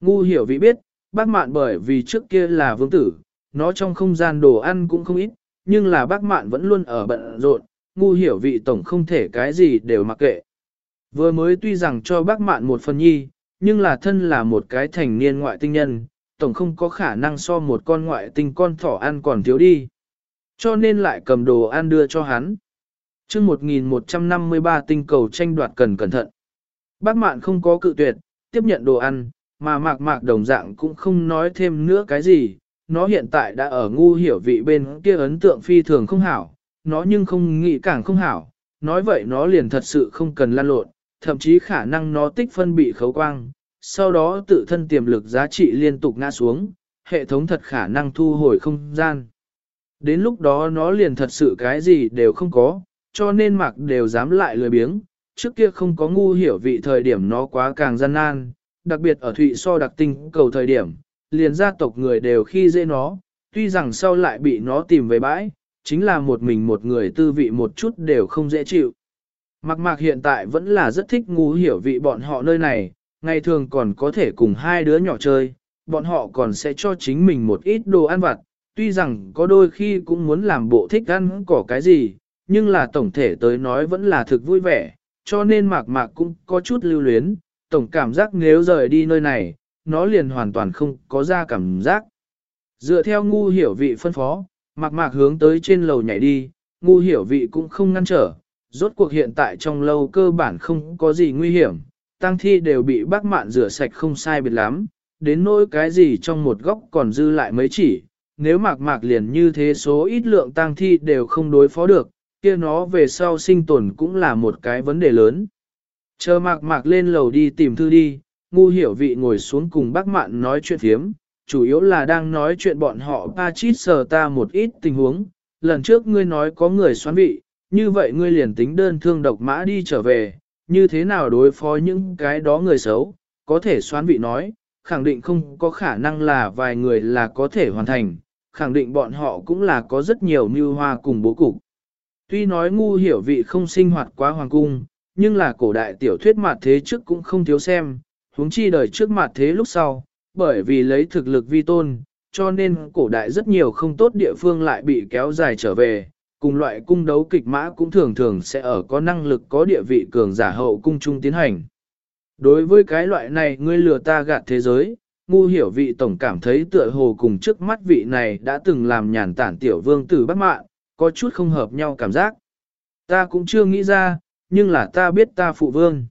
Ngu hiểu vị biết, bác mạn bởi vì trước kia là vương tử, nó trong không gian đồ ăn cũng không ít, nhưng là bác mạn vẫn luôn ở bận rộn, ngu hiểu vị tổng không thể cái gì đều mặc kệ. Vừa mới tuy rằng cho bác mạn một phần nhi, nhưng là thân là một cái thành niên ngoại tinh nhân, tổng không có khả năng so một con ngoại tinh con thỏ ăn còn thiếu đi. Cho nên lại cầm đồ ăn đưa cho hắn. chương 1153 tinh cầu tranh đoạt cần cẩn thận. Bác mạn không có cự tuyệt, tiếp nhận đồ ăn, mà mạc mạc đồng dạng cũng không nói thêm nữa cái gì. Nó hiện tại đã ở ngu hiểu vị bên kia ấn tượng phi thường không hảo, nó nhưng không nghĩ càng không hảo, nói vậy nó liền thật sự không cần lan lộn, thậm chí khả năng nó tích phân bị khấu quang, sau đó tự thân tiềm lực giá trị liên tục ngã xuống, hệ thống thật khả năng thu hồi không gian. Đến lúc đó nó liền thật sự cái gì đều không có, cho nên mặc đều dám lại lười biếng, trước kia không có ngu hiểu vị thời điểm nó quá càng gian nan, đặc biệt ở thụy so đặc tinh cầu thời điểm, liền gia tộc người đều khi dễ nó, tuy rằng sau lại bị nó tìm về bãi, chính là một mình một người tư vị một chút đều không dễ chịu. Mạc mạc hiện tại vẫn là rất thích ngu hiểu vị bọn họ nơi này, ngày thường còn có thể cùng hai đứa nhỏ chơi, bọn họ còn sẽ cho chính mình một ít đồ ăn vặt, tuy rằng có đôi khi cũng muốn làm bộ thích ăn cỏ cái gì, nhưng là tổng thể tới nói vẫn là thực vui vẻ, cho nên mạc mạc cũng có chút lưu luyến, tổng cảm giác nếu rời đi nơi này, nó liền hoàn toàn không có ra cảm giác. Dựa theo ngu hiểu vị phân phó, Mạc mạc hướng tới trên lầu nhảy đi, ngu hiểu vị cũng không ngăn trở, rốt cuộc hiện tại trong lâu cơ bản không có gì nguy hiểm, tăng thi đều bị bác mạn rửa sạch không sai biệt lắm, đến nỗi cái gì trong một góc còn dư lại mấy chỉ, nếu mạc mạc liền như thế số ít lượng tăng thi đều không đối phó được, kia nó về sau sinh tồn cũng là một cái vấn đề lớn. Chờ mạc mạc lên lầu đi tìm thư đi, ngu hiểu vị ngồi xuống cùng bác mạn nói chuyện phiếm, chủ yếu là đang nói chuyện bọn họ ba chít sờ ta một ít tình huống. Lần trước ngươi nói có người xoán vị, như vậy ngươi liền tính đơn thương độc mã đi trở về, như thế nào đối phó những cái đó người xấu, có thể xoán vị nói, khẳng định không có khả năng là vài người là có thể hoàn thành, khẳng định bọn họ cũng là có rất nhiều mưu hoa cùng bố cục. Tuy nói ngu hiểu vị không sinh hoạt quá hoàng cung, nhưng là cổ đại tiểu thuyết mặt thế trước cũng không thiếu xem, huống chi đời trước mặt thế lúc sau, bởi vì lấy thực lực vi tôn, cho nên cổ đại rất nhiều không tốt địa phương lại bị kéo dài trở về, cùng loại cung đấu kịch mã cũng thường thường sẽ ở có năng lực có địa vị cường giả hậu cung trung tiến hành. Đối với cái loại này ngươi lừa ta gạt thế giới, ngu hiểu vị tổng cảm thấy tựa hồ cùng trước mắt vị này đã từng làm nhàn tản tiểu vương tử bắt mạng, có chút không hợp nhau cảm giác. Ta cũng chưa nghĩ ra, nhưng là ta biết ta phụ vương.